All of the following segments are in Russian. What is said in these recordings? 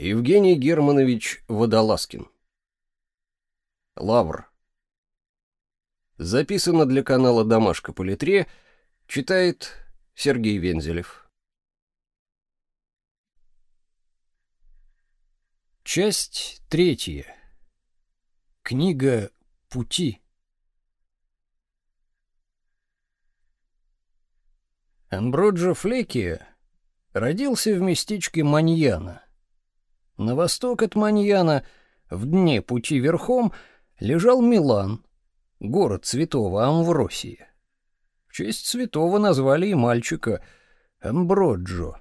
Евгений Германович Водолазкин. Лавр. Записано для канала «Домашка по литре», читает Сергей Вензелев. Часть третья. Книга «Пути». Амброджо Флекия родился в местечке Маньяна — на восток от Маньяна, в дне пути верхом, лежал Милан, город святого Амвросия. В честь святого назвали и мальчика Амброджо.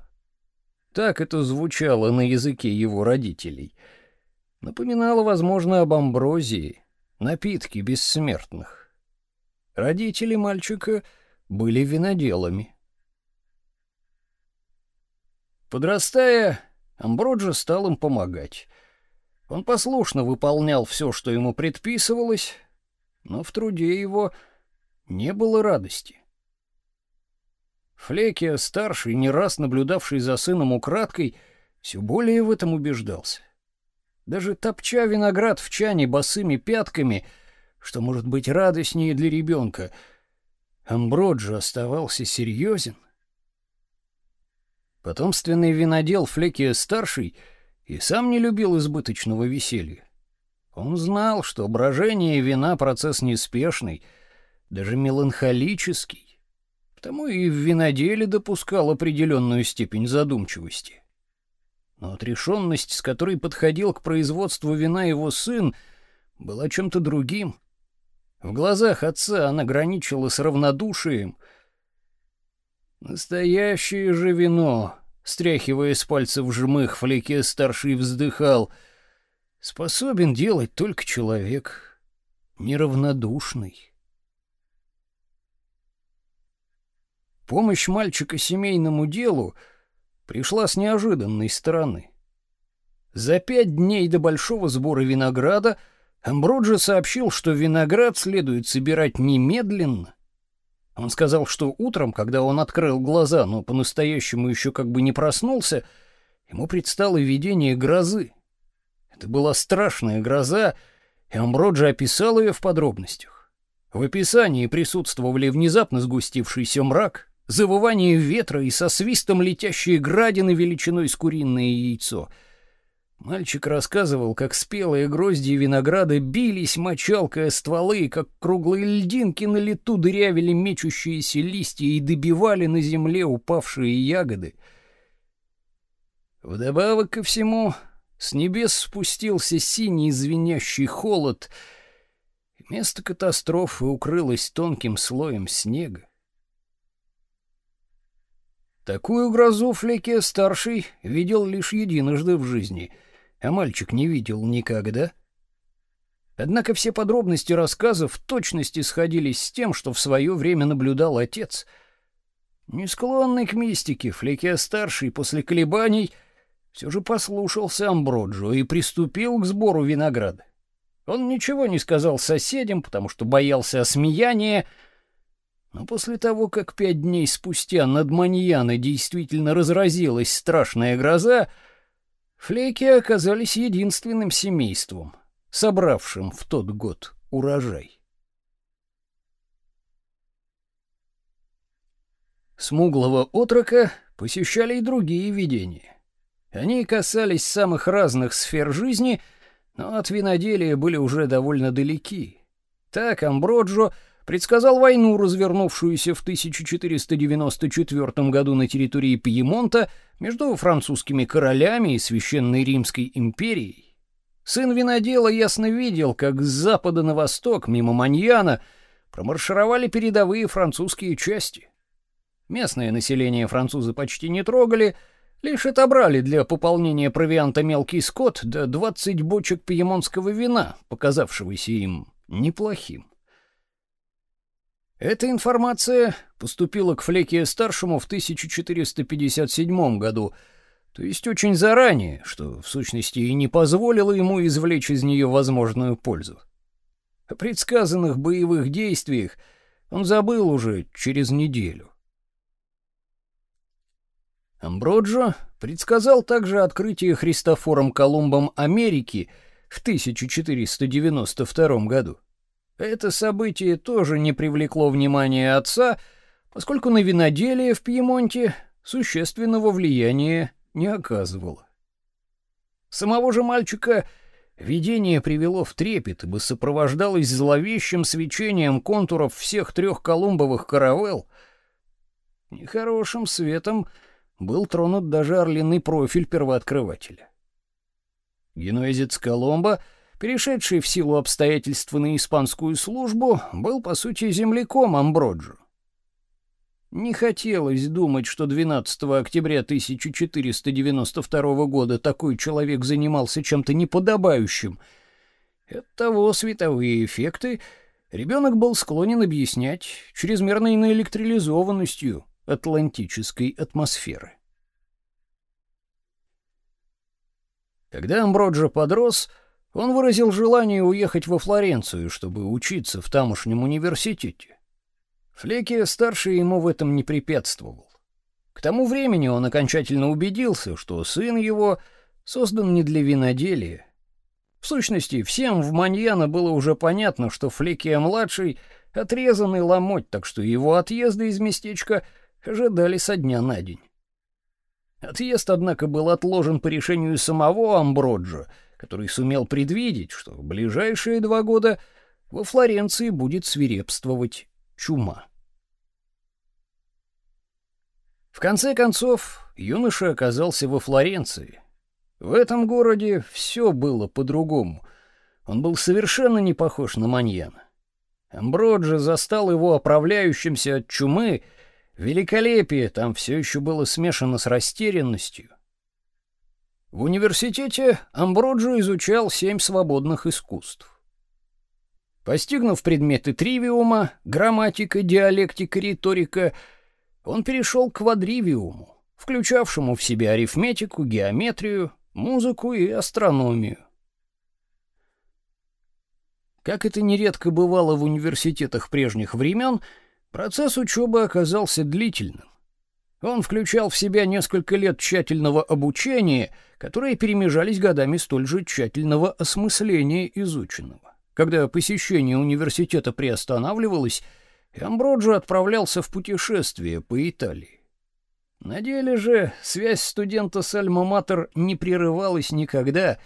Так это звучало на языке его родителей. Напоминало, возможно, об амброзии, напитке бессмертных. Родители мальчика были виноделами. Подрастая, Амброджо стал им помогать. Он послушно выполнял все, что ему предписывалось, но в труде его не было радости. Флекия, старший, не раз наблюдавший за сыном украдкой, все более в этом убеждался. Даже топча виноград в чане босыми пятками, что может быть радостнее для ребенка, Амброджо оставался серьезен Потомственный винодел Флекия-старший и сам не любил избыточного веселья. Он знал, что брожение вина — процесс неспешный, даже меланхолический, потому и в виноделе допускал определенную степень задумчивости. Но отрешенность, с которой подходил к производству вина его сын, была чем-то другим. В глазах отца она граничила с равнодушием — Настоящее же вино, стряхивая с пальцев жмых, Флеке старший вздыхал. Способен делать только человек неравнодушный. Помощь мальчика семейному делу пришла с неожиданной стороны. За пять дней до большого сбора винограда Амброджи сообщил, что виноград следует собирать немедленно, он сказал, что утром, когда он открыл глаза, но по-настоящему еще как бы не проснулся, ему предстало видение грозы. Это была страшная гроза, и Амброджи описал ее в подробностях. В описании присутствовали внезапно сгустившийся мрак, завывание ветра и со свистом летящие градины величиной с куриное яйцо — Мальчик рассказывал, как спелые грозди винограда бились мочалкой о стволы, как круглые льдинки на лету дырявили мечущиеся листья и добивали на земле упавшие ягоды. Вдобавок ко всему, с небес спустился синий звенящий холод, и место катастрофы укрылось тонким слоем снега. Такую грозу Флеке старший видел лишь единожды в жизни — а мальчик не видел никогда. Однако все подробности рассказа в точности сходились с тем, что в свое время наблюдал отец. Не склонный к мистике, Флекия-старший после колебаний все же послушался Амброджо и приступил к сбору винограда. Он ничего не сказал соседям, потому что боялся осмеяния, но после того, как пять дней спустя над Маньяно действительно разразилась страшная гроза, Флейки оказались единственным семейством, собравшим в тот год урожай. Смуглого отрока посещали и другие видения. Они касались самых разных сфер жизни, но от виноделия были уже довольно далеки. Так Амброджо предсказал войну, развернувшуюся в 1494 году на территории Пьемонта между французскими королями и Священной Римской империей. Сын винодела ясно видел, как с запада на восток, мимо Маньяна, промаршировали передовые французские части. Местное население французы почти не трогали, лишь отобрали для пополнения провианта мелкий скот да 20 бочек пьемонтского вина, показавшегося им неплохим. Эта информация поступила к Флеке-старшему в 1457 году, то есть очень заранее, что в сущности и не позволило ему извлечь из нее возможную пользу. О предсказанных боевых действиях он забыл уже через неделю. Амброджо предсказал также открытие Христофором Колумбом Америки в 1492 году. Это событие тоже не привлекло внимания отца, поскольку на виноделие в Пьемонте существенного влияния не оказывало. Самого же мальчика видение привело в трепет, ибо сопровождалось зловещим свечением контуров всех трех колумбовых каравелл. Нехорошим светом был тронут даже орлиный профиль первооткрывателя. Генуэзец Коломбо, перешедший в силу обстоятельств на испанскую службу, был по сути земляком Амброджо. Не хотелось думать, что 12 октября 1492 года такой человек занимался чем-то неподобающим. Оттого световые эффекты ребенок был склонен объяснять чрезмерной наэлектролизованностью атлантической атмосферы. Когда Амброджо подрос, он выразил желание уехать во Флоренцию, чтобы учиться в тамошнем университете. Флеки старший ему в этом не препятствовал. К тому времени он окончательно убедился, что сын его создан не для виноделия. В сущности, всем в Маньяно было уже понятно, что Флекия-младший — отрезанный ломоть, так что его отъезды из местечка ожидали со дня на день. Отъезд, однако, был отложен по решению самого Амброджо, который сумел предвидеть, что в ближайшие два года во Флоренции будет свирепствовать чума. В конце концов, юноша оказался во Флоренции. В этом городе все было по-другому. Он был совершенно не похож на Маньяна. Амброджо застал его оправляющимся от чумы, великолепие там все еще было смешано с растерянностью. В университете Амброджо изучал семь свободных искусств. Постигнув предметы тривиума, грамматика, диалектика, риторика, он перешел к квадривиуму, включавшему в себя арифметику, геометрию, музыку и астрономию. Как это нередко бывало в университетах прежних времен, процесс учебы оказался длительным. Он включал в себя несколько лет тщательного обучения, которые перемежались годами столь же тщательного осмысления изученного. Когда посещение университета приостанавливалось, Амброджо отправлялся в путешествие по Италии. На деле же связь студента с Альма-Матер не прерывалась никогда,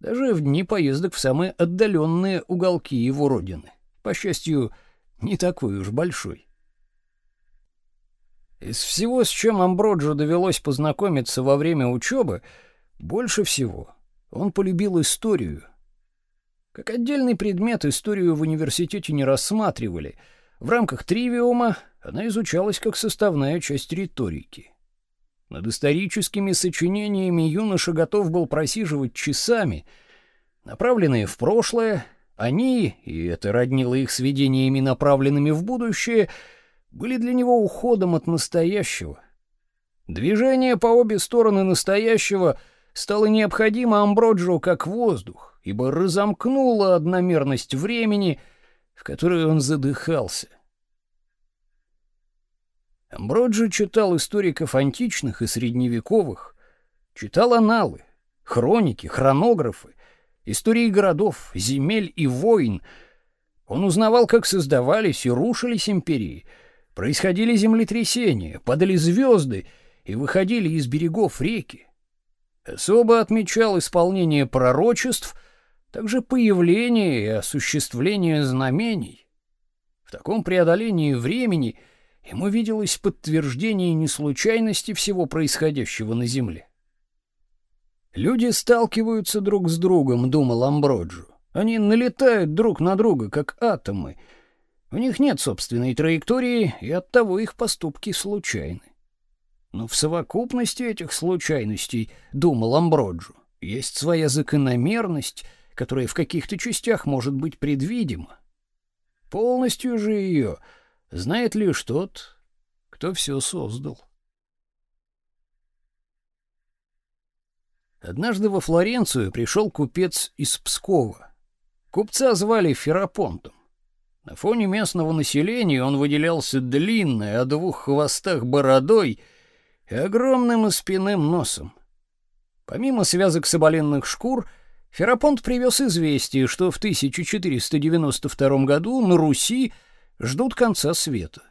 даже в дни поездок в самые отдаленные уголки его родины. По счастью, не такой уж большой. Из всего, с чем Амброджо довелось познакомиться во время учебы, больше всего он полюбил историю — как отдельный предмет историю в университете не рассматривали. В рамках тривиума она изучалась как составная часть риторики. Над историческими сочинениями юноша готов был просиживать часами. Направленные в прошлое, они, и это роднило их с видениями, направленными в будущее, были для него уходом от настоящего. Движение по обе стороны настоящего стало необходимо Амброджо как воздух ибо разомкнула одномерность времени, в которой он задыхался. Амброджи читал историков античных и средневековых, читал аналы, хроники, хронографы, истории городов, земель и войн. Он узнавал, как создавались и рушились империи, происходили землетрясения, падали звезды и выходили из берегов реки. Особо отмечал исполнение пророчеств — также появление и осуществление знамений. В таком преодолении времени ему виделось подтверждение неслучайности всего происходящего на Земле. Люди сталкиваются друг с другом, думал Амброджо. Они налетают друг на друга, как атомы. У них нет собственной траектории, и оттого их поступки случайны. Но в совокупности этих случайностей, думал Амброджо, есть своя закономерность — которая в каких-то частях может быть предвидима. Полностью же ее знает лишь тот, кто все создал. Однажды во Флоренцию пришел купец из Пскова. Купца звали Ферапонтом. На фоне местного населения он выделялся длинной о двух хвостах бородой и огромным спинным носом. Помимо связок соболенных шкур, Ферапонт привез известие, что в 1492 году на Руси ждут конца света.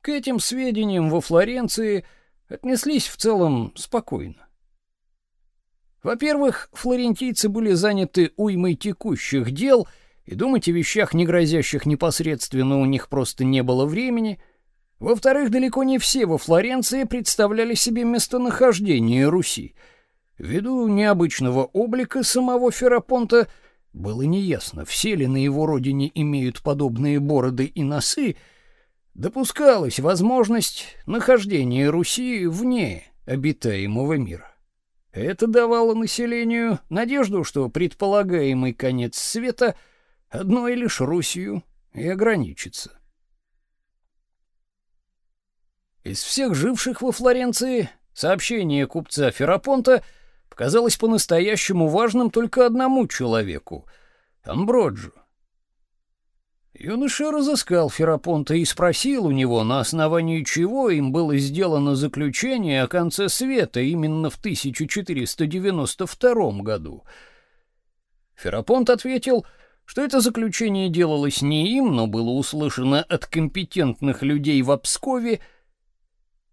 К этим сведениям во Флоренции отнеслись в целом спокойно. Во-первых, флорентийцы были заняты уймой текущих дел, и думать о вещах, не грозящих непосредственно, у них просто не было времени. Во-вторых, далеко не все во Флоренции представляли себе местонахождение Руси. Ввиду необычного облика самого Ферапонта было неясно, все ли на его родине имеют подобные бороды и носы, допускалась возможность нахождения Руси вне обитаемого мира. Это давало населению надежду, что предполагаемый конец света одной лишь Русью и ограничится. Из всех живших во Флоренции сообщение купца Ферапонта показалось по-настоящему важным только одному человеку — Амброджу. Юноша разыскал Ферапонта и спросил у него, на основании чего им было сделано заключение о конце света именно в 1492 году. Ферапонт ответил, что это заключение делалось не им, но было услышано от компетентных людей в Пскове.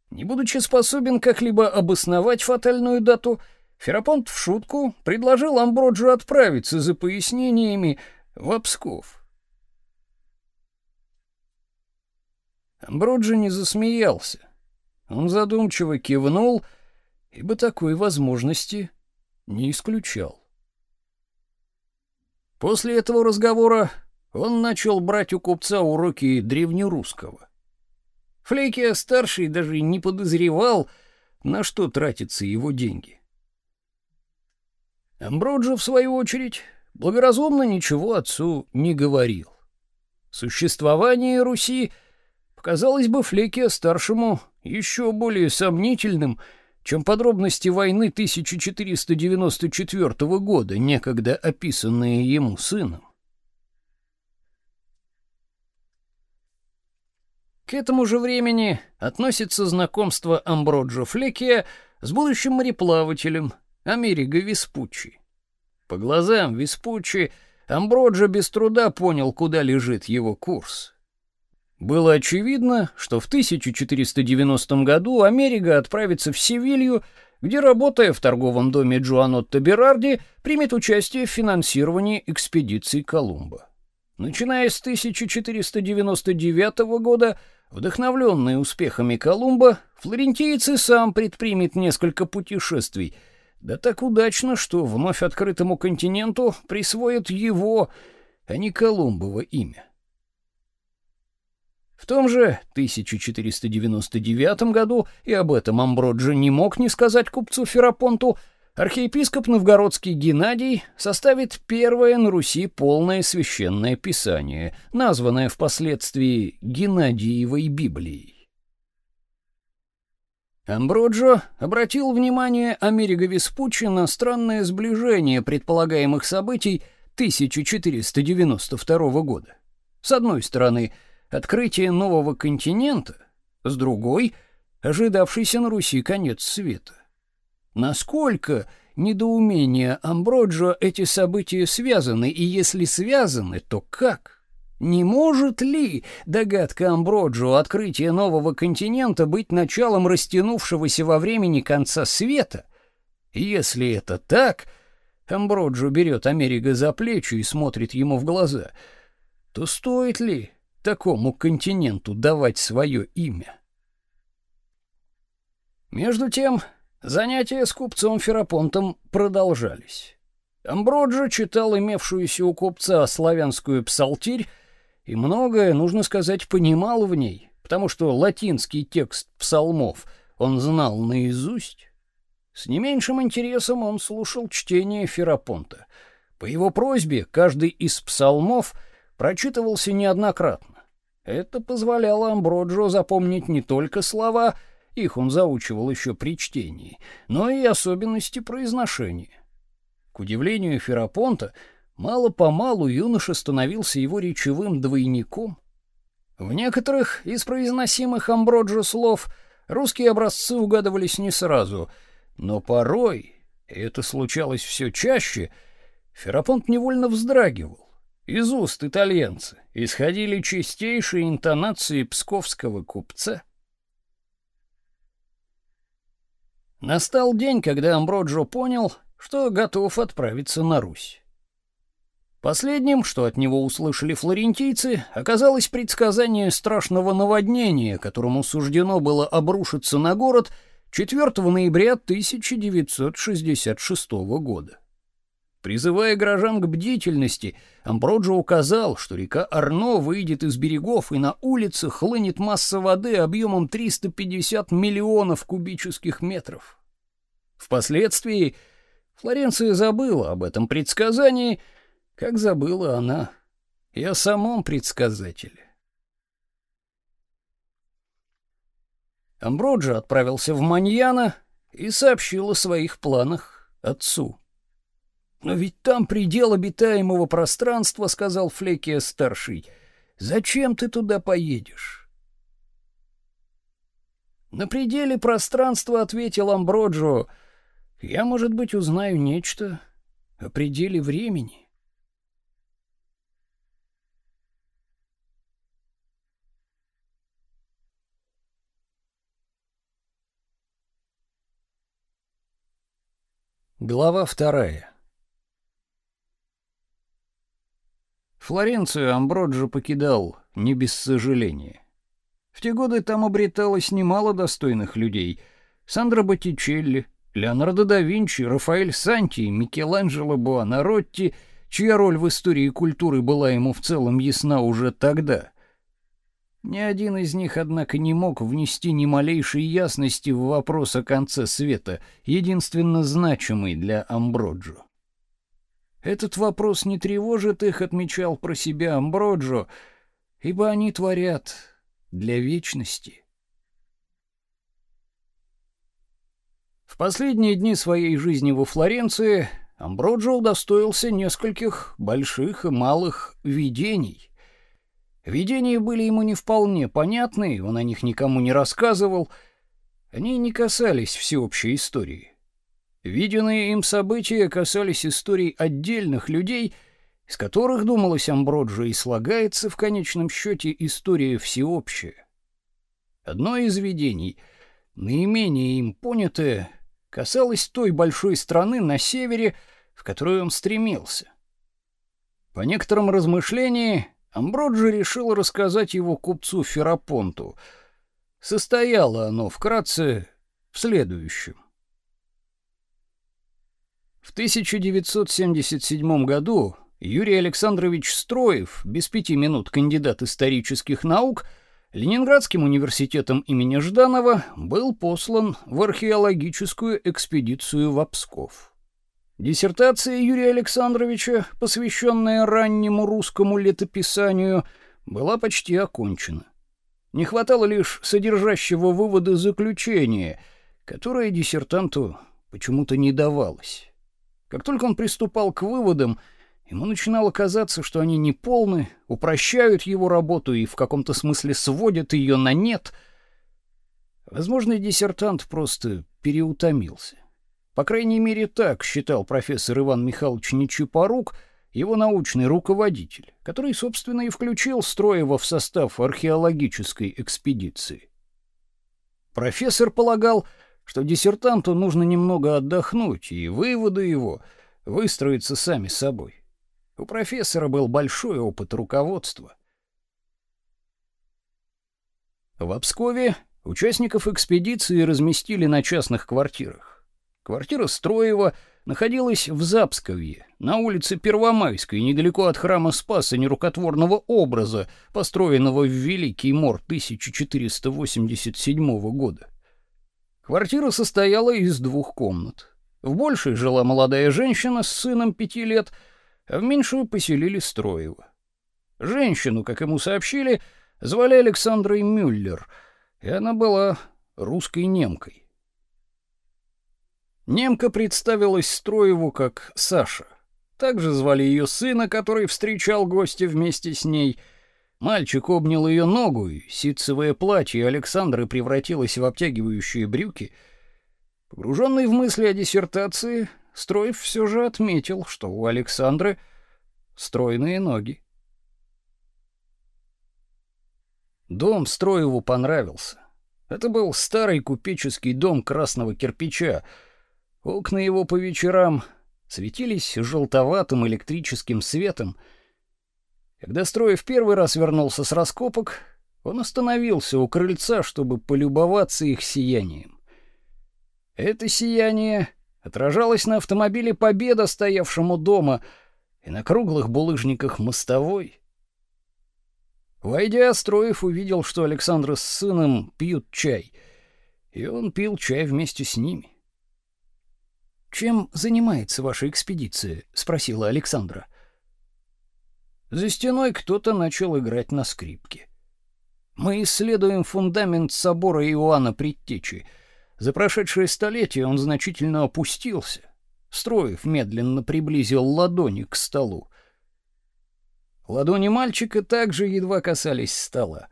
Не будучи способен как-либо обосновать фатальную дату, Ферапонт в шутку предложил Амброджу отправиться за пояснениями в Псков. Амброджи не засмеялся. Он задумчиво кивнул, ибо такой возможности не исключал. После этого разговора он начал брать у купца уроки древнерусского. Флейкия-старший даже не подозревал, на что тратятся его деньги. Амброджо, в свою очередь, благоразумно ничего отцу не говорил. Существование Руси — показалось бы Флеке старшему еще более сомнительным, чем подробности войны 1494 года, некогда описанные ему сыном. К этому же времени относится знакомство Амброджо Флекия с будущим мореплавателем Америго Веспуччи. По глазам Веспуччи Амброджо без труда понял, куда лежит его курс. Было очевидно, что в 1490 году Америка отправится в Севилью, где, работая в торговом доме Джуанотто Берарди, примет участие в финансировании экспедиции Колумба. Начиная с 1499 года, вдохновленный успехами Колумба, флорентиец и сам предпримет несколько путешествий, да так удачно, что вновь открытому континенту присвоят его, а не Колумбово имя. В том же 1499 году, и об этом Амброджи не мог не сказать купцу Ферапонту, архиепископ Новгородский Геннадий составит первое на Руси полное священное писание, названное впоследствии Геннадиевой Библией. Амброджо обратил внимание Америго Веспуччи на странное сближение предполагаемых событий 1492 года. С одной стороны, открытие нового континента, с другой — ожидавшийся на Руси конец света. Насколько недоумение Амброджо эти события связаны, и если связаны, то как? Не может ли догадка Амброджо открытие нового континента быть началом растянувшегося во времени конца света? Если это так, Амброджо берет Америго за плечи и смотрит ему в глаза, то стоит ли такому континенту давать свое имя? Между тем, занятия с купцом Ферапонтом продолжались. Амброджо читал имевшуюся у купца славянскую псалтирь, и многое, нужно сказать, понимал в ней, потому что латинский текст псалмов он знал наизусть. С не меньшим интересом он слушал чтение Ферапонта. По его просьбе каждый из псалмов прочитывался неоднократно. Это позволяло Амброджо запомнить не только слова, их он заучивал еще при чтении, но и особенности произношения. К удивлению Ферапонта, мало-помалу юноша становился его речевым двойником. В некоторых из произносимых Амброджо слов Русские образцы угадывались не сразу, но порой, и это случалось все чаще, Ферапонт невольно вздрагивал. Из уст итальянца исходили чистейшие интонации псковского купца. Настал день, когда Амброджо понял, что готов отправиться на Русь. Последним, что от него услышали флорентийцы, оказалось предсказание страшного наводнения, которому суждено было обрушиться на город 4 ноября 1966 года. Призывая горожан к бдительности, Амброджо указал, что река Арно выйдет из берегов и на улицах хлынет масса воды объемом 350 миллионов кубических метров. Впоследствии Флоренция забыла об этом предсказании, как забыла она и о самом предсказателе. Амброджо отправился в Маньяно и сообщил о своих планах отцу. «Но ведь там предел обитаемого пространства», — сказал Флекия-старший. «Зачем ты туда поедешь?» «На пределе пространства», — ответил Амброджо, — «я, может быть, узнаю нечто о пределе времени». Глава вторая. Флоренцию Амброджо покидал не без сожаления. В те годы там обреталось немало достойных людей: Сандро Боттичелли, Леонардо да Винчи, Рафаэль Санти, Микеланджело Буонаротти, чья роль в истории культуры была ему в целом ясна уже тогда. Ни один из них, однако, не мог внести ни малейшей ясности в вопрос о конце света, единственно значимый для Амброджо. Этот вопрос не тревожит их, отмечал про себя Амброджо, ибо они творят для вечности. В последние дни своей жизни во Флоренции Амброджо удостоился нескольких больших и малых видений. Видения были ему не вполне понятны, он о них никому не рассказывал. Они не касались всеобщей истории. Виденные им события касались историй отдельных людей, из которых, думалось Амброджо, и слагается в конечном счете история всеобщая. Одно из видений, наименее им понятое, касалось той большой страны на севере, в которую он стремился. По некоторым размышлениям, Амброджи решил рассказать его купцу Ферапонту. Состояло оно вкратце в следующем. В 1977 году Юрий Александрович Строев, без пяти минут кандидат исторических наук, Ленинградским университетом имени Жданова был послан в археологическую экспедицию в Псков. Диссертация Юрия Александровича, посвященная раннему русскому летописанию, была почти окончена. Не хватало лишь содержащего вывода заключения, которое диссертанту почему-то не давалось. Как только он приступал к выводам, ему начинало казаться, что они неполны, упрощают его работу и в каком-то смысле сводят ее на нет. Возможно, диссертант просто переутомился. По крайней мере, так считал профессор Иван Михайлович Нечипорук, его научный руководитель, который, собственно, и включил Строева в состав археологической экспедиции. Профессор полагал, что диссертанту нужно немного отдохнуть, и выводы его выстроятся сами собой. У профессора был большой опыт руководства. В Обскове участников экспедиции разместили на частных квартирах. Квартира Строева находилась в Запсковье, на улице Первомайской, недалеко от храма Спаса нерукотворного образа, построенного в Великий Мор 1487 года. Квартира состояла из двух комнат. В большей жила молодая женщина с сыном пяти лет, а в меньшую поселили Строева. Женщину, как ему сообщили, звали Александрой Мюллер, и она была русской немкой. Немка представилась Строеву как Саша. Также звали ее сына, который встречал гостя вместе с ней. Мальчик обнял ее ногу, и ситцевое платье Александры превратилось в обтягивающие брюки. Погруженный в мысли о диссертации, Строев все же отметил, что у Александры стройные ноги. Дом Строеву понравился. Это был старый купеческий дом красного кирпича. Окна его по вечерам светились желтоватым электрическим светом. Когда Строев первый раз вернулся с раскопок, он остановился у крыльца, чтобы полюбоваться их сиянием. Это сияние отражалось на автомобиле Победа, стоявшем у дома, и на круглых булыжниках мостовой. Войдя, Строев увидел, что Александр с сыном пьют чай, и он пил чай вместе с ними. «Чем занимается ваша экспедиция?» — спросила Александра. За стеной кто-то начал играть на скрипке. «Мы исследуем фундамент собора Иоанна Предтечи», за прошедшее столетие он значительно опустился. Строев медленно приблизил ладони к столу. Ладони мальчика также едва касались стола.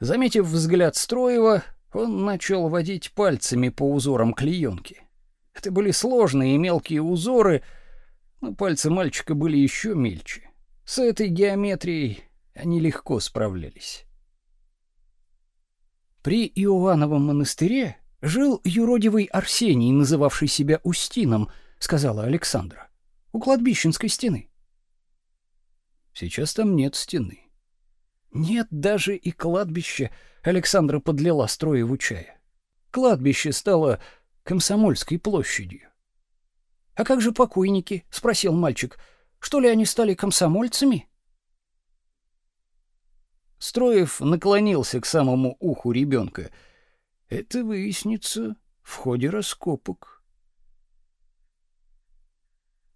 Заметив взгляд Строева, он начал водить пальцами по узорам клеенки. Это были сложные и мелкие узоры, но пальцы мальчика были еще мельче. С этой геометрией они легко справлялись. При Иоанновом монастыре жил юродивый Арсений, называвший себя Устином, сказала Александра. У кладбищенской стены. Сейчас там нет стены. Нет даже и кладбища. Александра подлила Строеву чая. Кладбище стало Комсомольской площадью. А как же покойники? спросил мальчик. Что ли они стали комсомольцами? Строев наклонился к самому уху ребенка — это выяснится в ходе раскопок.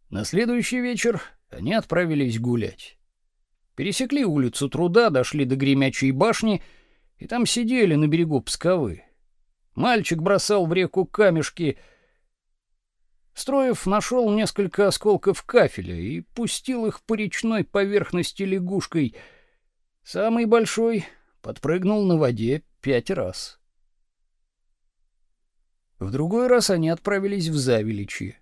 На следующий вечер они отправились гулять. Пересекли улицу Труда, дошли до Гремячей башни и там сидели на берегу Псковы. Мальчик бросал в реку камешки. Строев нашел несколько осколков кафеля и пустил их по речной поверхности лягушкой. Самый большой подпрыгнул на воде пять раз. В другой раз они отправились в Завеличье.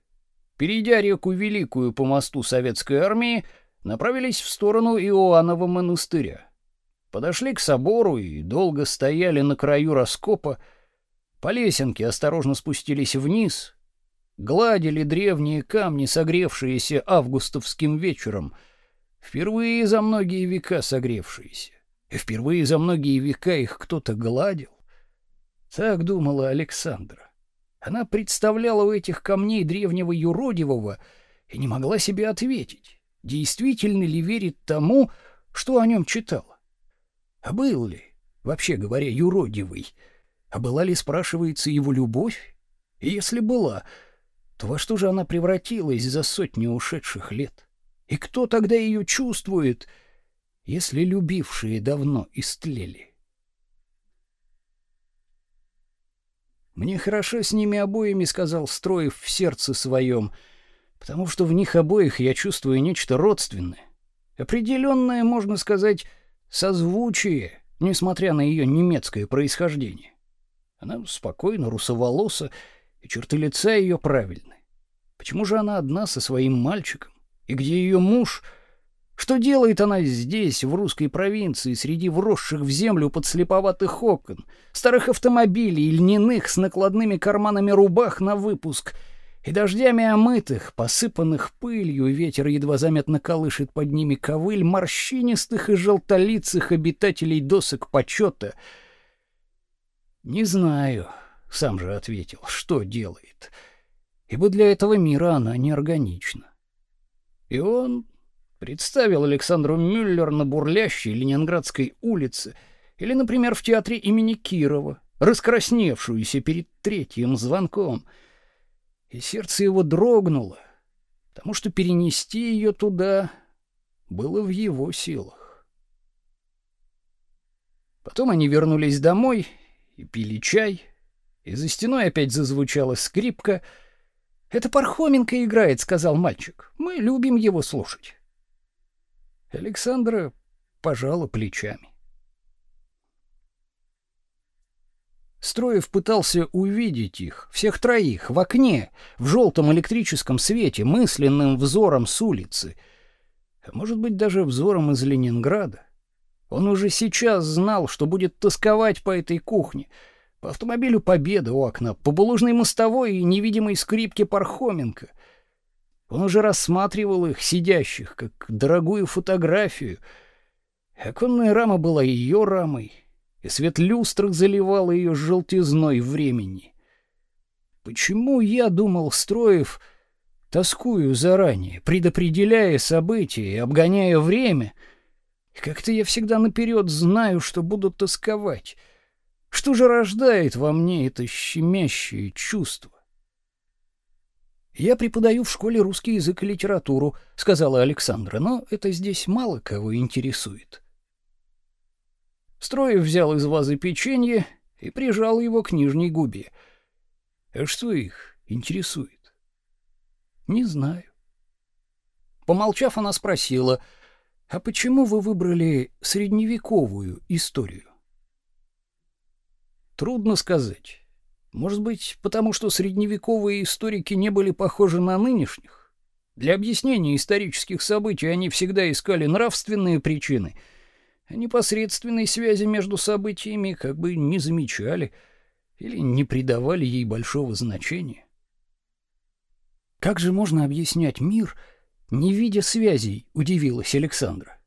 Перейдя реку Великую по мосту советской армии, направились в сторону Иоаннова монастыря. Подошли к собору и долго стояли на краю раскопа. По лесенке осторожно спустились вниз, гладили древние камни, согревшиеся августовским вечером, впервые за многие века согревшиеся. И впервые за многие века их кто-то гладил. Так думала Александра. Она представляла у этих камней древнего юродивого и не могла себе ответить, действительно ли верит тому, что о нем читала. А был ли, вообще говоря, юродивый? А была ли, спрашивается, его любовь? И если была, то во что же она превратилась за сотни ушедших лет? И кто тогда ее чувствует, если любившие давно истлели? Мне хорошо с ними обоими, сказал Строев в сердце своем, потому что в них обоих я чувствую нечто родственное, определенное, можно сказать, созвучие, несмотря на ее немецкое происхождение. Она спокойно русоволоса, и черты лица ее правильны. Почему же она одна со своим мальчиком? И где ее муж? Что делает она здесь, в русской провинции, среди вросших в землю подслеповатых окон, старых автомобилей, льняных с накладными карманами рубах на выпуск и дождями омытых, посыпанных пылью, ветер едва заметно колышет под ними ковыль морщинистых и желтолицых обитателей досок почета? Не знаю, сам же ответил, что делает, ибо для этого мира она неорганична. И он Представил Александру Мюллер на бурлящей Ленинградской улице или, например, в театре имени Кирова, раскрасневшуюся перед третьим звонком. И сердце его дрогнуло, потому что перенести ее туда было в его силах. Потом они вернулись домой и пили чай, и за стеной опять зазвучала скрипка. «Это Пархоменко играет», — сказал мальчик. «Мы любим его слушать». Александра пожала плечами. Строев пытался увидеть их, всех троих, в окне, в желтом электрическом свете, мысленным взором с улицы, а может быть даже взором из Ленинграда. Он уже сейчас знал, что будет тосковать по этой кухне, по автомобилю Победы у окна, по булыжной мостовой и невидимой скрипке Пархоменко. Он уже рассматривал их, сидящих, как дорогую фотографию. Оконная рама была ее рамой, и свет люстры заливал ее желтизной времени. Почему я думал, строив, тоскую заранее, предопределяя события и обгоняя время? Как-то я всегда наперед знаю, что буду тосковать. Что же рождает во мне это щемящее чувство? Я преподаю в школе русский язык и литературу, сказала Александра, но это здесь мало кого интересует. Строев взял из вазы печенье и прижал его к нижней губе. А что их интересует? Не знаю. Помолчав, она спросила: "А почему вы выбрали средневековую историю?" Трудно сказать. Может быть, потому что средневековые историки не были похожи на нынешних? Для объяснения исторических событий они всегда искали нравственные причины — непосредственной связи между событиями как бы не замечали или не придавали ей большого значения. Как же можно объяснять мир, не видя связей, удивилась Александра.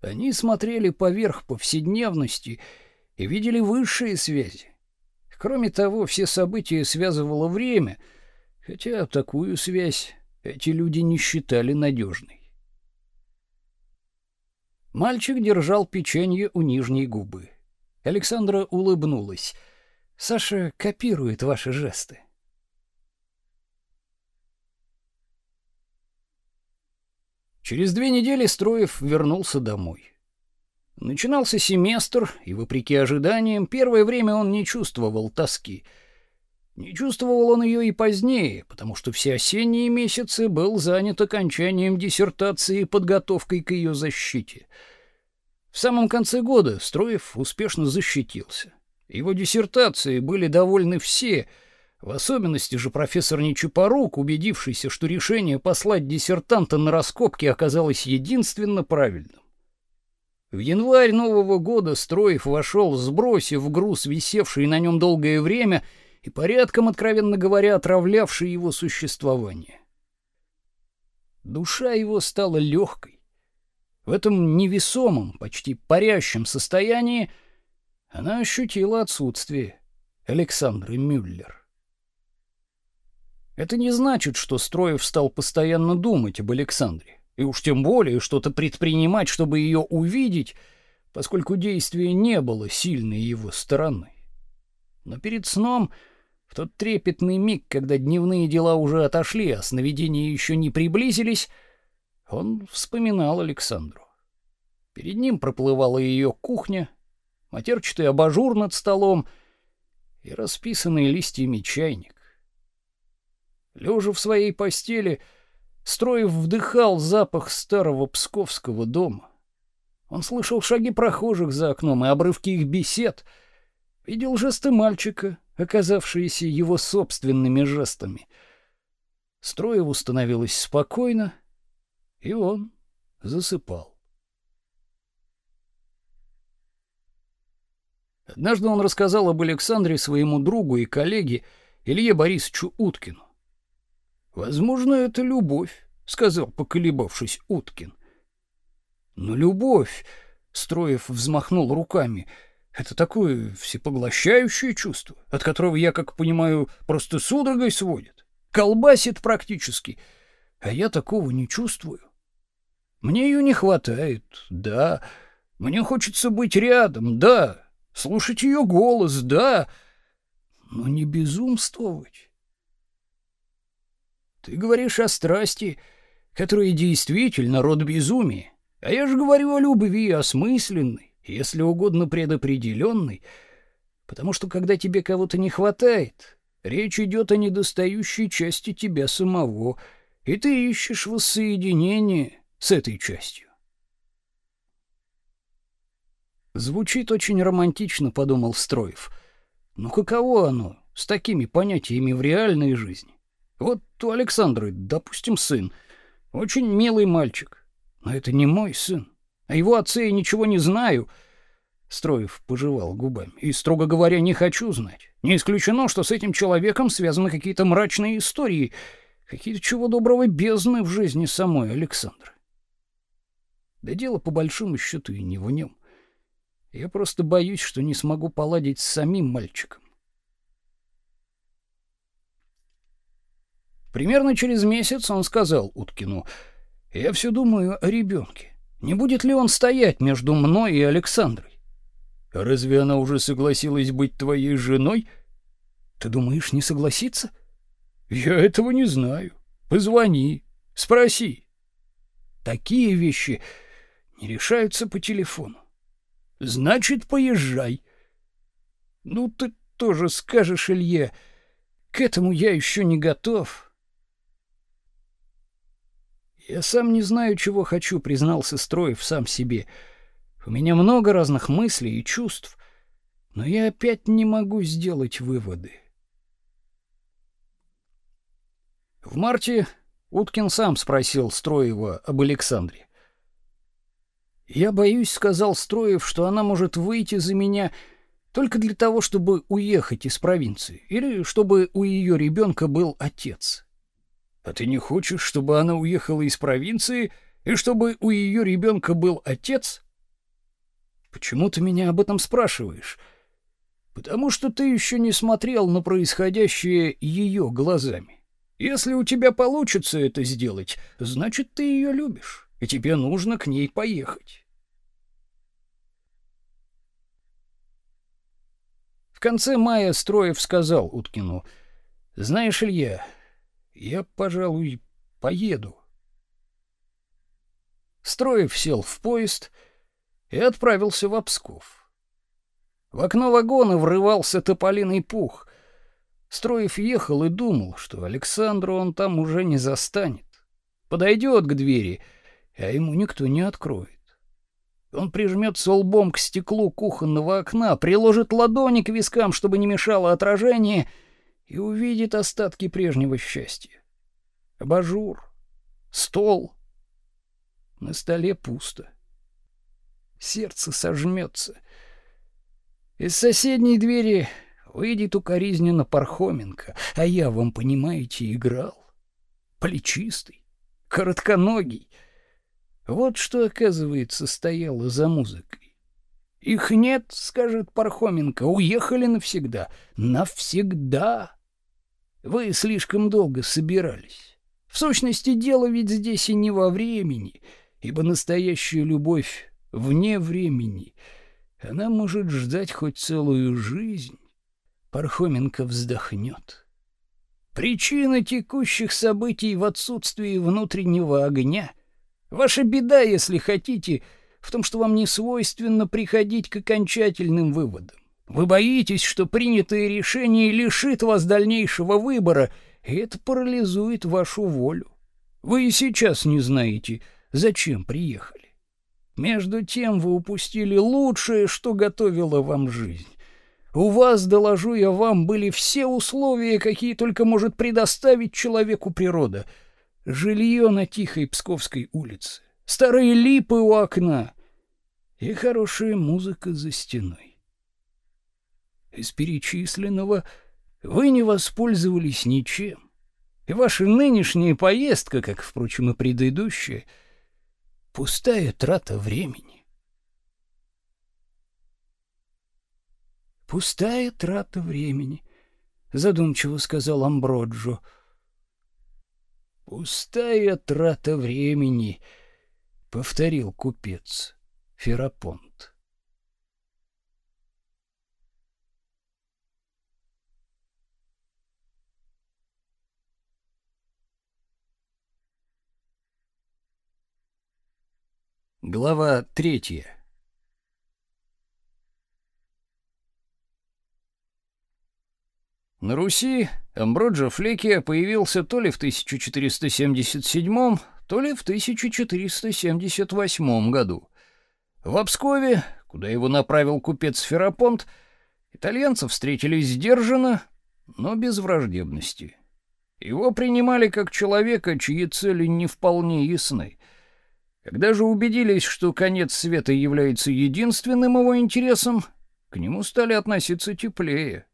Они смотрели поверх повседневности и видели высшие связи. Кроме того, все события связывало время, хотя такую связь эти люди не считали надежной. Мальчик держал печенье у нижней губы. Александра улыбнулась. Саша копирует ваши жесты. Через две недели Строев вернулся домой. Начинался семестр, и вопреки ожиданиям, первое время он не чувствовал тоски. Не чувствовал он ее и позднее, потому что все осенние месяцы был занят окончанием диссертации и подготовкой к ее защите. В самом конце года Строев успешно защитился. Его диссертации были довольны все, в особенности же профессор Нечапорук, убедившийся, что решение послать диссертанта на раскопки оказалось единственно правильным. В январь нового года Строев вошел, сбросив груз, висевший на нем долгое время, и порядком, откровенно говоря, отравлявший его существование. Душа его стала легкой. В этом невесомом, почти парящем состоянии она ощутила отсутствие Александры Мюллер. Это не значит, что Строев стал постоянно думать об Александре, и уж тем более что-то предпринимать, чтобы ее увидеть, поскольку действия не было сильной его стороны. Но перед сном в тот трепетный миг, когда дневные дела уже отошли, а сновидения еще не приблизились, он вспоминал Александру. Перед ним проплывала ее кухня, матерчатый абажур над столом и расписанный листьями чайник. Лежа в своей постели, Строев вдыхал запах старого псковского дома. Он слышал шаги прохожих за окном и обрывки их бесед, видел жесты мальчика, оказавшиеся его собственными жестами. Строеву становилось спокойно, и он засыпал. Однажды он рассказал об Александре своему другу и коллеге Илье Борисовичу Уткину. «Возможно, это любовь», — сказал, поколебавшись Уткин. «Но любовь», — Строев взмахнул руками, — это такое всепоглощающее чувство, от которого я, как понимаю, просто судорогой сводит. Колбасит практически. А я такого не чувствую. Мне ее не хватает, да. Мне хочется быть рядом, да. Слушать ее голос, да. Но не безумствовать. Ты говоришь о страсти, которая действительно род безумия. А я же говорю о любви осмысленной, если угодно предопределенный, потому что когда тебе кого-то не хватает, речь идет о недостающей части тебя самого, и ты ищешь воссоединение с этой частью. Звучит очень романтично, подумал Строев. Но каково оно с такими понятиями в реальной жизни? Вот у Александры, допустим, сын, очень милый мальчик, но это не мой сын. О его отце я ничего не знаю. Строев пожевал губами. И, строго говоря, не хочу знать. Не исключено, что с этим человеком связаны какие-то мрачные истории, какие-то чего доброго бездны в жизни самой Александры. Да дело по большому счету и не в нем. Я просто боюсь, что не смогу поладить с самим мальчиком. Примерно через месяц он сказал Уткину: "Я все думаю о ребенке. Не будет ли он стоять между мной и Александрой? Разве она уже согласилась быть твоей женой? Ты думаешь, не согласится? Я этого не знаю. Позвони, спроси. Такие вещи не решаются по телефону. Значит, поезжай. Ну ты тоже скажешь, Илье, к этому я еще не готов. Я сам не знаю, чего хочу, признался Строев сам себе. У меня много разных мыслей и чувств, но я опять не могу сделать выводы. В марте Уткин сам спросил Строева об Александре. Я боюсь, сказал Строев, что она может выйти за меня только для того, чтобы уехать из провинции или чтобы у ее ребенка был отец. А ты не хочешь, чтобы она уехала из провинции и чтобы у ее ребенка был отец? Почему ты меня об этом спрашиваешь? Потому что ты еще не смотрел на происходящее ее глазами. Если у тебя получится это сделать, значит, ты ее любишь и тебе нужно к ней поехать. В конце мая Строев сказал Уткину: "Знаешь, Илья, я, пожалуй, поеду". Строев сел в поезд и отправился в Псков. В окно вагона врывался тополиный пух. Строев ехал и думал, что Александру он там уже не застанет. Подойдет к двери — а ему никто не откроет. Он прижмется лбом к стеклу кухонного окна, приложит ладони к вискам, чтобы не мешало отражение, и увидит остатки прежнего счастья. Абажур, стол. На столе пусто. Сердце сожмется. Из соседней двери выйдет укоризненно Пархоменко, а я вам, понимаете, играл. Плечистый, коротконогий — вот что, оказывается, стояло за музыкой. Их нет, скажет Пархоменко, уехали навсегда. Навсегда. Вы слишком долго собирались. В сущности, дело ведь здесь и не во времени, ибо настоящая любовь вне времени. Она может ждать хоть целую жизнь. Пархоменко вздохнет. Причина текущих событий в отсутствии внутреннего огня — Ваша беда, если хотите, в том, что вам не свойственно приходить к окончательным выводам. Вы боитесь, что принятое решение лишит вас дальнейшего выбора, и это парализует вашу волю. Вы и сейчас не знаете, зачем приехали. Между тем вы упустили лучшее, что готовила вам жизнь. У вас, доложу я вам, были все условия, какие только может предоставить человеку природа — жилье на тихой Псковской улице, старые липы у окна и хорошая музыка за стеной. Из перечисленного вы не воспользовались ничем, и ваша нынешняя поездка, как, впрочем, и предыдущая, пустая трата времени. Пустая трата времени, задумчиво сказал Амброджо. Пустая трата времени, повторил купец Ферапонт. Глава третья. На Руси Амброджо Флекия появился то ли в 1477, то ли в 1478 году. В Обскове куда его направил купец Ферапонт, итальянцы встретились сдержанно, но без враждебности. Его принимали как человека, чьи цели не вполне ясны. Когда же убедились, что конец света является единственным его интересом, к нему стали относиться теплее.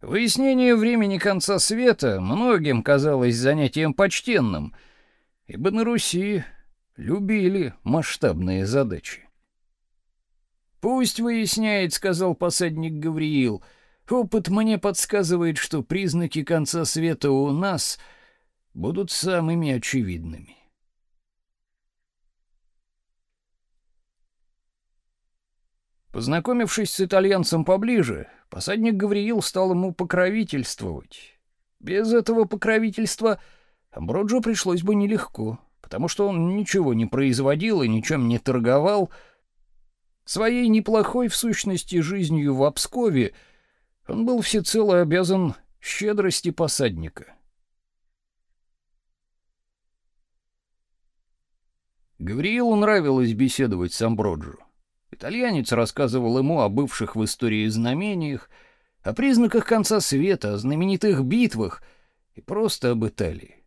Выяснение времени конца света многим казалось занятием почтенным, ибо на Руси любили масштабные задачи. «Пусть выясняет», — сказал посадник Гавриил. «Опыт мне подсказывает, что признаки конца света у нас будут самыми очевидными». Познакомившись с итальянцем поближе, посадник Гавриил стал ему покровительствовать. Без этого покровительства Амброджо пришлось бы нелегко, потому что он ничего не производил и ничем не торговал. Своей неплохой в сущности жизнью в Обскове он был всецело обязан щедрости посадника. Гавриилу нравилось беседовать с Амброджо. Итальянец рассказывал ему о бывших в истории знамениях, о признаках конца света, о знаменитых битвах и просто об Италии.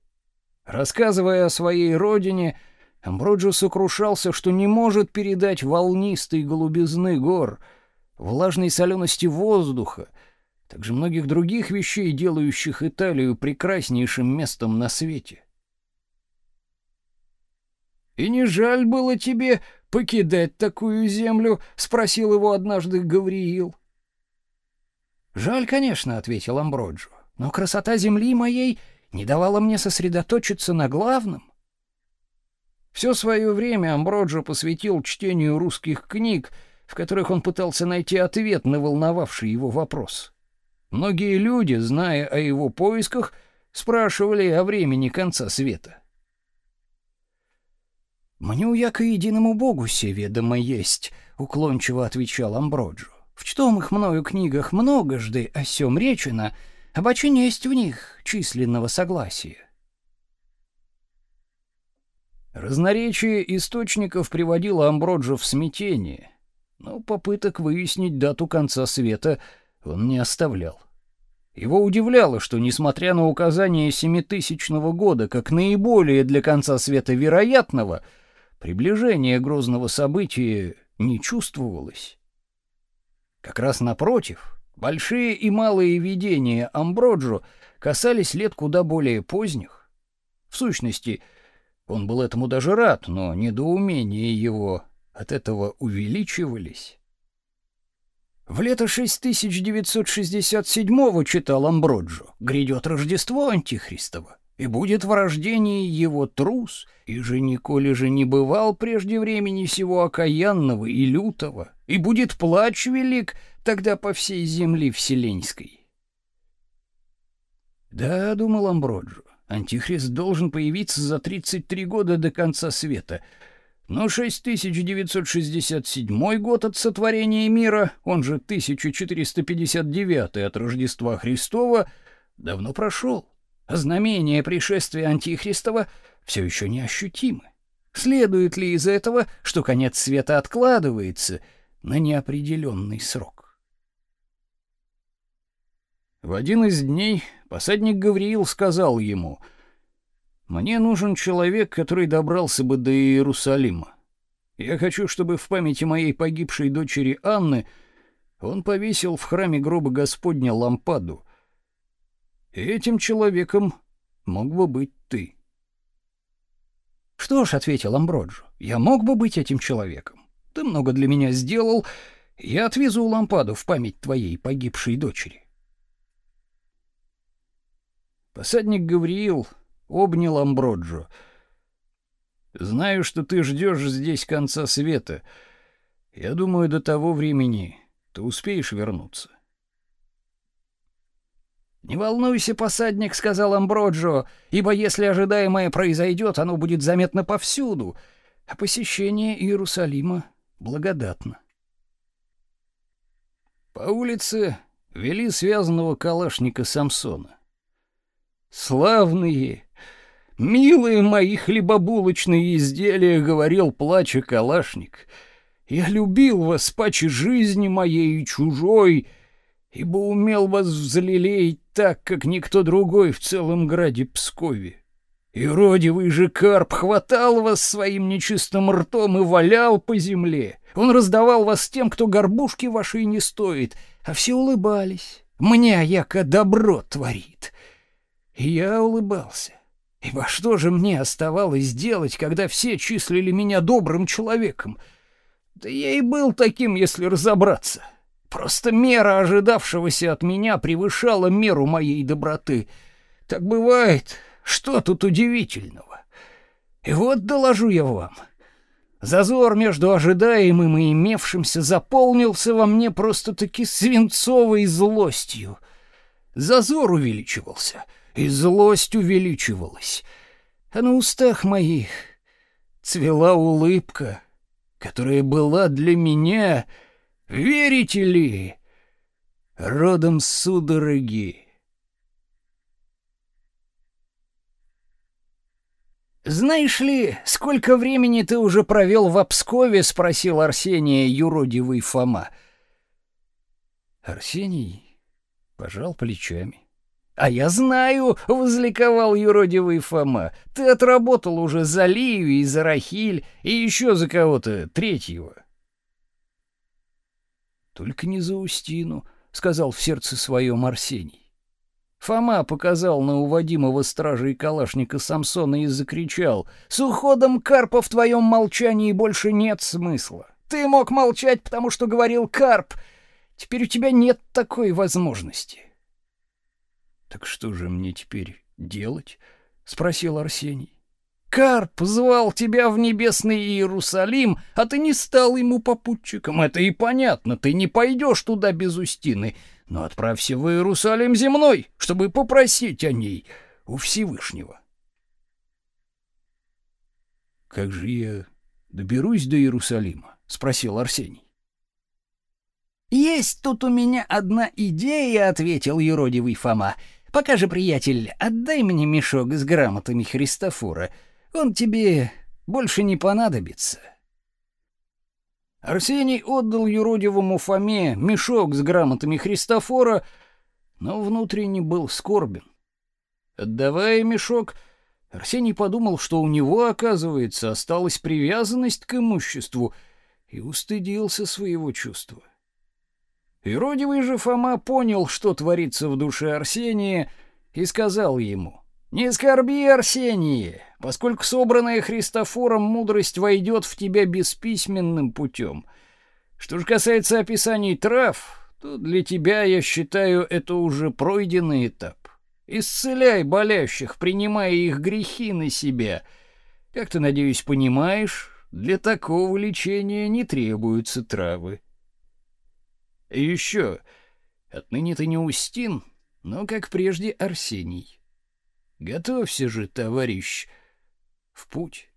Рассказывая о своей родине, Амброджо сокрушался, что не может передать волнистой голубизны гор, влажной солености воздуха, также многих других вещей, делающих Италию прекраснейшим местом на свете. «И не жаль было тебе покидать такую землю?» — спросил его однажды Гавриил. «Жаль, конечно», — ответил Амброджо, — «но красота земли моей не давала мне сосредоточиться на главном». Все свое время Амброджо посвятил чтению русских книг, в которых он пытался найти ответ на волновавший его вопрос. Многие люди, зная о его поисках, спрашивали о времени конца света. «Мне у яко единому богу все ведомо есть», — уклончиво отвечал Амброджо. «В чтомых мною книгах многожды о сём речено, обаче есть в них численного согласия». Разноречие источников приводило Амброджо в смятение, но попыток выяснить дату конца света он не оставлял. Его удивляло, что, несмотря на указание семитысячного года как наиболее для конца света вероятного — Приближение грозного события не чувствовалось. Как раз напротив, большие и малые видения Амброджо касались лет куда более поздних. В сущности, он был этому даже рад, но недоумения его от этого увеличивались. В лето 6967-го читал Амброджо, грядет Рождество Антихристово и будет в рождении его трус, и же николи же не бывал прежде времени сего окаянного и лютого, и будет плач велик тогда по всей земле вселенской. Да, думал Амброджо, антихрист должен появиться за 33 года до конца света, но 6967 год от сотворения мира, он же 1459 от Рождества Христова, давно прошел. Знамения пришествия Антихристова все еще не ощутимы. Следует ли из этого, что конец света откладывается на неопределенный срок? В один из дней посадник Гавриил сказал ему, «Мне нужен человек, который добрался бы до Иерусалима. Я хочу, чтобы в памяти моей погибшей дочери Анны он повесил в храме гроба Господня лампаду, Этим человеком мог бы быть ты. Что ж, ответил Амброджо. Я мог бы быть этим человеком. Ты много для меня сделал. Я отвезу лампаду в память твоей погибшей дочери. Посадник Гавриил обнял Амброджо. Знаю, что ты ждешь здесь конца света. Я думаю, до того времени ты успеешь вернуться. «Не волнуйся, посадник», — сказал Амброджо, «ибо если ожидаемое произойдет, оно будет заметно повсюду, а посещение Иерусалима благодатно». По улице вели связанного калашника Самсона. «Славные, милые мои хлебобулочные изделия», — говорил плача калашник, — Я любил вас паче жизни моей и чужой, ибо умел вас взлелеять так, как никто другой в целом граде Пскове. И родивый же карп хватал вас своим нечистым ртом и валял по земле. Он раздавал вас тем, кто горбушки вашей не стоит, а все улыбались. Мне яко добро творит. И я улыбался. Ибо что же мне оставалось делать, когда все числили меня добрым человеком? Да я и был таким, если разобраться. Просто мера ожидавшегося от меня превышала меру моей доброты. Так бывает, что тут удивительного? И вот доложу я вам. Зазор между ожидаемым и имевшимся заполнился во мне просто-таки свинцовой злостью. Зазор увеличивался, и злость увеличивалась. А на устах моих цвела улыбка, которая была для меня, верите ли, родом судороги. «Знаешь ли, сколько времени ты уже провел в Обскове?» — спросил Арсения юродивый Фома. Арсений пожал плечами. «А я знаю!» — возликовал юродивый Фома. «Ты отработал уже за Лию и за Рахиль, и еще за кого-то третьего». «Только не за Устину», — сказал в сердце своем Арсений. Фома показал на уводимого стражей калашника Самсона и закричал: "С уходом Карпа в твоем молчании больше нет смысла. Ты мог молчать, потому что говорил Карп. Теперь у тебя нет такой возможности". Так что же мне теперь делать? спросил Арсений. Карп звал тебя в небесный Иерусалим, а ты не стал ему попутчиком. Это и понятно, ты не пойдешь туда без Устины но отправься в Иерусалим земной, чтобы попросить о ней у Всевышнего. Как же я доберусь до Иерусалима? спросил Арсений. Есть тут у меня одна идея, ответил юродивый Фома. Пока же, приятель, отдай мне мешок с грамотами Христофора. Он тебе больше не понадобится. Арсений отдал юродивому Фоме мешок с грамотами Христофора, но внутренне был скорбен. Отдавая мешок, Арсений подумал, что у него, оказывается, осталась привязанность к имуществу, и устыдился своего чувства. Иродивый же Фома понял, что творится в душе Арсения, и сказал ему: "Не скорби, Арсений, поскольку собранная Христофором мудрость войдет в тебя бесписьменным путем. Что же касается описаний трав, то для тебя, я считаю, это уже пройденный этап. Исцеляй болящих, принимая их грехи на себя. Как ты, надеюсь, понимаешь, для такого лечения не требуются травы. И еще, отныне ты не Устин, но, как прежде, Арсений. Готовься же, товарищ, — в путь.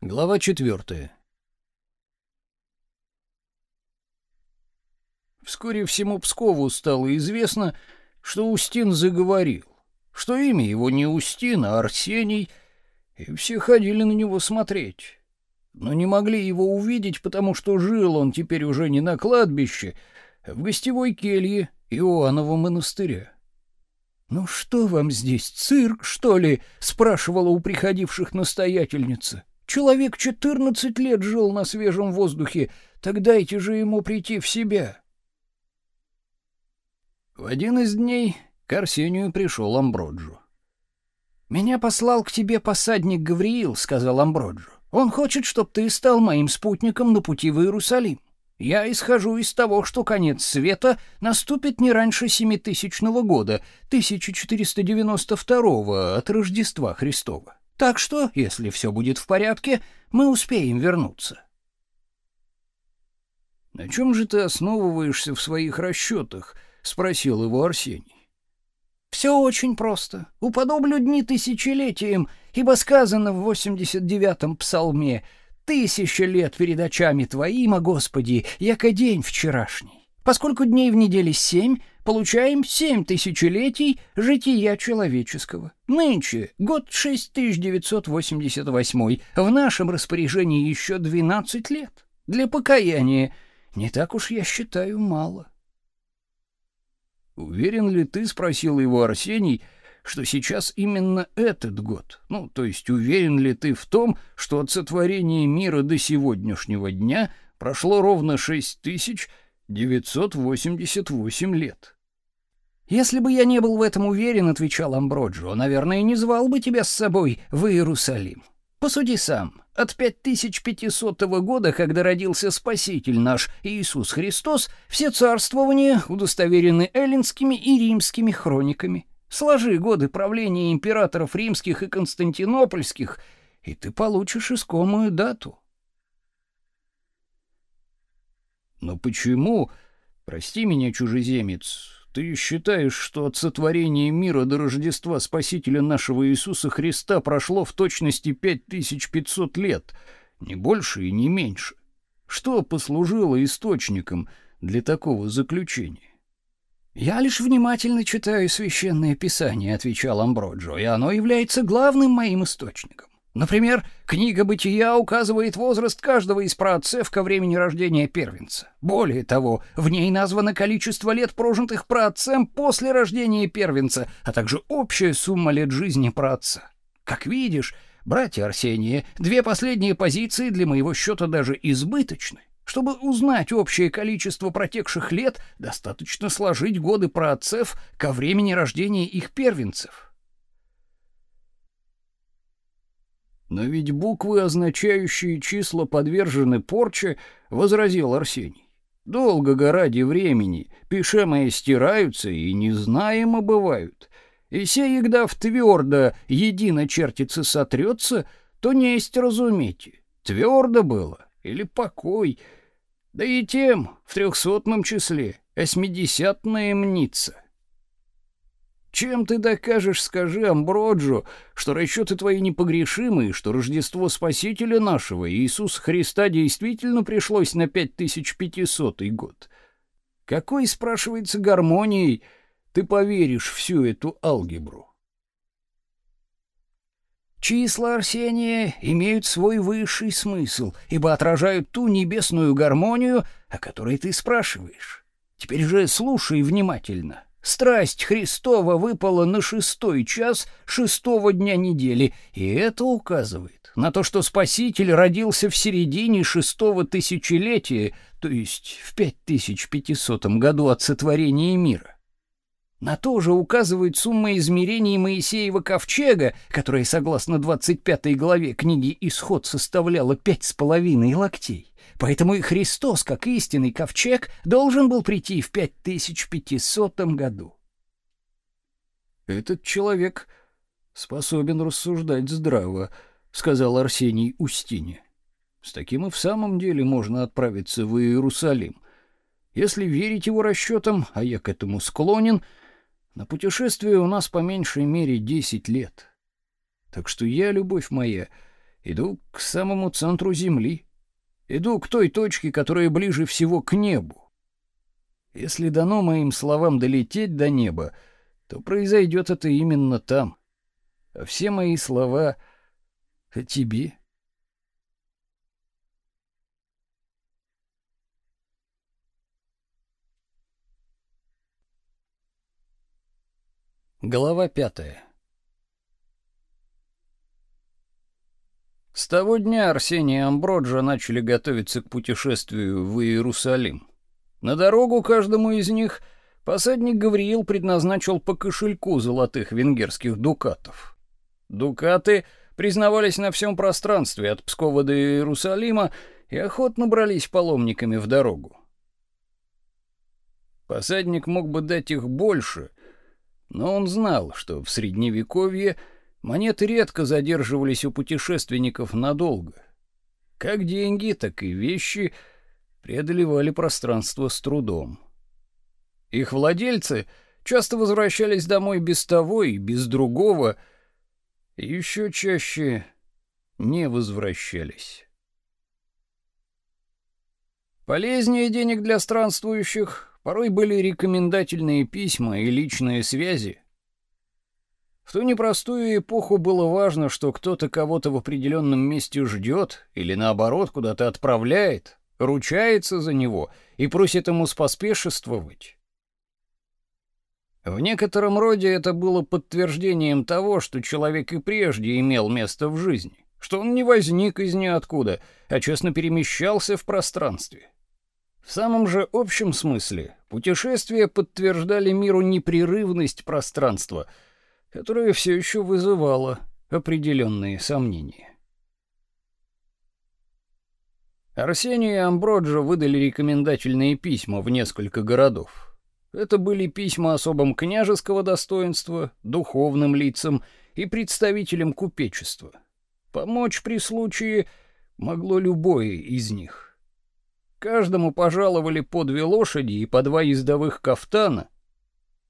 Глава четвертая. Вскоре всему Пскову стало известно, что Устин заговорил, что имя его не Устин, а Арсений, и все ходили на него смотреть но не могли его увидеть, потому что жил он теперь уже не на кладбище, а в гостевой келье Иоаннова монастыря. «Ну что вам здесь, цирк, что ли?» — спрашивала у приходивших настоятельница. «Человек четырнадцать лет жил на свежем воздухе, так дайте же ему прийти в себя». В один из дней к Арсению пришел Амброджо. «Меня послал к тебе посадник Гавриил», — сказал Амброджо. Он хочет, чтобы ты стал моим спутником на пути в Иерусалим. Я исхожу из того, что конец света наступит не раньше семитысячного года, 1492 от Рождества Христова. Так что, если все будет в порядке, мы успеем вернуться. На чем же ты основываешься в своих расчетах? спросил его Арсений. Все очень просто. Уподоблю дни тысячелетиям, ибо сказано в 89-м псалме «Тысяча лет перед очами Твоим, о Господи, яко день вчерашний». Поскольку дней в неделе семь, получаем семь тысячелетий жития человеческого. Нынче год 6988, в нашем распоряжении еще 12 лет. Для покаяния не так уж я считаю мало. Уверен ли ты, спросил его Арсений, что сейчас именно этот год? Ну, то есть уверен ли ты в том, что от сотворения мира до сегодняшнего дня прошло ровно 6988 лет? Если бы я не был в этом уверен, отвечал Амброджо, наверное, не звал бы тебя с собой в Иерусалим. Посуди сам. От 5500 года, когда родился Спаситель наш Иисус Христос, все царствования удостоверены эллинскими и римскими хрониками. Сложи годы правления императоров римских и константинопольских, и ты получишь искомую дату. Но почему, прости меня, чужеземец, ты считаешь, что от сотворения мира до Рождества Спасителя нашего Иисуса Христа прошло в точности 5500 лет, не больше и не меньше? Что послужило источником для такого заключения? Я лишь внимательно читаю священное писание, отвечал Амброджо, и оно является главным моим источником. Например, книга Бытия указывает возраст каждого из праотцев ко времени рождения первенца. Более того, в ней названо количество лет, прожитых праотцем после рождения первенца, а также общая сумма лет жизни праотца. Как видишь, братья Арсения, две последние позиции для моего счета даже избыточны. Чтобы узнать общее количество протекших лет, достаточно сложить годы праотцев ко времени рождения их первенцев. Но ведь буквы, означающие числа, подвержены порче, возразил Арсений. Долго ради времени пишемые стираются и незнаемо бывают. И сей, в твердо едино чертится сотрется, то несть разумейте, твердо было или покой, да и тем в трехсотном числе, осьмидесятная мнится. Чем ты докажешь, скажи Амброджо, что расчеты твои непогрешимы, что Рождество Спасителя нашего, Иисуса Христа, действительно пришлось на 5500 год? Какой, спрашивается, гармонией ты поверишь всю эту алгебру? Числа Арсения имеют свой высший смысл, ибо отражают ту небесную гармонию, о которой ты спрашиваешь. Теперь же слушай внимательно. Страсть Христова выпала на шестой час шестого дня недели, и это указывает на то, что Спаситель родился в середине шестого тысячелетия, то есть в 5500 году от сотворения мира. На то же указывает сумма измерений Моисеева ковчега, которая, согласно 25 главе книги «Исход», составляла пять с половиной локтей. Поэтому и Христос, как истинный ковчег, должен был прийти в 5500 году. Этот человек способен рассуждать здраво, сказал Арсений Устине. С таким и в самом деле можно отправиться в Иерусалим. Если верить его расчетам, а я к этому склонен, на путешествие у нас по меньшей мере 10 лет. Так что я, любовь моя, иду к самому центру земли. Иду к той точке, которая ближе всего к небу. Если дано моим словам долететь до неба, то произойдет это именно там. А все мои слова о тебе. Глава пятая. С того дня Арсений и Амброджо начали готовиться к путешествию в Иерусалим. На дорогу каждому из них посадник Гавриил предназначил по кошельку золотых венгерских дукатов. Дукаты признавались на всем пространстве от Пскова до Иерусалима и охотно брались паломниками в дорогу. Посадник мог бы дать их больше, но он знал, что в средневековье – Монеты редко задерживались у путешественников надолго. Как деньги, так и вещи преодолевали пространство с трудом. Их владельцы часто возвращались домой без того и без другого, и еще чаще не возвращались. Полезнее денег для странствующих Порой были рекомендательные письма и личные связи. В ту непростую эпоху было важно, что кто-то кого-то в определенном месте ждет или наоборот куда-то отправляет, ручается за него и просит ему споспешествовать. В некотором роде это было подтверждением того, что человек и прежде имел место в жизни, что он не возник из ниоткуда, а честно перемещался в пространстве. В самом же общем смысле путешествия подтверждали миру непрерывность пространства, которое все еще вызывало определенные сомнения. Арсению и Амброджо выдали рекомендательные письма в несколько городов. Это были письма особам княжеского достоинства, духовным лицам и представителям купечества. Помочь при случае могло любое из них. Каждому пожаловали по две лошади и по два ездовых кафтана.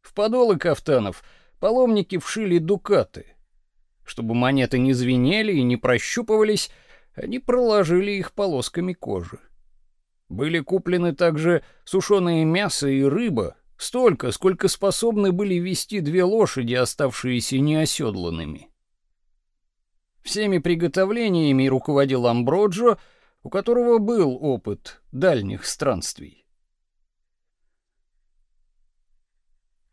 В подолы кафтанов паломники вшили дукаты. Чтобы монеты не звенели и не прощупывались, они проложили их полосками кожи. Были куплены также сушеное мясо и рыба, Столько, сколько способны были вести две лошади, оставшиеся неоседланными. Всеми приготовлениями руководил Амброджо, у которого был опыт дальних странствий.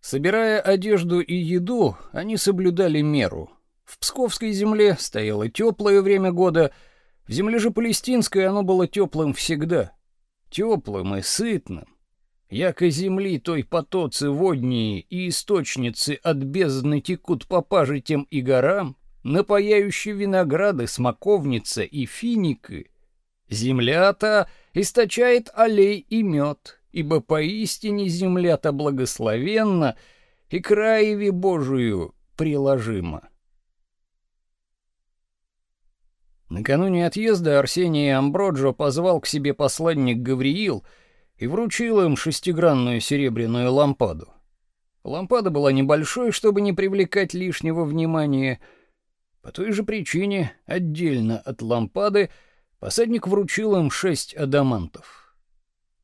Собирая одежду и еду, они соблюдали меру. В Псковской земле стояло теплое время года, в земле же палестинской оно было теплым всегда, теплым и сытным. Яко земли той потоцы водние и источницы от бездны текут по пажитям и горам, напаяющие винограды, смоковница и финики, земля-то источает олей и мед, ибо поистине земля-то благословенна и краеви Божию приложима. Накануне отъезда Арсений Амброджо позвал к себе посланник Гавриил — и вручил им шестигранную серебряную лампаду. Лампада была небольшой, чтобы не привлекать лишнего внимания. По той же причине, отдельно от лампады, посадник вручил им шесть адамантов.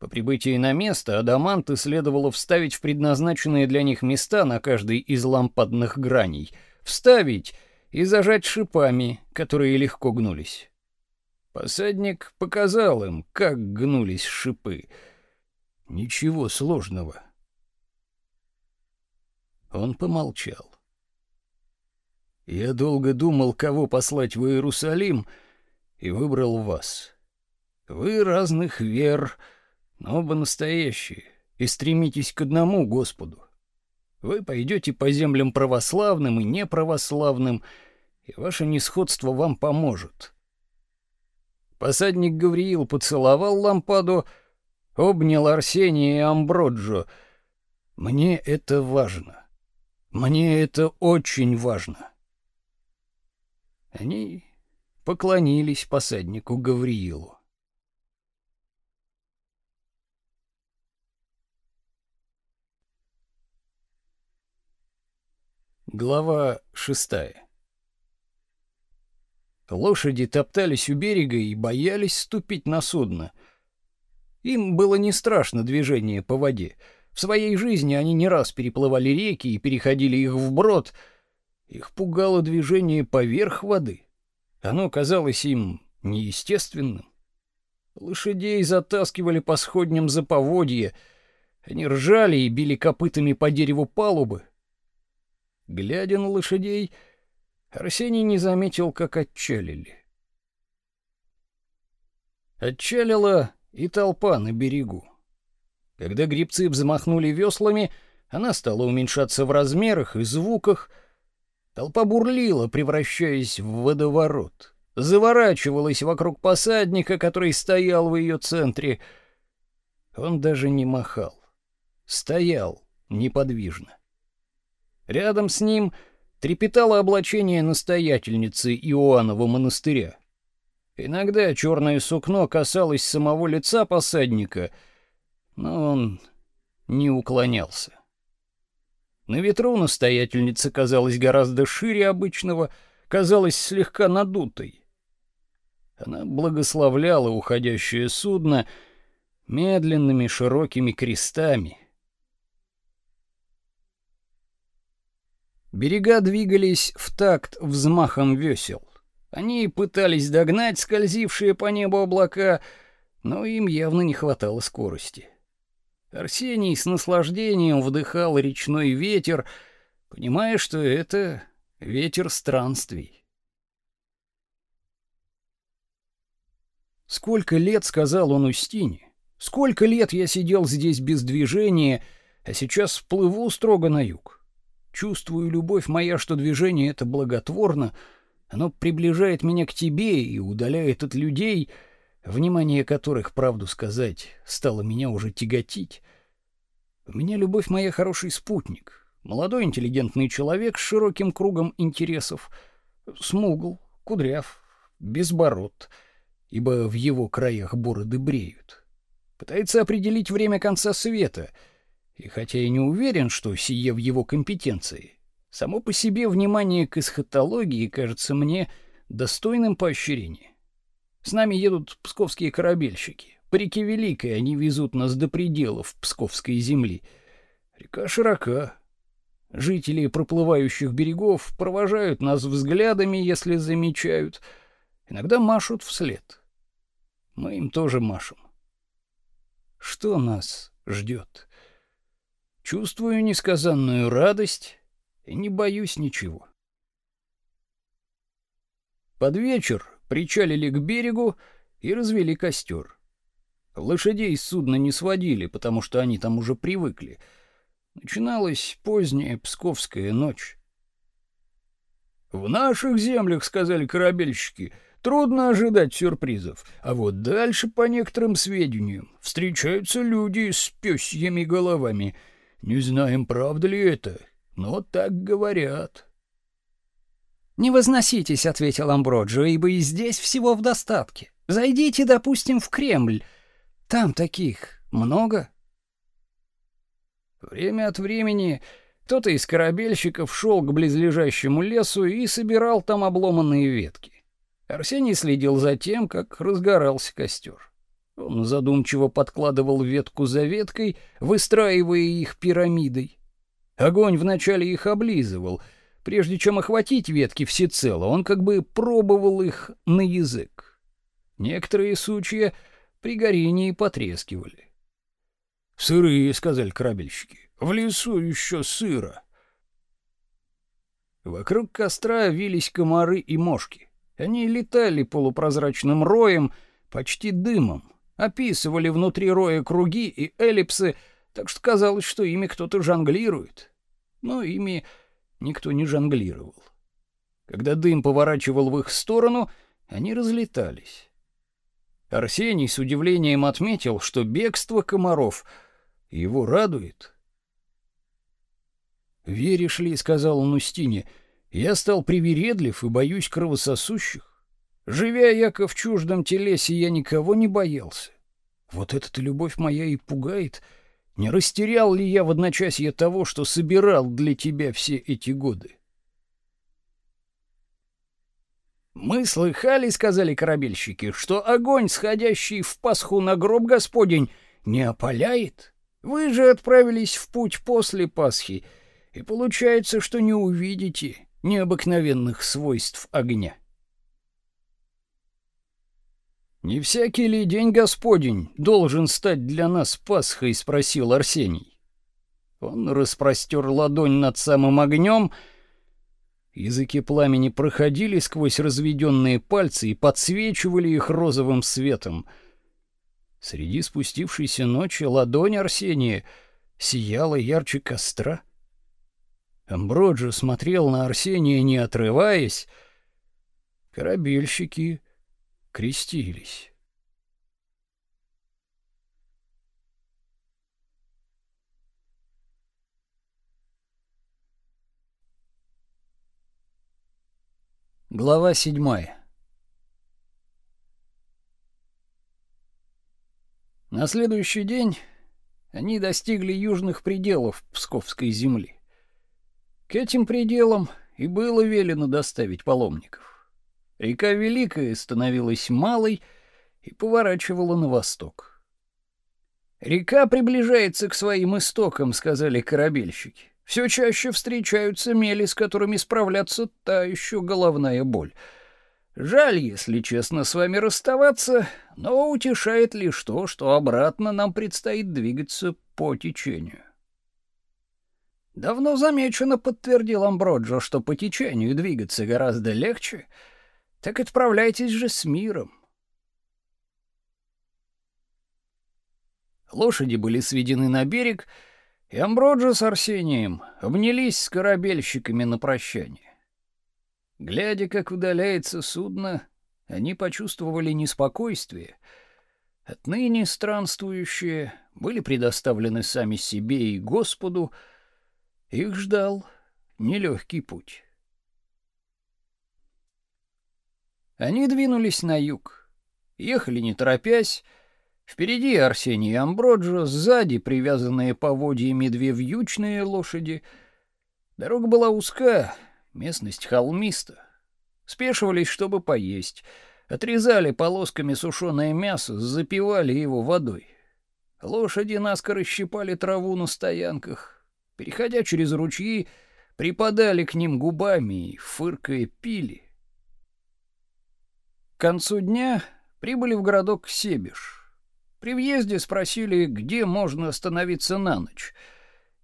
По прибытии на место адаманты следовало вставить в предназначенные для них места на каждой из лампадных граней, вставить и зажать шипами, которые легко гнулись. Посадник показал им, как гнулись шипы — Ничего сложного. Он помолчал. Я долго думал, кого послать в Иерусалим, и выбрал вас. Вы разных вер, но оба настоящие, и стремитесь к одному Господу. Вы пойдете по землям православным и неправославным, и ваше несходство вам поможет. Посадник Гавриил поцеловал лампаду, обнял Арсения и Амброджо. Мне это важно. Мне это очень важно. Они поклонились посаднику Гавриилу. Глава шестая. Лошади топтались у берега и боялись ступить на судно — им было не страшно движение по воде. В своей жизни они не раз переплывали реки и переходили их вброд. Их пугало движение поверх воды. Оно казалось им неестественным. Лошадей затаскивали по сходням за поводья. Они ржали и били копытами по дереву палубы. Глядя на лошадей, Арсений не заметил, как отчалили. Отчалила и толпа на берегу. Когда грибцы взмахнули веслами, она стала уменьшаться в размерах и звуках. Толпа бурлила, превращаясь в водоворот. Заворачивалась вокруг посадника, который стоял в ее центре. Он даже не махал. Стоял неподвижно. Рядом с ним трепетало облачение настоятельницы Иоаннова монастыря. Иногда черное сукно касалось самого лица посадника, но он не уклонялся. На ветру настоятельница казалась гораздо шире обычного, казалась слегка надутой. Она благословляла уходящее судно медленными широкими крестами, Берега двигались в такт взмахом весел. Они пытались догнать скользившие по небу облака, но им явно не хватало скорости. Арсений с наслаждением вдыхал речной ветер, понимая, что это ветер странствий. Сколько лет, сказал он Устине, сколько лет я сидел здесь без движения, а сейчас плыву строго на юг. Чувствую, любовь моя, что движение это благотворно, оно приближает меня к тебе и удаляет от людей, внимание которых, правду сказать, стало меня уже тяготить. У меня любовь моя хороший спутник, молодой интеллигентный человек с широким кругом интересов, смугл, кудряв, безбород — ибо в его краях бороды бреют. Пытается определить время конца света, и хотя я не уверен, что сие в его компетенции, само по себе внимание к эсхатологии кажется мне достойным поощрения. С нами едут псковские корабельщики. По реке Великой они везут нас до пределов Псковской земли. Река широка. Жители проплывающих берегов провожают нас взглядами, если замечают — Иногда машут вслед. Мы им тоже машем. Что нас ждет? Чувствую несказанную радость и не боюсь ничего. Под вечер причалили к берегу и развели костер. Лошадей с судна не сводили, потому что они там уже привыкли. Начиналась поздняя псковская ночь. В наших землях, сказали корабельщики, Трудно ожидать сюрпризов. А вот дальше, по некоторым сведениям, встречаются люди с пёсьими головами. Не знаем, правда ли это, но так говорят. «Не возноситесь», — ответил Амброджо, — «ибо и здесь всего в достатке. Зайдите, допустим, в Кремль. Там таких много». Время от времени кто-то из корабельщиков шел к близлежащему лесу и собирал там обломанные ветки. Арсений следил за тем, как разгорался костер. Он задумчиво подкладывал ветку за веткой, выстраивая их пирамидой. Огонь вначале их облизывал, прежде чем охватить ветки всецело, он как бы пробовал их на язык. Некоторые сучья при горении потрескивали. «Сырые», — сказали корабельщики, — «в лесу еще сыро». Вокруг костра вились комары и мошки. Они летали полупрозрачным роем, почти дымом, описывали внутри роя круги и эллипсы, так что казалось, что ими кто-то жонглирует. Но ими никто не жонглировал. Когда дым поворачивал в их сторону, они разлетались. Арсений с удивлением отметил, что бегство комаров его радует. «Веришь ли, — сказал он Устине, — я стал привередлив и боюсь кровососущих. Живя яко в чуждом телесе, я никого не боялся. Вот эта любовь моя и пугает. Не растерял ли я в одночасье того, что собирал для тебя все эти годы? Мы слыхали, сказали корабельщики, что огонь, сходящий в Пасху на гроб Господень, не опаляет. Вы же отправились в путь после Пасхи, и получается, что не увидите необыкновенных свойств огня. Не всякий ли день Господень должен стать для нас Пасхой, спросил Арсений. Он распростер ладонь над самым огнем. Языки пламени проходили сквозь разведенные пальцы и подсвечивали их розовым светом. Среди спустившейся ночи ладонь Арсения сияла ярче костра. Амброджо смотрел на Арсения, не отрываясь. Корабельщики крестились. Глава седьмая. На следующий день они достигли южных пределов Псковской земли. К этим пределам и было велено доставить паломников. Река Великая становилась малой и поворачивала на восток. Река приближается к своим истокам, сказали корабельщики. Все чаще встречаются мели, с которыми справляться та еще головная боль. Жаль, если честно, с вами расставаться, но утешает лишь то, что обратно нам предстоит двигаться по течению. Давно замечено, подтвердил Амброджо, что по течению двигаться гораздо легче. Так отправляйтесь же с миром. Лошади были сведены на берег, и Амброджо с Арсением обнялись с корабельщиками на прощание. Глядя, как удаляется судно, они почувствовали неспокойствие. Отныне странствующие были предоставлены сами себе и Господу, их ждал нелегкий путь. Они двинулись на юг, ехали не торопясь, Впереди Арсений и Амброджо, сзади привязанные поводьями две вьючные лошади. Дорога была узкая, местность холмиста. Спешивались, чтобы поесть. Отрезали полосками сушеное мясо, запивали его водой. Лошади наскоро щипали траву на стоянках. Переходя через ручьи, припадали к ним губами и, фыркая, пили. К концу дня прибыли в городок Себеж. При въезде спросили, где можно остановиться на ночь.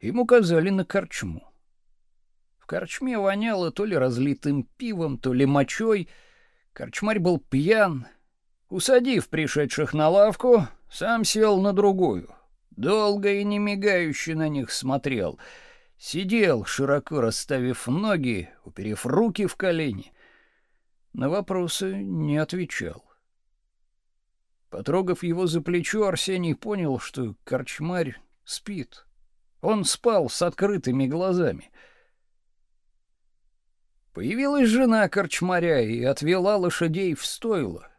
Им указали на корчму. В корчме воняло то ли разлитым пивом, то ли мочой. Корчмарь был пьян. Усадив пришедших на лавку, сам сел на другую. Долго и не мигающе на них смотрел. Сидел, широко расставив ноги, уперев руки в колени. На вопросы не отвечал. Потрогав его за плечо, Арсений понял, что корчмарь спит. Он спал с открытыми глазами. Появилась жена корчмаря и отвела лошадей в стойло.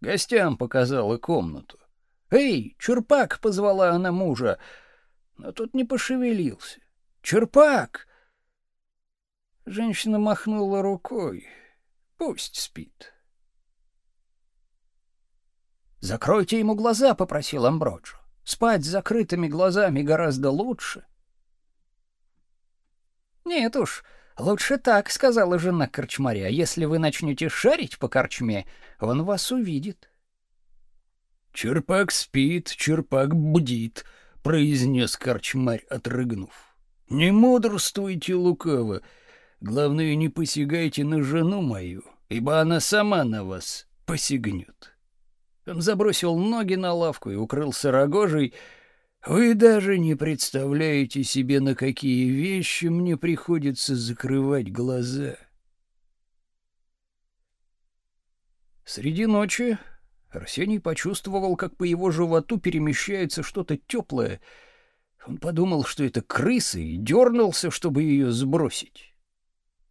Гостям показала комнату. «Эй, Черпак!» — позвала она мужа, но тот не пошевелился. «Черпак!» Женщина махнула рукой. «Пусть спит». «Закройте ему глаза», — попросил Амброджо. «Спать с закрытыми глазами гораздо лучше». «Нет уж, лучше так», — сказала жена корчмаря. «Если вы начнете шарить по корчме, он вас увидит». «Черпак спит, черпак бдит», — произнес корчмарь, отрыгнув. «Не мудрствуйте лукаво. Главное, не посягайте на жену мою, ибо она сама на вас посягнет». Он забросил ноги на лавку и укрылся рогожей. Вы даже не представляете себе, на какие вещи мне приходится закрывать глаза. Среди ночи Арсений почувствовал, как по его животу перемещается что-то теплое. Он подумал, что это крыса, и дернулся, чтобы ее сбросить.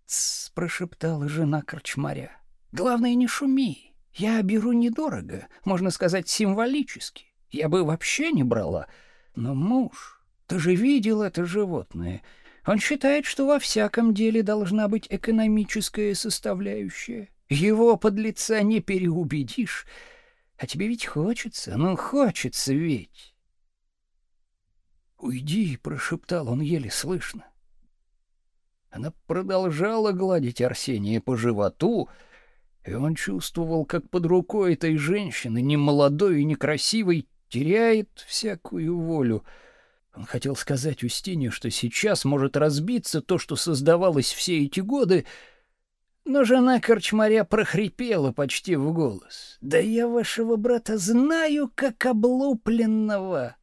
«Тссс», — прошептала жена корчмаря, — «главное, не шуми». Я беру недорого, можно сказать, символически. Я бы вообще не брала. Но муж, ты же видел это животное. Он считает, что во всяком деле должна быть экономическая составляющая. Его под лица не переубедишь. А тебе ведь хочется, ну хочется ведь. «Уйди», — прошептал он еле слышно. Она продолжала гладить Арсения по животу, — и он чувствовал, как под рукой этой женщины, не молодой и некрасивой, теряет всякую волю. Он хотел сказать Устине, что сейчас может разбиться то, что создавалось все эти годы, но жена корчмаря прохрипела почти в голос. «Да я вашего брата знаю, как облупленного!»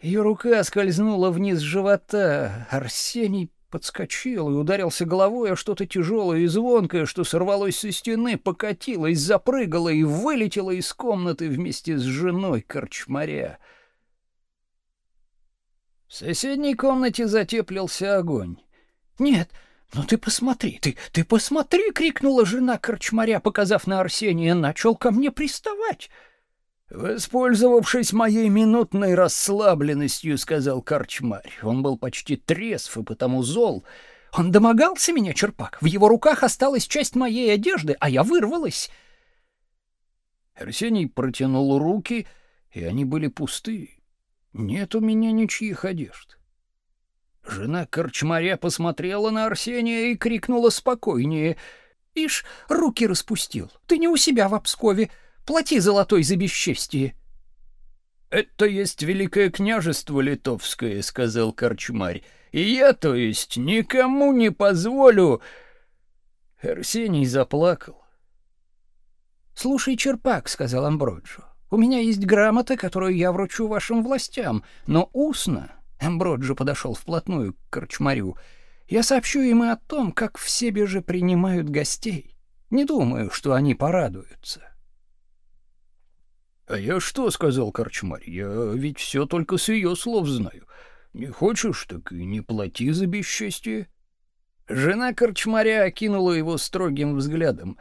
Ее рука скользнула вниз живота. Арсений подскочил и ударился головой о что-то тяжелое и звонкое, что сорвалось со стены, покатилось, запрыгало и вылетело из комнаты вместе с женой корчмаря. В соседней комнате затеплился огонь. «Нет, ну ты посмотри, ты, ты посмотри!» — крикнула жена корчмаря, показав на Арсения, начал ко мне приставать. Воспользовавшись моей минутной расслабленностью, сказал корчмарь. Он был почти трезв и потому зол. Он домогался меня, черпак. В его руках осталась часть моей одежды, а я вырвалась. Арсений протянул руки, и они были пусты. Нет у меня ничьих одежд. Жена корчмаря посмотрела на Арсения и крикнула спокойнее. «Ишь, руки распустил. Ты не у себя в Пскове. Плати золотой за бесчестие». «Это есть Великое княжество Литовское», — сказал корчмарь. «И я, то есть, никому не позволю...» Арсений заплакал. «Слушай, Черпак», — сказал Амброджо, — «у меня есть грамота, которую я вручу вашим властям, но устно Эмброджи подошел вплотную к корчмарю. «Я сообщу им и о том, как все беже принимают гостей. Не думаю, что они порадуются». «А я что?» — сказал корчмарь. «Я ведь все только с ее слов знаю. Не хочешь, так и не плати за бесчестие». Жена корчмаря окинула его строгим взглядом.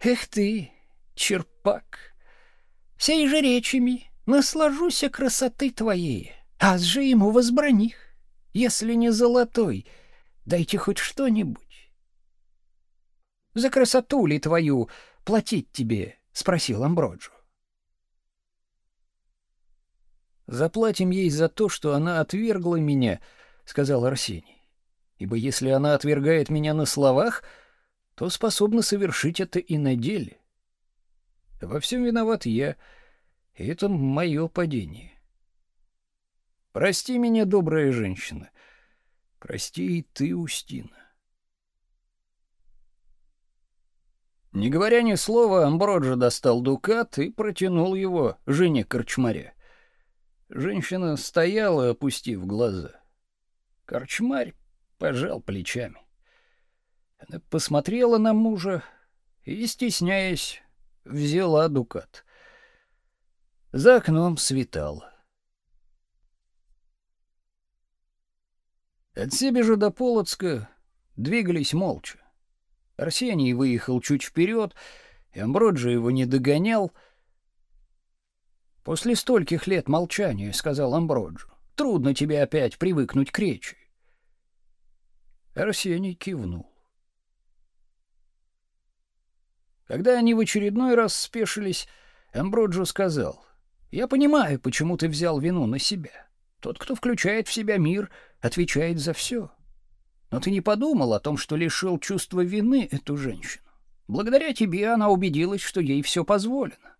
«Эх ты, черпак! Сей же речами наслажуся красоты твоей!» Аз же ему возбраних, если не золотой, дайте хоть что-нибудь. За красоту ли твою платить тебе? спросил Амброджо. Заплатим ей за то, что она отвергла меня, сказал Арсений. Ибо если она отвергает меня на словах, то способна совершить это и на деле. Во всем виноват я, и это мое падение. Прости меня, добрая женщина. Прости и ты, Устина. Не говоря ни слова, Амброджо достал дукат и протянул его жене корчмаря. Женщина стояла, опустив глаза. Корчмарь пожал плечами. Она посмотрела на мужа и, стесняясь, взяла дукат. За окном светало. От Себежа до Полоцка двигались молча. Арсений выехал чуть вперед, Амброджи его не догонял. «После стольких лет молчания, — сказал Амброджо, — трудно тебе опять привыкнуть к речи». Арсений кивнул. Когда они в очередной раз спешились, Амброджо сказал, «Я понимаю, почему ты взял вину на себя. Тот, кто включает в себя мир, отвечает за все. Но ты не подумал о том, что лишил чувства вины эту женщину. Благодаря тебе она убедилась, что ей все позволено.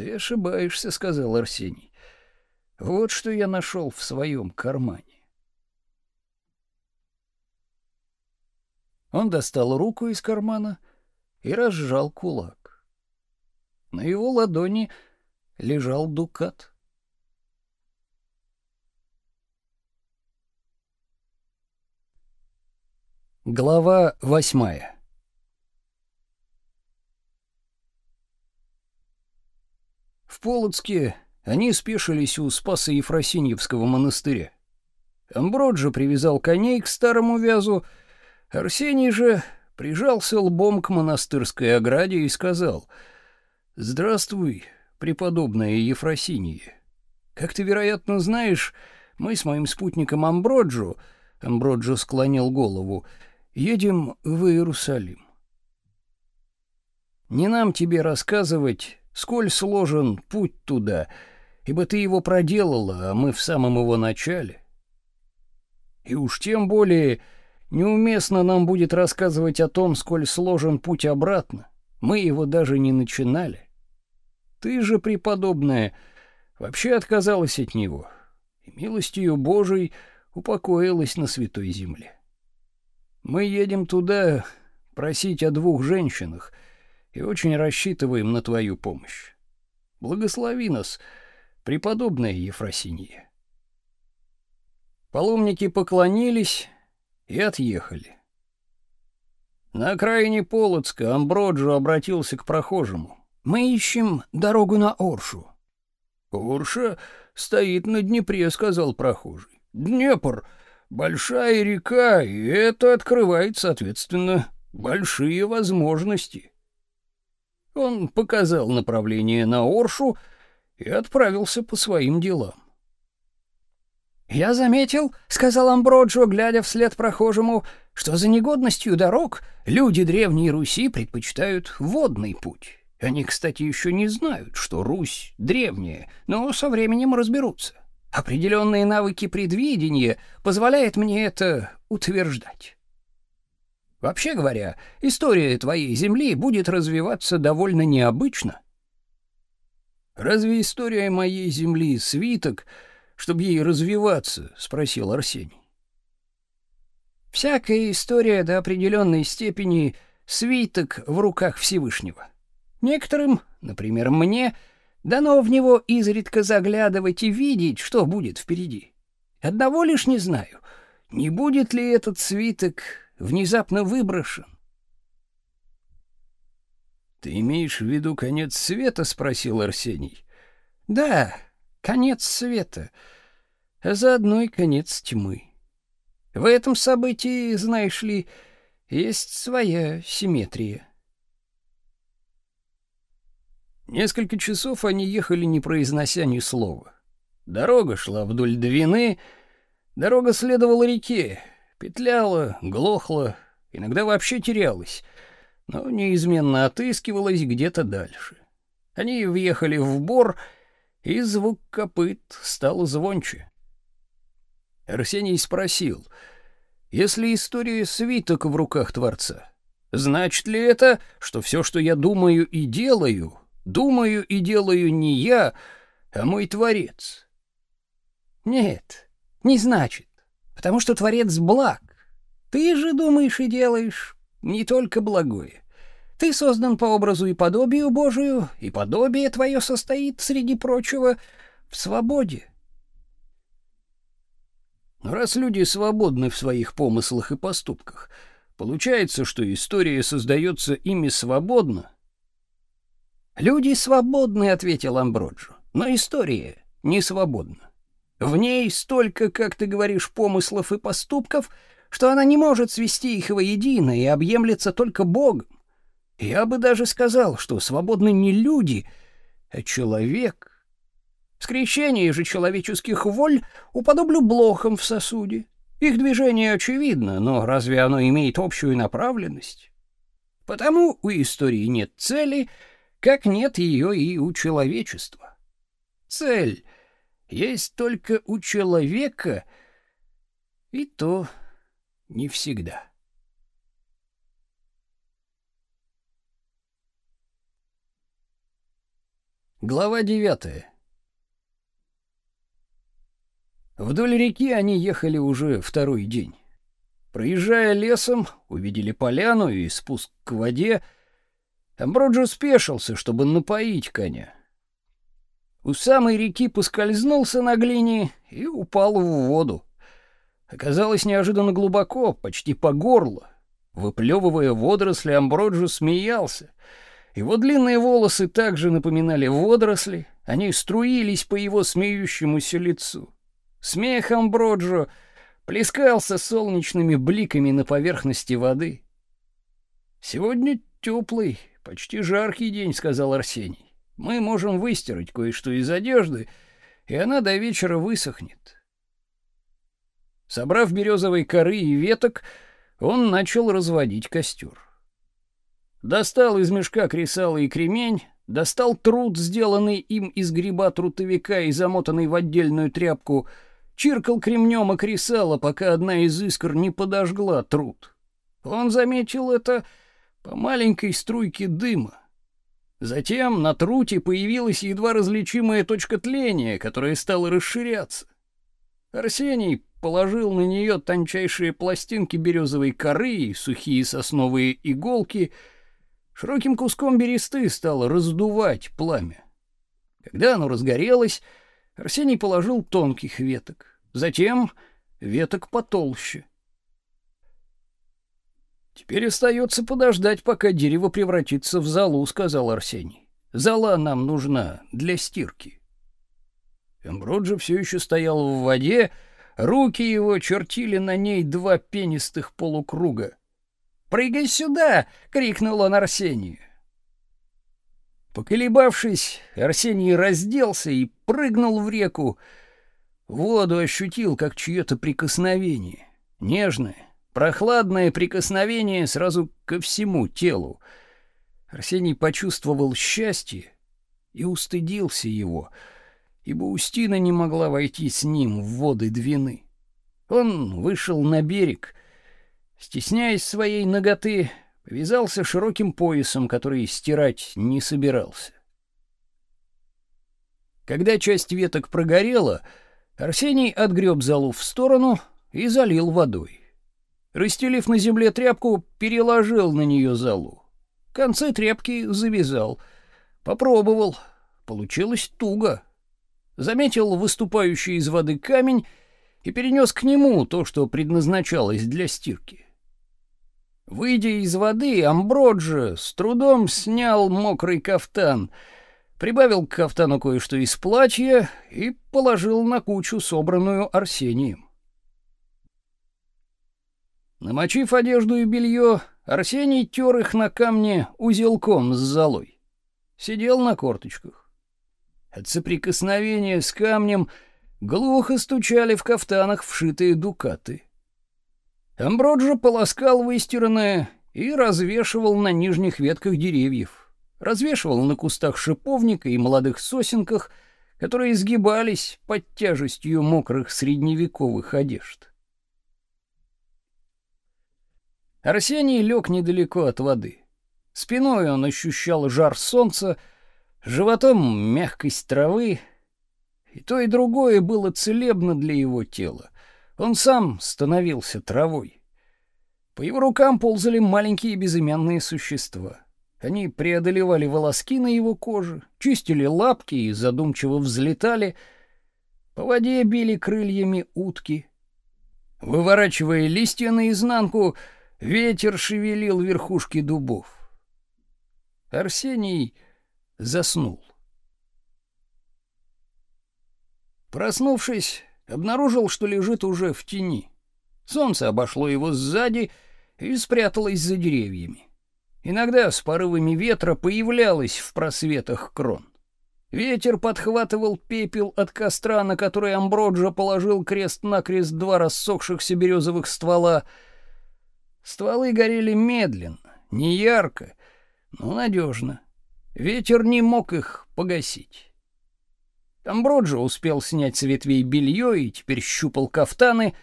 Ты ошибаешься, сказал Арсений. Вот что я нашел в своем кармане. Он достал руку из кармана и разжал кулак. На его ладони лежал дукат. Глава восьмая В Полоцке они спешились у Спаса Ефросиньевского монастыря. Амброджо привязал коней к старому вязу, Арсений же прижался лбом к монастырской ограде и сказал «Здравствуй, преподобная Ефросинья. Как ты, вероятно, знаешь, мы с моим спутником Амброджо, Амброджо склонил голову, — едем в Иерусалим. Не нам тебе рассказывать, сколь сложен путь туда, ибо ты его проделала, а мы в самом его начале. И уж тем более неуместно нам будет рассказывать о том, сколь сложен путь обратно. Мы его даже не начинали. Ты же, преподобная, вообще отказалась от него, и милостью Божией упокоилась на святой земле. Мы едем туда просить о двух женщинах и очень рассчитываем на твою помощь. Благослови нас, преподобная Ефросинья. Паломники поклонились и отъехали. На окраине Полоцка Амброджо обратился к прохожему. «Мы ищем дорогу на Оршу». «Орша стоит на Днепре», — сказал прохожий. «Днепр Большая река, и это открывает, соответственно, большие возможности. Он показал направление на Оршу и отправился по своим делам. «Я заметил, — сказал Амброджо, глядя вслед прохожему, — что за негодностью дорог люди Древней Руси предпочитают водный путь. Они, кстати, еще не знают, что Русь древняя, но со временем разберутся. Определенные навыки предвидения позволяют мне это утверждать. Вообще говоря, история твоей земли будет развиваться довольно необычно. Разве история моей земли свиток, чтобы ей развиваться, спросил Арсений. Всякая история до определенной степени свиток в руках Всевышнего. Некоторым, например, мне, дано в него изредка заглядывать и видеть, что будет впереди. Одного лишь не знаю, не будет ли этот свиток внезапно выброшен. Ты имеешь в виду конец света, спросил Арсений. Да, конец света, а заодно и конец тьмы. В этом событии, знаешь ли, есть своя симметрия. Несколько часов они ехали, не произнося ни слова. Дорога шла вдоль Двины, дорога следовала реке, петляла, глохла, иногда вообще терялась, но неизменно отыскивалась где-то дальше. Они въехали в бор, и звук копыт стал звонче. Арсений спросил, если история свиток в руках Творца, значит ли это, что все, что я думаю и делаю, думаю и делаю не я, а мой Творец? Нет, не значит, потому что Творец благ. Ты же думаешь и делаешь не только благое. Ты создан по образу и подобию Божию, и подобие твое состоит, среди прочего, в свободе. Раз люди свободны в своих помыслах и поступках, получается, что история создается ими свободно. Люди свободны, ответил Амброджо, но история не свободна. В ней столько, как ты говоришь, помыслов и поступков, что она не может свести их воедино и объемлется только Богом. Я бы даже сказал, что свободны не люди, а человек. Скрещение же человеческих воль уподоблю блохам в сосуде. Их движение очевидно, но разве оно имеет общую направленность? Потому у истории нет цели, как нет ее и у человечества. Цель есть только у человека, и то не всегда. Глава девятая. Вдоль реки они ехали уже второй день. Проезжая лесом, увидели поляну и спуск к воде. Амброджо спешился, чтобы напоить коня. У самой реки поскользнулся на глине и упал в воду. Оказалось неожиданно глубоко, почти по горло. Выплевывая водоросли, Амброджо смеялся. Его длинные волосы также напоминали водоросли, они струились по его смеющемуся лицу. Смех Амброджо плескался солнечными бликами на поверхности воды. «Сегодня теплый, почти жаркий день», — сказал Арсений. «Мы можем выстирать кое-что из одежды, и она до вечера высохнет». Собрав березовые коры и веток, он начал разводить костер. Достал из мешка кресало и кремень, достал труд, сделанный им из гриба трутовика и замотанный в отдельную тряпку — чиркал кремнем о кресало, пока одна из искр не подожгла труд. Он заметил это по маленькой струйке дыма. Затем на труте появилась едва различимая точка тления, которая стала расширяться. Арсений положил на нее тончайшие пластинки березовой коры сухие сосновые иголки, широким куском бересты стал раздувать пламя. Когда оно разгорелось, Арсений положил тонких веток. Затем веток потолще. Теперь остается подождать, пока дерево превратится в золу, сказал Арсений. Зола нам нужна для стирки. Эмброджи все еще стоял в воде, руки его чертили на ней два пенистых полукруга. «Прыгай сюда!» — крикнул он Арсению. Поколебавшись, Арсений разделся и прыгнул в реку, Воду ощутил, как чье-то прикосновение. Нежное, прохладное прикосновение сразу ко всему телу. Арсений почувствовал счастье и устыдился его. ибо Устина не могла войти с ним в воды Двины. Он вышел на берег, стесняясь своей ноготы, повязался широким поясом, который стирать не собирался. Когда часть веток прогорела, Арсений отгреб залу в сторону и залил водой. Расстелив на земле тряпку, переложил на нее залу. Концы тряпки завязал. Попробовал. Получилось туго. Заметил выступающий из воды камень и перенес к нему то, что предназначалось для стирки. Выйдя из воды, Амброджи с трудом снял мокрый кафтан, прибавил к кафтану кое-что из платья и положил на кучу, собранную Арсением. Намочив одежду и белье, Арсений тер их на камне узелком с золой. Сидел на корточках. От соприкосновения с камнем глухо стучали в кафтанах вшитые дукаты. Амброджо полоскал выстиранное и развешивал на нижних ветках деревьев. Развешивал на кустах шиповника и молодых сосенках, которые изгибались под тяжестью мокрых средневековых одежд. Арсений лег недалеко от воды. Спиной он ощущал жар солнца, животом мягкость травы. И то, и другое было целебно для его тела. Он сам становился травой. По его рукам ползали маленькие безымянные существа. Они преодолевали волоски на его коже, чистили лапки и задумчиво взлетали. По воде били крыльями утки. Выворачивая листья наизнанку, Ветер шевелил верхушки дубов. Арсений заснул. Проснувшись, обнаружил, что лежит уже в тени. Солнце обошло его сзади и спряталось за деревьями. Иногда с порывами ветра появлялось в просветах крон. Ветер подхватывал пепел от костра, на который Амброджо положил крест-накрест два рассохшихся березовых ствола — Стволы горели медленно, не ярко, но надежно. Ветер не мог их погасить. Амброджо успел снять с ветвей белье и теперь щупал кафтаны.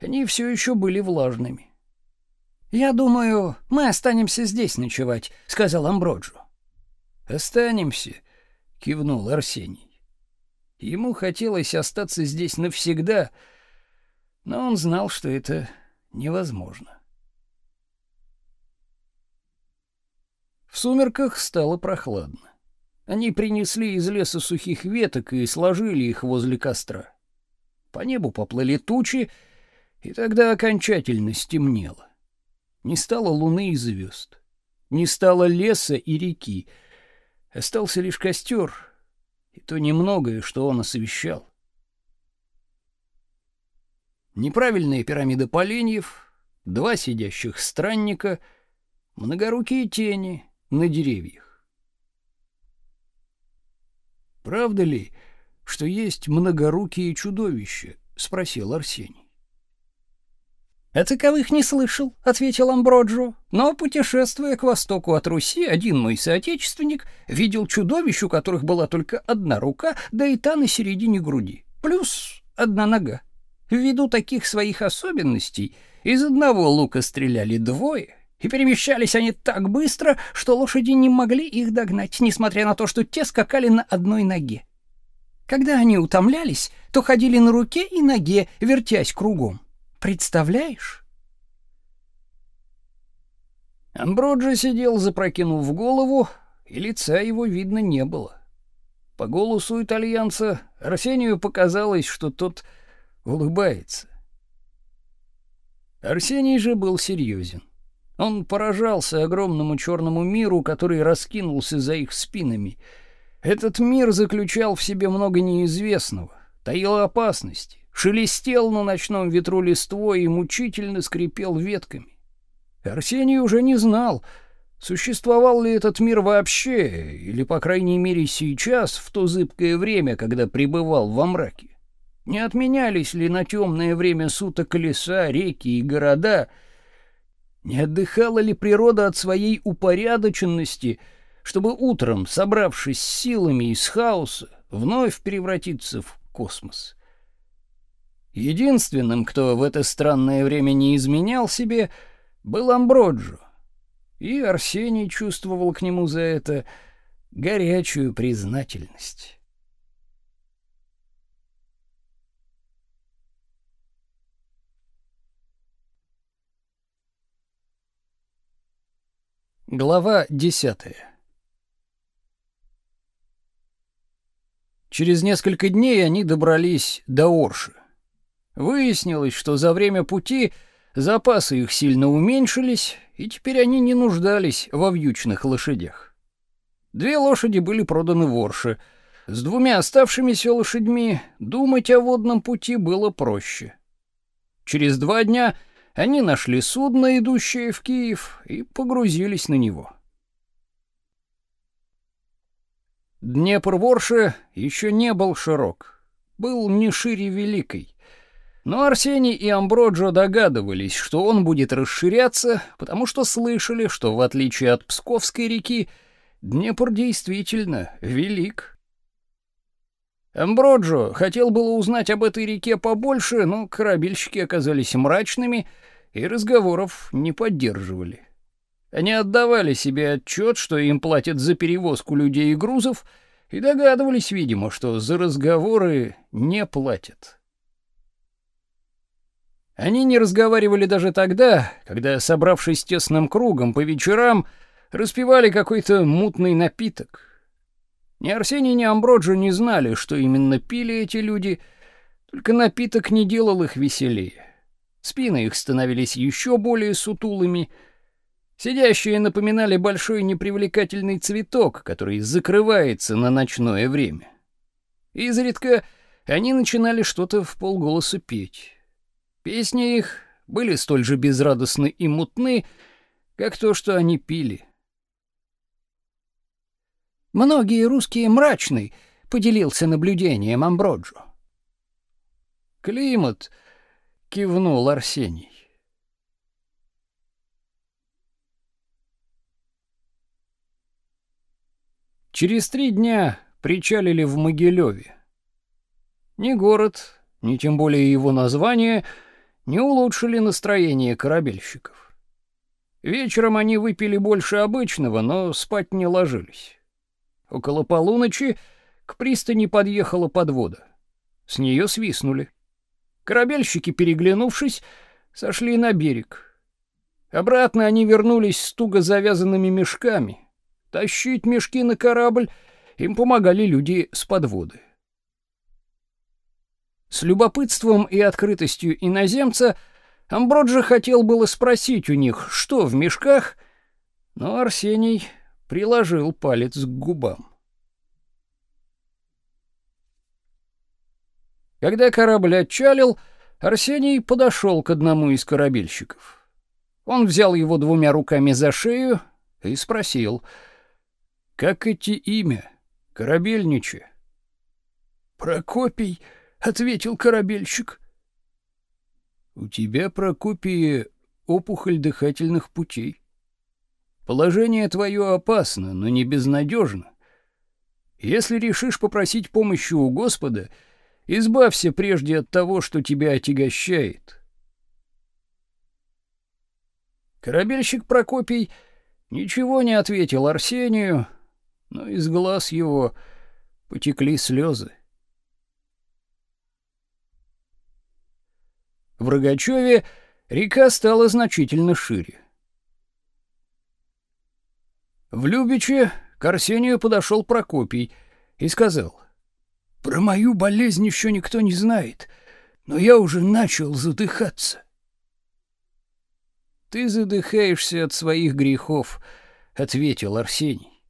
Они все еще были влажными. «Я думаю, мы останемся здесь ночевать», — сказал Амброджо. «Останемся», — кивнул Арсений. Ему хотелось остаться здесь навсегда, но он знал, что это невозможно. В сумерках стало прохладно. Они принесли из леса сухих веток и сложили их возле костра. По небу поплыли тучи, и тогда окончательно стемнело. Не стало луны и звезд, не стало леса и реки. Остался лишь костер, и то немногое, что он освещал. Неправильные пирамиды поленьев, два сидящих странника, многорукие тени — на деревьях. Правда ли, что есть многорукие чудовища? спросил Арсений. «О таковых не слышал», — ответил Амброджо. «Но, путешествуя к востоку от Руси, один мой соотечественник видел чудовищ, у которых была только одна рука, да и та на середине груди, плюс одна нога. Ввиду таких своих особенностей из одного лука стреляли двое, и перемещались они так быстро, что лошади не могли их догнать, несмотря на то, что те скакали на одной ноге. Когда они утомлялись, то ходили на руке и ноге, вертясь кругом. Представляешь? Амброджи сидел, запрокинув голову, и лица его видно не было. По голосу итальянца Арсению показалось, что тот улыбается. Арсений же был серьезен. Он поражался огромному черному миру, который раскинулся за их спинами. Этот мир заключал в себе много неизвестного, таил опасности, шелестел на ночном ветру листвой и мучительно скрипел ветками. Арсений уже не знал, существовал ли этот мир вообще, или, по крайней мере, сейчас, в то зыбкое время, когда пребывал во мраке. Не отменялись ли на темное время суток леса, реки и города — не отдыхала ли природа от своей упорядоченности, чтобы утром, собравшись силами из хаоса, вновь превратиться в космос. Единственным, кто в это странное время не изменял себе, был Амброджо, и Арсений чувствовал к нему за это горячую признательность. Глава десятая Через несколько дней они добрались до Орши. Выяснилось, что за время пути запасы их сильно уменьшились, и теперь они не нуждались во вьючных лошадях. Две лошади были проданы в Орше. С двумя оставшимися лошадьми думать о водном пути было проще. Через два дня они нашли судно, идущее в Киев, и погрузились на него. Днепр-Ворше еще не был широк, был не шире Великой. Но Арсений и Амброджо догадывались, что он будет расширяться, потому что слышали, что в отличие от Псковской реки, Днепр действительно велик. Амброджо хотел было узнать об этой реке побольше, но корабельщики оказались мрачными и разговоров не поддерживали. Они отдавали себе отчет, что им платят за перевозку людей и грузов, и догадывались, видимо, что за разговоры не платят. Они не разговаривали даже тогда, когда, собравшись тесным кругом по вечерам, распивали какой-то мутный напиток. Ни Арсений, ни Амброджо не знали, что именно пили эти люди, только напиток не делал их веселее. Спины их становились еще более сутулыми. Сидящие напоминали большой непривлекательный цветок, который закрывается на ночное время. Изредка они начинали что-то в полголоса петь. Песни их были столь же безрадостны и мутны, как то, что они пили. Многие русские мрачны, поделился наблюдением Амброджо. Климат кивнул Арсений. Через три дня причалили в Могилеве. Ни город, ни тем более его название не улучшили настроение корабельщиков. Вечером они выпили больше обычного, но спать не ложились. Около полуночи к пристани подъехала подвода. С нее свистнули. Корабельщики, переглянувшись, сошли на берег. Обратно они вернулись с туго завязанными мешками. Тащить мешки на корабль им помогали люди с подводы. С любопытством и открытостью иноземца Амброджи хотел было спросить у них, что в мешках, но Арсений приложил палец к губам. Когда корабль отчалил, Арсений подошел к одному из корабельщиков. Он взял его двумя руками за шею и спросил, «Как эти имя, корабельниче?» «Прокопий», — ответил корабельщик. «У тебя, Прокопий, опухоль дыхательных путей. Положение твое опасно, но не безнадежно. Если решишь попросить помощи у Господа — Избавься прежде от того, что тебя отягощает. Корабельщик Прокопий ничего не ответил Арсению, но из глаз его потекли слезы. В Рогачеве река стала значительно шире. В Любиче к Арсению подошел Прокопий и сказал: про мою болезнь еще никто не знает, но я уже начал задыхаться. Ты задыхаешься от своих грехов, ответил Арсений.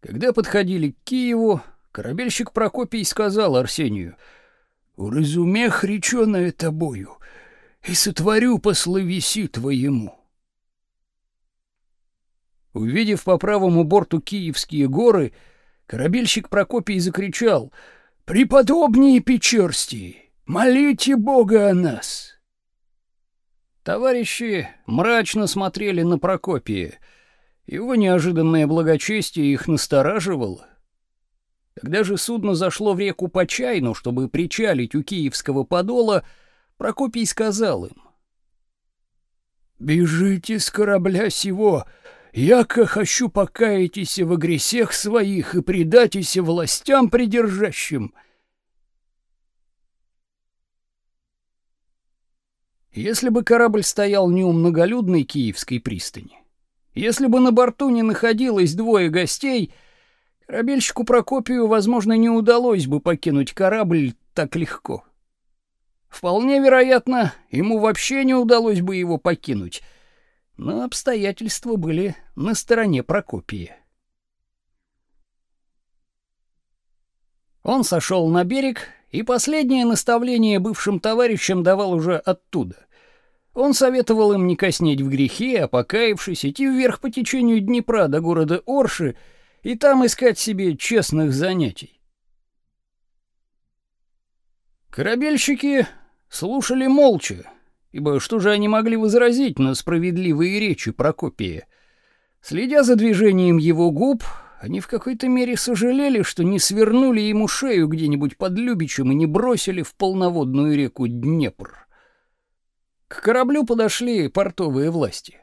Когда подходили к Киеву, корабельщик Прокопий сказал Арсению: "Уразумех речёное тобою, и сотворю по словеси твоему". Увидев по правому борту Киевские горы, Корабельщик Прокопий закричал «Преподобнее Печерсти, молите Бога о нас!» Товарищи мрачно смотрели на Прокопия. Его неожиданное благочестие их настораживало. Когда же судно зашло в реку по чайну, чтобы причалить у Киевского подола, Прокопий сказал им: Бежите с корабля сего, яко хочу покаетесь в грехах своих и предатися властям придержащим. Если бы корабль стоял не у многолюдной Киевской пристани, если бы на борту не находилось двое гостей, корабельщику Прокопию, возможно, не удалось бы покинуть корабль так легко. Вполне вероятно, ему вообще не удалось бы его покинуть, но обстоятельства были на стороне Прокопия. Он сошел на берег, и последнее наставление бывшим товарищам давал уже оттуда. Он советовал им не коснеть в грехе, а покаявшись, идти вверх по течению Днепра до города Орши и там искать себе честных занятий. Корабельщики слушали молча, ибо что же они могли возразить на справедливые речи Прокопия? Следя за движением его губ, они в какой-то мере сожалели, что не свернули ему шею где-нибудь под Любичем и не бросили в полноводную реку Днепр. К кораблю подошли портовые власти.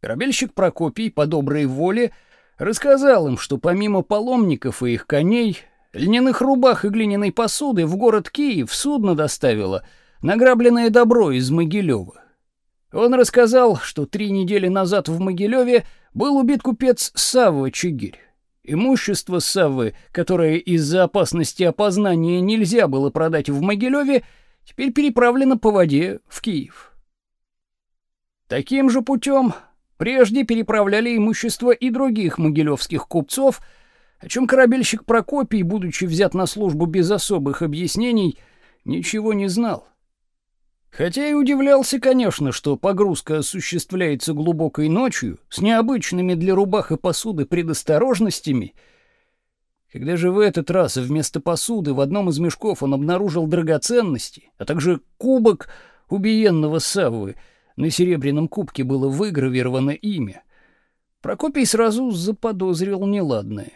Корабельщик Прокопий по доброй воле рассказал им, что помимо паломников и их коней, льняных рубах и глиняной посуды в город Киев судно доставило — награбленное добро из Могилева. Он рассказал, что три недели назад в Могилеве был убит купец Савва Чигирь. Имущество Саввы, которое из-за опасности опознания нельзя было продать в Могилеве, теперь переправлено по воде в Киев. Таким же путем прежде переправляли имущество и других могилевских купцов, о чем корабельщик Прокопий, будучи взят на службу без особых объяснений, ничего не знал. Хотя и удивлялся, конечно, что погрузка осуществляется глубокой ночью, с необычными для рубах и посуды предосторожностями. Когда же в этот раз вместо посуды в одном из мешков он обнаружил драгоценности, а также кубок убиенного Саввы, на серебряном кубке было выгравировано имя, Прокопий сразу заподозрил неладное.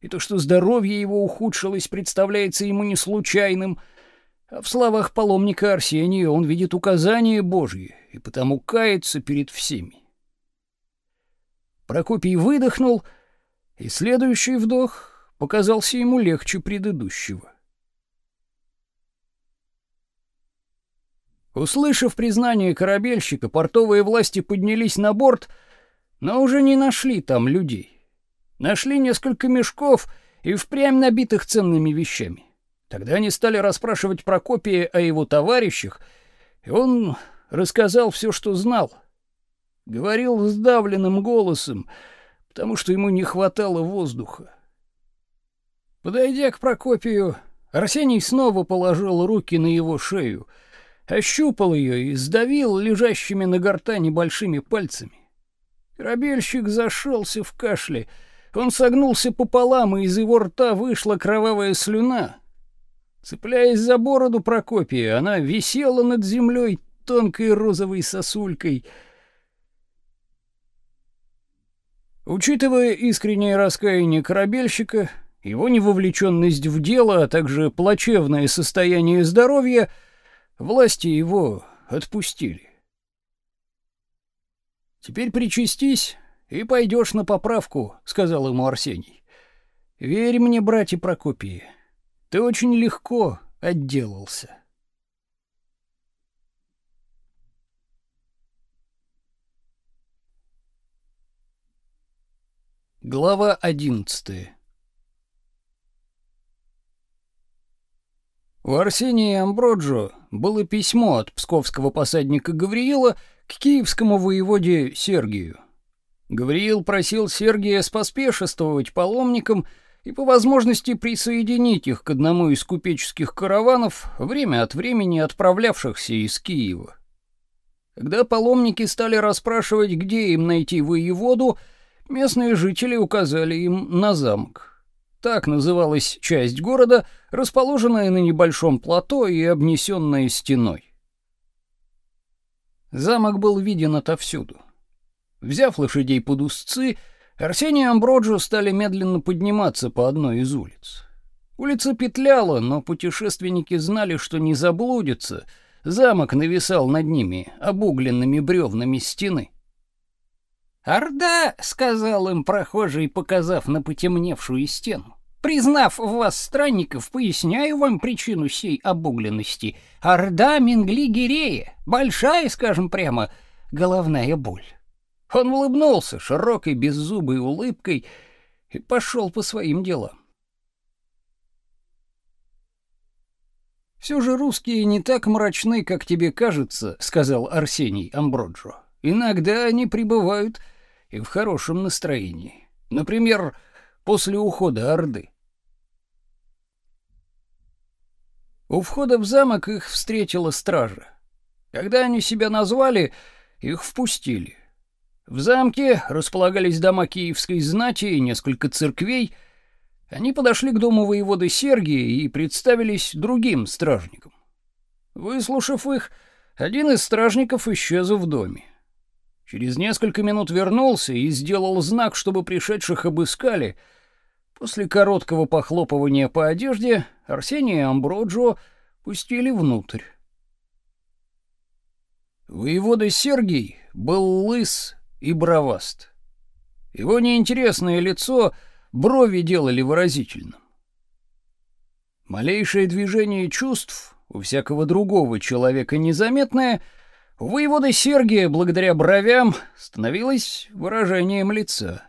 И то, что здоровье его ухудшилось, представляется ему не случайным — а в словах паломника Арсения он видит указание Божье и потому кается перед всеми. Прокопий выдохнул, и следующий вдох показался ему легче предыдущего. Услышав признание корабельщика, портовые власти поднялись на борт, но уже не нашли там людей. Нашли несколько мешков и впрямь набитых ценными вещами. Тогда они стали расспрашивать Прокопия о его товарищах, и он рассказал все, что знал. Говорил сдавленным голосом, потому что ему не хватало воздуха. Подойдя к Прокопию, Арсений снова положил руки на его шею, ощупал ее и сдавил лежащими на гортани большими пальцами. Корабельщик зашелся в кашле. Он согнулся пополам, и из его рта вышла кровавая слюна. Цепляясь за бороду Прокопия, она висела над землей тонкой розовой сосулькой. Учитывая искреннее раскаяние корабельщика, его невовлеченность в дело, а также плачевное состояние здоровья, власти его отпустили. «Теперь причастись и пойдешь на поправку», — сказал ему Арсений. «Верь мне, братья Прокопии, ты очень легко отделался. Глава одиннадцатая. У Арсения Амброджо было письмо от псковского посадника Гавриила к киевскому воеводе Сергию. Гавриил просил Сергия споспешествовать паломникам и по возможности присоединить их к одному из купеческих караванов, время от времени отправлявшихся из Киева. Когда паломники стали расспрашивать, где им найти воеводу, местные жители указали им на замок. Так называлась часть города, расположенная на небольшом плато и обнесенная стеной. Замок был виден отовсюду. Взяв лошадей под узцы, Арсений и Амброджо стали медленно подниматься по одной из улиц. Улица петляла, но путешественники знали, что не заблудятся. Замок нависал над ними обугленными бревнами стены. «Орда!» — сказал им прохожий, показав на потемневшую стену. «Признав вас странников, поясняю вам причину сей обугленности. Орда Мингли-Гирея, большая, скажем прямо, головная боль». Он улыбнулся широкой беззубой улыбкой и пошел по своим делам. Все же русские не так мрачны, как тебе кажется, сказал Арсений Амброджо. Иногда они пребывают и в хорошем настроении. Например, после ухода Орды. У входа в замок их встретила стража. Когда они себя назвали, их впустили. В замке располагались дома киевской знати и несколько церквей. Они подошли к дому воеводы Сергия и представились другим стражникам. Выслушав их, один из стражников исчез в доме. Через несколько минут вернулся и сделал знак, чтобы пришедших обыскали. После короткого похлопывания по одежде Арсения и Амброджо пустили внутрь. Воевода Сергий был лыс и броваст. Его неинтересное лицо брови делали выразительным. Малейшее движение чувств у всякого другого человека незаметное, у воевода Сергия, благодаря бровям, становилось выражением лица.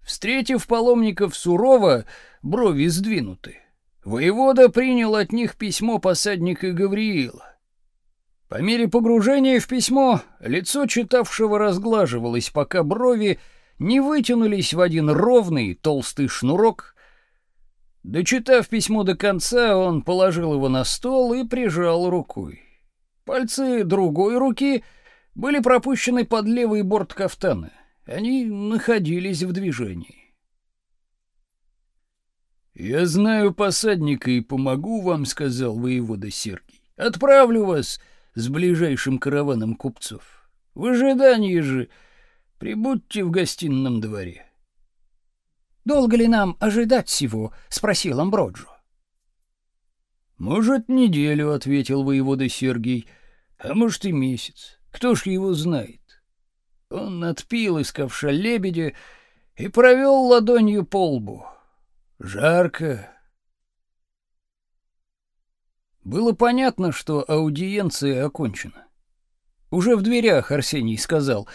Встретив паломников сурово, брови сдвинуты. Воевода принял от них письмо посадника Гавриила. По мере погружения в письмо лицо читавшего разглаживалось, пока брови не вытянулись в один ровный толстый шнурок. Дочитав письмо до конца, он положил его на стол и прижал рукой. Пальцы другой руки были пропущены под левый борт кафтана. Они находились в движении. «Я знаю посадника и помогу вам», — сказал воевода Сергий. «Отправлю вас с ближайшим караваном купцов. В ожидании же прибудьте в гостином дворе. Долго ли нам ожидать всего? спросил Амброджо. Может, неделю, ответил воевода Сергей, а может и месяц. Кто ж его знает? Он отпил из ковша лебедя и провел ладонью по лбу. Жарко, было понятно, что аудиенция окончена. Уже в дверях Арсений сказал,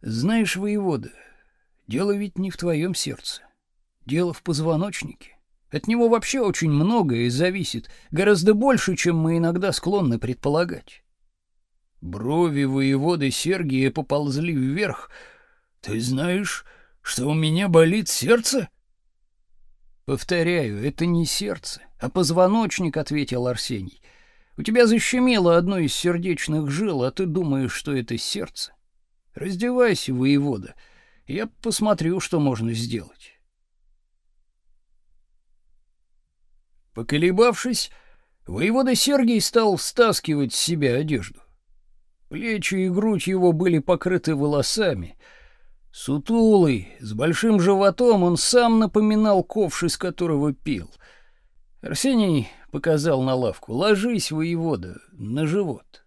«Знаешь, воевода, дело ведь не в твоем сердце. Дело в позвоночнике. От него вообще очень многое зависит, гораздо больше, чем мы иногда склонны предполагать». Брови воеводы Сергия поползли вверх. «Ты знаешь, что у меня болит сердце?» «Повторяю, это не сердце. А позвоночник, ответил Арсений. У тебя защемило одно из сердечных жил, а ты думаешь, что это сердце. Раздевайся, воевода. Я посмотрю, что можно сделать. Поколебавшись, воевода Сергей стал стаскивать с себя одежду. Плечи и грудь его были покрыты волосами. Сутулый, с большим животом, он сам напоминал ковш, из которого пил — Арсений показал на лавку. «Ложись, воевода, на живот».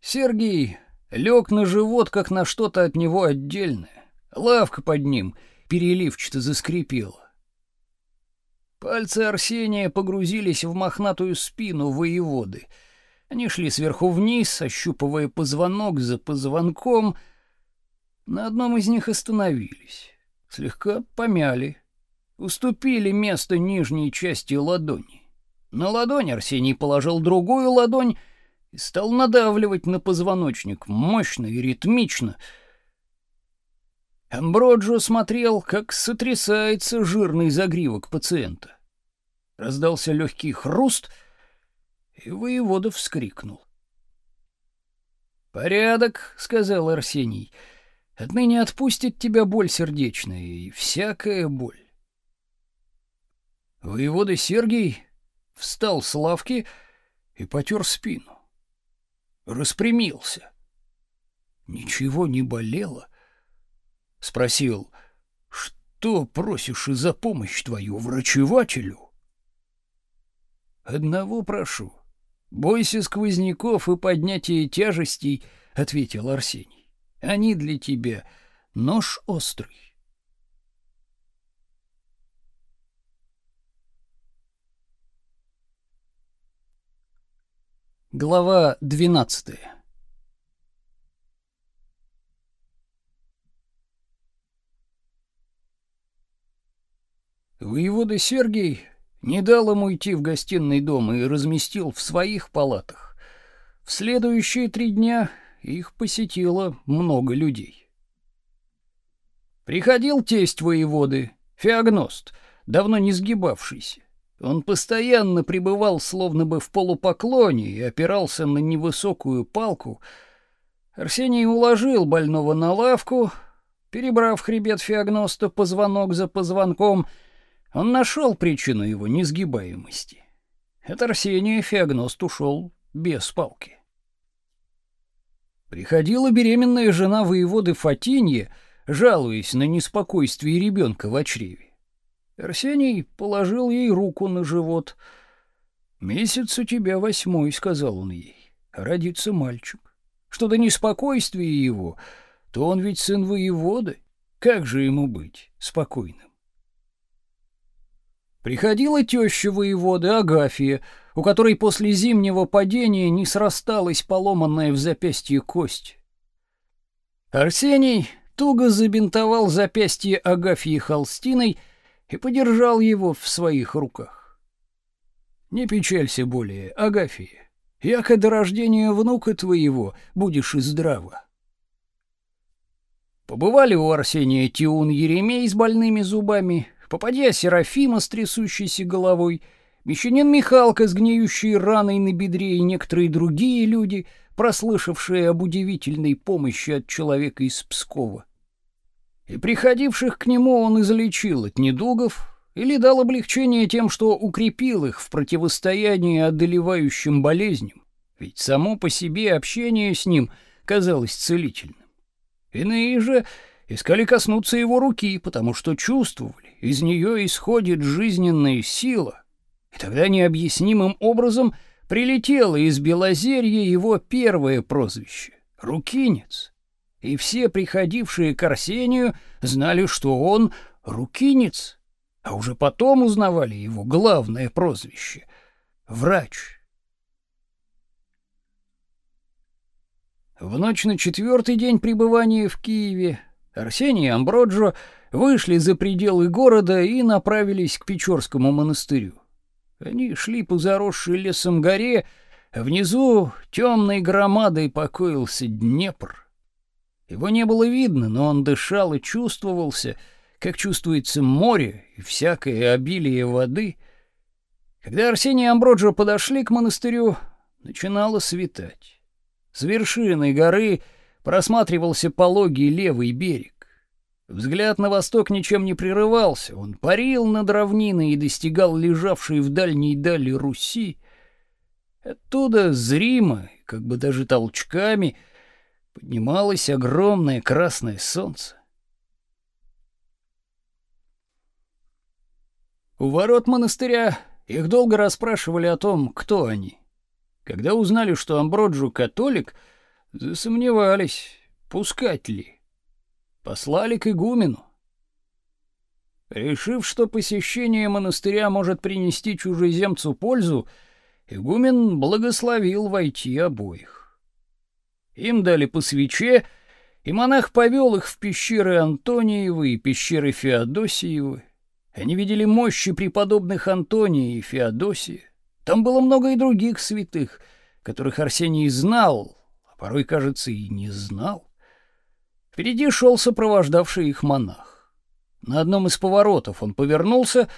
Сергий лег на живот, как на что-то от него отдельное. Лавка под ним переливчато заскрипела. Пальцы Арсения погрузились в мохнатую спину воеводы. Они шли сверху вниз, ощупывая позвонок за позвонком. На одном из них остановились. Слегка помяли уступили место нижней части ладони. На ладонь Арсений положил другую ладонь и стал надавливать на позвоночник мощно и ритмично. Амброджо смотрел, как сотрясается жирный загривок пациента. Раздался легкий хруст, и воевода вскрикнул. «Порядок», — сказал Арсений, — «отныне отпустит тебя боль сердечная и всякая боль. Воевода Сергий встал с лавки и потер спину. Распрямился. ничего не болело? Спросил, что просишь и за помощь твою врачевателю? Одного прошу. Бойся сквозняков и поднятия тяжестей, ответил Арсений. Они для тебя нож острый. Глава двенадцатая. Воевода Сергей не дал ему уйти в гостиный дом и разместил в своих палатах. В следующие три дня их посетило много людей. Приходил тесть воеводы, Феогност, давно не сгибавшийся. Он постоянно пребывал словно бы в полупоклоне и опирался на невысокую палку. Арсений уложил больного на лавку, перебрав хребет Феогноста позвонок за позвонком — он нашел причину его несгибаемости. От Арсения Феогност ушел без палки. Приходила беременная жена воеводы Фатинье, жалуясь на неспокойствие ребенка в чреве. Арсений положил ей руку на живот. «Месяц у тебя восьмой», — сказал он ей, — «родится мальчик. Что до неспокойствия его, то он ведь сын воеводы. Как же ему быть спокойным?» Приходила теща воеводы Агафия, у которой после зимнего падения не срасталась поломанная в запястье кость. Арсений туго забинтовал запястье Агафьи холстиной и подержал его в своих руках. «Не печалься более, Агафия, яко до рождения внука твоего будешь и здраво». Побывали у Арсения Тиун Еремей с больными зубами, попадя Серафима с трясущейся головой, мещанин Михалка с гниющей раной на бедре и некоторые другие люди, прослышавшие об удивительной помощи от человека из Пскова. И приходивших к нему он излечил от недугов или дал облегчение тем, что укрепил их в противостоянии одолевающим болезням, ведь само по себе общение с ним казалось целительным. Иные же искали коснуться его руки, потому что чувствовали, из нее исходит жизненная сила. И тогда необъяснимым образом прилетело из Белозерья его первое прозвище — Рукинец. И все приходившие к Арсению знали, что он — Рукинец, а уже потом узнавали его главное прозвище — Врач. В ночь на четвертый день пребывания в Киеве Арсений и Амброджо вышли за пределы города и направились к Печорскому монастырю. Они шли по заросшей лесом горе, а внизу темной громадой покоился Днепр. Его не было видно, но он дышал и чувствовался, как чувствуется море и всякое обилие воды. Когда Арсений и Амброджо подошли к монастырю, начинало светать. С вершины горы просматривался пологий левый берег. Взгляд на восток ничем не прерывался, он парил над равниной и достигал лежавшей в дальней дали Руси. Оттуда зримо, как бы даже толчками, поднималось огромное красное солнце. У ворот монастыря их долго расспрашивали о том, кто они. Когда узнали, что Амброджу католик, засомневались, пускать ли. Послали к игумену. Решив, что посещение монастыря может принести чужеземцу пользу, игумен благословил войти обоих. Им дали по свече, и монах повел их в пещеры Антониевы и пещеры Феодосиевы. Они видели мощи преподобных Антония и Феодосия. Там было много и других святых, которых Арсений знал, а порой, кажется, и не знал. Впереди шел сопровождавший их монах. На одном из поворотов он повернулся,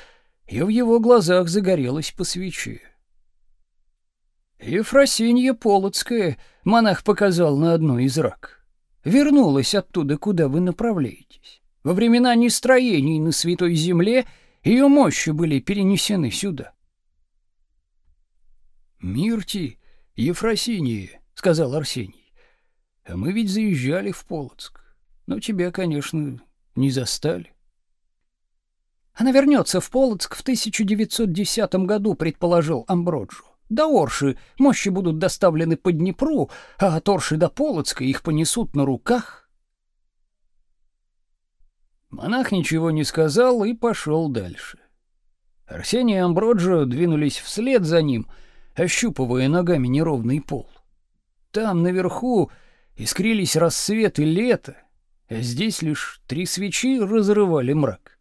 и в его глазах загорелось по свече. Ефросинья Полоцкая, монах показал на одной из рак. Вернулась оттуда, куда вы направляетесь. Во времена нестроений на Святой Земле ее мощи были перенесены сюда. «Мирти, Ефросинья», — сказал Арсений. А мы ведь заезжали в Полоцк. Но тебя, конечно, не застали. Она вернется в Полоцк в 1910 году, предположил Амброджо. До Орши мощи будут доставлены по Днепру, а от Орши до Полоцка их понесут на руках. Монах ничего не сказал и пошел дальше. Арсений и Амброджо двинулись вслед за ним, ощупывая ногами неровный пол. Там наверху искрились рассвет и лето, а здесь лишь три свечи разрывали мрак.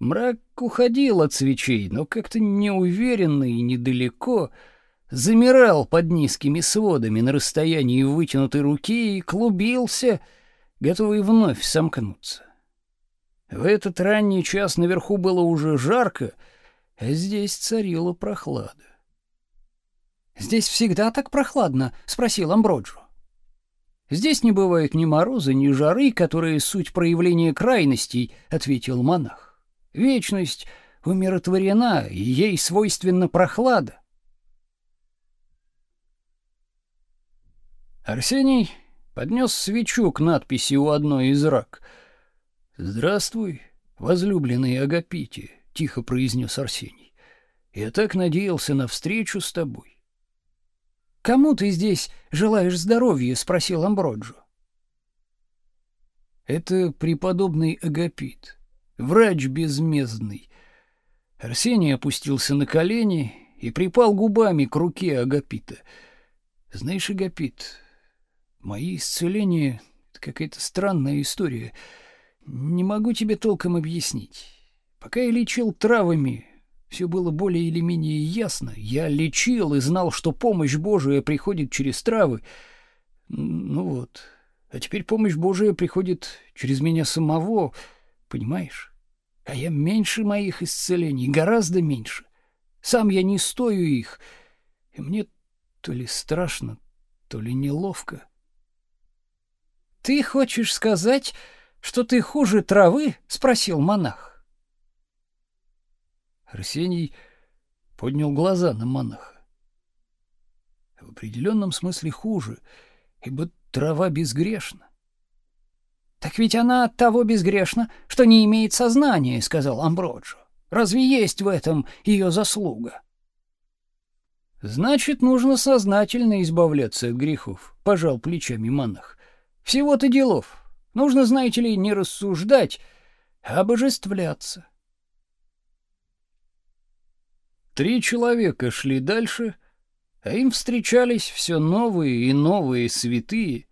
Мрак уходил от свечей, но как-то неуверенно и недалеко замирал под низкими сводами на расстоянии вытянутой руки и клубился, готовый вновь сомкнуться. В этот ранний час наверху было уже жарко, а здесь царила прохлада. «Здесь всегда так прохладно?» — спросил Амброджо. «Здесь не бывает ни мороза, ни жары, которые суть проявления крайностей», — ответил монах. «Вечность умиротворена, и ей свойственна прохлада». Арсений поднес свечу к надписи у одной из рак. «Здравствуй, возлюбленный Агапите», — тихо произнес Арсений. «Я так надеялся на встречу с тобой». «Кому ты здесь желаешь здоровья?» — спросил Амброджо. «Это преподобный Агапит, врач безмездный». Арсений опустился на колени и припал губами к руке Агапита. «Знаешь, Агапит, мои исцеления — это какая-то странная история. Не могу тебе толком объяснить». Пока я лечил травами, все было более или менее ясно. Я лечил и знал, что помощь Божия приходит через травы. Ну вот. А теперь помощь Божия приходит через меня самого, понимаешь? А я меньше моих исцелений, гораздо меньше. Сам я не стою их. И мне то ли страшно, то ли неловко. Ты хочешь сказать, что ты хуже травы? спросил монах. Арсений поднял глаза на монаха. В определенном смысле хуже, ибо трава безгрешна. Так ведь она от того безгрешна, что не имеет сознания, сказал Амброджо. Разве есть в этом ее заслуга? Значит, нужно сознательно избавляться от грехов, пожал плечами монах. Всего-то делов. Нужно, знаете ли, не рассуждать, а обожествляться. Три человека шли дальше, а им встречались все новые и новые святые.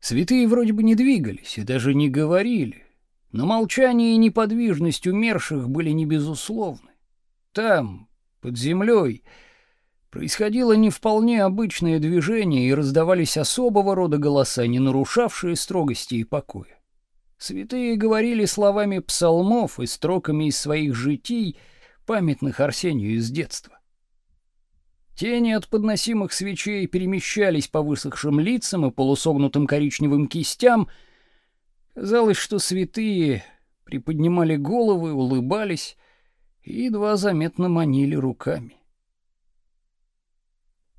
Святые вроде бы не двигались и даже не говорили, но молчание и неподвижность умерших были не безусловны. Там, под землей, происходило не вполне обычное движение и раздавались особого рода голоса, не нарушавшие строгости и покоя. Святые говорили словами псалмов и строками из своих житий, памятных Арсению из детства. Тени от подносимых свечей перемещались по высохшим лицам и полусогнутым коричневым кистям. Казалось, что святые приподнимали головы, улыбались и едва заметно манили руками.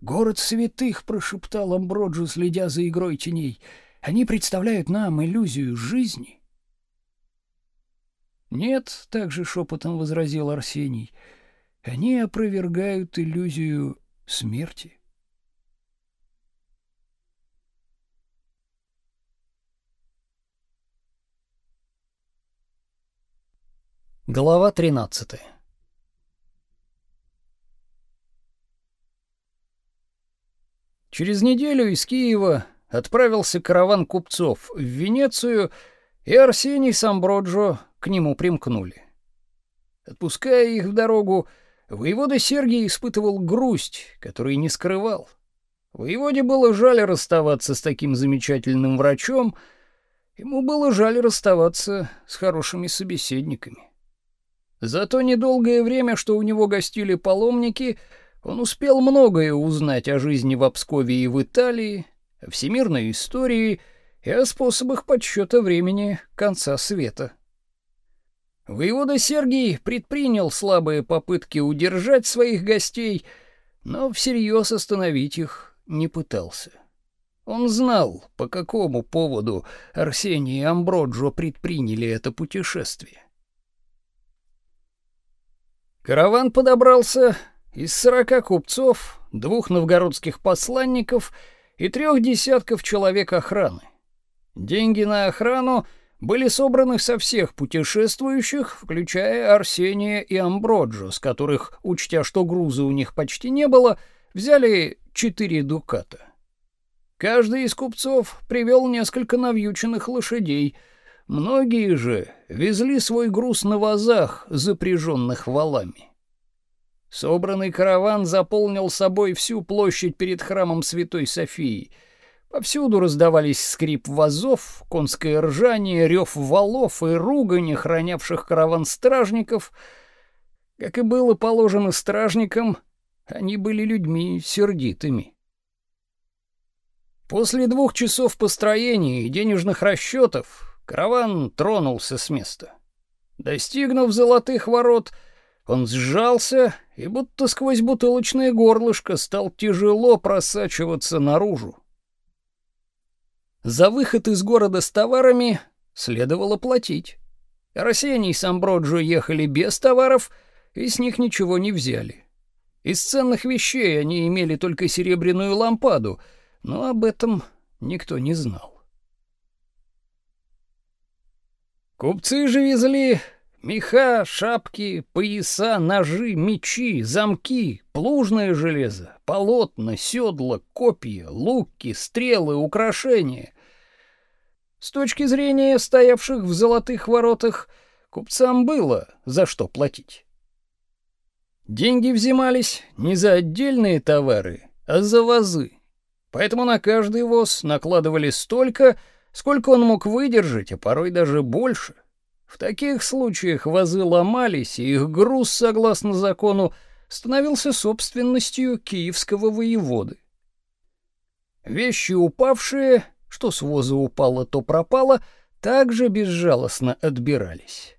«Город святых!» — прошептал Амброджо, следя за игрой теней. «Они представляют нам иллюзию жизни». Нет, также шепотом возразил Арсений. Они опровергают иллюзию смерти. Глава 13. Через неделю из Киева отправился караван купцов в Венецию, и Арсений с Амброджо к нему примкнули. Отпуская их в дорогу, воевода Сергий испытывал грусть, которой не скрывал. Воеводе было жаль расставаться с таким замечательным врачом, ему было жаль расставаться с хорошими собеседниками. За то недолгое время, что у него гостили паломники, он успел многое узнать о жизни в Пскове и в Италии, о всемирной истории и о способах подсчета времени конца света. Воевода Сергий предпринял слабые попытки удержать своих гостей, но всерьез остановить их не пытался. Он знал, по какому поводу Арсений и Амброджо предприняли это путешествие. Караван подобрался из сорока купцов, двух новгородских посланников и трех десятков человек охраны. Деньги на охрану были собраны со всех путешествующих, включая Арсения и Амброджо, с которых, учтя, что груза у них почти не было, взяли четыре дуката. Каждый из купцов привел несколько навьюченных лошадей — Многие же везли свой груз на вазах, запряженных валами. Собранный караван заполнил собой всю площадь перед храмом Святой Софии. Повсюду раздавались скрип вазов, конское ржание, рев валов и ругань охранявших караван стражников. Как и было положено стражникам, они были людьми сердитыми. После двух часов построения и денежных расчетов Караван тронулся с места. Достигнув золотых ворот, он сжался и будто сквозь бутылочное горлышко стал тяжело просачиваться наружу. За выход из города с товарами следовало платить. Арсений с Амброджо ехали без товаров и с них ничего не взяли. Из ценных вещей они имели только серебряную лампаду, но об этом никто не знал. Купцы же везли меха, шапки, пояса, ножи, мечи, замки, плужное железо, полотна, седла, копья, луки, стрелы, украшения. С точки зрения стоявших в золотых воротах, купцам было за что платить. Деньги взимались не за отдельные товары, а за вазы. Поэтому на каждый воз накладывали столько, сколько он мог выдержать, а порой даже больше. В таких случаях вазы ломались, и их груз, согласно закону, становился собственностью киевского воеводы. Вещи упавшие, что с воза упало, то пропало, также безжалостно отбирались.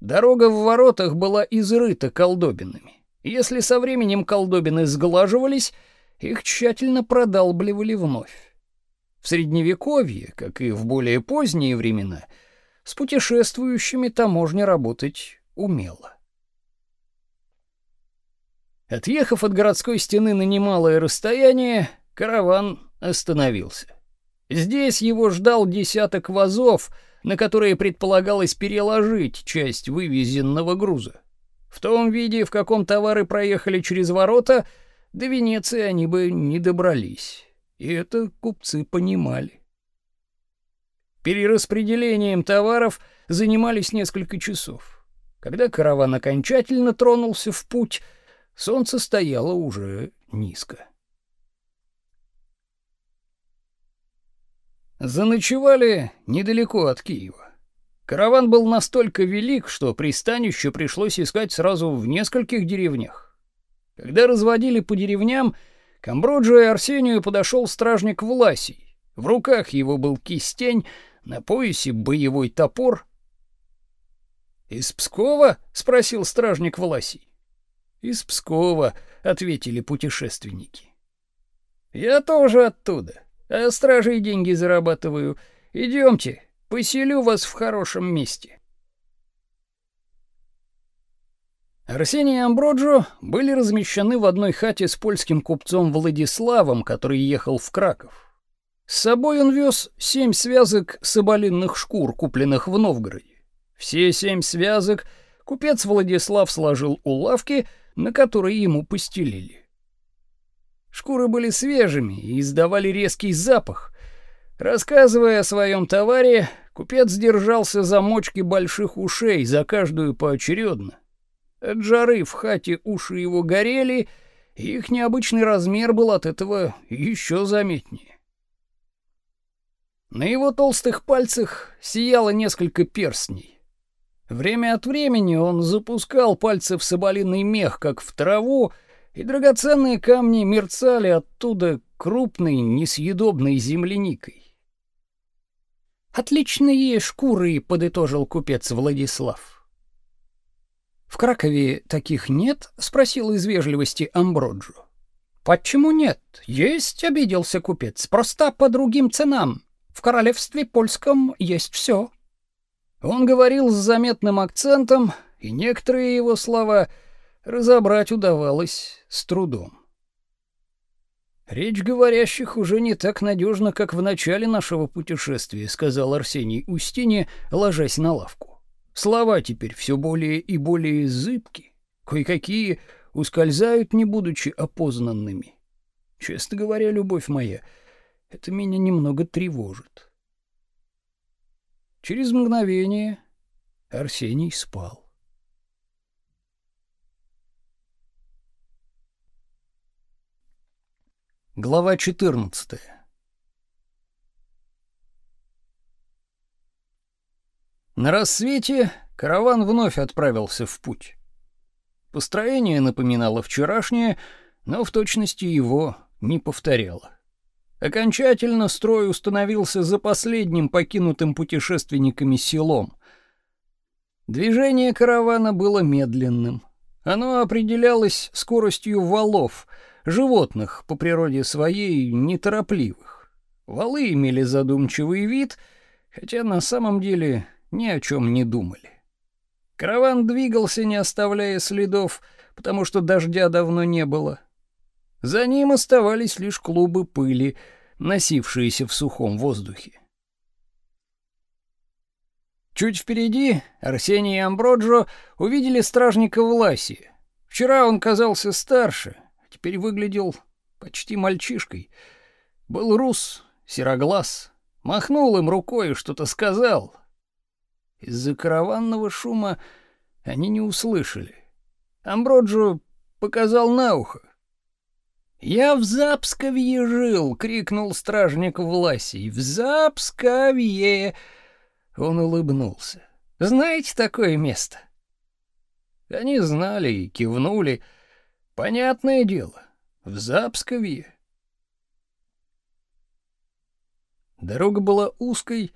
Дорога в воротах была изрыта колдобинами. Если со временем колдобины сглаживались, их тщательно продалбливали вновь. В средневековье, как и в более поздние времена, с путешествующими таможня работать умела. Отъехав от городской стены на немалое расстояние, караван остановился. Здесь его ждал десяток вазов, на которые предполагалось переложить часть вывезенного груза. В том виде, в каком товары проехали через ворота, до Венеции они бы не добрались. И это купцы понимали. Перераспределением товаров занимались несколько часов. Когда караван окончательно тронулся в путь, солнце стояло уже низко. Заночевали недалеко от Киева. Караван был настолько велик, что пристанище пришлось искать сразу в нескольких деревнях. Когда разводили по деревням, к Амброджу и Арсению подошел стражник Власий. В руках его был кистень, на поясе боевой топор. «Из Пскова?» — спросил стражник Власий. «Из Пскова», — ответили путешественники. «Я тоже оттуда, а стражей деньги зарабатываю. Идемте, поселю вас в хорошем месте». Арсений и Амброджо были размещены в одной хате с польским купцом Владиславом, который ехал в Краков. С собой он вез семь связок соболиных шкур, купленных в Новгороде. Все семь связок купец Владислав сложил у лавки, на которой ему постелили. Шкуры были свежими и издавали резкий запах. Рассказывая о своем товаре, купец держался за мочки больших ушей, за каждую поочередно. От жары в хате уши его горели, и их необычный размер был от этого еще заметнее. На его толстых пальцах сияло несколько перстней. Время от времени он запускал пальцы в соболиный мех, как в траву, и драгоценные камни мерцали оттуда крупной, несъедобной земляникой. «Отличные шкуры», — подытожил купец Владислав. В Кракове таких нет? спросил из вежливости Амброджо. Почему нет? Есть, обиделся купец. Просто по другим ценам. В королевстве польском есть все. Он говорил с заметным акцентом, и некоторые его слова разобрать удавалось с трудом. Речь говорящих уже не так надежна, как в начале нашего путешествия, сказал Арсений Устине, ложась на лавку. Слова теперь все более и более зыбки, кое-какие ускользают, не будучи опознанными. Честно говоря, любовь моя, это меня немного тревожит. Через мгновение Арсений спал. Глава 14. На рассвете караван вновь отправился в путь. Построение напоминало вчерашнее, но в точности его не повторяло. Окончательно строй установился за последним покинутым путешественниками селом. Движение каравана было медленным. Оно определялось скоростью валов — животных по природе своей неторопливых. Валы имели задумчивый вид, хотя на самом деле ни о чем не думали. Караван двигался, не оставляя следов, потому что дождя давно не было. За ним оставались лишь клубы пыли, носившиеся в сухом воздухе. Чуть впереди Арсений и Амброджо увидели стражника Власи. Вчера он казался старше, теперь выглядел почти мальчишкой. Был рус, сероглаз, махнул им рукой и что-то сказал. Из-за караванного шума они не услышали. Амброджо показал на ухо. «Я в Запсковье жил!» — крикнул стражник Власий. «В Запсковье!» Он улыбнулся. «Знаете такое место?» Они знали и кивнули, — Понятное дело, в Запсковье. Дорога была узкой,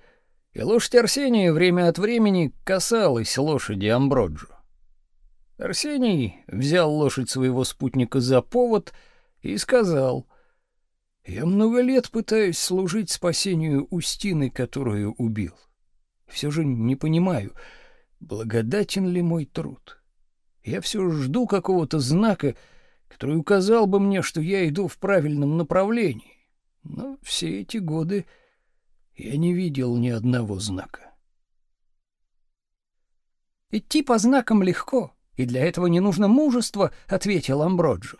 и лошадь Арсения время от времени касалась лошади Амброджо. Арсений взял лошадь своего спутника за повод и сказал: "Я много лет пытаюсь служить спасению Устины, которую убил. Все же не понимаю, благодатен ли мой труд. Я все жду какого-то знака, который указал бы мне, что я иду в правильном направлении. Но все эти годы я не видел ни одного знака. Идти по знакам легко, и для этого не нужно мужества, ответил Амброджо.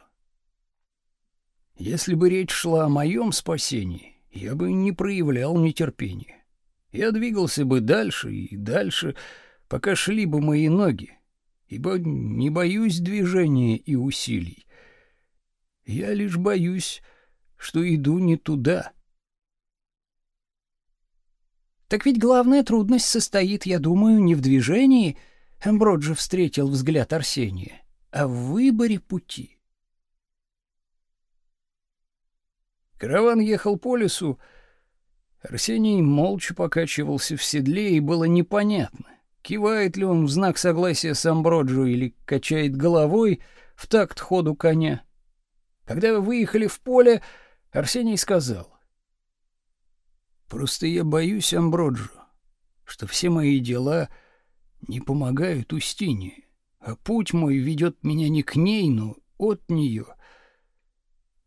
Если бы речь шла о моем спасении, я бы не проявлял нетерпения. Я двигался бы дальше и дальше, пока шли бы мои ноги, ибо не боюсь движения и усилий. Я лишь боюсь, что иду не туда. Так ведь главная трудность состоит, я думаю, не в движении, Амброджо встретил взгляд Арсения, а в выборе пути. Караван ехал по лесу, Арсений молча покачивался в седле, и было непонятно, кивает ли он в знак согласия с Амброджо или качает головой в такт ходу коня. Когда вы выехали в поле, Арсений сказал: "Просто я боюсь, Амброджо, что все мои дела не помогают Устине, а путь мой ведет меня не к ней, но от нее.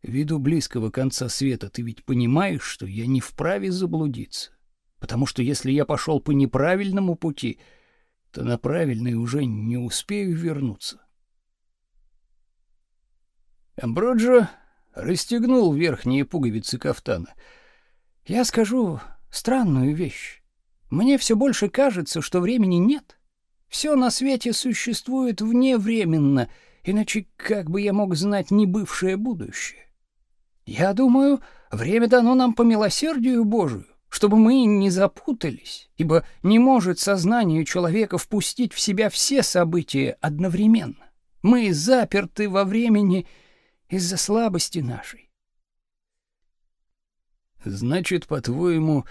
Ввиду близкого конца света ты ведь понимаешь, что я не вправе заблудиться, потому что если я пошел по неправильному пути, то на правильный уже не успею вернуться. Амброджо расстегнул верхние пуговицы кафтана. «Я скажу странную вещь. Мне все больше кажется, что времени нет. Все на свете существует вневременно, иначе как бы я мог знать небывшее будущее? Я думаю, время дано нам по милосердию Божию, чтобы мы не запутались, ибо не может сознание человека впустить в себя все события одновременно. Мы заперты во времени из-за слабости нашей. Значит, по-твоему,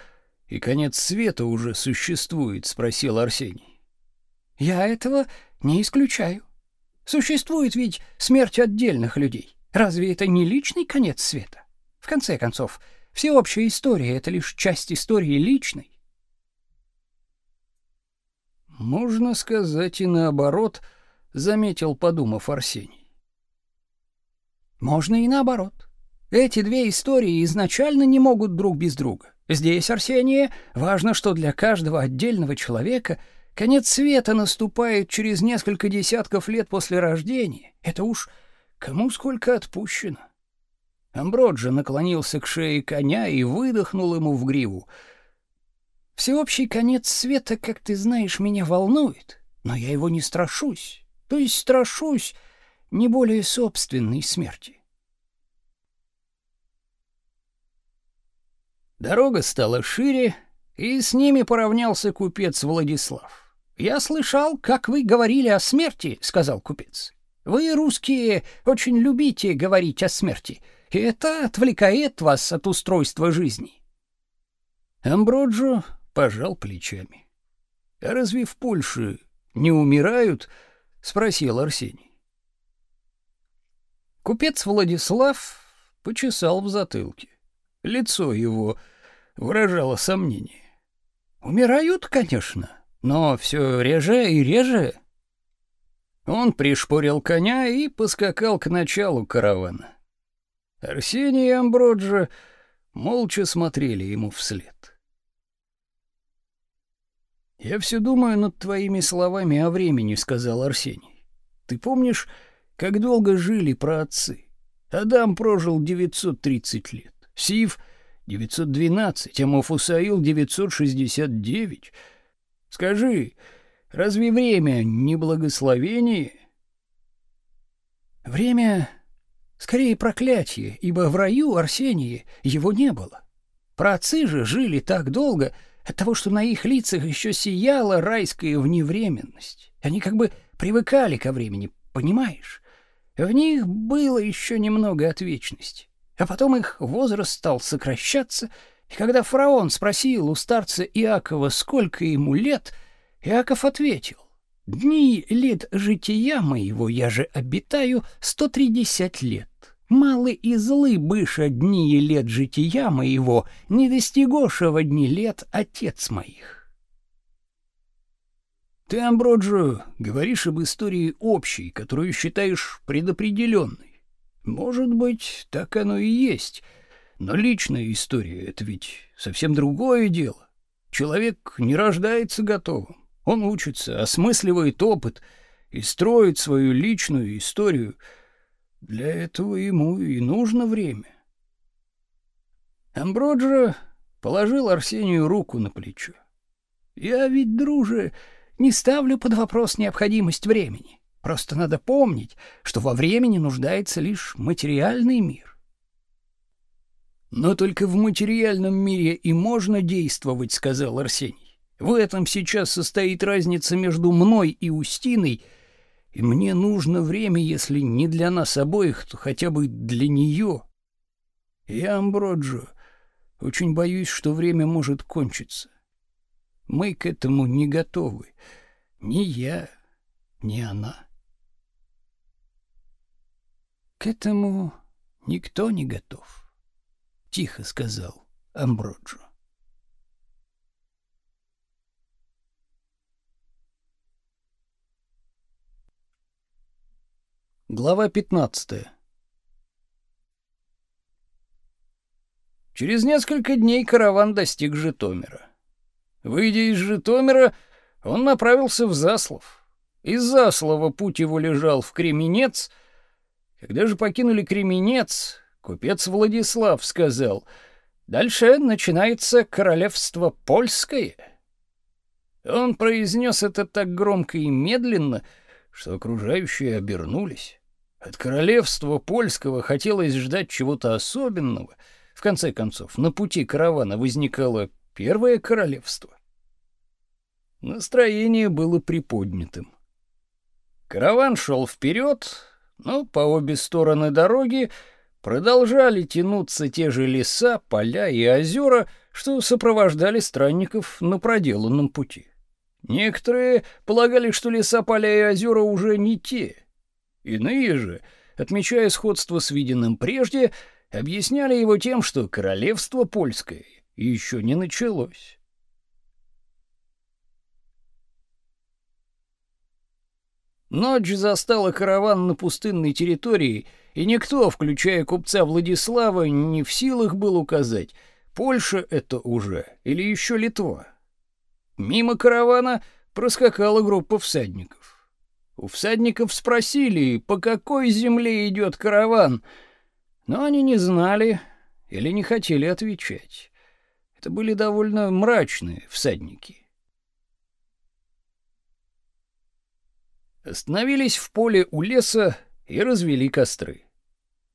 и конец света уже существует, спросил Арсений. Я этого не исключаю. Существует ведь смерть отдельных людей, Разве это не личный конец света? В конце концов, всеобщая история — это лишь часть истории личной. Можно сказать и наоборот, заметил, подумав Арсений. Можно и наоборот. Эти две истории изначально не могут друг без друга. Здесь, Арсений, важно, что для каждого отдельного человека конец света наступает через несколько десятков лет после рождения. Это уж кому сколько отпущено. Амброджи наклонился к шее коня и выдохнул ему в гриву — Всеобщий конец света, как ты знаешь, меня волнует, но я его не страшусь. То есть страшусь не более собственной смерти. Дорога стала шире, и с ними поравнялся купец Владислав. «Я слышал, как вы говорили о смерти», — сказал купец. «Вы, русские, очень любите говорить о смерти, и это отвлекает вас от устройства жизни». Амброджо пожал плечами. «А разве в Польше не умирают?» — спросил Арсений. Купец Владислав почесал в затылке. Лицо его выражало сомнение. «Умирают, конечно, но все реже и реже». Он пришпорил коня и поскакал к началу каравана. Арсений и Амброджо молча смотрели ему вслед. «Я все думаю над твоими словами о времени», — сказал Арсений. «Ты помнишь, как долго жили праотцы? Адам прожил 930 лет, Сив — 912, а Мафусаил — 969. Скажи, разве время не благословение?» «Время скорее проклятие, ибо в раю Арсении его не было. Праотцы же жили так долго, — от того, что на их лицах еще сияла райская вневременность. Они как бы привыкали ко времени, понимаешь? В них было еще немного от вечности. А потом их возраст стал сокращаться, и когда фараон спросил у старца Иакова, сколько ему лет, Иаков ответил, «Дни лет жития моего я же обитаю сто тридесять лет». Малы и злы быша дни и лет жития моего, не достигошего дни лет отец моих. Ты, Амброджо, говоришь об истории общей, которую считаешь предопределенной. Может быть, так оно и есть, но личная история — это ведь совсем другое дело. Человек не рождается готовым. Он учится, осмысливает опыт и строит свою личную историю — для этого ему и нужно время. Амброджо положил Арсению руку на плечо. «Я ведь, друже, не ставлю под вопрос необходимость времени. Просто надо помнить, что во времени нуждается лишь материальный мир. Но только в материальном мире и можно действовать, сказал Арсений. В этом сейчас состоит разница между мной и Устиной — и мне нужно время, если не для нас обоих, то хотя бы для нее. Я, Амброджо, очень боюсь, что время может кончиться. Мы к этому не готовы. Ни я, ни она. К этому никто не готов, тихо сказал Амброджо. Глава 15. Через несколько дней караван достиг Житомира. Выйдя из Житомира, он направился в Заслов. Из Заслова путь его лежал в Кременец. Когда же покинули Кременец, купец Владислав сказал: "Дальше начинается королевство польское". Он произнес это так громко и медленно, что окружающие обернулись. От королевства польского хотелось ждать чего-то особенного. В конце концов, на пути каравана возникало первое королевство. Настроение было приподнятым. Караван шел вперед, но по обе стороны дороги продолжали тянуться те же леса, поля и озера, что сопровождали странников на проделанном пути. Некоторые полагали, что леса, поля и озера уже не те — Иные же отмечая сходство с виденным прежде, объясняли его тем, что королевство польское еще не началось. Ночь застала караван на пустынной территории, и никто, включая купца Владислава, не в силах был указать, Польша это уже или еще Литва. Мимо каравана проскакала группа всадников. У всадников спросили, по какой земле идет караван, но они не знали или не хотели отвечать. Это были довольно мрачные всадники. Остановились в поле у леса и развели костры.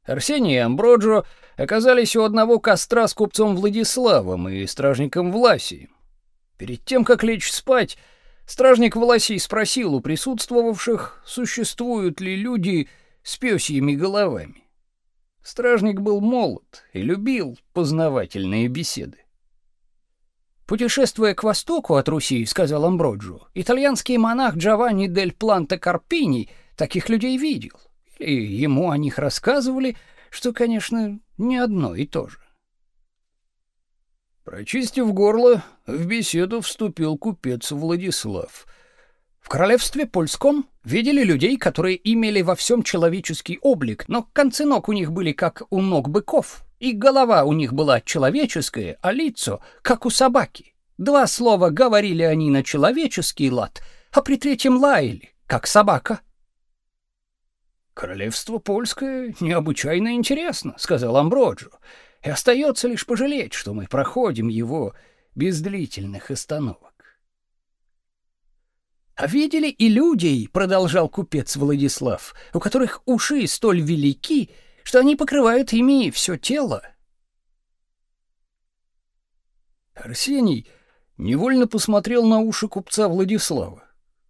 Арсений и Амброджо оказались у одного костра с купцом Владиславом и стражником Власием. Перед тем, как лечь спать, стражник Власий спросил у присутствовавших, существуют ли люди с пёсьими головами. Стражник был молод и любил познавательные беседы. Путешествуя к востоку от Руси, сказал Амброджо, итальянский монах Джованни дель Планте Карпини таких людей видел. И ему о них рассказывали, что, конечно, не одно и то же. Прочистив горло, в беседу вступил купец Владислав. В королевстве польском видели людей, которые имели во всем человеческий облик, но концы ног у них были как у ног быков, и голова у них была человеческая, а лицо как у собаки. Два слова говорили они на человеческий лад, а при третьем лаяли, как собака. Королевство польское необычайно интересно, сказал Амброджо. И остается лишь пожалеть, что мы проходим его без длительных остановок. А видели и людей, продолжал купец Владислав, у которых уши столь велики, что они покрывают ими все тело. Арсений невольно посмотрел на уши купца Владислава.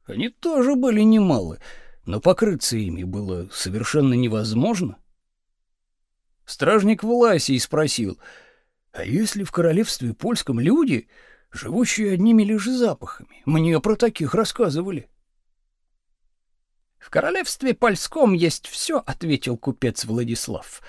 Они тоже были немалы, но покрыться ими было совершенно невозможно. Стражник Власий спросил, а если в королевстве польском люди, живущие одними лишь запахами? Мне про таких рассказывали. В королевстве польском есть все, ответил купец Владислав.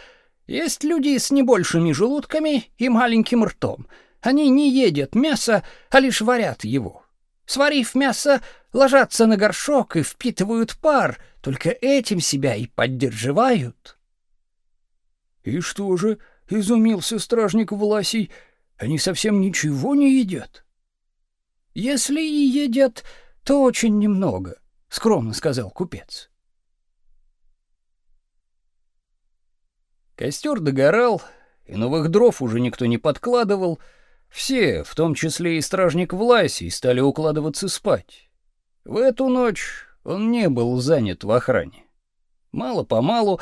Есть люди с небольшими желудками и маленьким ртом. Они не едят мясо, а лишь варят его. Сварив мясо, ложатся на горшок и впитывают пар, только этим себя и поддерживают. И что же, изумился стражник Власий, они совсем ничего не едят. Если и едят, то очень немного скромно сказал купец. Костер догорал, и новых дров уже никто не подкладывал. Все, в том числе и стражник Власий, стали укладываться спать. В эту ночь он не был занят в охране. Мало-помалу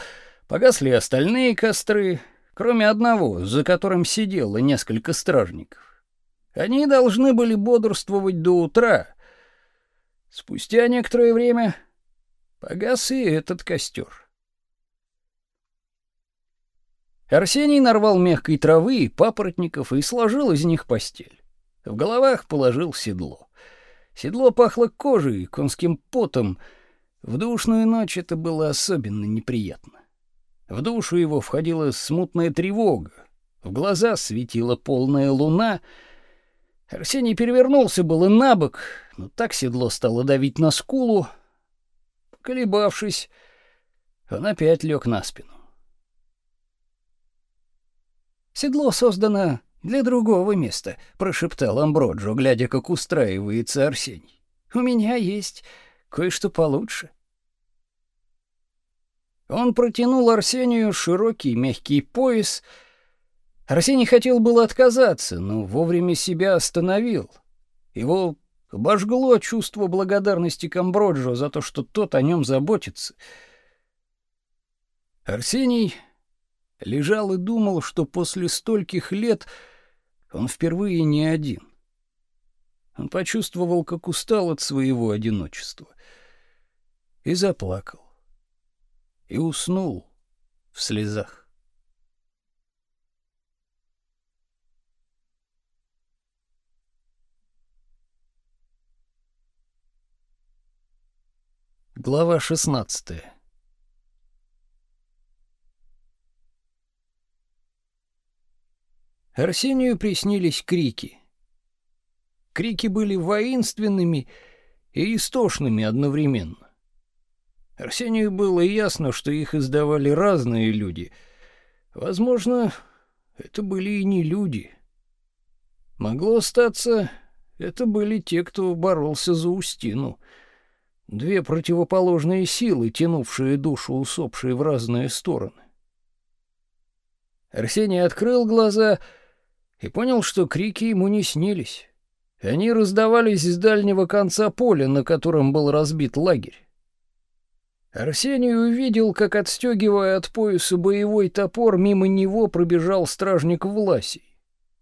погасли остальные костры, кроме одного, за которым сидело несколько стражников. Они должны были бодрствовать до утра, Спустя некоторое время погас и этот костер. Арсений нарвал мягкой травы и папоротников и сложил из них постель. В головах положил седло. Седло пахло кожей, конским потом. В душную ночь это было особенно неприятно. В душу его входила смутная тревога. В глаза светила полная луна — Арсений перевернулся было на бок, но так седло стало давить на скулу. Поколебавшись, он опять лег на спину. «Седло создано для другого места», — прошептал Амброджо, глядя, как устраивается Арсений. «У меня есть кое-что получше». Он протянул Арсению широкий мягкий пояс — Арсений хотел было отказаться, но вовремя себя остановил. Его обожгло чувство благодарности Камброджо за то, что тот о нем заботится. Арсений лежал и думал, что после стольких лет он впервые не один. Он почувствовал, как устал от своего одиночества, и заплакал, и уснул в слезах. Глава 16. Арсению приснились крики. Крики были воинственными и истошными одновременно. Арсению было ясно, что их издавали разные люди. Возможно, это были и не люди. Могло статься, это были те, кто боролся за Устину. Две противоположные силы, тянувшие душу усопшей в разные стороны. Арсений открыл глаза и понял, что крики ему не снились. Они раздавались с дальнего конца поля, на котором был разбит лагерь. Арсений увидел, как, отстегивая от пояса боевой топор, мимо него пробежал стражник Власий.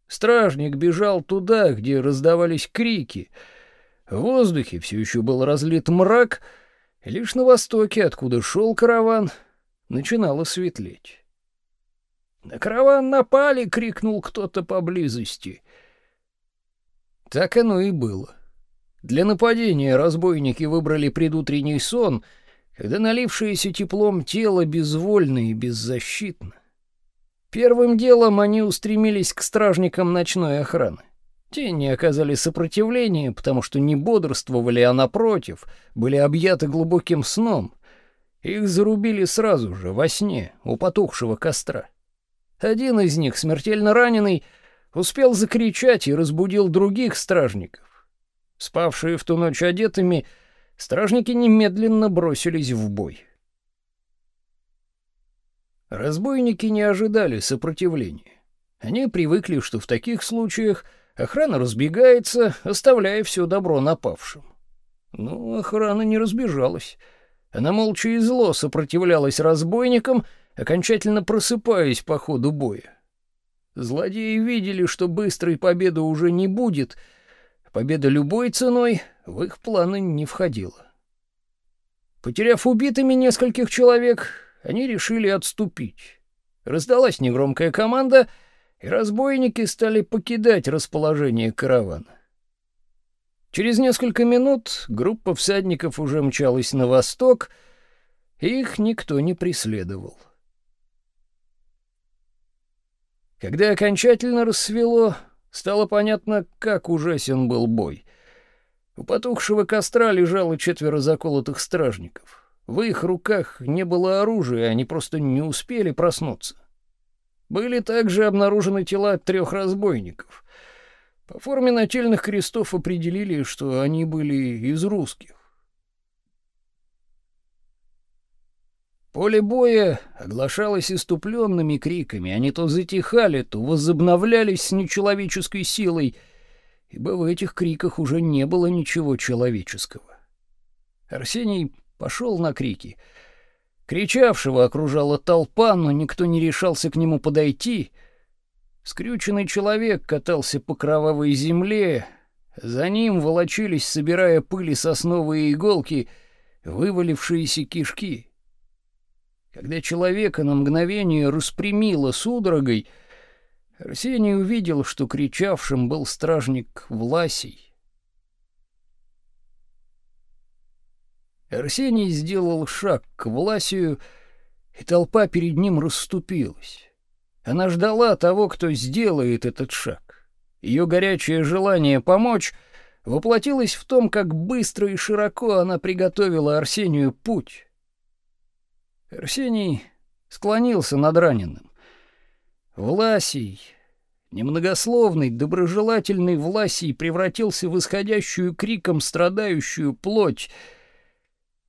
Стражник бежал туда, где раздавались крики. В воздухе все еще был разлит мрак, лишь на востоке, откуда шел караван, начинало светлеть. «На караван напали!» — крикнул кто-то поблизости. Так оно и было. Для нападения разбойники выбрали предутренний сон, когда налившееся теплом тело безвольно и беззащитно. Первым делом они устремились к стражникам ночной охраны. Те не оказали сопротивления, потому что не бодрствовали, а напротив, были объяты глубоким сном. Их зарубили сразу же, во сне, у потухшего костра. Один из них, смертельно раненый, успел закричать и разбудил других стражников. Спавшие в ту ночь одетыми, стражники немедленно бросились в бой. Разбойники не ожидали сопротивления. Они привыкли, что в таких случаях охрана разбегается, оставляя все добро напавшим. Но охрана не разбежалась. Она молча и зло сопротивлялась разбойникам, окончательно просыпаясь по ходу боя. Злодеи видели, что быстрой победы уже не будет, победа любой ценой в их планы не входила. Потеряв убитыми нескольких человек, они решили отступить. Раздалась негромкая команда, и разбойники стали покидать расположение каравана. Через несколько минут группа всадников уже мчалась на восток, и их никто не преследовал. Когда окончательно рассвело, стало понятно, как ужасен был бой. У потухшего костра лежало четверо заколотых стражников. В их руках не было оружия, они просто не успели проснуться. Были также обнаружены тела трех разбойников. По форме нательных крестов определили, что они были из русских. Поле боя оглашалось иступленными криками, они то затихали, то возобновлялись с нечеловеческой силой, ибо в этих криках уже не было ничего человеческого. Арсений пошел на крики. Кричавшего окружала толпа, но никто не решался к нему подойти. Скрюченный человек катался по кровавой земле, за ним волочились, собирая пыли сосновые иголки, вывалившиеся кишки. Когда человека на мгновение распрямило судорогой, Арсений увидел, что кричавшим был стражник Власий. Арсений сделал шаг к Власию, и толпа перед ним расступилась. Она ждала того, кто сделает этот шаг. Ее горячее желание помочь воплотилось в том, как быстро и широко она приготовила Арсению путь. Арсений склонился над раненым. Власий, немногословный, доброжелательный Власий превратился в исходящую криком страдающую плоть.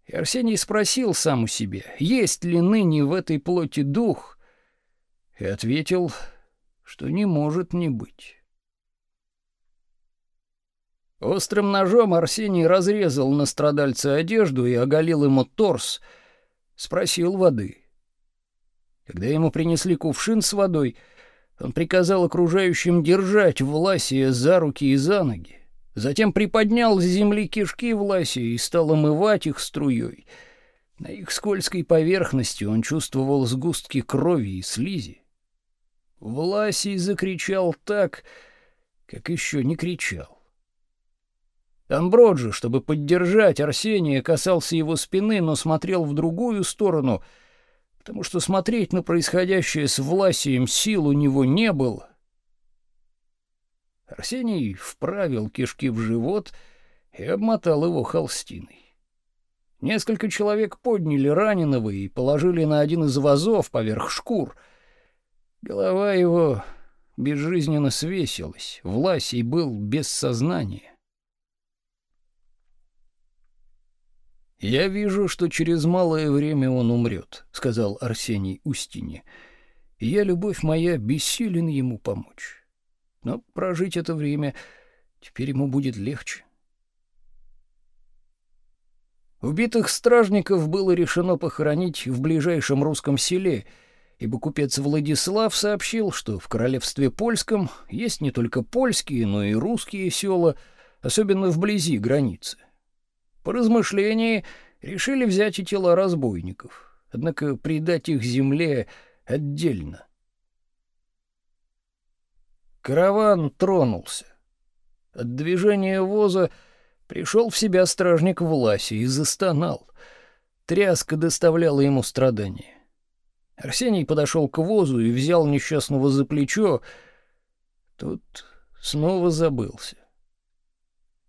И Арсений спросил сам у себя, есть ли ныне в этой плоти дух, и ответил, что не может не быть. Острым ножом Арсений разрезал на страдальца одежду и оголил ему торс — спросил воды. Когда ему принесли кувшин с водой, он приказал окружающим держать Власия за руки и за ноги. Затем приподнял с земли кишки Власия и стал омывать их струей. На их скользкой поверхности он чувствовал сгустки крови и слизи. Власий закричал так, как еще не кричал. Амброджи, чтобы поддержать Арсения, касался его спины, но смотрел в другую сторону, потому что смотреть на происходящее с Власием сил у него не было. Арсений вправил кишки в живот и обмотал его холстиной. Несколько человек подняли раненого и положили на один из вазов поверх шкур. Голова его безжизненно свесилась, Власий был без сознания. «Я вижу, что через малое время он умрет», — сказал Арсений Устине. «И я, любовь моя, бессилен ему помочь. Но прожить это время теперь ему будет легче». Убитых стражников было решено похоронить в ближайшем русском селе, ибо купец Владислав сообщил, что в королевстве польском есть не только польские, но и русские села, особенно вблизи границы. По размышлении решили взять и тела разбойников, однако предать их земле отдельно. Караван тронулся. От движения воза пришел в себя стражник Власи и застонал. Тряска доставляла ему страдания. Арсений подошел к возу и взял несчастного за плечо. Тут снова забылся.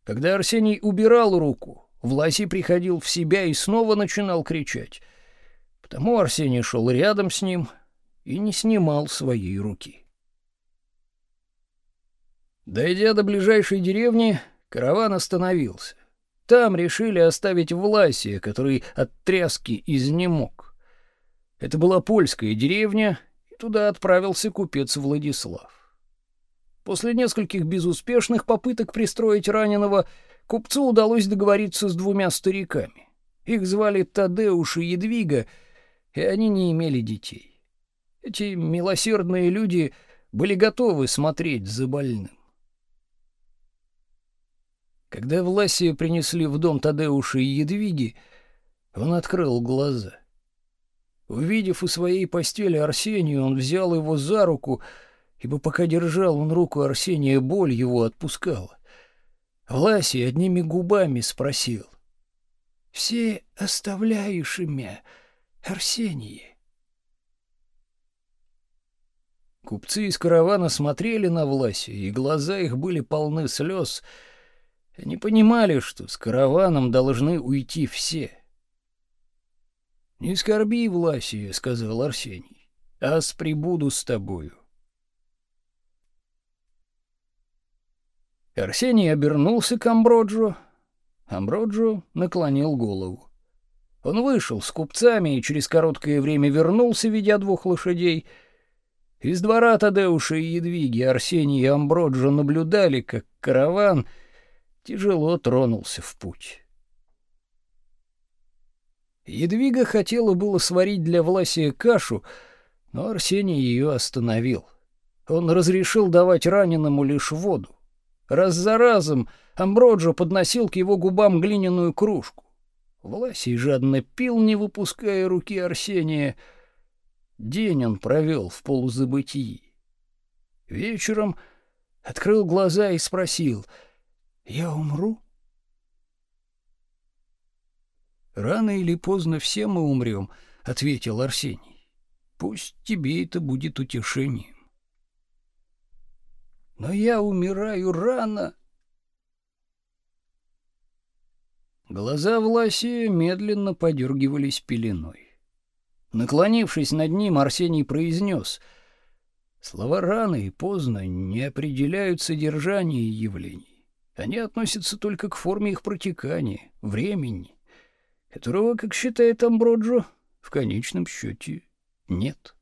Когда Арсений убирал руку, Власи приходил в себя и снова начинал кричать. Потому Арсений шел рядом с ним и не снимал своей руки. Дойдя до ближайшей деревни, караван остановился. Там решили оставить Власия, который от тряски изнемог. Это была польская деревня, и туда отправился купец Владислав. После нескольких безуспешных попыток пристроить раненого, Купцу удалось договориться с двумя стариками. Их звали Тадеуш и Едвига, и они не имели детей. Эти милосердные люди были готовы смотреть за больным. Когда Власия принесли в дом Тадеуша и Едвиги, он открыл глаза. Увидев у своей постели Арсения, он взял его за руку, ибо пока держал он руку Арсения, боль его отпускала. Власий одними губами спросил. «Все оставляешь имя, Арсении?» Купцы из каравана смотрели на Власия, и глаза их были полны слез. Они понимали, что с караваном должны уйти все. «Не скорби, Власия», — сказал Арсений, — «ас прибуду с тобою». Арсений обернулся к Амброджо. Амброджо наклонил голову. Он вышел с купцами и через короткое время вернулся, ведя двух лошадей. Из двора Тадеуша и Едвиги Арсений и Амброджо наблюдали, как караван тяжело тронулся в путь. Едвига хотела было сварить для Власия кашу, но Арсений ее остановил. Он разрешил давать раненому лишь воду. Раз за разом Амброджо подносил к его губам глиняную кружку. Власий жадно пил, не выпуская руки Арсения. День он провел в полузабытии. Вечером открыл глаза и спросил, «Я умру?» «Рано или поздно все мы умрем», — ответил Арсений. «Пусть тебе это будет утешением». Но я умираю рано. Глаза Власия медленно подергивались пеленой. Наклонившись над ним, Арсений произнес: "Слова рано и поздно не определяют содержание явлений. Они относятся только к форме их протекания, времени, которого, как считает Амброджо, в конечном счете нет".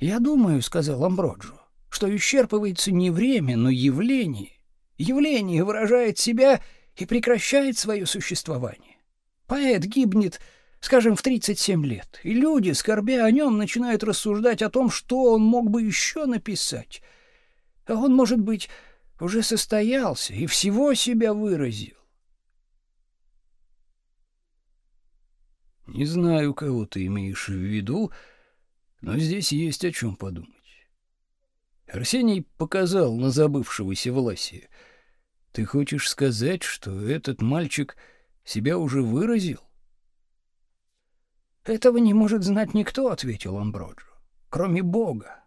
"Я думаю", сказал Амброджо, что исчерпывается не время, но явление. Явление выражает себя и прекращает свое существование. Поэт гибнет, скажем, в 37 лет, и люди, скорбя о нем, начинают рассуждать о том, что он мог бы еще написать. А он, может быть, уже состоялся и всего себя выразил. Не знаю, кого ты имеешь в виду, но здесь есть о чем подумать. Арсений показал на забывшегося Власия. Ты хочешь сказать, что этот мальчик себя уже выразил? Этого не может знать никто, ответил Амброджо, кроме Бога.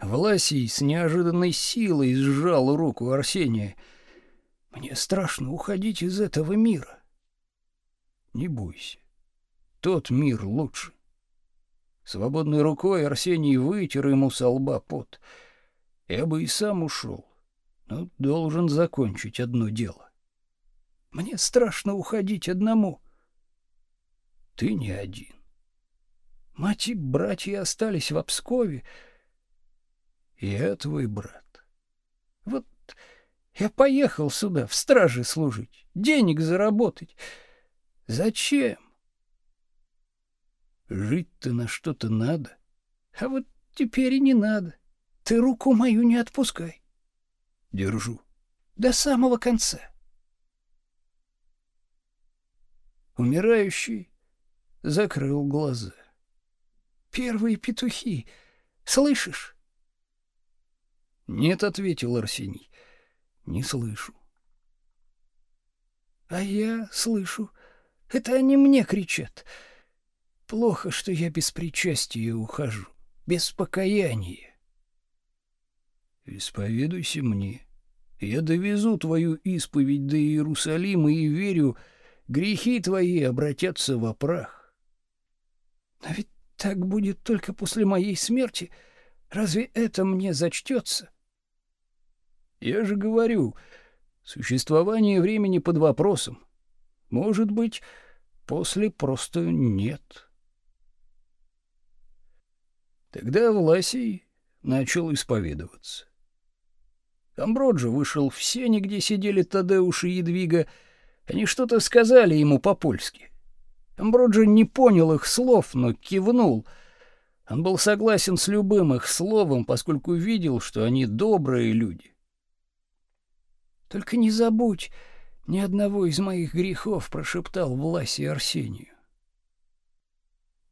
Власий с неожиданной силой сжал руку Арсения. «Мне страшно уходить из этого мира». «Не бойся. Тот мир лучше». Свободной рукой Арсений вытер ему со лба пот. «Я бы и сам ушел, но должен закончить одно дело. Мне страшно уходить одному». «Ты не один. Мать и братья остались в Обскове, я твой брат. Вот я поехал сюда в страже служить, денег заработать. Зачем? Жить-то на что-то надо. А вот теперь и не надо. Ты руку мою не отпускай. Держу. До самого конца. Умирающий закрыл глаза. Первые петухи. Слышишь? Нет, ответил Арсений. Не слышу. А я слышу. Это они мне кричат. Плохо, что я без причастия ухожу, без покаяния. Исповедуйся мне. Я довезу твою исповедь до Иерусалима и верю, грехи твои обратятся в прах. Но ведь так будет только после моей смерти. Разве это мне зачтется? Я же говорю, существование времени под вопросом. Может быть, после просто нет. Тогда Власий начал исповедоваться. Амброджо вышел в сени, где сидели Тадеуш и Едвига. Они что-то сказали ему по-польски. Амброджо не понял их слов, но кивнул. Он был согласен с любым их словом, поскольку видел, что они добрые люди. Только не забудь ни одного из моих грехов, прошептал Власий Арсению.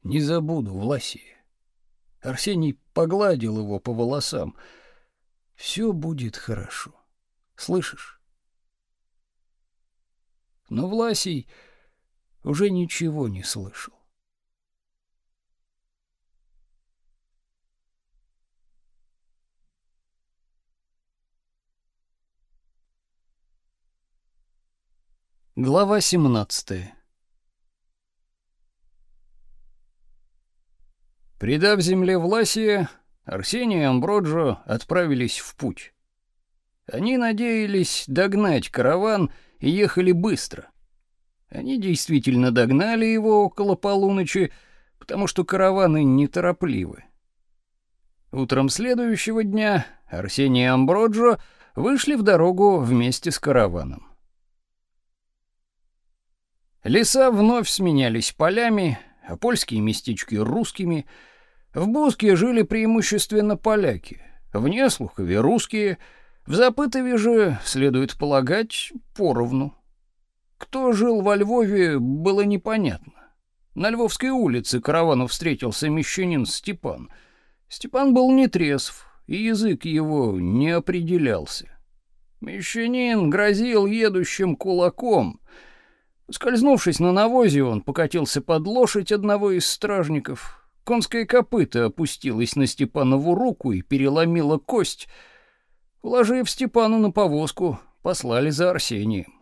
Не забуду, Власий. Арсений погладил его по волосам. Все будет хорошо. Слышишь? Но Власий уже ничего не слышал. Глава 17. Придав земле Власия, Арсений и Амброджо отправились в путь. Они надеялись догнать караван и ехали быстро. Они действительно догнали его около полуночи, потому что караваны неторопливы. Утром следующего дня Арсений и Амброджо вышли в дорогу вместе с караваном. Леса вновь сменялись полями, а польские местечки — русскими. В Буске жили преимущественно поляки, в Неслухове — русские, в Запытове же, следует полагать, поровну. Кто жил во Львове, было непонятно. На Львовской улице каравану встретился мещанин Степан. Степан был нетрезв, и язык его не определялся. Мещанин грозил едущим кулаком — Скользнувшись на навозе, он покатился под лошадь одного из стражников. Конское копыто опустилось на Степанову руку и переломило кость. Уложив Степану на повозку, послали за Арсением.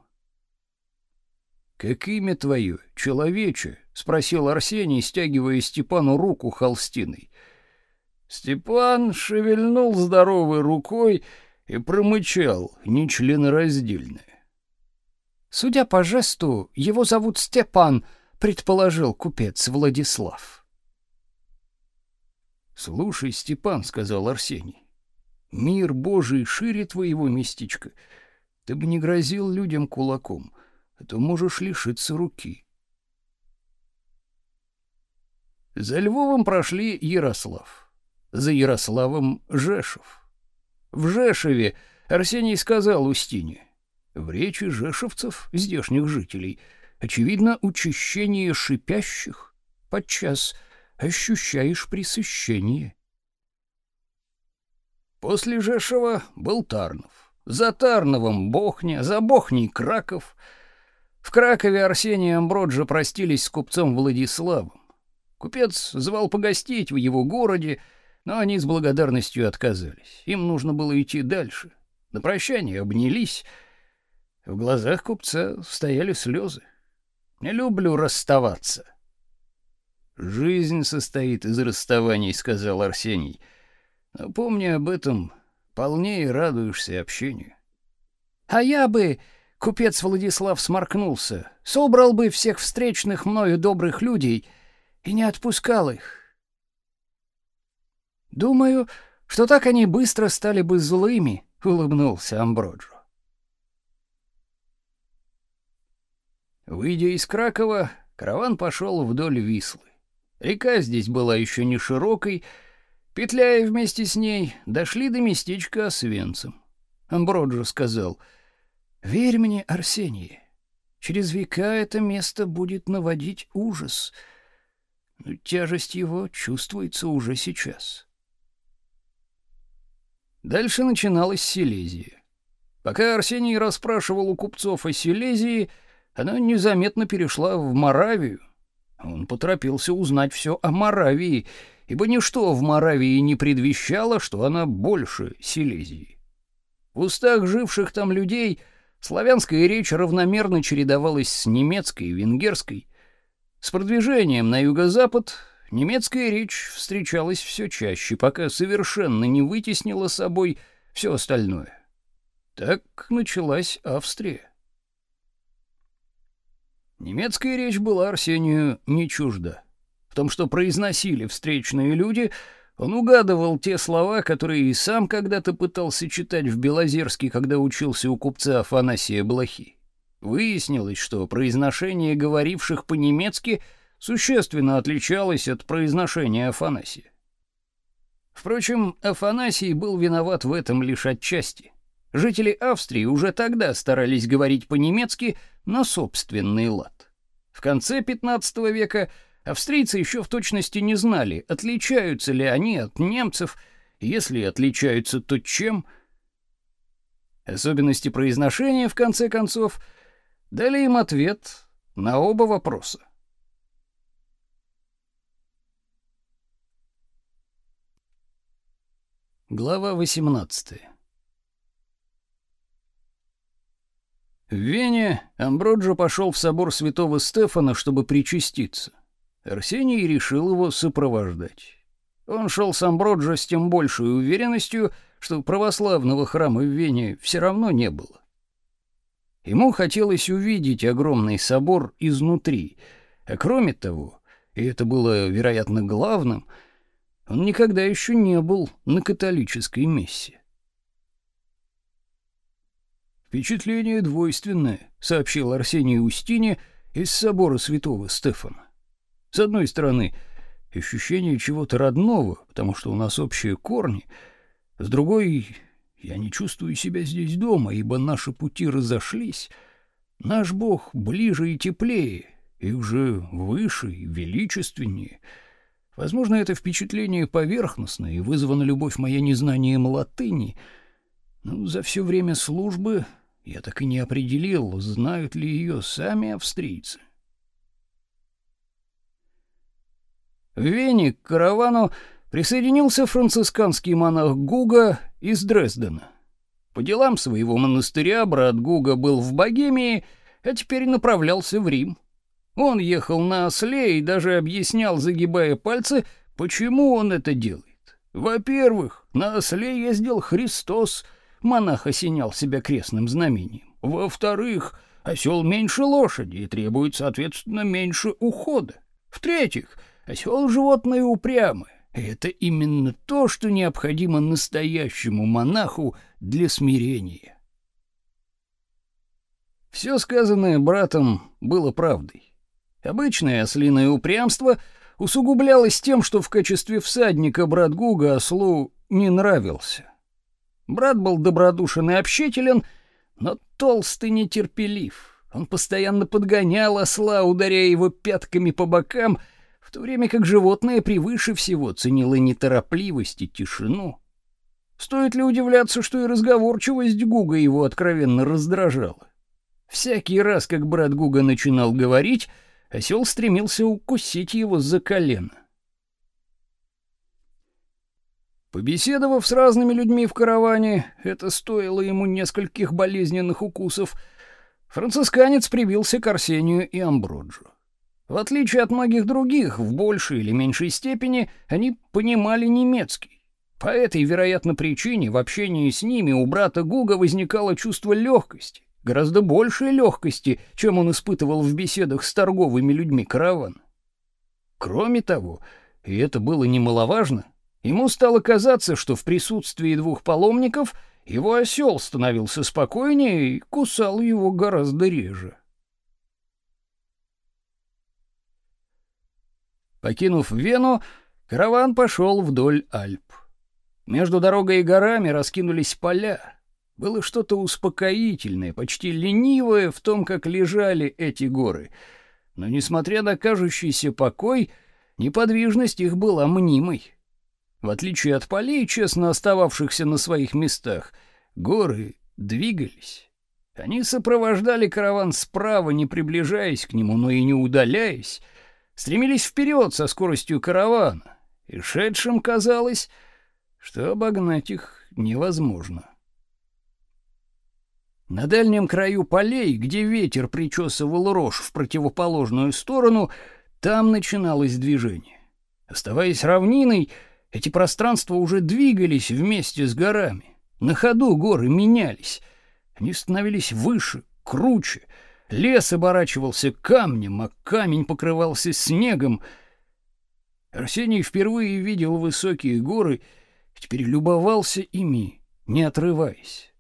«Как имя твое, человече?» — спросил Арсений, стягивая Степану руку холстиной. Степан шевельнул здоровой рукой и промычал, нечленораздельное. Судя по жесту, его зовут Степан, предположил купец Владислав. Слушай, Степан, сказал Арсений. Мир Божий шире твоего местечка. Ты бы не грозил людям кулаком, а то можешь лишиться руки. За Львовом прошли Ярослав, за Ярославом Жешев. В Жешеве Арсений сказал Устине: в речи жешевцев, здешних жителей, очевидно учащение шипящих. Подчас ощущаешь пресыщение. После Жешева был Тарнов. За Тарновым Бохня, за Бохней Краков. В Кракове Арсений и Амброджо простились с купцом Владиславом. Купец звал погостить в его городе, Но они с благодарностью отказались. Им нужно было идти дальше. На прощание обнялись. В глазах купца стояли слезы. Не люблю расставаться. Жизнь состоит из расставаний, сказал Арсений. Но помни об этом, полнее радуешься общению. А я бы, купец Владислав сморкнулся, собрал бы всех встречных мною добрых людей и не отпускал их. Думаю, что так они быстро стали бы злыми, улыбнулся Амброджо. Выйдя из Кракова, караван пошел вдоль Вислы. Река здесь была еще не широкой, петляя вместе с ней, дошли до местечка Освенцим. Амброджо сказал: "Верь мне, Арсений, через века это место будет наводить ужас, но тяжесть его чувствуется уже сейчас". Дальше начиналась Силезия. Пока Арсений расспрашивал у купцов о Силезии, она незаметно перешла в Моравию. Он поторопился узнать все о Моравии, ибо ничто в Моравии не предвещало, что она больше Силезии. В устах живших там людей славянская речь равномерно чередовалась с немецкой и венгерской. С продвижением на юго-запад немецкая речь встречалась все чаще, пока совершенно не вытеснила собой все остальное. Так началась Австрия. Немецкая речь была Арсению не чужда. В том, что произносили встречные люди, он угадывал те слова, которые и сам когда-то пытался читать в Белозерске, когда учился у купца Афанасия Блохи. Выяснилось, что произношение говоривших по-немецки существенно отличалось от произношения Афанасия. Впрочем, Афанасий был виноват в этом лишь отчасти. Жители Австрии уже тогда старались говорить по-немецки на собственный лад. В конце 15 века австрийцы еще в точности не знали, отличаются ли они от немцев, если отличаются, то чем. Особенности произношения в конце концов дали им ответ на оба вопроса. Глава 18. В Вене Амброджо пошел в собор святого Стефана, чтобы причаститься. Арсений решил его сопровождать. Он шел с Амброджо с тем большей уверенностью, что православного храма в Вене все равно не было. Ему хотелось увидеть огромный собор изнутри, а кроме того, и это было, вероятно, главным, он никогда еще не был на католической мессе. Впечатление двойственное, сообщил Арсений Устине из собора Святого Стефана. С одной стороны, ощущение чего-то родного, потому что у нас общие корни, с другой я не чувствую себя здесь дома, ибо наши пути разошлись. Наш Бог ближе и теплее, и уже выше и величественнее. Возможно, это впечатление поверхностное и вызвано любовь моя незнанием латыни, но за все время службы я так и не определил, знают ли ее сами австрийцы. В Вене к каравану присоединился францисканский монах Гуга из Дрездена. По делам своего монастыря брат Гуга был в Богемии, а теперь направлялся в Рим. Он ехал на осле и даже объяснял, загибая пальцы, почему он это делает. Во-первых, на осле ездил Христос — монах осенял себя крестным знамением. Во-вторых, осел меньше лошади и требует, соответственно, меньше ухода. В-третьих, осел животное упрямое. Это именно то, что необходимо настоящему монаху для смирения. Все сказанное братом было правдой. Обычное ослиное упрямство усугублялось тем, что в качестве всадника брат Гуга ослу не нравился. Брат был добродушен и общителен, но толстый нетерпелив. Он постоянно подгонял осла, ударяя его пятками по бокам, в то время как животное превыше всего ценило неторопливость и тишину. Стоит ли удивляться, что и разговорчивость Гуга его откровенно раздражала? Всякий раз, как брат Гуга начинал говорить, осел стремился укусить его за колено. Побеседовав с разными людьми в караване, это стоило ему нескольких болезненных укусов, францисканец привился к Арсению и Амброджу. В отличие от многих других, в большей или меньшей степени они понимали немецкий. По этой, вероятно, причине в общении с ними у брата Гуга возникало чувство легкости, гораздо большей легкости, чем он испытывал в беседах с торговыми людьми каравана. Кроме того, и это было немаловажно, ему стало казаться, что в присутствии двух паломников его осел становился спокойнее и кусал его гораздо реже. Покинув Вену, караван пошел вдоль Альп. Между дорогой и горами раскинулись поля. Было что-то успокоительное, почти ленивое в том, как лежали эти горы. Но несмотря на кажущийся покой, неподвижность их была мнимой. В отличие от полей, честно остававшихся на своих местах, горы двигались. Они сопровождали караван справа, не приближаясь к нему, но и не удаляясь, стремились вперед со скоростью каравана, и шедшим казалось, что обогнать их невозможно. На дальнем краю полей, где ветер причесывал рожь в противоположную сторону, там начиналось движение. Оставаясь равниной, эти пространства уже двигались вместе с горами. На ходу горы менялись. Они становились выше, круче, Лес оборачивался камнем, а камень покрывался снегом. Арсений впервые видел высокие горы теперь любовался ими, не отрываясь.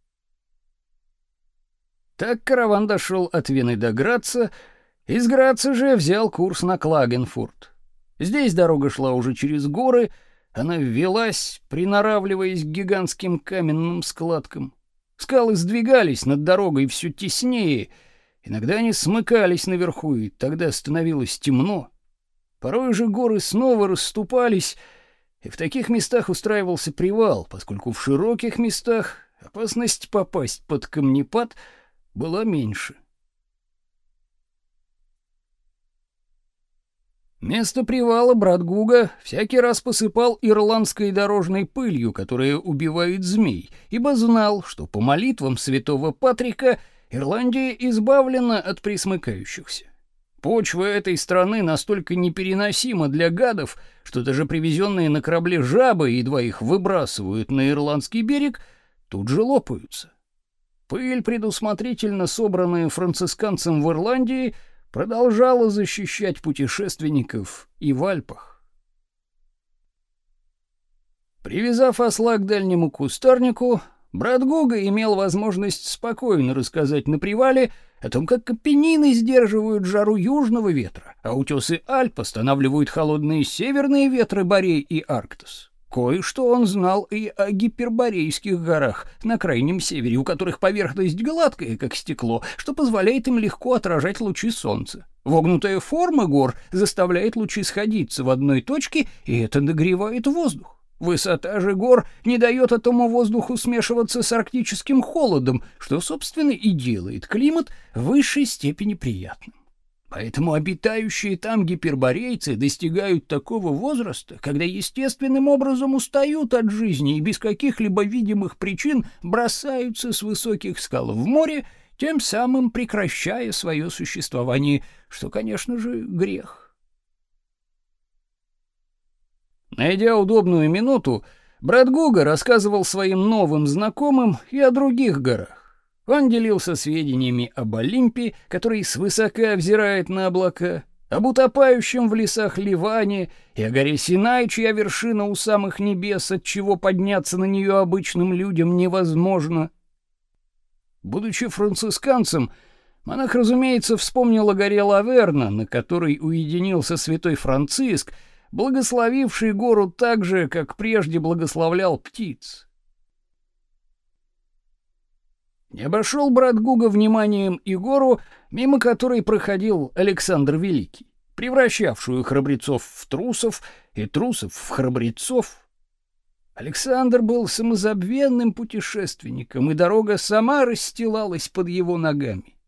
Так караван дошел от Вены до Граца, из Граца же взял курс на Клагенфурт. Здесь дорога шла уже через горы, она ввелась, приноравливаясь к гигантским каменным складкам. Скалы сдвигались над дорогой все теснее — Иногда они смыкались наверху, и тогда становилось темно. Порой же горы снова расступались, и в таких местах устраивался привал, поскольку в широких местах опасность попасть под камнепад была меньше. Место привала брат Гуга всякий раз посыпал ирландской дорожной пылью, которая убивает змей, ибо знал, что по молитвам святого Патрика — Ирландия избавлена от присмыкающихся. Почва этой страны настолько непереносима для гадов, что даже привезенные на корабле жабы, едва их выбрасывают на ирландский берег, тут же лопаются. Пыль, предусмотрительно собранная францисканцем в Ирландии, продолжала защищать путешественников и в Альпах. Привязав осла к дальнему кустарнику, Брат Гога имел возможность спокойно рассказать на привале о том, как Апеннины сдерживают жару южного ветра, а утесы Альп останавливают холодные северные ветры Борей и Арктус. Кое-что он знал и о гиперборейских горах на крайнем севере, у которых поверхность гладкая, как стекло, что позволяет им легко отражать лучи солнца. Вогнутая форма гор заставляет лучи сходиться в одной точке, и это нагревает воздух. Высота же гор не дает этому воздуху смешиваться с арктическим холодом, что, собственно, и делает климат в высшей степени приятным. Поэтому обитающие там гиперборейцы достигают такого возраста, когда естественным образом устают от жизни и без каких-либо видимых причин бросаются с высоких скал в море, тем самым прекращая свое существование, что, конечно же, грех. Найдя удобную минуту, брат Гуга рассказывал своим новым знакомым и о других горах. Он делился сведениями об Олимпе, который свысока взирает на облака, об утопающем в лесах Ливане и о горе Синай, чья вершина у самых небес, от чего подняться на нее обычным людям невозможно. Будучи францисканцем, монах, разумеется, вспомнил о горе Лаверна, на которой уединился святой Франциск, благословивший гору так же, как прежде благословлял птиц. Не обошел брат Гуга вниманием и гору, мимо которой проходил Александр Великий, превращавшую храбрецов в трусов и трусов в храбрецов. Александр был самозабвенным путешественником, и дорога сама расстилалась под его ногами.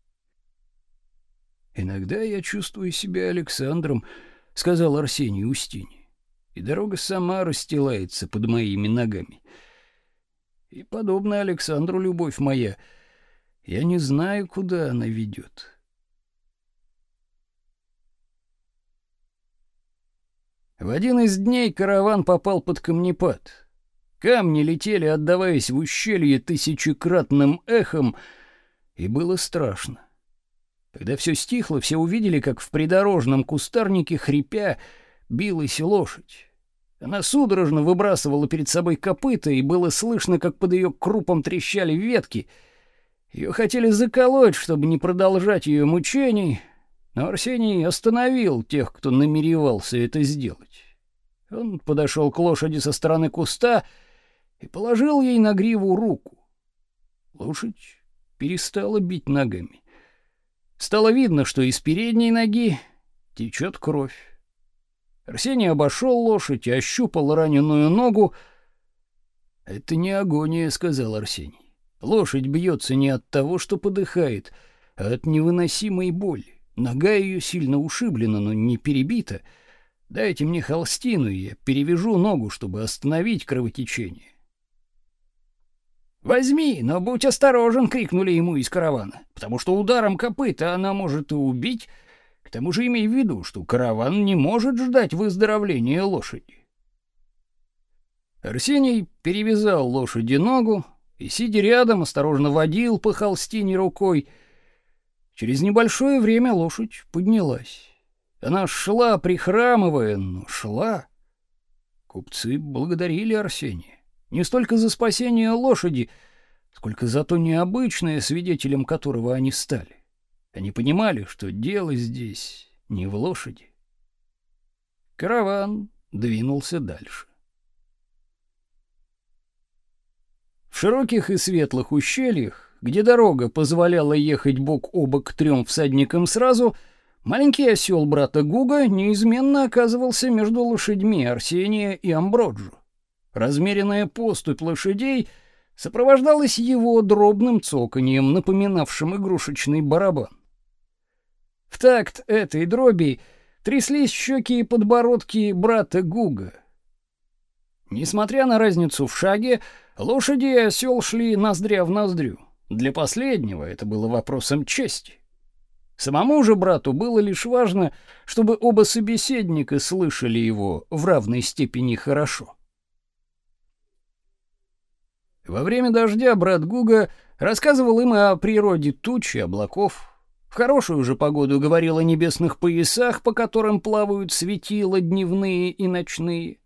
Иногда я чувствую себя Александром, сказал Арсений Устинье. и дорога сама расстилается под моими ногами. И подобно Александру, любовь моя, я не знаю, куда она ведет. В один из дней караван попал под камнепад. Камни летели, отдаваясь в ущелье тысячекратным эхом, и было страшно. Когда все стихло, все увидели, как в придорожном кустарнике, хрипя, билась лошадь. Она судорожно выбрасывала перед собой копыта, и было слышно, как под ее крупом трещали ветки. Ее хотели заколоть, чтобы не продолжать ее мучений, но Арсений остановил тех, кто намеревался это сделать. Он подошел к лошади со стороны куста и положил ей на гриву руку. Лошадь перестала бить ногами. Стало видно, что из передней ноги течет кровь. Арсений обошел лошадь и ощупал раненую ногу. «Это не агония», — сказал Арсений. «Лошадь бьется не от того, что подыхает, а от невыносимой боли. Нога ее сильно ушиблена, но не перебита. Дайте мне холстину, и я перевяжу ногу, чтобы остановить кровотечение». «Возьми, но будь осторожен!» — крикнули ему из каравана. «Потому что ударом копыта она может и убить. К тому же имей в виду, что караван не может ждать выздоровления лошади». Арсений перевязал лошади ногу и, сидя рядом, осторожно водил по холстине рукой. Через небольшое время лошадь поднялась. Она шла, прихрамывая, но шла. Купцы благодарили Арсения не столько за спасение лошади, сколько за то необычное, свидетелем которого они стали. Они понимали, что дело здесь не в лошади. Караван двинулся дальше. В широких и светлых ущельях, где дорога позволяла ехать бок о бок трем всадникам сразу, маленький осел брата Гуга неизменно оказывался между лошадьми Арсения и Амброджо. Размеренная поступь лошадей сопровождалась его дробным цоканьем, напоминавшим игрушечный барабан. В такт этой дроби тряслись щеки и подбородки брата Гуга. Несмотря на разницу в шаге, лошади и осел шли ноздря в ноздрю. Для последнего это было вопросом чести. Самому же брату было лишь важно, чтобы оба собеседника слышали его в равной степени хорошо. Во время дождя брат Гуга рассказывал им о природе туч и облаков. В хорошую же погоду говорил о небесных поясах, по которым плавают светила дневные и ночные.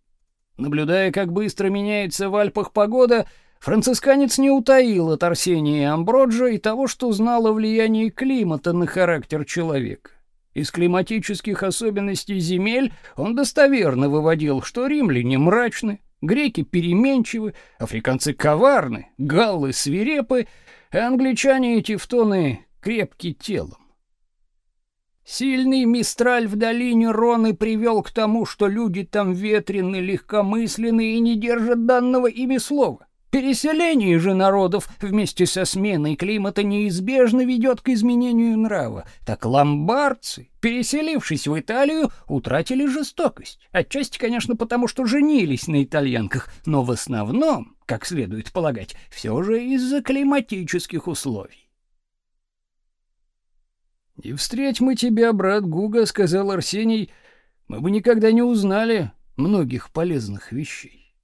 Наблюдая, как быстро меняется в Альпах погода, францисканец не утаил от Арсения и Амброджа и того, что знал о влиянии климата на характер человека. Из климатических особенностей земель он достоверно выводил, что римляне мрачны, Греки переменчивы, африканцы коварны, галлы свирепы, а англичане и тевтоны крепки телом. Сильный мистраль в долине Роны привел к тому, что люди там ветрены, легкомысленны и не держат данного ими слова. Переселение же народов вместе со сменой климата неизбежно ведет к изменению нрава. Так ломбардцы, переселившись в Италию, утратили жестокость. Отчасти, конечно, потому что женились на итальянках, но в основном, как следует полагать, все же из-за климатических условий. «И встреть мы тебя, брат Гуга», — сказал Арсений, — «мы бы никогда не узнали многих полезных вещей».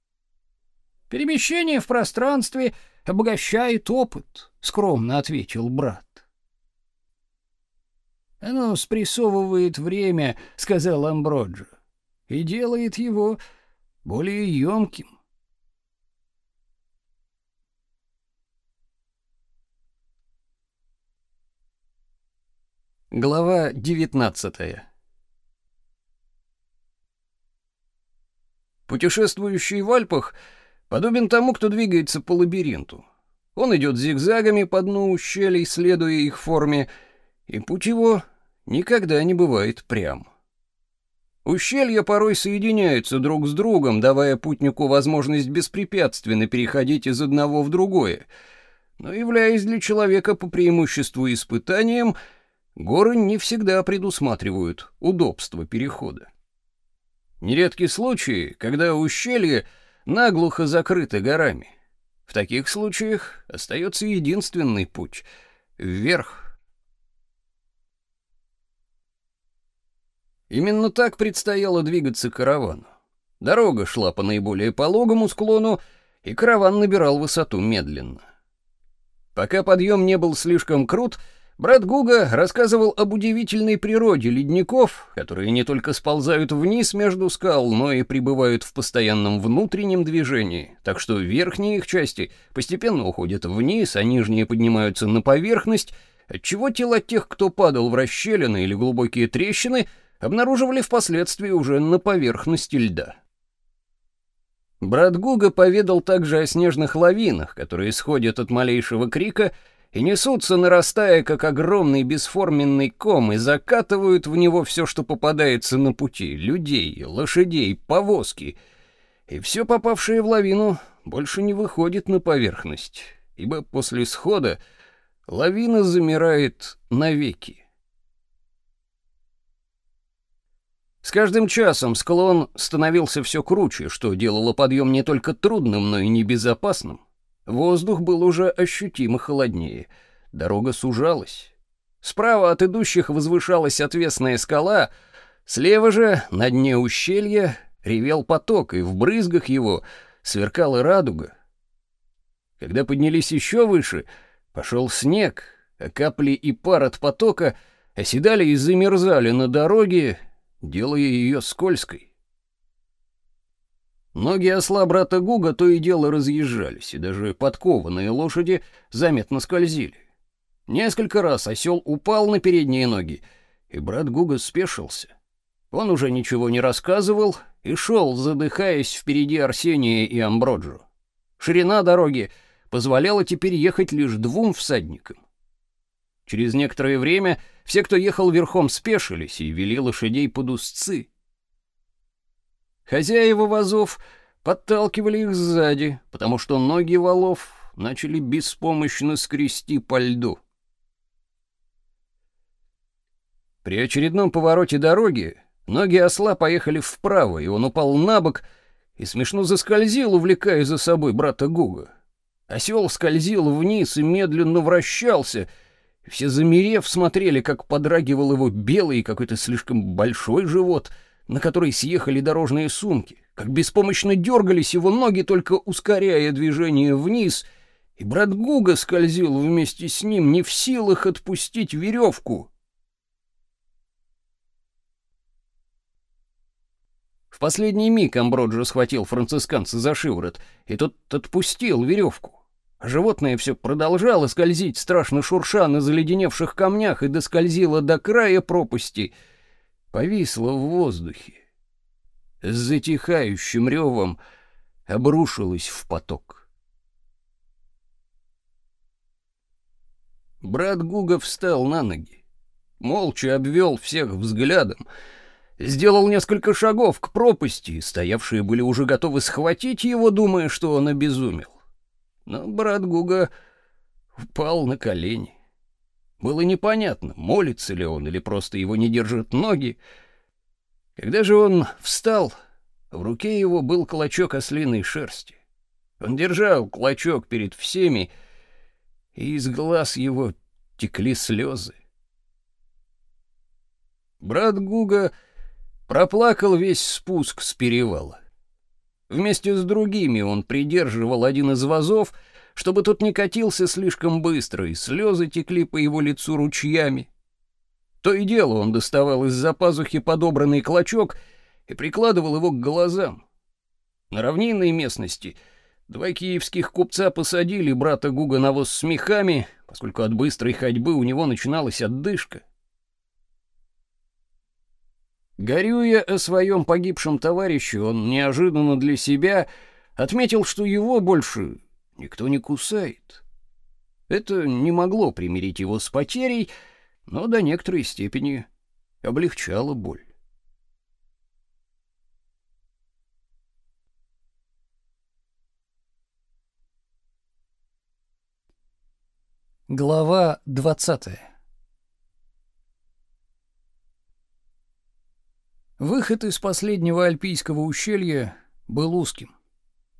Перемещение в пространстве обогащает опыт, скромно ответил брат. Оно спрессовывает время, сказал Амброджо, и делает его более емким. Глава 19. Путешествующий в Альпах Подобен тому, кто двигается по лабиринту. Он идет зигзагами по дну ущелий, следуя их форме, и путь его никогда не бывает прям. Ущелья порой соединяются друг с другом, давая путнику возможность беспрепятственно переходить из одного в другое, но являясь для человека по преимуществу испытанием, горы не всегда предусматривают удобство перехода. Нередки случаи, когда ущелье наглухо закрыто горами. В таких случаях остается единственный путь — вверх. Именно так предстояло двигаться каравану. Дорога шла по наиболее пологому склону, и караван набирал высоту медленно. Пока подъем не был слишком крут, брат Гуга рассказывал об удивительной природе ледников, которые не только сползают вниз между скал, но и пребывают в постоянном внутреннем движении, так что верхние их части постепенно уходят вниз, а нижние поднимаются на поверхность, отчего тела тех, кто падал в расщелины или глубокие трещины, обнаруживали впоследствии уже на поверхности льда. Брат Гуга поведал также о снежных лавинах, которые исходят от малейшего крика и несутся, нарастая, как огромный бесформенный ком, и закатывают в него все, что попадается на пути — людей, лошадей, повозки. И все попавшее в лавину больше не выходит на поверхность, ибо после схода лавина замирает навеки. С каждым часом склон становился все круче, что делало подъем не только трудным, но и небезопасным. Воздух был уже ощутимо холоднее. Дорога сужалась. Справа от идущих возвышалась отвесная скала, слева же, на дне ущелья, ревел поток, и в брызгах его сверкала радуга. Когда поднялись еще выше, пошел снег, а капли и пар от потока оседали и замерзали на дороге, делая ее скользкой. Ноги осла брата Гуга то и дело разъезжались, и даже подкованные лошади заметно скользили. Несколько раз осел упал на передние ноги, и брат Гуга спешился. Он уже ничего не рассказывал и шел, задыхаясь впереди Арсения и Амброджо. Ширина дороги позволяла теперь ехать лишь двум всадникам. Через некоторое время все, кто ехал верхом, спешились и вели лошадей под узцы. Хозяева вазов подталкивали их сзади, потому что ноги валов начали беспомощно скрести по льду. При очередном повороте дороги ноги осла поехали вправо, и он упал на бок и смешно заскользил, увлекая за собой брата Гуга. Осел скользил вниз и медленно вращался — все замерев смотрели, как подрагивал его белый какой-то слишком большой живот, на который съехали дорожные сумки, как беспомощно дергались его ноги, только ускоряя движение вниз, и брат Гуга скользил вместе с ним, не в силах отпустить веревку. В последний миг Амброджо схватил францисканца за шиворот, и тот отпустил веревку. Животное все продолжало скользить, страшно шурша на заледеневших камнях, и доскользило до края пропасти. Повисло в воздухе. С затихающим ревом обрушилось в поток. Брат Гуга встал на ноги, молча обвел всех взглядом, сделал несколько шагов к пропасти, стоявшие были уже готовы схватить его, думая, что он обезумел. Но брат Гуга упал на колени. Было непонятно, молится ли он или просто его не держат ноги. Когда же он встал, в руке его был клочок ослиной шерсти. Он держал клочок перед всеми, и из глаз его текли слезы. Брат Гуга проплакал весь спуск с перевала. Вместе с другими он придерживал один из вазов, чтобы тот не катился слишком быстро, и слезы текли по его лицу ручьями. То и дело он доставал из-за пазухи подобранный клочок и прикладывал его к глазам. На равнинной местности два киевских купца посадили брата Гуга на воз с мехами, поскольку от быстрой ходьбы у него начиналась отдышка. Горюя о своем погибшем товарище, он неожиданно для себя отметил, что его больше никто не кусает. Это не могло примирить его с потерей, но до некоторой степени облегчало боль. Глава двадцатая Выход из последнего альпийского ущелья был узким.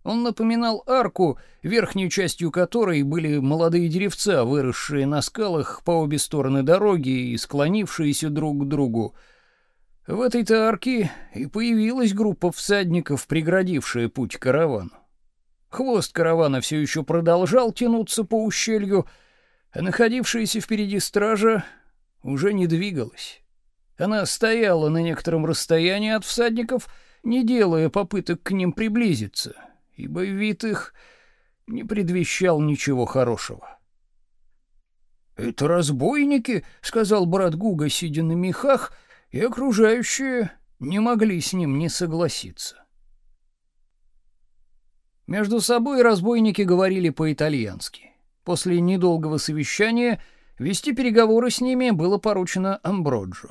Он напоминал арку, верхней частью которой были молодые деревца, выросшие на скалах по обе стороны дороги и склонившиеся друг к другу. В этой-то арке и появилась группа всадников, преградившая путь каравану. Хвост каравана все еще продолжал тянуться по ущелью, а находившаяся впереди стража уже не двигалась. Она стояла на некотором расстоянии от всадников, не делая попыток к ним приблизиться — ибо вид их не предвещал ничего хорошего. «Это разбойники», — сказал брат Гуга, сидя на мехах, и окружающие не могли с ним не согласиться. Между собой разбойники говорили по-итальянски. После недолгого совещания вести переговоры с ними было поручено Амброджо.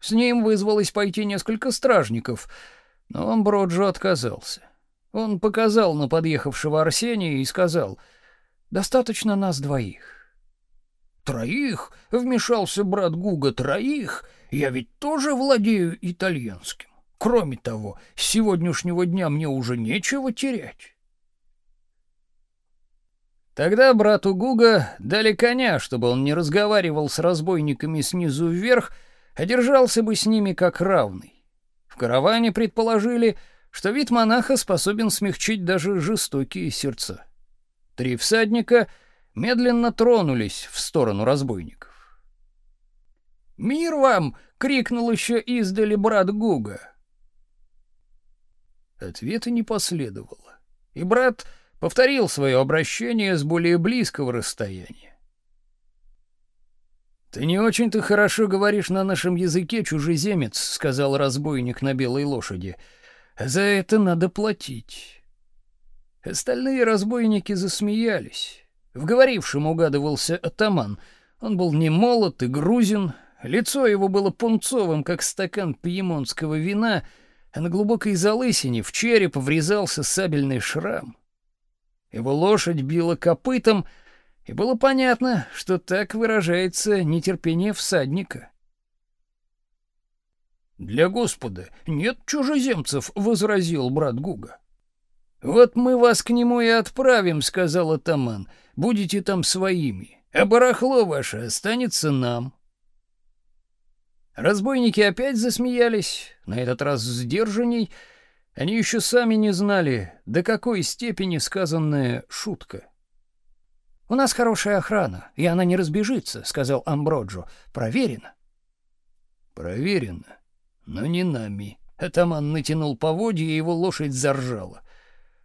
С ним вызвалось пойти несколько стражников, но Амброджо отказался. Он показал на подъехавшего Арсения и сказал: "Достаточно нас двоих". "Троих?" вмешался брат Гуга. "Троих? Я ведь тоже владею итальянским. Кроме того, с сегодняшнего дня мне уже нечего терять". Тогда брату Гуга дали коня, чтобы он не разговаривал с разбойниками снизу вверх, а держался бы с ними как равный. В караване предположили, что вид монаха способен смягчить даже жестокие сердца. Три всадника медленно тронулись в сторону разбойников. «Мир вам!» — крикнул еще издали брат Гуга. Ответа не последовало, и брат повторил свое обращение с более близкого расстояния. «Ты не очень-то хорошо говоришь на нашем языке, чужеземец», — сказал разбойник на белой лошади, — за это надо платить. Остальные разбойники засмеялись. В говорившем угадывался атаман. Он был не молод и грузин, лицо его было пунцовым, как стакан пьемонтского вина, а на глубокой залысине в череп врезался сабельный шрам. Его лошадь била копытом, и было понятно, что так выражается нетерпение всадника. Для Господа нет чужеземцев, возразил брат Гуга. Вот мы вас к нему и отправим, сказал атаман. Будете там своими, а барахло ваше останется нам. Разбойники опять засмеялись, на этот раз сдержанней. Они еще сами не знали, до какой степени сказанная шутка. У нас хорошая охрана, и она не разбежится, сказал Амброджо. Проверено. Проверено но не нами. Атаман натянул поводья, и его лошадь заржала.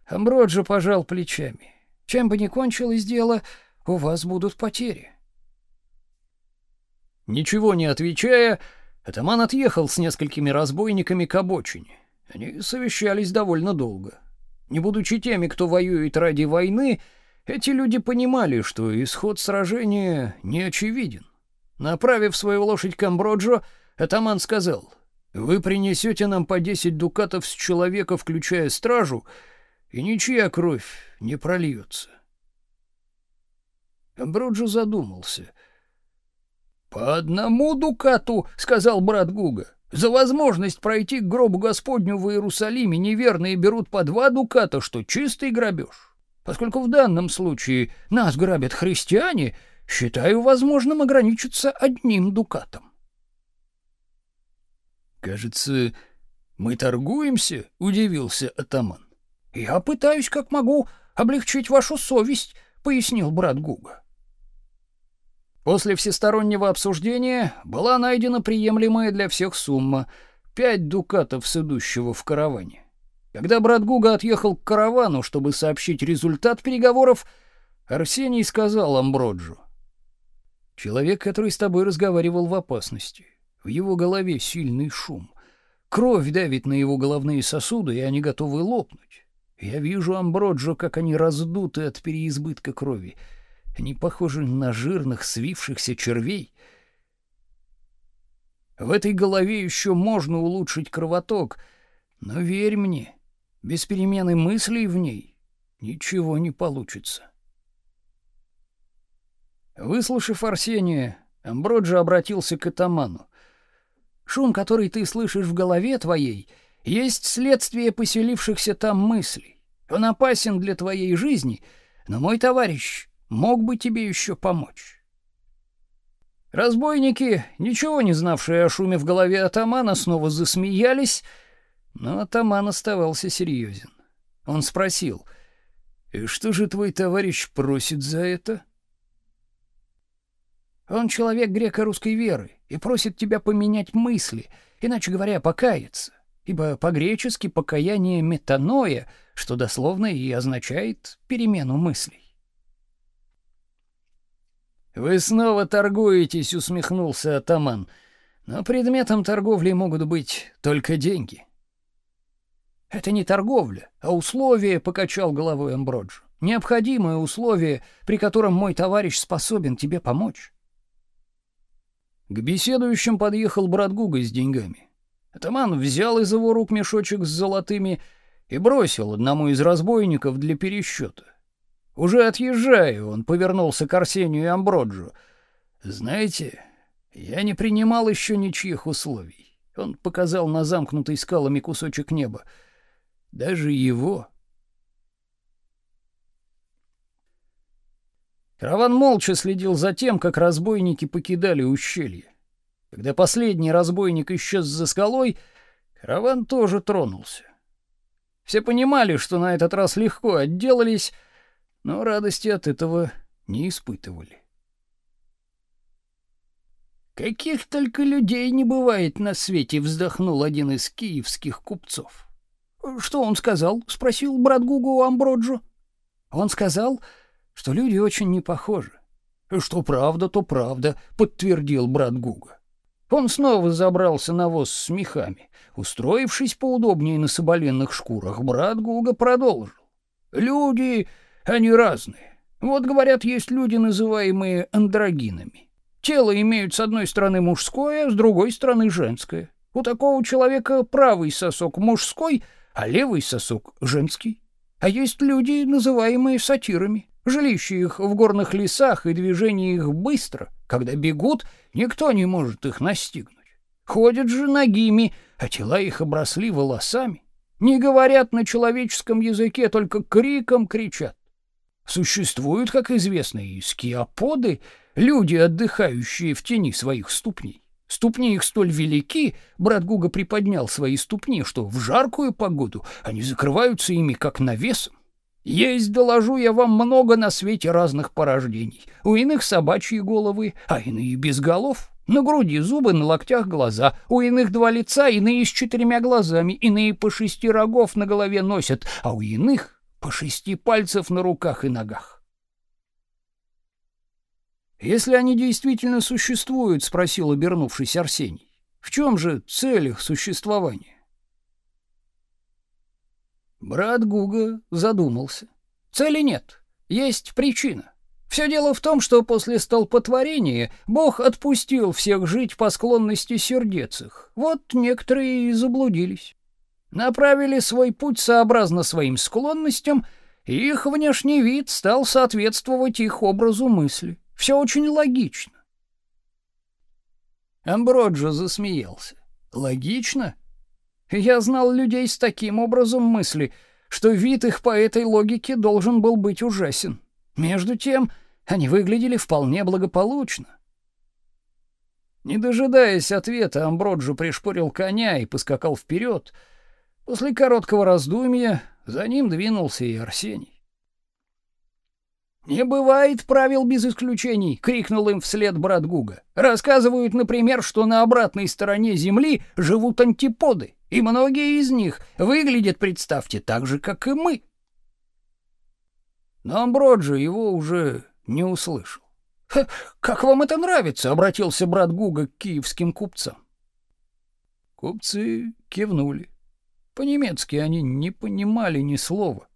Амброджо пожал плечами. Чем бы ни кончилось дело, у вас будут потери. Ничего не отвечая, атаман отъехал с несколькими разбойниками к обочине. Они совещались довольно долго. Не будучи теми, кто воюет ради войны, эти люди понимали, что исход сражения не очевиден. Направив свою лошадь к Амброджо, атаман сказал: вы принесете нам по десять дукатов с человека, включая стражу, и ничья кровь не прольется. Амброджо задумался. «По одному дукату, — сказал брат Гуга, — за возможность пройти к гробу Господню в Иерусалиме неверные берут по два дуката, что чистый грабеж. Поскольку в данном случае нас грабят христиане, считаю возможным ограничиться одним дукатом. Кажется, мы торгуемся, удивился атаман. Я пытаюсь как могу облегчить вашу совесть, пояснил брат Гуга. После всестороннего обсуждения была найдена приемлемая для всех сумма пять дукатов с идущего в караване. Когда брат Гуга отъехал к каравану, чтобы сообщить результат переговоров, Арсений сказал Амброджу: "Человек, который с тобой разговаривал в опасности. В его голове сильный шум. Кровь давит на его головные сосуды, и они готовы лопнуть. Я вижу Амброджо, как они раздуты от переизбытка крови. Они похожи на жирных свившихся червей. В этой голове еще можно улучшить кровоток, но верь мне, без перемены мыслей в ней ничего не получится. Выслушав Арсения, Амброджо обратился к атаману. Шум, который ты слышишь в голове твоей, есть следствие поселившихся там мыслей. Он опасен для твоей жизни, но мой товарищ мог бы тебе еще помочь. Разбойники, ничего не знавшие о шуме в голове атамана, снова засмеялись, но атаман оставался серьезен. Он спросил: "И что же твой товарищ просит за это?" Он человек греко-русской веры и просит тебя поменять мысли, иначе говоря, покаяться, ибо по-гречески покаяние метаноя, что дословно и означает перемену мыслей. Вы снова торгуетесь, усмехнулся атаман. Но предметом торговли могут быть только деньги. Это не торговля, а условие, покачал головой Амброджо. Необходимое условие, при котором мой товарищ способен тебе помочь. К беседующим подъехал брат Гуга с деньгами. Атаман взял из его рук мешочек с золотыми и бросил одному из разбойников для пересчета. Уже отъезжая, он повернулся к Арсению и Амброджу. «Знаете, я не принимал еще ничьих условий». Он показал на замкнутый скалами кусочек неба. «Даже его...» Караван молча следил за тем, как разбойники покидали ущелье. Когда последний разбойник исчез за скалой, караван тоже тронулся. Все понимали, что на этот раз легко отделались, но радости от этого не испытывали. Каких только людей не бывает на свете, вздохнул один из киевских купцов. Что он сказал? спросил брат Гугу Амброджо. Он сказал, что люди очень не похожи. Что правда, то правда, подтвердил брат Гуга. Он снова забрался на воз с мехами. Устроившись поудобнее на соболенных шкурах, брат Гуга продолжил. Люди, они разные. Вот говорят, есть люди, называемые андрогинами. Тело имеют с одной стороны мужское, с другой стороны женское. У такого человека правый сосок мужской, а левый сосок женский. А есть люди, называемые сатирами. Жилище их в горных лесах и движение их быстро. Когда бегут, никто не может их настигнуть. Ходят же нагими, а тела их обросли волосами. Не говорят на человеческом языке, только криком кричат. Существуют, как известно, и скиоподы, люди, отдыхающие в тени своих ступней. Ступни их столь велики, брат Гуга приподнял свои ступни, что в жаркую погоду они закрываются ими, как навесом. Есть, доложу я вам, много на свете разных порождений. У иных собачьи головы, а иные без голов. На груди зубы, на локтях глаза. У иных два лица, иные с четырьмя глазами, иные по шести рогов на голове носят, а у иных по шести пальцев на руках и ногах. Если они действительно существуют, спросил обернувшись Арсений. В чем же цель их существования? Брат Гуга задумался. Цели нет, есть причина. Все дело в том, что после столпотворения Бог отпустил всех жить по склонности сердец их. Вот некоторые и заблудились. Направили свой путь сообразно своим склонностям, и их внешний вид стал соответствовать их образу мысли. Все очень логично. Амброджо засмеялся. Логично? Я знал людей с таким образом мысли, что вид их по этой логике должен был быть ужасен. Между тем, они выглядели вполне благополучно. Не дожидаясь ответа, Амброджо пришпорил коня и поскакал вперед. После короткого раздумья за ним двинулся и Арсений. «Не бывает правил без исключений!» — крикнул им вслед брат Гуга. «Рассказывают, например, что на обратной стороне Земли живут антиподы, и многие из них выглядят, представьте, так же, как и мы». Но Амброджо его уже не услышал. «Как вам это нравится?» — обратился брат Гуга к киевским купцам. Купцы кивнули. По-немецки они не понимали ни слова.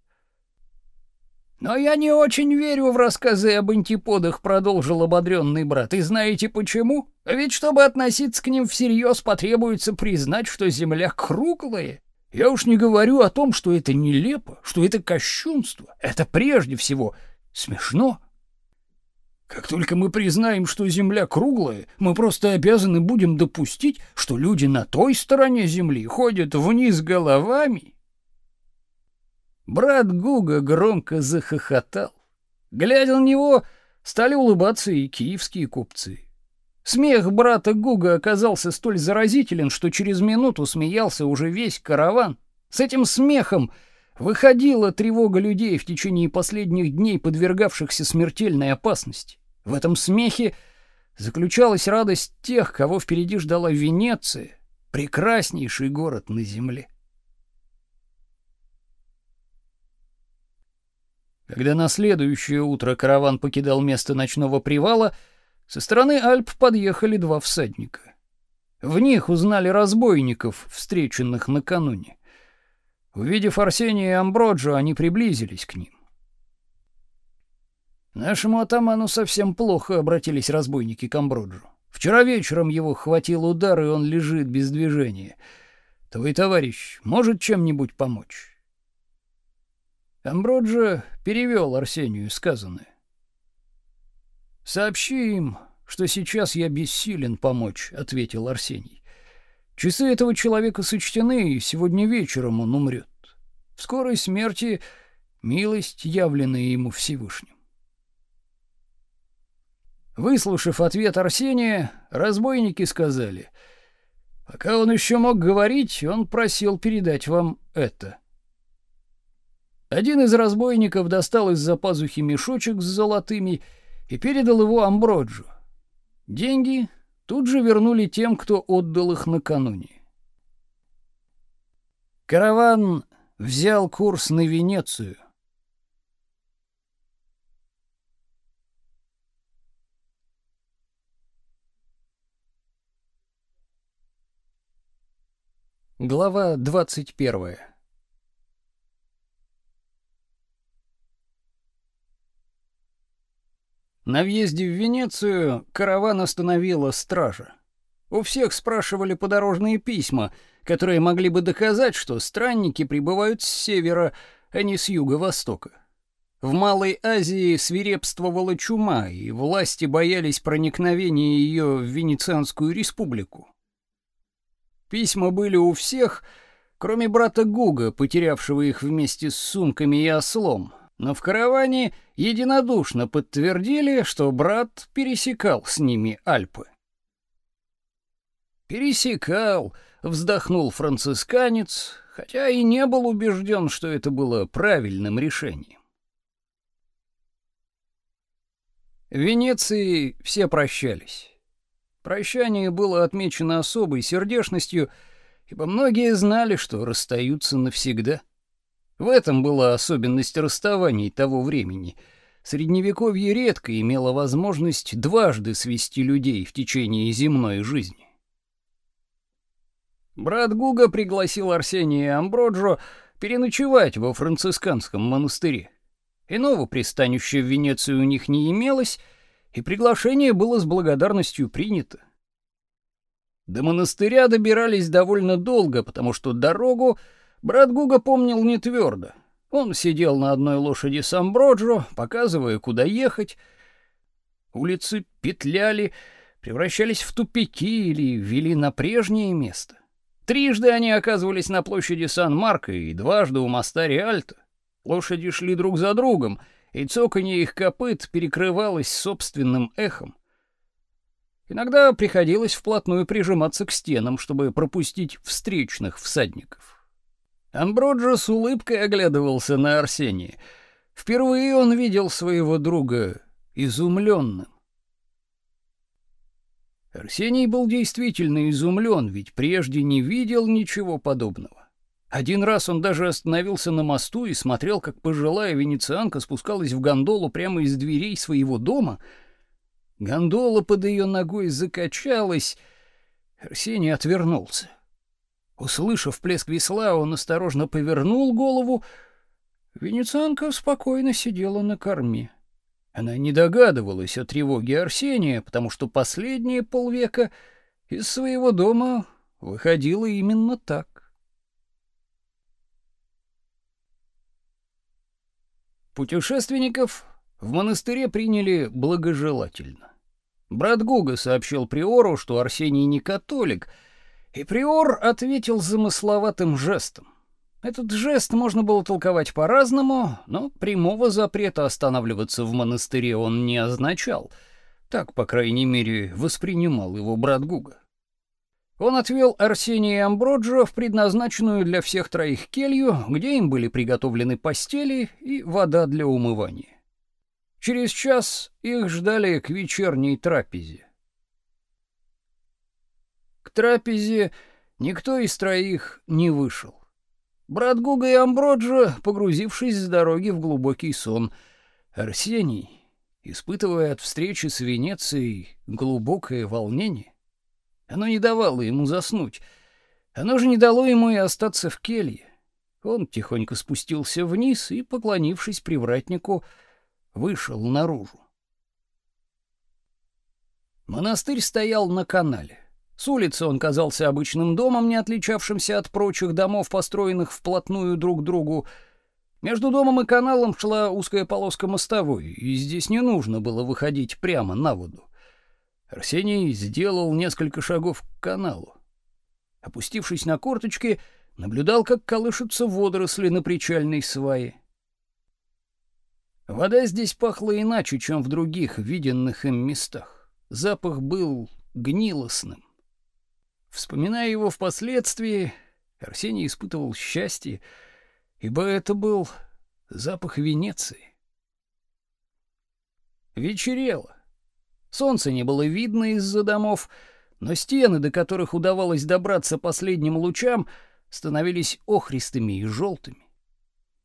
Но я не очень верю в рассказы об антиподах, продолжил ободренный брат. И знаете почему? Ведь чтобы относиться к ним всерьез, потребуется признать, что земля круглая. Я уж не говорю о том, что это нелепо, что это кощунство. Это прежде всего смешно. Как только мы признаем, что Земля круглая, мы просто обязаны будем допустить, что люди на той стороне Земли ходят вниз головами. Брат Гуга громко захохотал. Глядя на него, стали улыбаться и киевские купцы. Смех брата Гуга оказался столь заразителен, что через минуту смеялся уже весь караван. С этим смехом выходила тревога людей в течение последних дней, подвергавшихся смертельной опасности. В этом смехе заключалась радость тех, кого впереди ждала Венеция, прекраснейший город на земле. Когда на следующее утро караван покидал место ночного привала, со стороны Альп подъехали два всадника. В них узнали разбойников, встреченных накануне. Увидев Арсения и Амброджо, они приблизились к ним. Нашему атаману совсем плохо обратились разбойники к Амброджу. Вчера вечером его хватил удар, и он лежит без движения. Твой товарищ может чем-нибудь помочь? Амброджо перевел Арсению сказанное. Сообщи им, что сейчас я бессилен помочь, ответил Арсений. Часы этого человека сочтены, и сегодня вечером он умрет. В скорой смерти милость, явленная ему Всевышним. Выслушав ответ Арсения, разбойники сказали: "Пока он еще мог говорить, он просил передать вам это". Один из разбойников достал из-за пазухи мешочек с золотыми и передал его Амброджу. Деньги тут же вернули тем, кто отдал их накануне. Караван взял курс на Венецию. Глава 21. На въезде в Венецию караван остановила стража. У всех спрашивали подорожные письма, которые могли бы доказать, что странники прибывают с севера, а не с юго-востока. В Малой Азии свирепствовала чума, и власти боялись проникновения ее в Венецианскую республику. Письма были у всех, кроме брата Гуга, потерявшего их вместе с сумками и ослом, но в караване единодушно подтвердили, что брат пересекал с ними Альпы. Пересекал, вздохнул францисканец, хотя и не был убежден, что это было правильным решением. В Венеции все прощались. Прощание было отмечено особой сердечностью, ибо многие знали, что расстаются навсегда. В этом была особенность расставаний того времени. Средневековье редко имело возможность дважды свести людей в течение земной жизни. Брат Гуга пригласил Арсения и Амброджо переночевать во францисканском монастыре. Иного пристанища в Венецию у них не имелось, и приглашение было с благодарностью принято. До монастыря добирались довольно долго, потому что дорогу Брат Гуга помнил не твердо. Он сидел на одной лошади с Амброджо, показывая, куда ехать. Улицы петляли, превращались в тупики или вели на прежнее место. Трижды они оказывались на площади Сан-Марко и дважды у моста Риальто. Лошади шли друг за другом, и цоканье их копыт перекрывалось собственным эхом. Иногда приходилось вплотную прижиматься к стенам, чтобы пропустить встречных всадников. Амброджо с улыбкой оглядывался на Арсения. Впервые он видел своего друга изумленным. Арсений был действительно изумлен, ведь прежде не видел ничего подобного. Один раз он даже остановился на мосту и смотрел, как пожилая венецианка спускалась в гондолу прямо из дверей своего дома. Гондола под ее ногой закачалась. Арсений отвернулся. Услышав плеск весла, он осторожно повернул голову. Венецианка спокойно сидела на корме. Она не догадывалась о тревоге Арсения, потому что последние полвека из своего дома выходила именно так. Путешественников В монастыре приняли благожелательно. Брат Гуга сообщил приору, что Арсений не католик, и приор ответил замысловатым жестом. Этот жест можно было толковать по-разному, но прямого запрета останавливаться в монастыре он не означал. Так, по крайней мере, воспринимал его брат Гуга. Он отвел Арсения и Амброджо в предназначенную для всех троих келью, где им были приготовлены постели и вода для умывания. Через час их ждали к вечерней трапезе. К трапезе никто из троих не вышел. Брат Гуга и Амброджо, погрузившись с дороги в глубокий сон, Арсений, испытывая от встречи с Венецией глубокое волнение, оно не давало ему заснуть. Оно же не дало ему и остаться в келье. Он тихонько спустился вниз и, поклонившись привратнику, вышел наружу. Монастырь стоял на канале. С улицы он казался обычным домом, не отличавшимся от прочих домов, построенных вплотную друг к другу. Между домом и каналом шла узкая полоска мостовой, и здесь не нужно было выходить прямо на воду. Арсений сделал несколько шагов к каналу. Опустившись на корточки, наблюдал, как колышутся водоросли на причальной свае. Вода здесь пахла иначе, чем в других виденных им местах. Запах был гнилостным. Вспоминая его впоследствии, Арсений испытывал счастье, ибо это был запах Венеции. Вечерело. Солнца не было видно из-за домов, но стены, до которых удавалось добраться последним лучам, становились охристыми и желтыми.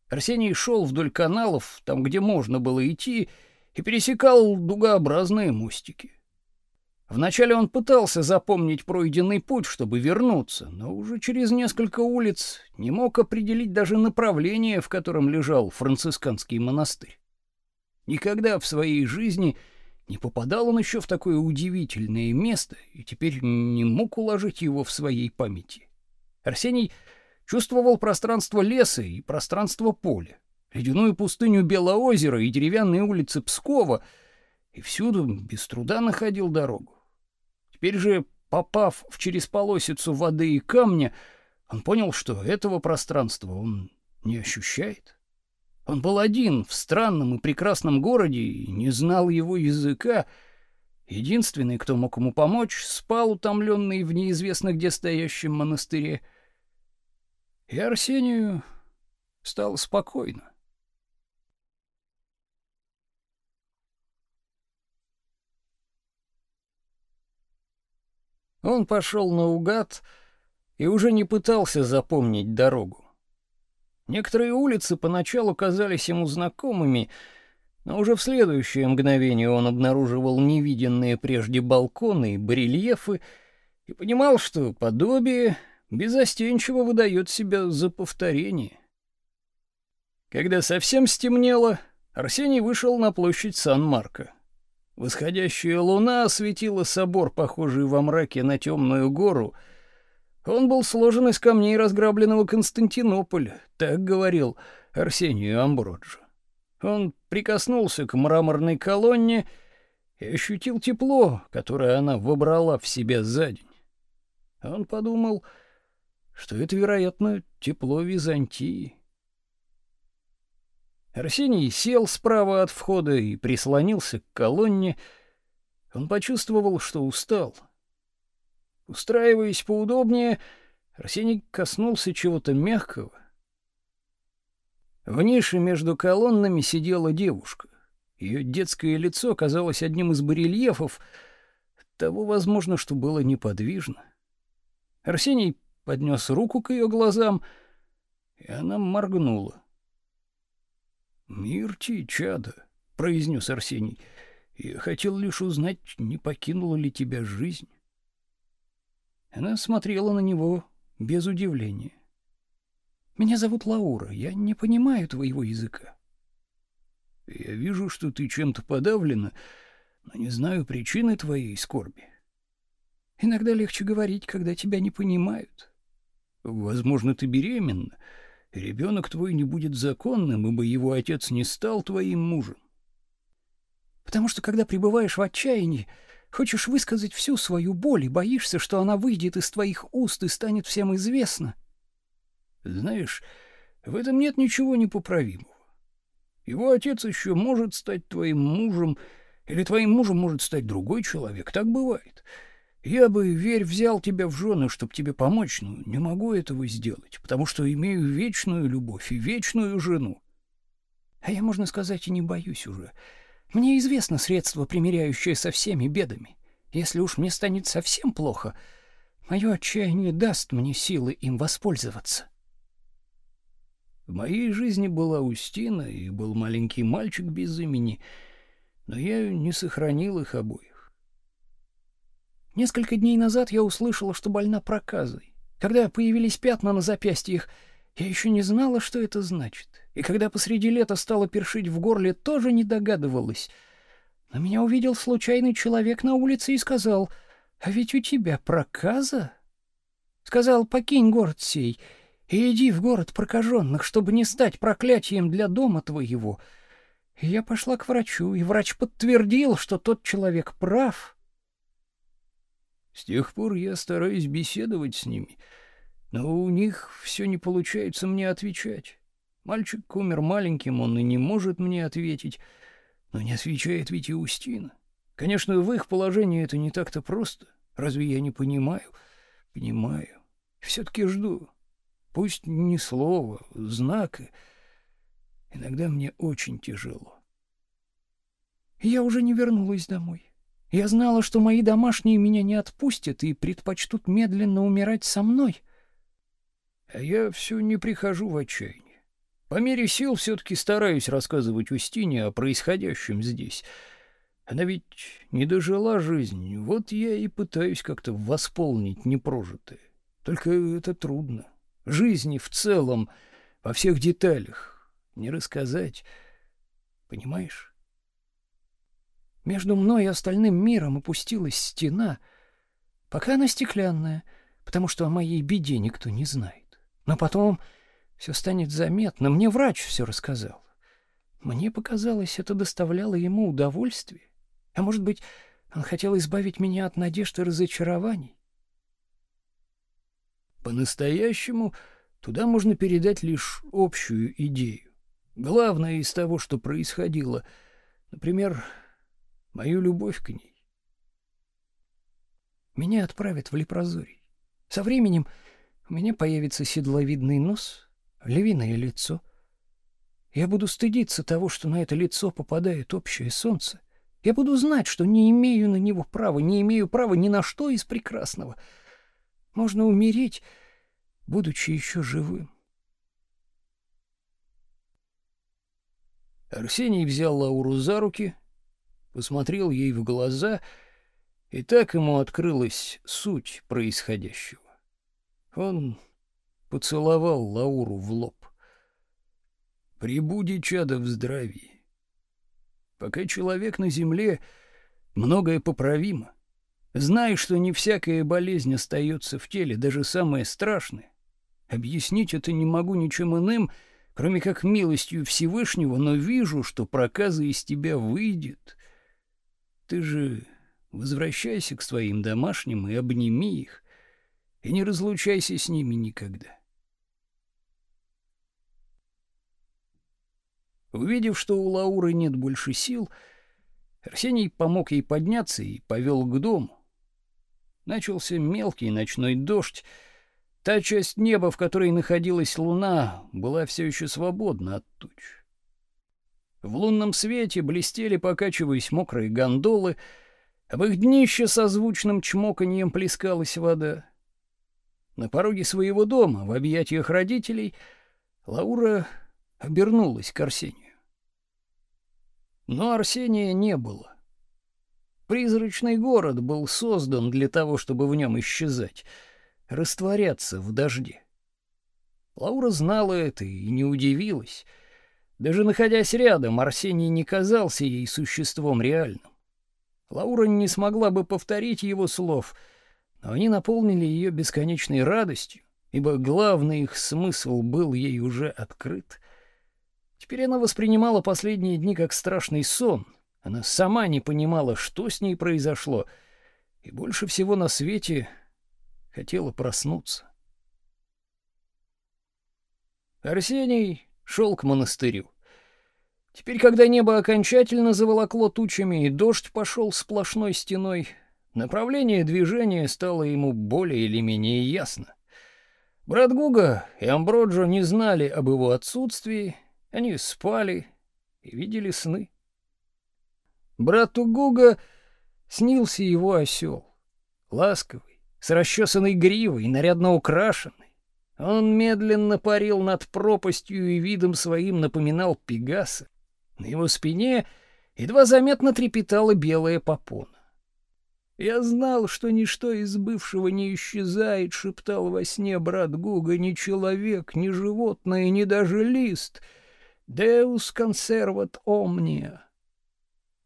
Арсений шел вдоль каналов, там, где можно было идти, и пересекал дугообразные мостики. Вначале он пытался запомнить пройденный путь, чтобы вернуться, но уже через несколько улиц не мог определить даже направление, в котором лежал францисканский монастырь. Никогда в своей жизни не попадал он еще в такое удивительное место и теперь не мог уложить его в своей памяти. Арсений чувствовал пространство леса и пространство поля, ледяную пустыню Белоозера и деревянные улицы Пскова, и всюду без труда находил дорогу. Теперь же, попав в через полосицу воды и камня, он понял, что этого пространства он не ощущает. Он был один в странном и прекрасном городе и не знал его языка. Единственный, кто мог ему помочь, спал утомленный в неизвестно где стоящем монастыре. И Арсению стало спокойно. Он пошел наугад и уже не пытался запомнить дорогу. Некоторые улицы поначалу казались ему знакомыми, но уже в следующее мгновение он обнаруживал невиденные прежде балконы и барельефы и понимал, что подобие безостенчиво выдает себя за повторение. Когда совсем стемнело, Арсений вышел на площадь Сан-Марко. Восходящая луна осветила собор, похожий во мраке на темную гору — он был сложен из камней разграбленного Константинополя, так говорил Арсению Амброджо. Он прикоснулся к мраморной колонне и ощутил тепло, которое она вобрала в себя за день. Он подумал, что это, вероятно, тепло Византии. Арсений сел справа от входа и прислонился к колонне. Он почувствовал, что устал — Устраиваясь поудобнее, Арсений коснулся чего-то мягкого. В нише между колоннами сидела девушка. Ее детское лицо казалось одним из барельефов, того, возможно, что было неподвижно. Арсений поднес руку к ее глазам, и она моргнула. «Мирти, чада», — произнес Арсений, — «я хотел лишь узнать, не покинула ли тебя жизнь». Она смотрела на него без удивления. Меня зовут Лаура. Я не понимаю твоего языка. Я вижу, что ты чем-то подавлена, но не знаю причины твоей скорби. Иногда легче говорить, когда тебя не понимают. Возможно, ты беременна. Ребенок твой не будет законным, ибо его отец не стал твоим мужем. Потому что когда пребываешь в отчаянии, хочешь высказать всю свою боль и боишься, что она выйдет из твоих уст и станет всем известна. Знаешь, в этом нет ничего непоправимого. Его отец еще может стать твоим мужем, или твоим мужем может стать другой человек. Так бывает. Я бы, верь, взял тебя в жены, чтобы тебе помочь, но не могу этого сделать, потому что имею вечную любовь и вечную жену. А я, можно сказать, и не боюсь уже. Мне известно средство, примиряющее со всеми бедами. Если уж мне станет совсем плохо, мое отчаяние даст мне силы им воспользоваться. В моей жизни была Устина и был маленький мальчик без имени, но я не сохранил их обоих. Несколько дней назад я услышала, что больна проказой. Когда появились пятна на запястьях, я еще не знала, что это значит. И когда посреди лета стало першить в горле, тоже не догадывалась. Но меня увидел случайный человек на улице и сказал, «А ведь у тебя проказа?» Сказал, «Покинь город сей и иди в город прокаженных, чтобы не стать проклятием для дома твоего». И я пошла к врачу, и врач подтвердил, что тот человек прав. С тех пор я стараюсь беседовать с ними, но у них все не получается мне отвечать. Мальчик умер маленьким, он и не может мне ответить, но не отвечает ведь и Устина. Конечно, в их положении это не так-то просто. Разве я не понимаю? Понимаю. Все-таки жду. Пусть не слово, знак. Иногда мне очень тяжело. Я уже не вернулась домой. Я знала, что мои домашние меня не отпустят и предпочтут медленно умирать со мной. А я все не прихожу в отчаяние. По мере сил все-таки стараюсь рассказывать Устине о происходящем здесь. Она ведь не дожила жизнь, вот я и пытаюсь как-то восполнить непрожитое. Только это трудно жизни в целом, во всех деталях, не рассказать. Понимаешь? Между мной и остальным миром опустилась стена, пока она стеклянная, потому что о моей беде никто не знает. Но потом все станет заметно. Мне врач все рассказал. Мне показалось, это доставляло ему удовольствие. А может быть, он хотел избавить меня от надежд и разочарований? По-настоящему туда можно передать лишь общую идею. Главное из того, что происходило, например, мою любовь к ней. Меня отправят в Лепрозорий. Со временем у меня появится седловидный нос, львиное лицо. Я буду стыдиться того, что на это лицо попадает общее солнце. Я буду знать, что не имею на него права, не имею права ни на что из прекрасного — можно умереть, будучи еще живым. Арсений взял Лауру за руки, посмотрел ей в глаза, и так ему открылась суть происходящего. Он поцеловал Лауру в лоб. «Прибуди, чадо, в здравии. Пока человек на земле, многое поправимо. Знай, что не всякая болезнь остается в теле, даже самая страшная. Объяснить это не могу ничем иным, кроме как милостью Всевышнего, но вижу, что проказа из тебя выйдет. Ты же возвращайся к своим домашним и обними их, и не разлучайся с ними никогда. Увидев, что у Лауры нет больше сил, Арсений помог ей подняться и повел к дому. Начался мелкий ночной дождь. Та часть неба, в которой находилась луна, была все еще свободна от туч. В лунном свете блестели, покачиваясь, мокрые гондолы, а в их днище со звучным чмоканьем плескалась вода. На пороге своего дома, в объятиях родителей, Лаура обернулась к Арсению. Но Арсения не было. Призрачный город был создан для того, чтобы в нем исчезать, растворяться в дожде. Лаура знала это и не удивилась. Даже находясь рядом, Арсений не казался ей существом реальным. Лаура не смогла бы повторить его слов, но они наполнили ее бесконечной радостью, ибо главный их смысл был ей уже открыт. Теперь она воспринимала последние дни как страшный сон — Она сама не понимала, что с ней произошло, и больше всего на свете хотела проснуться. Арсений шел к монастырю. Теперь, когда небо окончательно заволокло тучами и дождь пошел сплошной стеной, направление движения стало ему более или менее ясно. Брат Гуга и Амброджо не знали об его отсутствии, они спали и видели сны. Брату Гуга снился его осел, ласковый, с расчесанной гривой, нарядно украшенный. Он медленно парил над пропастью и видом своим напоминал Пегаса. На его спине едва заметно трепетала белая попона. «Я знал, что ничто из бывшего не исчезает», — шептал во сне брат Гуга, — «ни человек, ни животное, ни даже лист. Deus conservat omnia».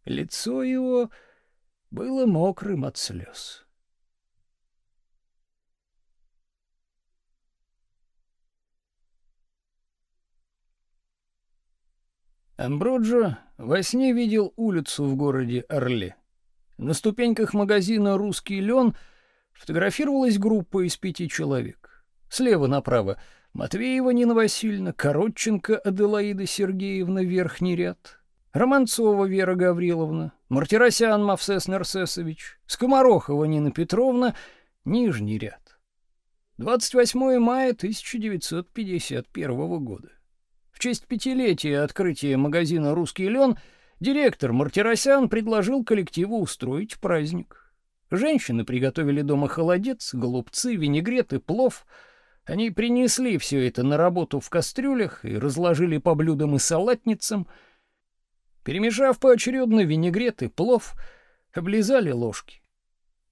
Лицо его было мокрым от слез. Амброджо во сне видел улицу в городе Орле. На ступеньках магазина «Русский лен» фотографировалась группа из пяти человек. Слева направо Матвеева Нина Васильевна, Коротченко Аделаида Сергеевна, верхний ряд, Романцова Вера Гавриловна, Мартиросян Мавсес Нарсесович, Скоморохова Нина Петровна, нижний ряд. 28 мая 1951 года. В честь пятилетия открытия магазина «Русский лен» директор Мартиросян предложил коллективу устроить праздник. Женщины приготовили дома холодец, голубцы, винегрет и плов. Они принесли все это на работу в кастрюлях и разложили по блюдам и салатницам. Перемешав поочередно винегрет и плов, облизали ложки.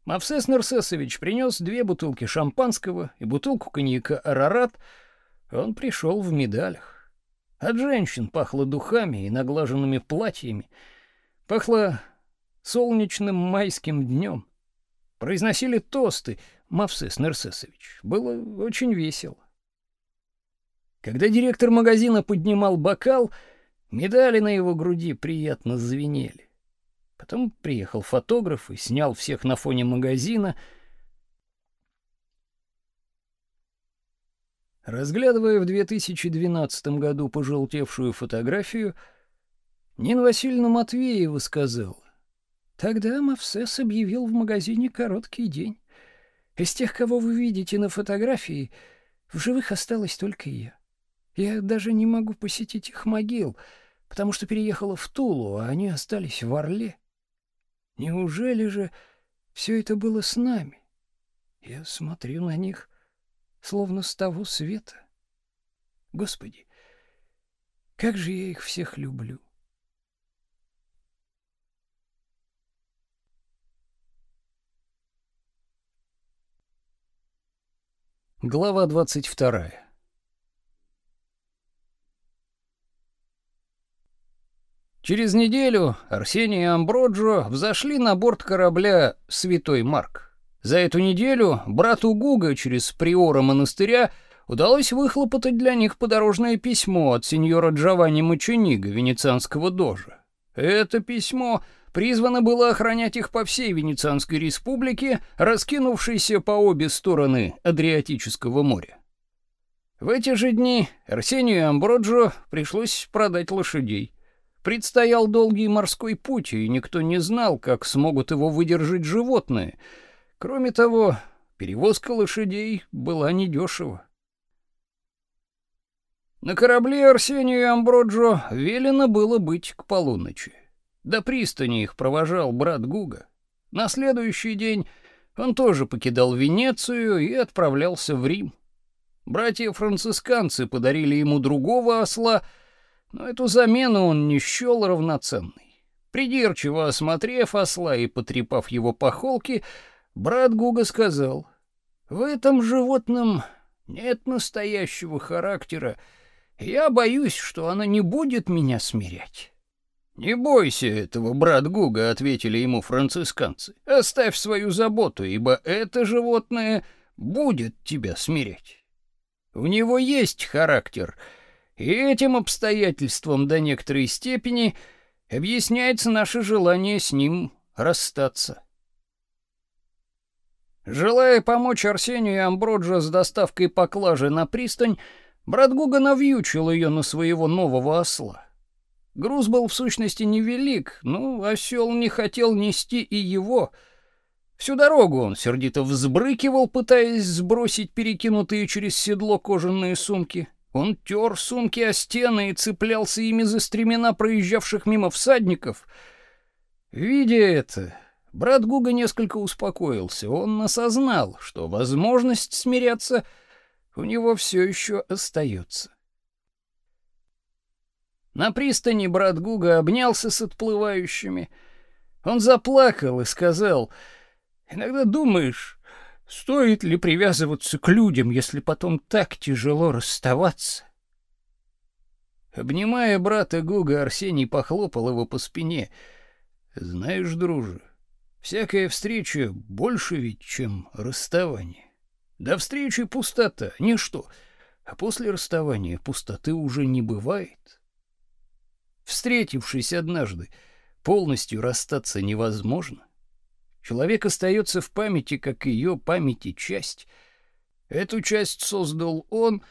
Мавсес Нарсесович принес две бутылки шампанского и бутылку коньяка «Арарат». Он пришел в медалях. От женщин пахло духами и наглаженными платьями. Пахло солнечным майским днем. Произносили тосты Мавсес Нерсесович. Было очень весело. Когда директор магазина поднимал бокал, медали на его груди приятно звенели. Потом приехал фотограф и снял всех на фоне магазина — Разглядывая в 2012 году пожелтевшую фотографию, Нина Васильевна Матвеева сказала: "Тогда Мавсес объявил в магазине короткий день. Из тех, кого вы видите на фотографии, в живых осталась только я. Я даже не могу посетить их могил, потому что переехала в Тулу, а они остались в Орле. Неужели же все это было с нами? Я смотрю на них словно с того света. Господи, как же я их всех люблю. Глава двадцать вторая. Через неделю Арсений и Амброджо взошли на борт корабля «Святой Марк». За эту неделю брату Гуга через приора монастыря удалось выхлопотать для них подорожное письмо от сеньора Джованни Маченига, венецианского дожа. Это письмо призвано было охранять их по всей Венецианской республике, раскинувшейся по обе стороны Адриатического моря. В эти же дни Арсению и Амброджо пришлось продать лошадей. Предстоял долгий морской путь, и никто не знал, как смогут его выдержать животные — Кроме того, перевозка лошадей была недешева. На корабле Арсению и Амброджо велено было быть к полуночи. До пристани их провожал брат Гуга. На следующий день он тоже покидал Венецию и отправлялся в Рим. Братья-францисканцы подарили ему другого осла, но эту замену он не счел равноценной. Придирчиво осмотрев осла и потрепав его по холке, Брат Гуга сказал, «В этом животном нет настоящего характера. Я боюсь, что она не будет меня смирять». «Не бойся этого, брат Гуга», — ответили ему францисканцы. «Оставь свою заботу, ибо это животное будет тебя смирять. У него есть характер, и этим обстоятельством до некоторой степени объясняется наше желание с ним расстаться. Желая помочь Арсению и Амброджо с доставкой поклажи на пристань, брат Гуга навьючил ее на своего нового осла. Груз был в сущности невелик, но осел не хотел нести и его. Всю дорогу он сердито взбрыкивал, пытаясь сбросить перекинутые через седло кожаные сумки. Он тер сумки о стены и цеплялся ими за стремена проезжавших мимо всадников. Видя это, брат Гуга несколько успокоился. Он осознал, что возможность смиряться у него все еще остается. На пристани брат Гуга обнялся с отплывающими. Он заплакал и сказал: "Иногда думаешь, стоит ли привязываться к людям, если потом так тяжело расставаться?" Обнимая брата Гуга, Арсений похлопал его по спине. "Знаешь, друже, всякая встреча больше ведь, чем расставание. До встречи пустота, ничто, а после расставания пустоты уже не бывает." Встретившись однажды, полностью расстаться невозможно. Человек остается в памяти, как ее памяти часть. Эту часть создал он,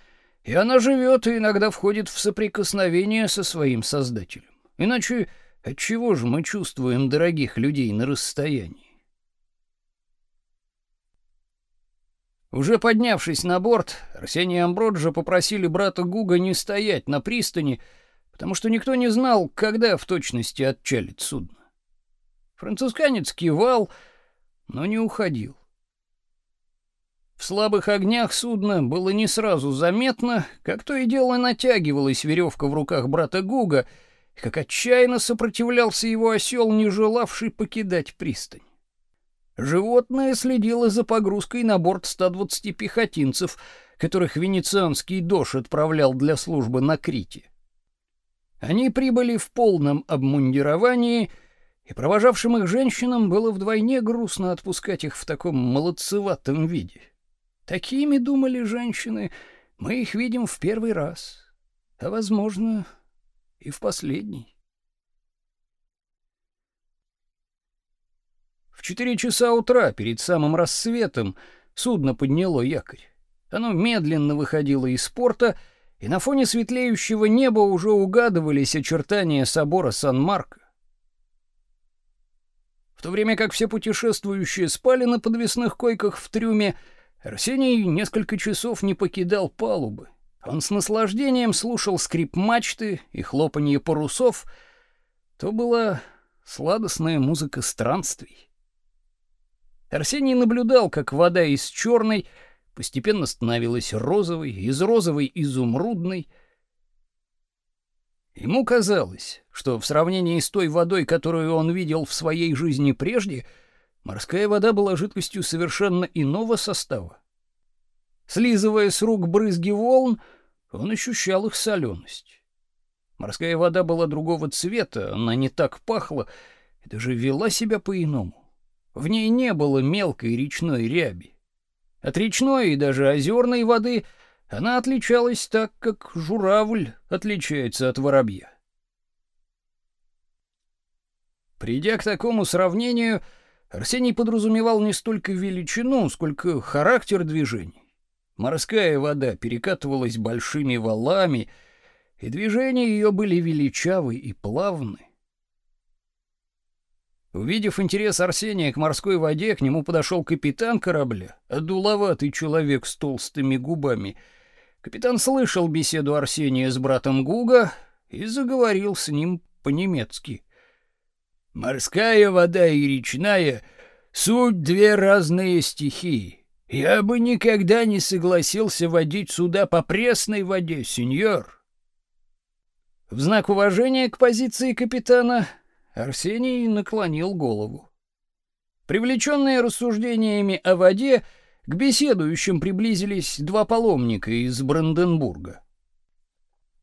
и она живет и иногда входит в соприкосновение со своим создателем. Иначе отчего же мы чувствуем дорогих людей на расстоянии? Уже поднявшись на борт, Арсений и Амброджо попросили брата Гуга не стоять на пристани, потому что никто не знал, когда в точности отчалит судно. Францисканец кивал, но не уходил. В слабых огнях судна было не сразу заметно, как то и дело натягивалась веревка в руках брата Гуга, как отчаянно сопротивлялся его осел, не желавший покидать пристань. Животное следило за погрузкой на борт 120 пехотинцев, которых венецианский дож отправлял для службы на Крите. Они прибыли в полном обмундировании, и провожавшим их женщинам было вдвойне грустно отпускать их в таком молодцеватом виде. Такими думали женщины, мы их видим в первый раз, а возможно, и в последний. В четыре часа утра, перед самым рассветом, судно подняло якорь. Оно медленно выходило из порта, и на фоне светлеющего неба уже угадывались очертания собора Сан-Марко. В то время как все путешествующие спали на подвесных койках в трюме, Арсений несколько часов не покидал палубы. Он с наслаждением слушал скрип мачты и хлопанье парусов. То была сладостная музыка странствий. Арсений наблюдал, как вода из черной постепенно становилась розовой, из розовой изумрудной. Ему казалось, что в сравнении с той водой, которую он видел в своей жизни прежде, морская вода была жидкостью совершенно иного состава. Слизывая с рук брызги волн, он ощущал их соленость. Морская вода была другого цвета, она не так пахла и даже вела себя по-иному. В ней не было мелкой речной ряби. От речной и даже озерной воды она отличалась так, как журавль отличается от воробья. Придя к такому сравнению, Арсений подразумевал не столько величину, сколько характер движений. Морская вода перекатывалась большими валами, и движения ее были величавы и плавны. Увидев интерес Арсения к морской воде, к нему подошел капитан корабля, одуловатый человек с толстыми губами. Капитан слышал беседу Арсения с братом Гуга и заговорил с ним по-немецки. «Морская вода и речная — суть две разные стихии. Я бы никогда не согласился водить суда по пресной воде, сеньор». В знак уважения к позиции капитана Арсений наклонил голову. Привлеченные рассуждениями о воде, к беседующим приблизились два паломника из Бранденбурга.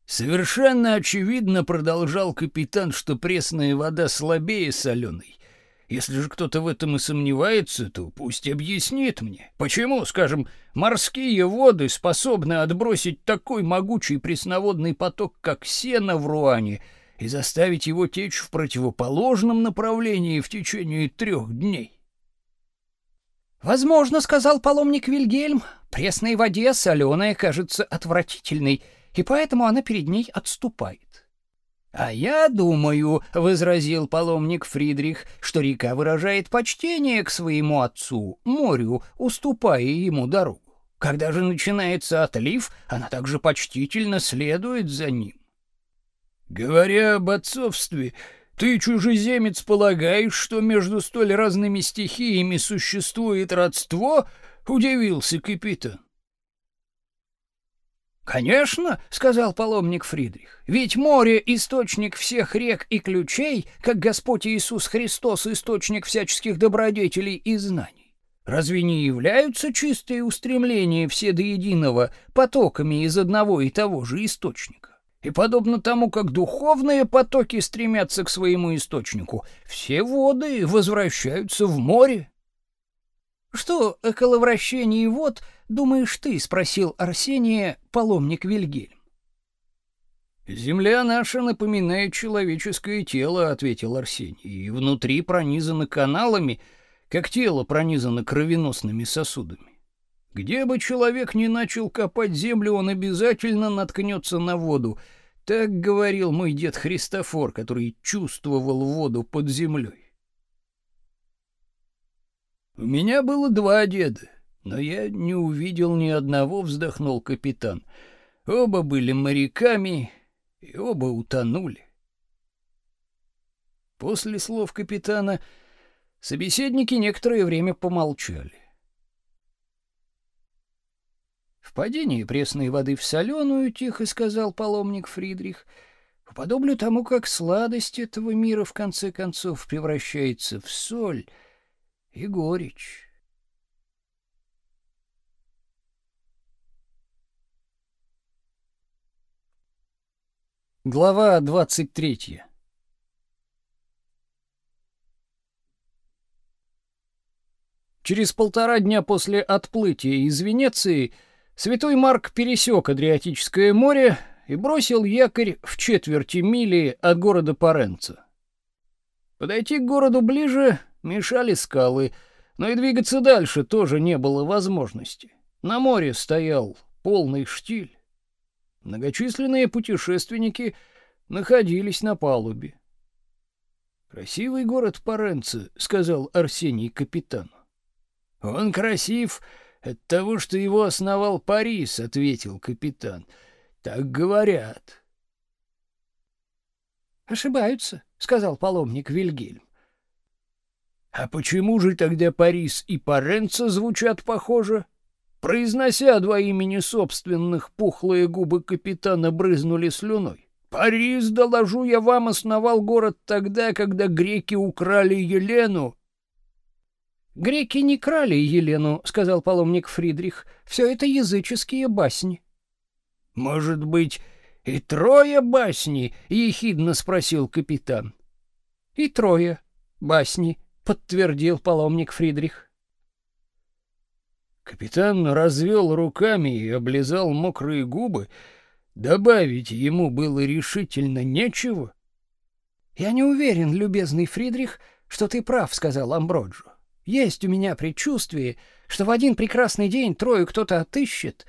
Совершенно очевидно, продолжал капитан, что пресная вода слабее соленой. Если же кто-то в этом и сомневается, то пусть объяснит мне, почему, скажем, морские воды способны отбросить такой могучий пресноводный поток, как сено в Руане, и заставить его течь в противоположном направлении в течение трех дней. Возможно, сказал паломник Вильгельм, пресной воде соленая кажется отвратительной, и поэтому она перед ней отступает. А я думаю, возразил паломник Фридрих, что река выражает почтение к своему отцу, морю, уступая ему дорогу. Когда же начинается отлив, она также почтительно следует за ним. Говоря об отцовстве, ты, чужеземец, полагаешь, что между столь разными стихиями существует родство? Удивился капитан. Конечно, сказал паломник Фридрих. Ведь море источник всех рек и ключей, как Господь Иисус Христос источник всяческих добродетелей и знаний. Разве не являются чистые устремления все до единого потоками из одного и того же источника? И подобно тому, как духовные потоки стремятся к своему источнику, все воды возвращаются в море. Что о коловращении вод думаешь ты, спросил Арсения паломник Вильгельм. Земля наша напоминает человеческое тело, ответил Арсений, и внутри пронизана каналами, как тело пронизано кровеносными сосудами. Где бы человек ни начал копать землю, он обязательно наткнется на воду. Так говорил мой дед Христофор, который чувствовал воду под землей. У меня было два деда, но я не увидел ни одного, вздохнул капитан. Оба были моряками, и оба утонули. После слов капитана собеседники некоторое время помолчали. Впадение пресной воды в соленую, тихо сказал паломник Фридрих, уподоблю тому, как сладость этого мира в конце концов превращается в соль и горечь. Глава двадцать третья. Через полтора дня после отплытия из Венеции Святой Марк пересек Адриатическое море и бросил якорь в четверти мили от города Паренца. Подойти к городу ближе мешали скалы, но и двигаться дальше тоже не было возможности. На море стоял полный штиль. Многочисленные путешественники находились на палубе. Красивый город Паренце, сказал Арсений капитану. Он красив, от того, что его основал Парис, ответил капитан. Так говорят. Ошибаются, сказал паломник Вильгельм. А почему же тогда Парис и Паренца звучат похоже? Произнося два имени собственных, пухлые губы капитана брызнули слюной. Парис, доложу я вам, основал город тогда, когда греки украли Елену Греки не крали Елену, сказал паломник Фридрих. Все это языческие басни. Может быть, и трое басни? ехидно спросил капитан. И трое басни, подтвердил паломник Фридрих. Капитан развел руками и облизал мокрые губы. Добавить ему было решительно нечего. Я не уверен, любезный Фридрих, что ты прав, сказал Амброджо. Есть у меня предчувствие, что в один прекрасный день трое кто-то отыщет.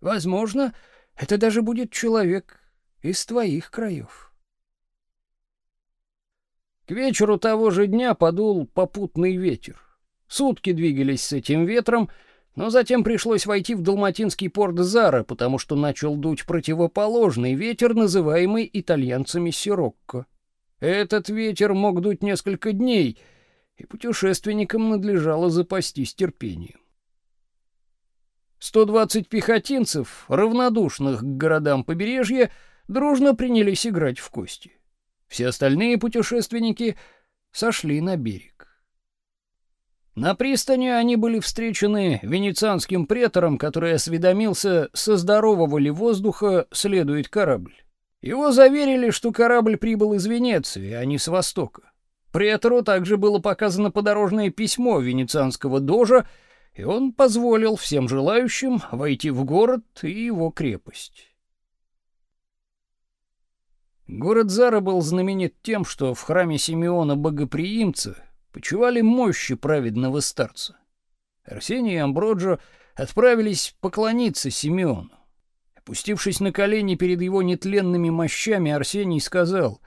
Возможно, это даже будет человек из твоих краев. К вечеру того же дня подул попутный ветер. Сутки двигались с этим ветром, но затем пришлось войти в далматинский порт Зара, потому что начал дуть противоположный ветер, называемый итальянцами сирокко. Этот ветер мог дуть несколько дней — и путешественникам надлежало запастись терпением. 120 пехотинцев, равнодушных к городам побережья, дружно принялись играть в кости. Все остальные путешественники сошли на берег. На пристани они были встречены венецианским претором, который осведомился, со здорового ли воздуха следует корабль. Его заверили, что корабль прибыл из Венеции, а не с востока. Претору также было показано подорожное письмо венецианского дожа, и он позволил всем желающим войти в город и его крепость. Город Зара был знаменит тем, что в храме Симеона Богоприимца почивали мощи праведного старца. Арсений и Амброджо отправились поклониться Симеону. Опустившись на колени перед его нетленными мощами, Арсений сказал: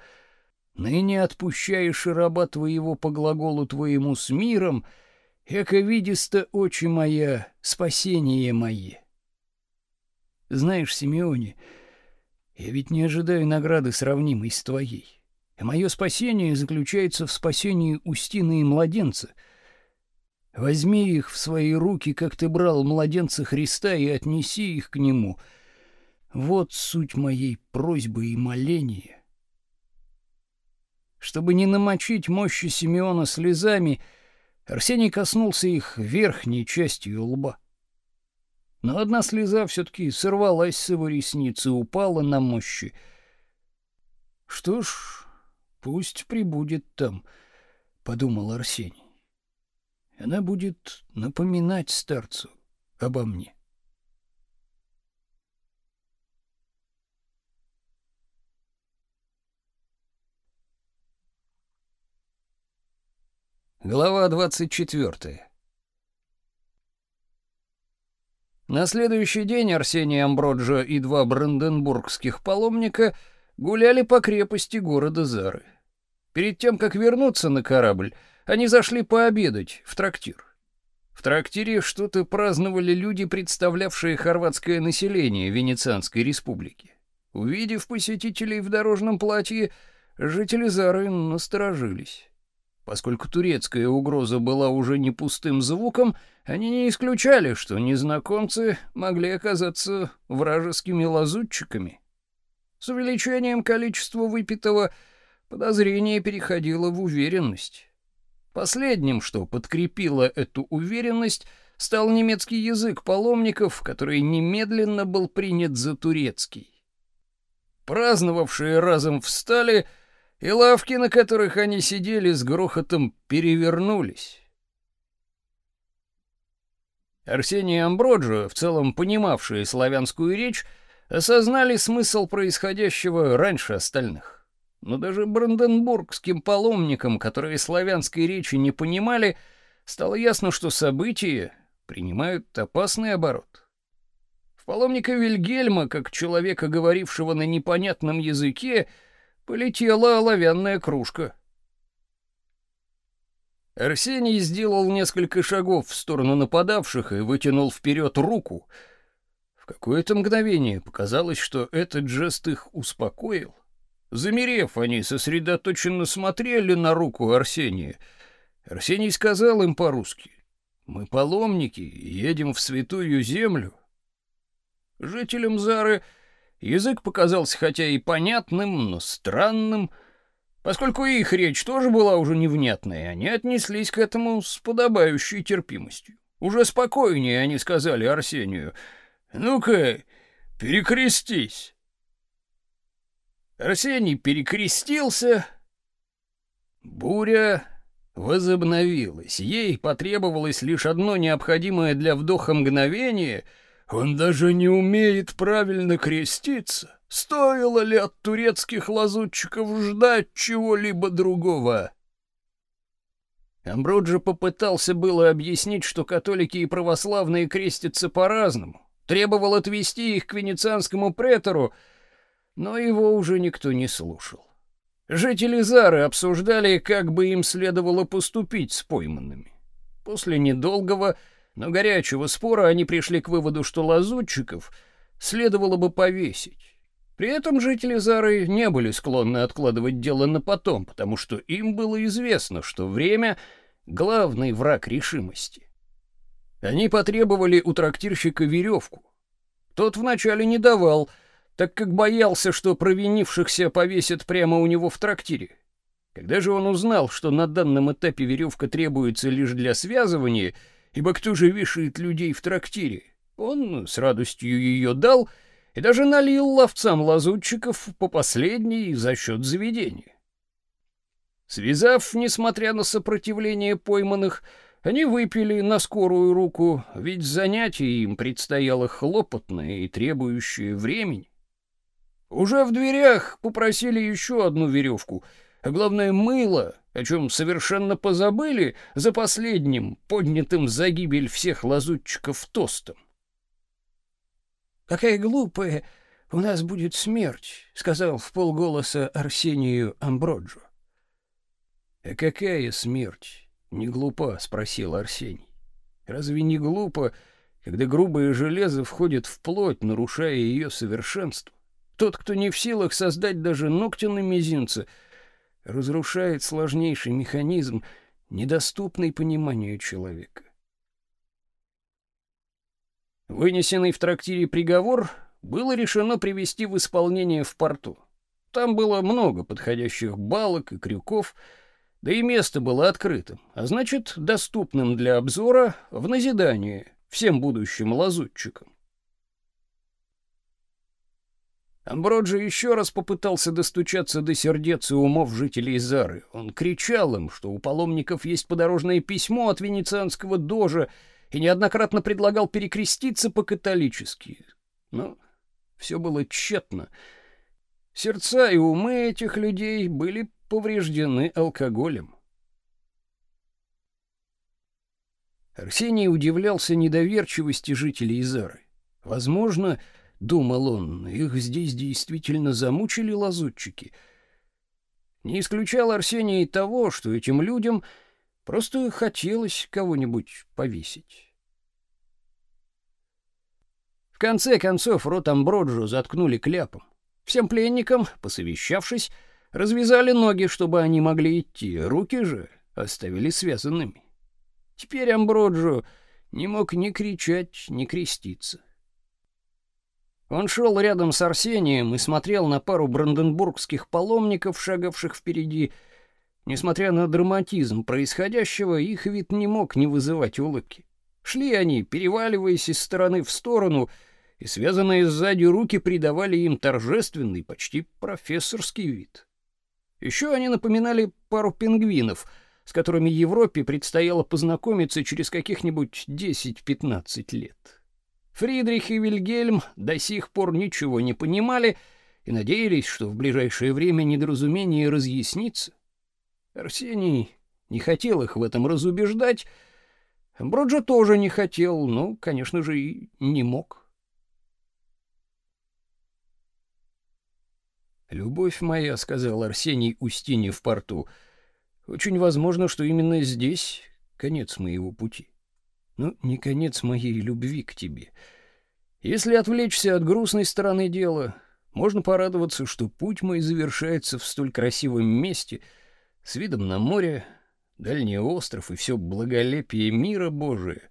"Ныне отпущаешь и раба твоего по глаголу твоему с миром, яко видиста очи моя, спасение мое". Знаешь, Симеоне, я ведь не ожидаю награды сравнимой с твоей. И мое спасение заключается в спасении Устины и младенца. Возьми их в свои руки, как ты брал младенца Христа, и отнеси их к нему — вот суть моей просьбы и моления. Чтобы не намочить мощи Симеона слезами, Арсений коснулся их верхней частью лба. Но одна слеза все-таки сорвалась с его ресницы и упала на мощи. Что ж, пусть прибудет там, подумал Арсений. Она будет напоминать старцу обо мне. Глава 24. На следующий день Арсений Амброджо и два бранденбургских паломника гуляли по крепости города Зары. Перед тем, как вернуться на корабль, они зашли пообедать в трактир. В трактире что-то праздновали люди, представлявшие хорватское население Венецианской республики. Увидев посетителей в дорожном платье, жители Зары насторожились. Поскольку турецкая угроза была уже не пустым звуком, они не исключали, что незнакомцы могли оказаться вражескими лазутчиками. С увеличением количества выпитого подозрение переходило в уверенность. Последним, что подкрепило эту уверенность, стал немецкий язык паломников, который немедленно был принят за турецкий. Праздновавшие разом встали — и лавки, на которых они сидели, с грохотом перевернулись. Арсений и Амброджо, в целом понимавшие славянскую речь, осознали смысл происходящего раньше остальных. Но даже бранденбургским паломникам, которые славянской речи не понимали, стало ясно, что события принимают опасный оборот. В паломника Вильгельма, как человека, говорившего на непонятном языке, полетела оловянная кружка. Арсений сделал несколько шагов в сторону нападавших и вытянул вперед руку. В какое-то мгновение показалось, что этот жест их успокоил. Замерев, они сосредоточенно смотрели на руку Арсения. Арсений сказал им по-русски: "Мы паломники, едем в святую землю". Жителям Зары Язык показался хотя и понятным, но странным, поскольку их речь тоже была уже невнятной, они отнеслись к этому с подобающей терпимостью. Уже спокойнее они сказали Арсению: "Ну-ка, перекрестись". Арсений перекрестился. Буря возобновилась. Ей потребовалось лишь одно необходимое для вдоха мгновение — он даже не умеет правильно креститься. Стоило ли от турецких лазутчиков ждать чего-либо другого? Амброджи попытался было объяснить, что католики и православные крестятся по-разному. Требовал отвести их к венецианскому претору, но его уже никто не слушал. Жители Зары обсуждали, как бы им следовало поступить с пойманными. После недолгого но горячего спора они пришли к выводу, что лазутчиков следовало бы повесить. При этом жители Зары не были склонны откладывать дело на потом, потому что им было известно, что время — главный враг решимости. Они потребовали у трактирщика веревку. Тот вначале не давал, так как боялся, что провинившихся повесят прямо у него в трактире. Когда же он узнал, что на данном этапе веревка требуется лишь для связывания — ибо кто же вешает людей в трактире? Он с радостью ее дал и даже налил ловцам-лазутчиков по последней за счет заведения. Связав, несмотря на сопротивление пойманных, они выпили на скорую руку, ведь занятие им предстояло хлопотное и требующее времени. Уже в дверях попросили еще одну веревку, а главное мыло, о чем совершенно позабыли за последним, поднятым за гибель всех лазутчиков тостом. «Какая глупая у нас будет смерть», — сказал в полголоса Арсению Амброджо. «А какая смерть? Не глупа?» — спросил Арсений. «Разве не глупо, когда грубое железо входит в плоть, нарушая ее совершенство? Тот, кто не в силах создать даже ногти на мизинце, разрушает сложнейший механизм, недоступный пониманию человека. Вынесенный в трактире приговор было решено привести в исполнение в порту. Там было много подходящих балок и крюков, да и место было открытым, а значит, доступным для обзора в назидание всем будущим лазутчикам. Амброджи еще раз попытался достучаться до сердец и умов жителей Зары. Он кричал им, что у паломников есть подорожное письмо от венецианского дожа, и неоднократно предлагал перекреститься по-католически. Но все было тщетно. Сердца и умы этих людей были повреждены алкоголем. Арсений удивлялся недоверчивости жителей Зары. Возможно, думал он, их здесь действительно замучили лазутчики. Не исключал Арсений и того, что этим людям просто хотелось кого-нибудь повесить. В конце концов рот Амброджо заткнули кляпом. Всем пленникам, посовещавшись, развязали ноги, чтобы они могли идти, руки же оставили связанными. Теперь Амброджо не мог ни кричать, ни креститься. Он шел рядом с Арсением и смотрел на пару бранденбургских паломников, шагавших впереди. Несмотря на драматизм происходящего, их вид не мог не вызывать улыбки. Шли они, переваливаясь из стороны в сторону, и связанные сзади руки придавали им торжественный, почти профессорский вид. Еще они напоминали пару пингвинов, с которыми Европе предстояло познакомиться через каких-нибудь 10-15 лет. Фридрих и Вильгельм до сих пор ничего не понимали и надеялись, что в ближайшее время недоразумение разъяснится. Арсений не хотел их в этом разубеждать, Броджо тоже не хотел, но, конечно же, и не мог. «Любовь моя», — сказал Арсений Устине в порту, — «очень возможно, что именно здесь конец моего пути» но не конец моей любви к тебе. Если отвлечься от грустной стороны дела, можно порадоваться, что путь мой завершается в столь красивом месте, с видом на море, дальний остров и все благолепие мира Божия.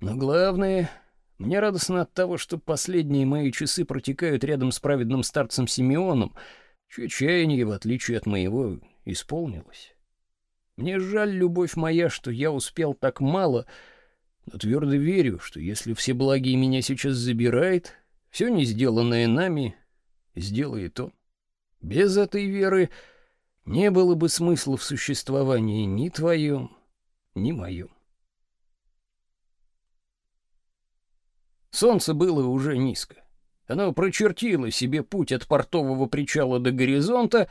Но главное, мне радостно от того, что последние мои часы протекают рядом с праведным старцем Симеоном, чье чаяние, в отличие от моего, исполнилось. Мне жаль, любовь моя, что я успел так мало — но твердо верю, что если все благие меня сейчас забирает, все не сделанное нами сделает он. Без этой веры не было бы смысла в существовании ни твоем, ни моем. Солнце было уже низко. Оно прочертило себе путь от портового причала до горизонта.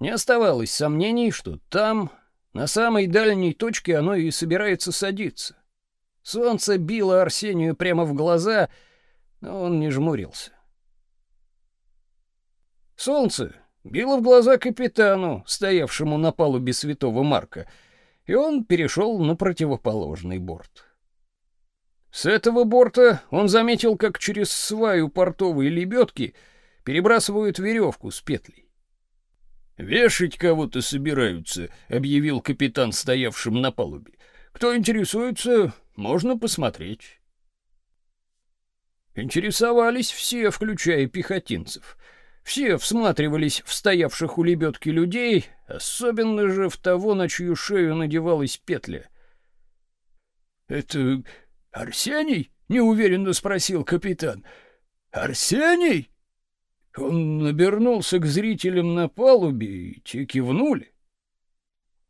Не оставалось сомнений, что там, на самой дальней точке, оно и собирается садиться. Солнце било Арсению прямо в глаза, но он не жмурился. Солнце било в глаза капитану, стоявшему на палубе Святого Марка, и он перешел на противоположный борт. С этого борта он заметил, как через сваю портовой лебедки перебрасывают веревку с петлей. «Вешать кого-то собираются», — объявил капитан, стоявшим на палубе. «Кто интересуется, можно посмотреть. Интересовались все, включая пехотинцев. Все всматривались в стоявших у лебедки людей, особенно же в того, на чью шею надевалась петля. «Это Арсений?» — неуверенно спросил капитан. «Арсений?» Он обернулся к зрителям на палубе, и те кивнули.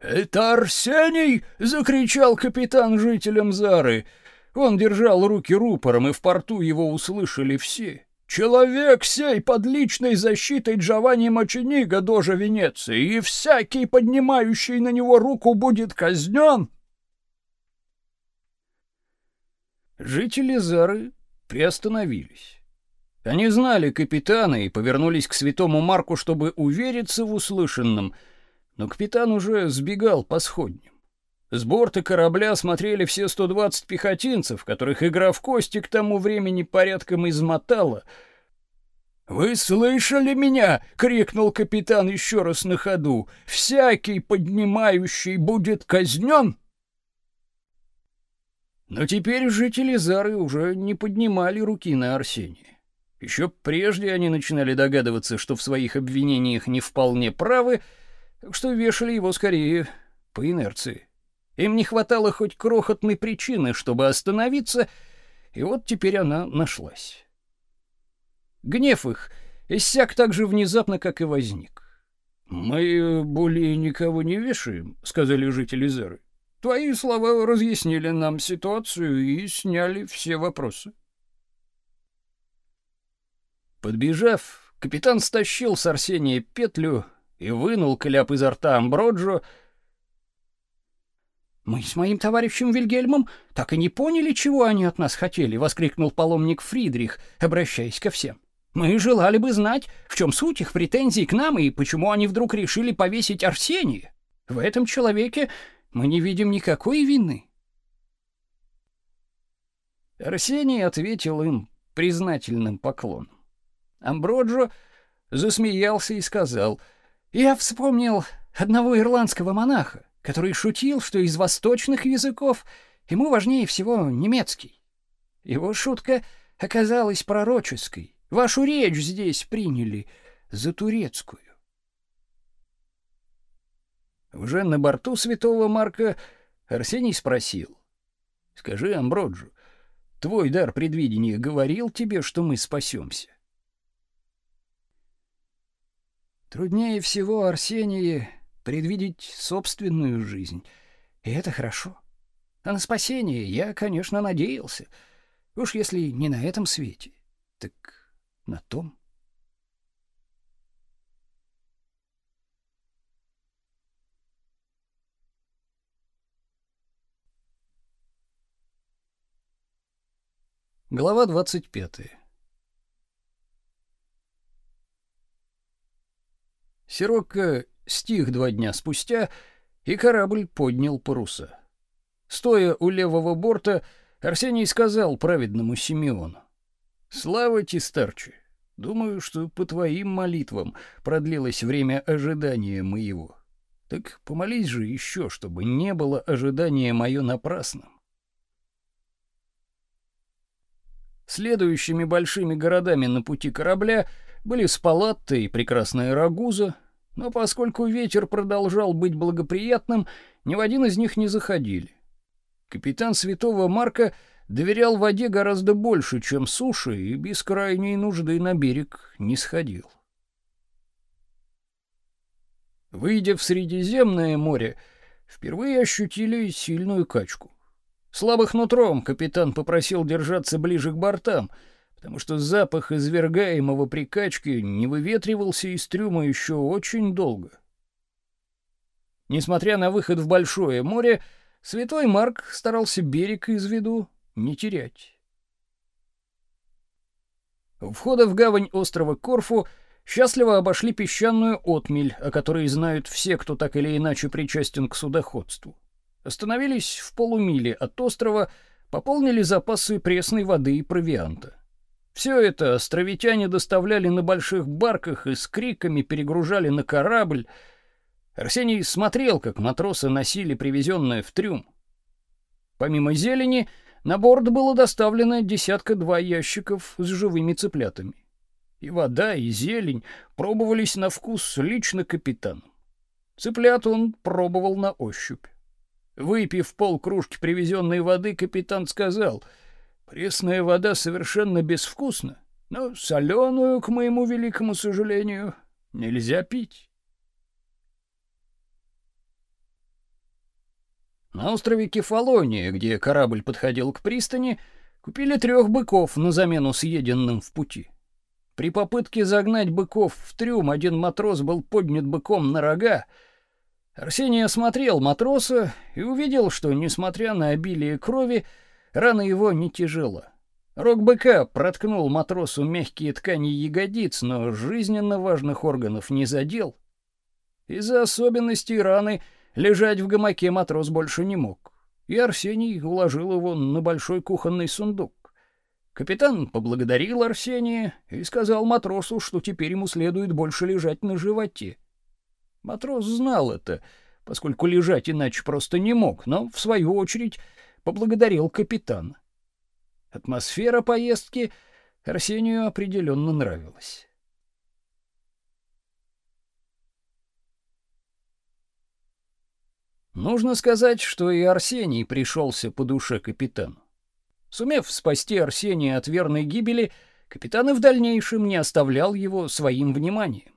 «Это Арсений!» — закричал капитан жителям Зары. Он держал руки рупором, и в порту его услышали все. Человек сей под личной защитой Джованни Мочениго, дожа Венеции, и всякий, поднимающий на него руку, будет казнен. Жители Зары приостановились. Они знали капитана и повернулись к святому Марку, чтобы увериться в услышанном, но капитан уже сбегал по сходням. С борта корабля смотрели все 120 пехотинцев, которых игра в кости к тому времени порядком измотала. «Вы слышали меня?» — крикнул капитан еще раз на ходу. «Всякий поднимающий будет казнен!» Но теперь жители Зары уже не поднимали руки на Арсения. Еще прежде они начинали догадываться, что в своих обвинениях не вполне правы, что вешали его скорее по инерции. Им не хватало хоть крохотной причины, чтобы остановиться, и вот теперь она нашлась. Гнев их иссяк так же внезапно, как и возник. «Мы более никого не вешаем», — сказали жители Зеры. «Твои слова разъяснили нам ситуацию и сняли все вопросы». Подбежав, капитан стащил с Арсения петлю и вынул кляп изо рта Амброджо, мы с моим товарищем Вильгельмом так и не поняли, чего они от нас хотели, воскликнул паломник Фридрих, обращаясь ко всем. Мы желали бы знать, в чем суть их претензий к нам и почему они вдруг решили повесить Арсения. В этом человеке мы не видим никакой вины. Арсений ответил им признательным поклоном. Амброджо засмеялся и сказал: "Я вспомнил одного ирландского монаха, который шутил, что из восточных языков ему важнее всего немецкий. Его шутка оказалась пророческой. Вашу речь здесь приняли за турецкую. Уже на борту Святого Марка Арсений спросил: "Скажи, Амброджу, твой дар предвидения говорил тебе, что мы спасемся?» Труднее всего Арсении предвидеть собственную жизнь. И это хорошо. А на спасение я, конечно, надеялся. Уж если не на этом свете, так на том. Глава 25. Сирокко стих два дня спустя, и корабль поднял паруса. Стоя у левого борта, Арсений сказал праведному Симеону: "Слава тебе, старче. Думаю, что по твоим молитвам продлилось время ожидания моего. Так помолись же еще, чтобы не было ожидания мое напрасным". Следующими большими городами на пути корабля были Спалатта и прекрасная Рагуза, но поскольку ветер продолжал быть благоприятным, ни в один из них не заходили. Капитан Святого Марка доверял воде гораздо больше, чем суше, и без крайней нужды на берег не сходил. Выйдя в Средиземное море, впервые ощутили сильную качку. Слабых нутром капитан попросил держаться ближе к бортам — потому что запах извергаемого при качке не выветривался из трюма еще очень долго. Несмотря на выход в большое море, Святой Марк старался берег из виду не терять. У входа в гавань острова Корфу счастливо обошли песчаную отмель, о которой знают все, кто так или иначе причастен к судоходству. Остановились в полумиле от острова, пополнили запасы пресной воды и провианта. Все это островитяне доставляли на больших барках и с криками перегружали на корабль. Арсений смотрел, как матросы носили привезенное в трюм. Помимо зелени, на борт было доставлено десятка-два ящиков с живыми цыплятами. И вода, и зелень пробовались на вкус лично капитаном. Цыплят он пробовал на ощупь. Выпив полкружки привезенной воды, капитан сказал — Пресная вода совершенно безвкусна, но соленую, к моему великому сожалению, нельзя пить. На острове Кефалония, где корабль подходил к пристани, купили трех быков на замену съеденным в пути. При попытке загнать быков в трюм один матрос был поднят быком на рога. Арсений осмотрел матроса и увидел, что, несмотря на обилие крови, рана его не тяжела. Рог быка проткнул матросу мягкие ткани ягодиц, но жизненно важных органов не задел. Из-за особенностей раны лежать в гамаке матрос больше не мог, и Арсений уложил его на большой кухонный сундук. Капитан поблагодарил Арсения и сказал матросу, что теперь ему следует больше лежать на животе. Матрос знал это, поскольку лежать иначе просто не мог, но в свою очередь поблагодарил капитана. Атмосфера поездки Арсению определенно нравилась. Нужно сказать, что и Арсений пришелся по душе капитану. Сумев спасти Арсения от верной гибели, капитан и в дальнейшем не оставлял его своим вниманием.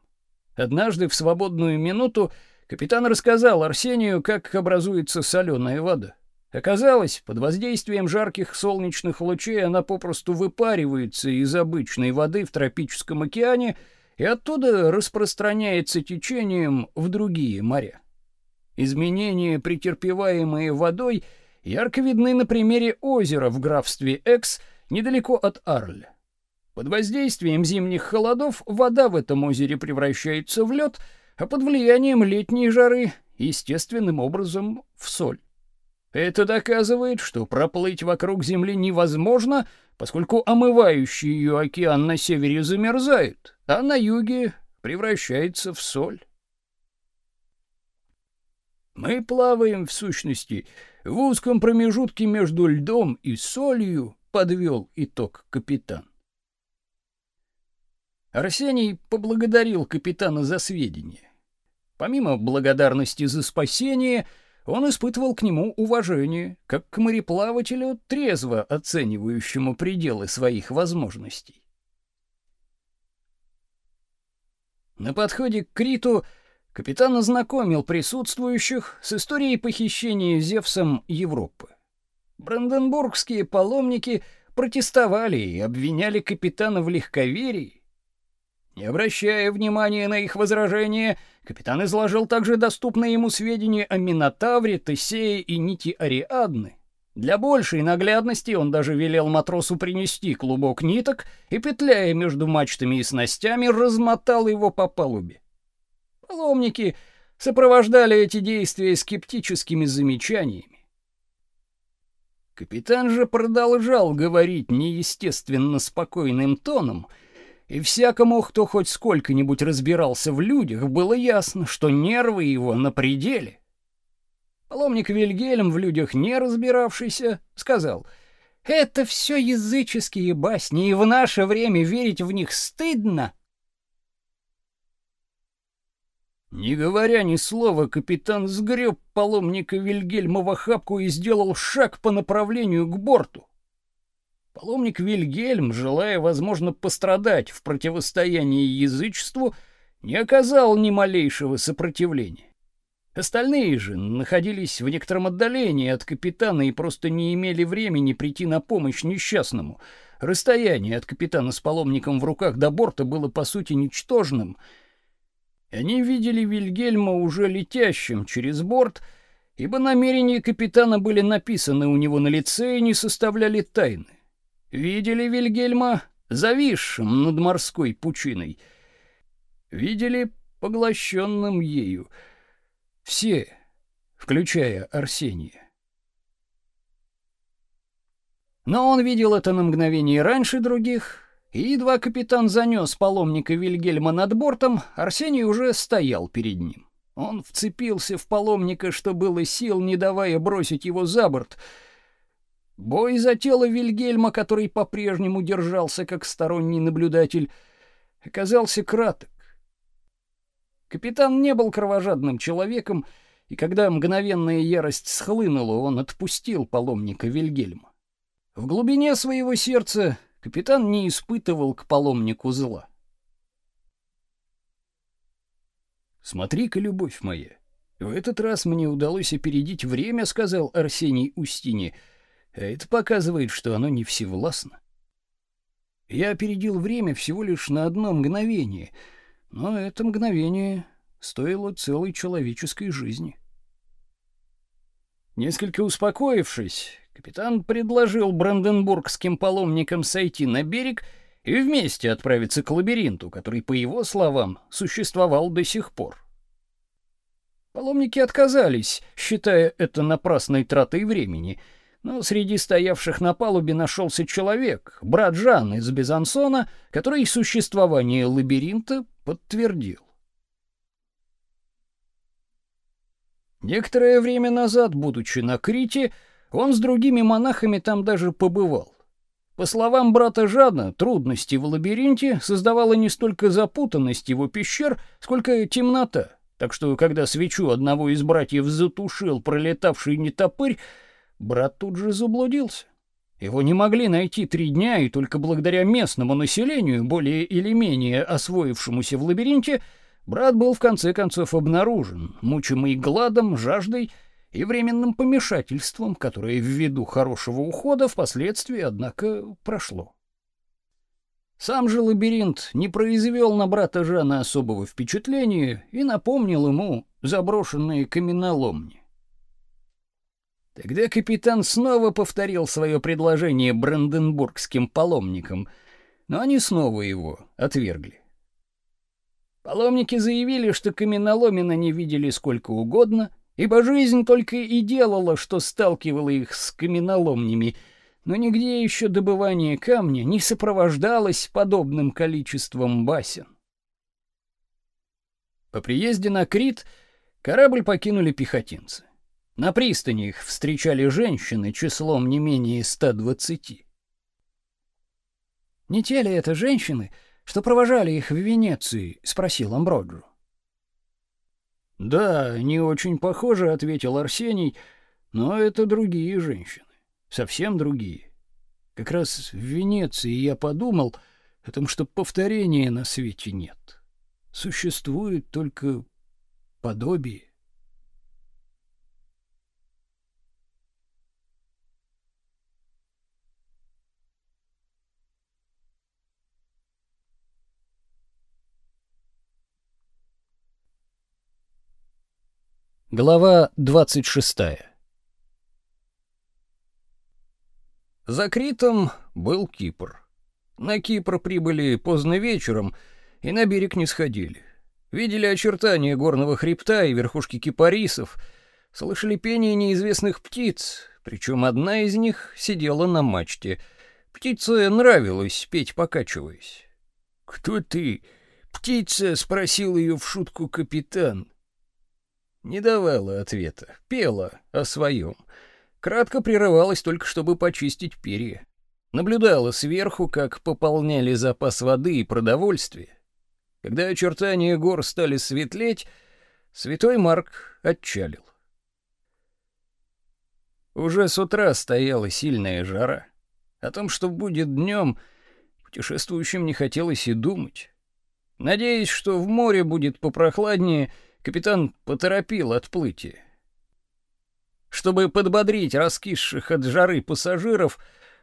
Однажды в свободную минуту капитан рассказал Арсению, как образуется соленая вода. Оказалось, под воздействием жарких солнечных лучей она попросту выпаривается из обычной воды в тропическом океане и оттуда распространяется течением в другие моря. Изменения, претерпеваемые водой, ярко видны на примере озера в графстве Экс недалеко от Арля. Под воздействием зимних холодов вода в этом озере превращается в лед, а под влиянием летней жары естественным образом в соль. Это доказывает, что проплыть вокруг Земли невозможно, поскольку омывающий ее океан на севере замерзает, а на юге превращается в соль. Мы плаваем, в сущности, в узком промежутке между льдом и солью, подвел итог капитан. Арсений поблагодарил капитана за сведения. Помимо благодарности за спасение, он испытывал к нему уважение, как к мореплавателю, трезво оценивающему пределы своих возможностей. На подходе к Криту капитан ознакомил присутствующих с историей похищения Зевсом Европы. Бранденбургские паломники протестовали и обвиняли капитана в легковерии, не обращая внимания на их возражения, капитан изложил также доступные ему сведения о Минотавре, Тесее и нити Ариадны. Для большей наглядности он даже велел матросу принести клубок ниток и, петляя между мачтами и снастями, размотал его по палубе. Паломники сопровождали эти действия скептическими замечаниями. Капитан же продолжал говорить неестественно спокойным тоном — и всякому, кто хоть сколько-нибудь разбирался в людях, было ясно, что нервы его на пределе. Паломник Вильгельм, в людях не разбиравшийся, сказал: "Это все языческие басни, и в наше время верить в них стыдно". Не говоря ни слова, капитан сгреб паломника Вильгельма в охапку и сделал шаг по направлению к борту. Паломник Вильгельм, желая, возможно, пострадать в противостоянии язычеству, не оказал ни малейшего сопротивления. Остальные же находились в некотором отдалении от капитана и просто не имели времени прийти на помощь несчастному. Расстояние от капитана с паломником в руках до борта было по сути ничтожным. Они видели Вильгельма уже летящим через борт, ибо намерения капитана были написаны у него на лице и не составляли тайны. Видели Вильгельма зависшим над морской пучиной. Видели поглощенным ею. Все, включая Арсения. Но он видел это на мгновение раньше других, и едва капитан занес паломника Вильгельма над бортом, Арсений уже стоял перед ним. Он вцепился в паломника, что было сил, не давая бросить его за борт — Бой за тело Вильгельма, который по-прежнему держался как сторонний наблюдатель, оказался краток. Капитан не был кровожадным человеком, и когда мгновенная ярость схлынула, он отпустил паломника Вильгельма. В глубине своего сердца капитан не испытывал к паломнику зла. «Смотри-ка, любовь моя, в этот раз мне удалось опередить время», — сказал Арсений Устине, — это показывает, что оно не всевластно. Я опередил время всего лишь на одно мгновение, но это мгновение стоило целой человеческой жизни. Несколько успокоившись, капитан предложил бранденбургским паломникам сойти на берег и вместе отправиться к лабиринту, который, по его словам, существовал до сих пор. Паломники отказались, считая это напрасной тратой времени, но среди стоявших на палубе нашелся человек, брат Жан из Безансона, который существование лабиринта подтвердил. Некоторое время назад, будучи на Крите, он с другими монахами там даже побывал. По словам брата Жана, трудности в лабиринте создавала не столько запутанность его пещер, сколько темнота. Так что, когда свечу одного из братьев затушил пролетавший нетопырь, брат тут же заблудился. Его не могли найти три дня, и только благодаря местному населению, более или менее освоившемуся в лабиринте, брат был в конце концов обнаружен, мучимый гладом, жаждой и временным помешательством, которое ввиду хорошего ухода впоследствии, однако, прошло. Сам же лабиринт не произвел на брата Жана особого впечатления и напомнил ему заброшенные каменоломни. Тогда капитан снова повторил свое предложение бранденбургским паломникам, но они снова его отвергли. Паломники заявили, что каменоломен они видели сколько угодно, ибо жизнь только и делала, что сталкивала их с каменоломнями, но нигде еще добывание камня не сопровождалось подобным количеством басен. По приезде на Крит корабль покинули пехотинцы. На пристани их встречали женщины числом не менее 120. «Не те ли это женщины, что провожали их в Венеции?» — спросил Амброджо. «Да, не очень похоже», — ответил Арсений, — «но это другие женщины, совсем другие. Как раз в Венеции я подумал о том, что повторения на свете нет. Существует только подобие. Глава 26. За Критом был Кипр. На Кипр прибыли поздно вечером и на берег не сходили. Видели очертания горного хребта и верхушки кипарисов, слышали пение неизвестных птиц, причем одна из них сидела на мачте. Птице нравилось петь, покачиваясь. «Кто ты?» «Птица?» — спросил ее в шутку капитан. Не давала ответа, пела о своем. Кратко прерывалась только, чтобы почистить перья. Наблюдала сверху, как пополняли запас воды и продовольствия. Когда очертания гор стали светлеть, святой Марк отчалил. Уже с утра стояла сильная жара. О том, что будет днем, путешествующим не хотелось и думать. Надеясь, что в море будет попрохладнее, капитан поторопил отплытие. Чтобы подбодрить раскисших от жары пассажиров,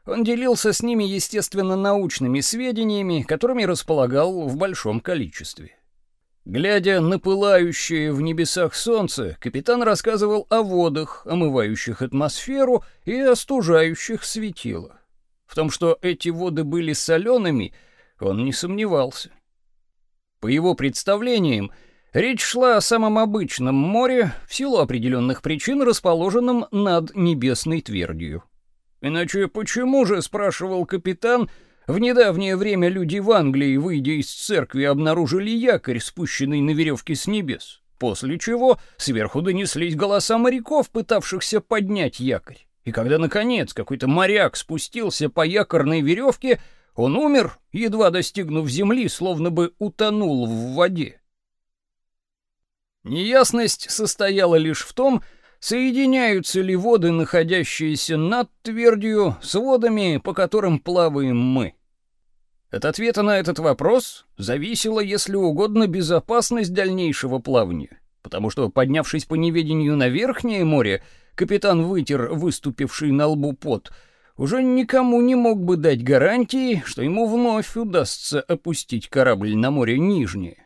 он делился с ними естественно-научными сведениями, которыми располагал в большом количестве. Глядя на пылающее в небесах солнце, капитан рассказывал о водах, омывающих атмосферу и остужающих светило. В том, что эти воды были солеными, он не сомневался. По его представлениям, Речь шла о самом обычном море, в силу определенных причин расположенном над небесной твердью. Иначе почему же, спрашивал капитан, в недавнее время люди в Англии, выйдя из церкви, обнаружили якорь, спущенный на веревке с небес, после чего сверху донеслись голоса моряков, пытавшихся поднять якорь. И когда наконец какой-то моряк спустился по якорной веревке, он умер, едва достигнув земли, словно бы утонул в воде. Неясность состояла лишь в том, соединяются ли воды, находящиеся над твердью, с водами, по которым плаваем мы. От ответа на этот вопрос зависела, если угодно, безопасность дальнейшего плавания, потому что, поднявшись по неведению на верхнее море, капитан вытер выступивший на лбу пот, уже никому не мог бы дать гарантии, что ему вновь удастся опустить корабль на море Нижнее.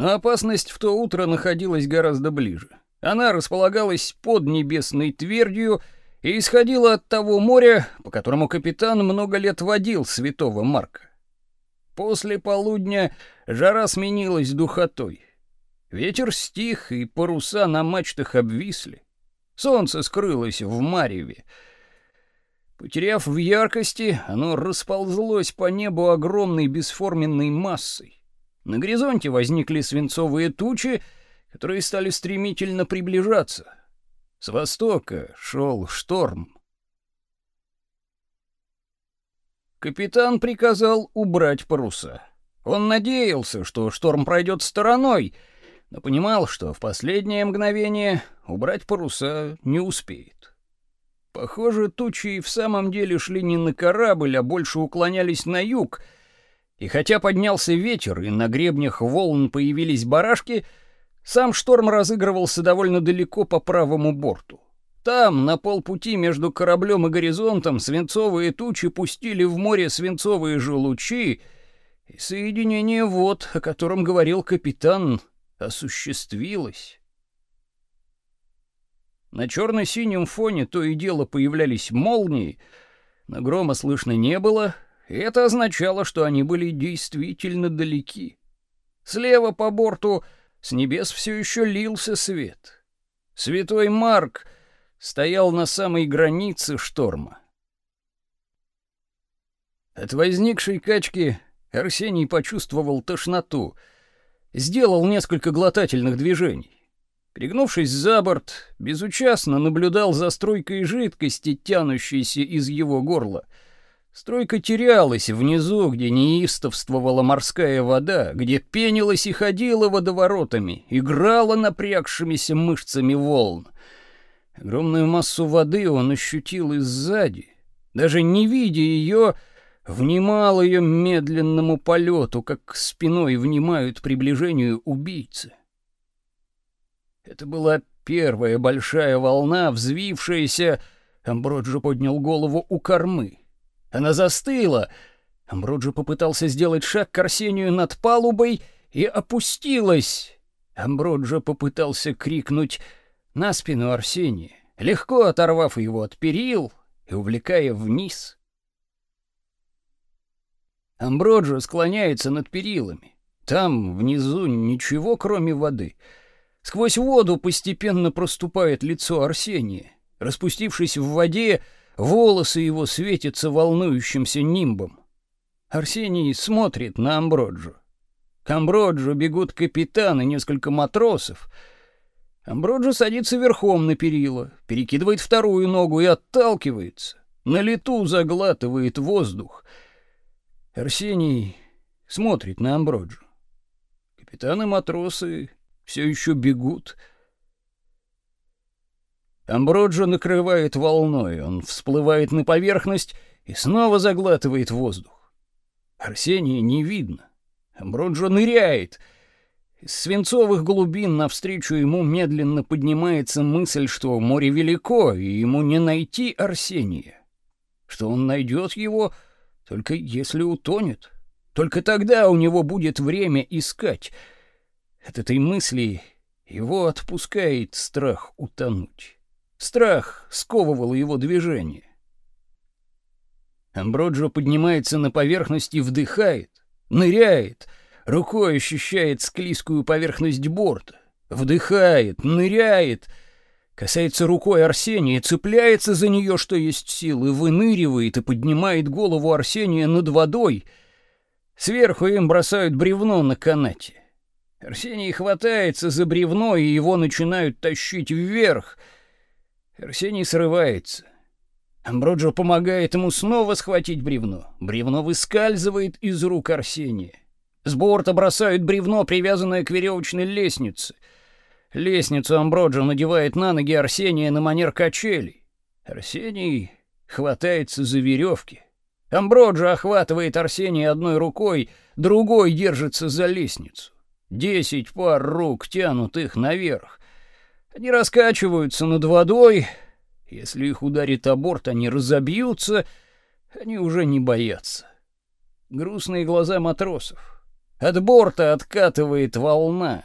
Но опасность в то утро находилась гораздо ближе. Она располагалась под небесной твердью и исходила от того моря, по которому капитан много лет водил святого Марка. После полудня жара сменилась духотой. Ветер стих, и паруса на мачтах обвисли. Солнце скрылось в мареве. Потеряв в яркости, оно расползлось по небу огромной бесформенной массой. На горизонте возникли свинцовые тучи, которые стали стремительно приближаться. С востока шел шторм. Капитан приказал убрать паруса. Он надеялся, что шторм пройдет стороной, но понимал, что в последнее мгновение убрать паруса не успеет. Похоже, тучи в самом деле шли не на корабль, а больше уклонялись на юг. И хотя поднялся ветер и на гребнях волн появились барашки, сам шторм разыгрывался довольно далеко по правому борту. Там, на полпути между кораблем и горизонтом, свинцовые тучи пустили в море свинцовые же лучи, и соединение вод, о котором говорил капитан, осуществилось. На черно-синем фоне то и дело появлялись молнии, но грома слышно не было, это означало, что они были действительно далеки. Слева по борту с небес все еще лился свет. Святой Марк стоял на самой границе шторма. От возникшей качки Арсений почувствовал тошноту, сделал несколько глотательных движений. Пригнувшись за борт, безучастно наблюдал за струйкой жидкости, тянущейся из его горла — Стройка терялась внизу, где неистовствовала морская вода, где пенилась и ходила водоворотами, играла напрягшимися мышцами волн. Огромную массу воды он ощутил и сзади. Даже не видя ее, внимал ее медленному полету, как спиной внимают приближению убийцы. Это была первая большая волна, взвившаяся... Амброджо поднял голову у кормы. Она застыла. Амброджо попытался сделать шаг к Арсению над палубой и опустилась. Амброджо попытался крикнуть на спину Арсения, легко оторвав его от перил и увлекая вниз. Амброджо склоняется над перилами. Там внизу ничего, кроме воды. Сквозь воду постепенно проступает лицо Арсения. Распустившись в воде, Волосы его светятся волнующимся нимбом. Арсений смотрит на Амброджо. К Амброджо бегут капитан и несколько матросов. Амброджо садится верхом на перила, перекидывает вторую ногу и отталкивается. На лету заглатывает воздух. Арсений смотрит на Амброджо. Капитан и матросы все еще бегут. Амброджо накрывает волной, он всплывает на поверхность и снова заглатывает воздух. Арсения не видно. Амброджо ныряет. Из свинцовых глубин навстречу ему медленно поднимается мысль, что море велико, и ему не найти Арсения. Что он найдет его, только если утонет. Только тогда у него будет время искать. От этой мысли его отпускает страх утонуть. Страх сковывал его движение. Амброджо поднимается на поверхность и вдыхает, ныряет, рукой ощущает склизкую поверхность борта, вдыхает, ныряет, касается рукой Арсения, цепляется за нее, что есть силы, выныривает и поднимает голову Арсения над водой. Сверху им бросают бревно на канате. Арсений хватается за бревно, и его начинают тащить вверх — Арсений срывается. Амброджо помогает ему снова схватить бревно. Бревно выскальзывает из рук Арсения. С борта бросают бревно, привязанное к веревочной лестнице. Лестницу Амброджо надевает на ноги Арсения на манер качелей. Арсений хватается за веревки. Амброджо охватывает Арсения одной рукой, другой держится за лестницу. Десять пар рук тянут их наверх. Они раскачиваются над водой. Если их ударит о борт, они разобьются. Они уже не боятся. Грустные глаза матросов. От борта откатывает волна.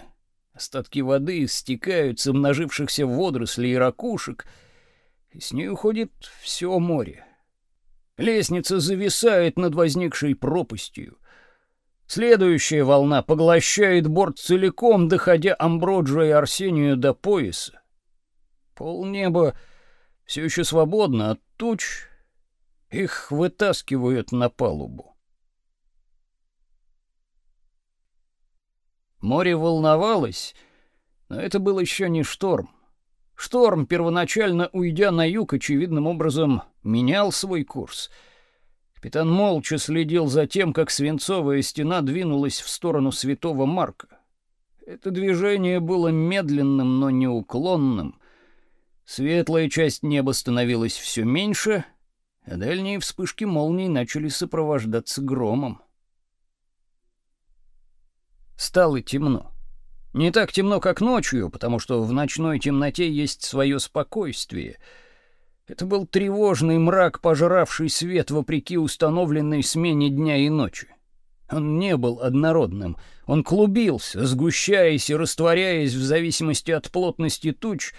Остатки воды стекают с обнажившихся водорослей и ракушек, и с ней уходит все море. Лестница зависает над возникшей пропастью. Следующая волна поглощает борт целиком, доходя Амброджо и Арсению до пояса. Пол неба все еще свободно от туч, их вытаскивают на палубу. Море волновалось, но это был еще не шторм. Шторм, первоначально уйдя на юг, очевидным образом менял свой курс — Капитан молча следил за тем, как свинцовая стена двинулась в сторону Святого Марка. Это движение было медленным, но неуклонным. Светлая часть неба становилась все меньше, а дальние вспышки молний начали сопровождаться громом. Стало темно. Не так темно, как ночью, потому что в ночной темноте есть свое спокойствие — это был тревожный мрак, пожиравший свет вопреки установленной смене дня и ночи. Он не был однородным. Он клубился, сгущаясь и растворяясь в зависимости от плотности туч,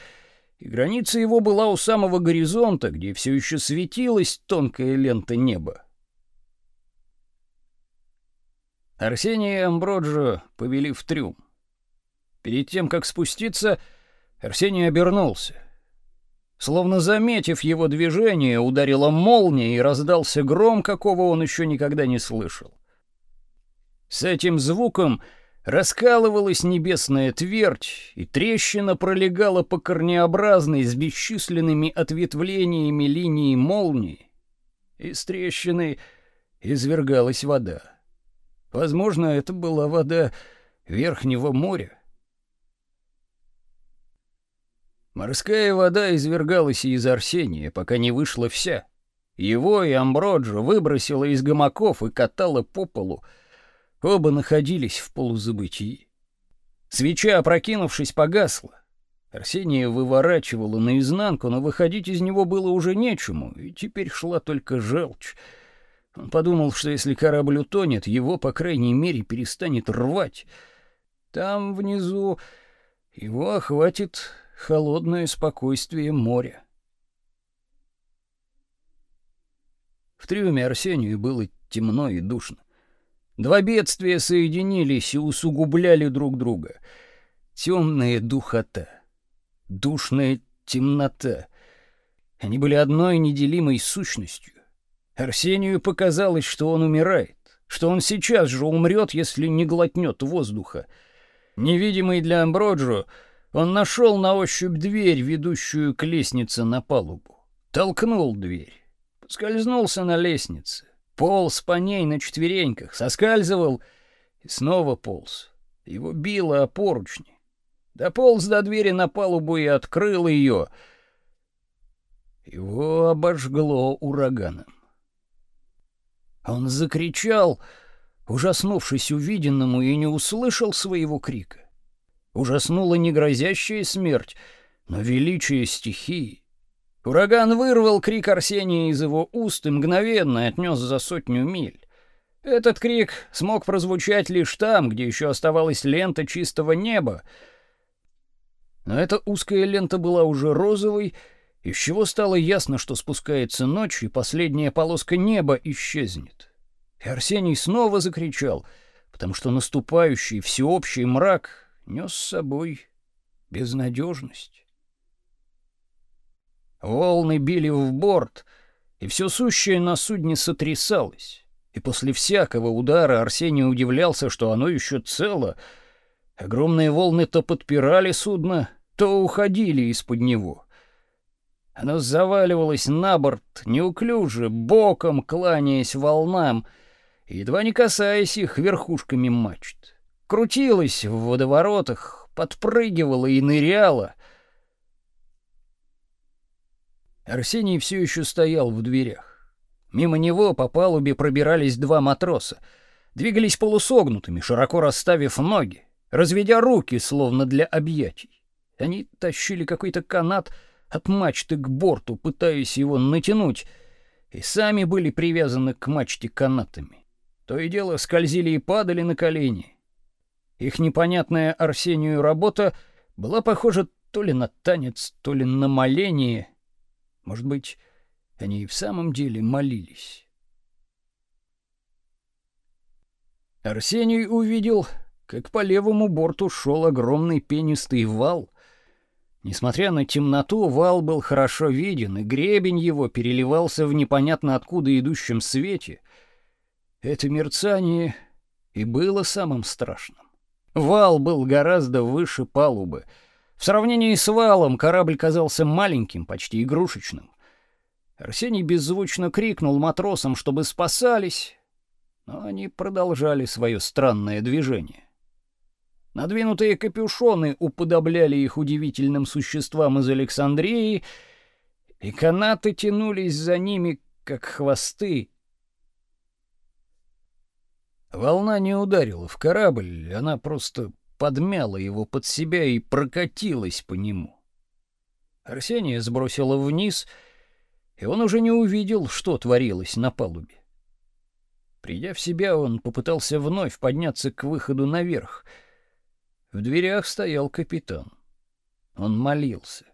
и граница его была у самого горизонта, где все еще светилась тонкая лента неба. Арсений и Амброджо повели в трюм. Перед тем, как спуститься, Арсений обернулся. Словно заметив его движение, ударила молния и раздался гром, какого он еще никогда не слышал. С этим звуком раскалывалась небесная твердь, и трещина пролегала по корнеобразной с бесчисленными ответвлениями линии молнии. Из трещины извергалась вода. Возможно, это была вода Верхнего моря. Морская вода извергалась из Арсения, пока не вышла вся. Его и Амброджо выбросило из гамаков и катало по полу. Оба находились в полузабытии. Свеча, опрокинувшись, погасла. Арсения выворачивала наизнанку, но выходить из него было уже нечему, и теперь шла только желчь. Он подумал, что если корабль утонет, его, по крайней мере, перестанет рвать. Там, внизу, его охватит холодное спокойствие моря. В трюме Арсению было темно и душно. Два бедствия соединились и усугубляли друг друга. Темная духота, душная темнота. Они были одной неделимой сущностью. Арсению показалось, что он умирает, что он сейчас же умрет, если не глотнет воздуха. Невидимый для Амброджо, он нашел на ощупь дверь, ведущую к лестнице на палубу. Толкнул дверь. Скользнулся на лестнице. Полз по ней на четвереньках, соскальзывал и снова полз. Его било о поручни. Дополз до двери на палубу и открыл ее. Его обожгло ураганом. Он закричал, ужаснувшись увиденному, и не услышал своего крика. Ужаснула не грозящая смерть, но величие стихии. Ураган вырвал крик Арсения из его уст и мгновенно отнес за сотню миль. Этот крик смог прозвучать лишь там, где еще оставалась лента чистого неба. Но эта узкая лента была уже розовой, из чего стало ясно, что спускается ночь, и последняя полоска неба исчезнет. И Арсений снова закричал, потому что наступающий всеобщий мрак нес с собой безнадежность. Волны били в борт, и все сущее на судне сотрясалось. И после всякого удара Арсений удивлялся, что оно еще цело. Огромные волны то подпирали судно, то уходили из-под него. Оно заваливалось на борт, неуклюже, боком кланяясь волнам, едва не касаясь их верхушками мачт крутилась в водоворотах, подпрыгивала и ныряла. Арсений все еще стоял в дверях. Мимо него по палубе пробирались два матроса. Двигались полусогнутыми, широко расставив ноги, разведя руки, словно для объятий. Они тащили какой-то канат от мачты к борту, пытаясь его натянуть, и сами были привязаны к мачте канатами. То и дело скользили и падали на колени. Их непонятная Арсению работа была похожа то ли на танец, то ли на моление. Может быть, они и в самом деле молились. Арсений увидел, как по левому борту шел огромный пенистый вал. Несмотря на темноту, вал был хорошо виден, и гребень его переливался в непонятно откуда идущем свете. Это мерцание и было самым страшным. Вал был гораздо выше палубы. В сравнении с валом корабль казался маленьким, почти игрушечным. Арсений беззвучно крикнул матросам, чтобы спасались, но они продолжали свое странное движение. Надвинутые капюшоны уподобляли их удивительным существам из Александрии, и канаты тянулись за ними, как хвосты. Волна не ударила в корабль, она просто подмяла его под себя и прокатилась по нему. Арсения сбросила вниз, и он уже не увидел, что творилось на палубе. Придя в себя, он попытался вновь подняться к выходу наверх. В дверях стоял капитан. Он молился.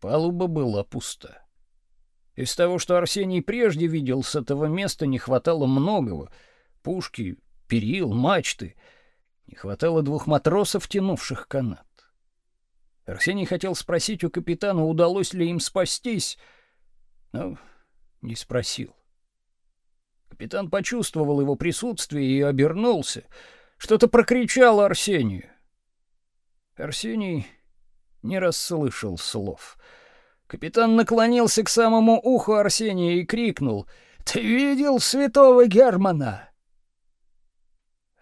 Палуба была пуста. Из того, что Арсений прежде видел с этого места, не хватало многого: пушки, перил, мачты. Не хватало двух матросов, тянувших канат. Арсений хотел спросить у капитана, удалось ли им спастись, но не спросил. Капитан почувствовал его присутствие и обернулся. Что-то прокричал Арсению. Арсений не расслышал слов. Капитан наклонился к самому уху Арсения и крикнул: "Ты видел святого Германа?"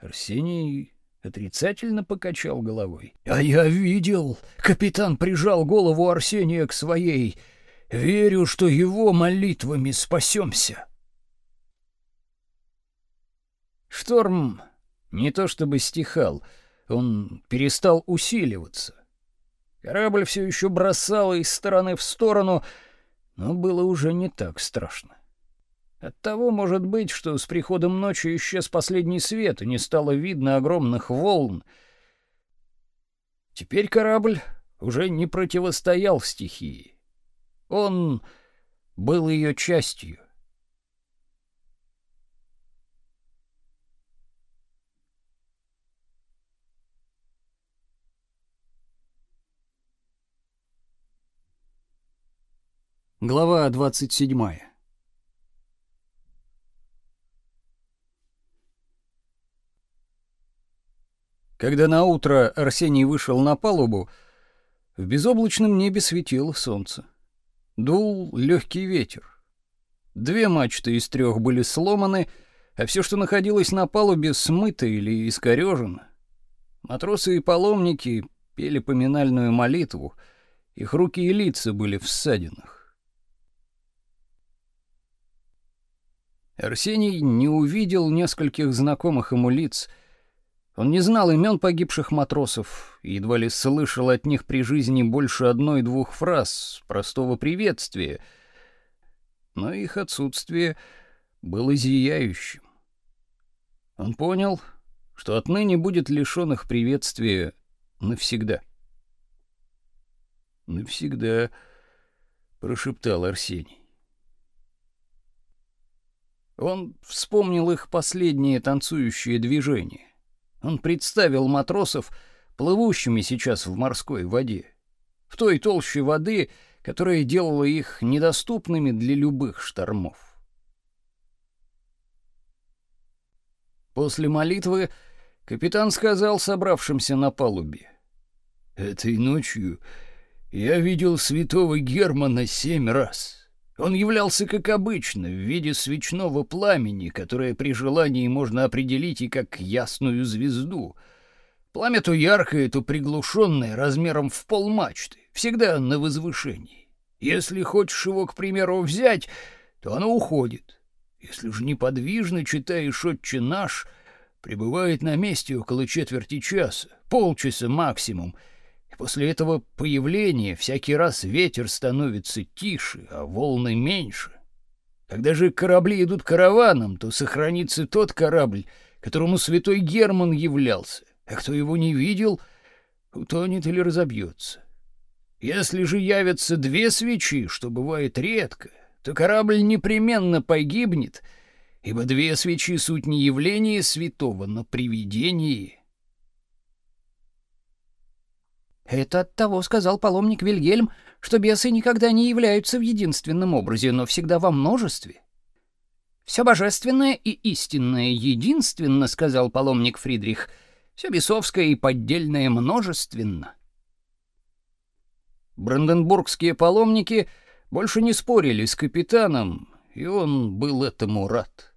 Арсений отрицательно покачал головой. "А я видел". Капитан прижал голову Арсения к своей. "Верю, что его молитвами спасемся". Шторм не то чтобы стихал, он перестал усиливаться. Корабль все еще бросало из стороны в сторону, но было уже не так страшно. Оттого может быть, что с приходом ночи исчез последний свет, и не стало видно огромных волн. Теперь корабль уже не противостоял стихии. Он был ее частью. Глава 27. Когда на утро Арсений вышел на палубу, в безоблачном небе светило солнце. Дул легкий ветер. Две мачты из трех были сломаны, а все, что находилось на палубе, смыто или искорежено. Матросы и паломники пели поминальную молитву, их руки и лица были в ссадинах. Арсений не увидел нескольких знакомых ему лиц. Он не знал имен погибших матросов, и едва ли слышал от них при жизни больше одной-двух фраз простого приветствия. Но их отсутствие было зияющим. Он понял, что отныне будет лишён их приветствия навсегда. «Навсегда», — прошептал Арсений. Он вспомнил их последние танцующие движения. Он представил матросов плывущими сейчас в морской воде, в той толще воды, которая делала их недоступными для любых штормов. После молитвы капитан сказал собравшимся на палубе: "Этой ночью я видел святого Германа семь раз. Он являлся, как обычно, в виде свечного пламени, которое при желании можно определить и как ясную звезду. Пламя то яркое, то приглушенное, размером в полмачты, всегда на возвышении. Если хочешь его, к примеру, взять, то оно уходит. Если же неподвижно читаешь «Отче наш», пребывает на месте около четверти часа, полчаса максимум, после этого появления всякий раз ветер становится тише, а волны меньше. Когда же корабли идут караваном, то сохранится тот корабль, которому святой Герман являлся, а кто его не видел, утонет или разобьется. Если же явятся две свечи, что бывает редко, то корабль непременно погибнет, ибо две свечи — суть не явление святого, но привидение. Это от того сказал паломник Вильгельм, что бесы никогда не являются в единственном образе, но всегда во множестве. Все божественное и истинное единственно, сказал паломник Фридрих. Все бесовское и поддельное множественно. Бранденбургские паломники больше не спорили с капитаном, и он был этому рад.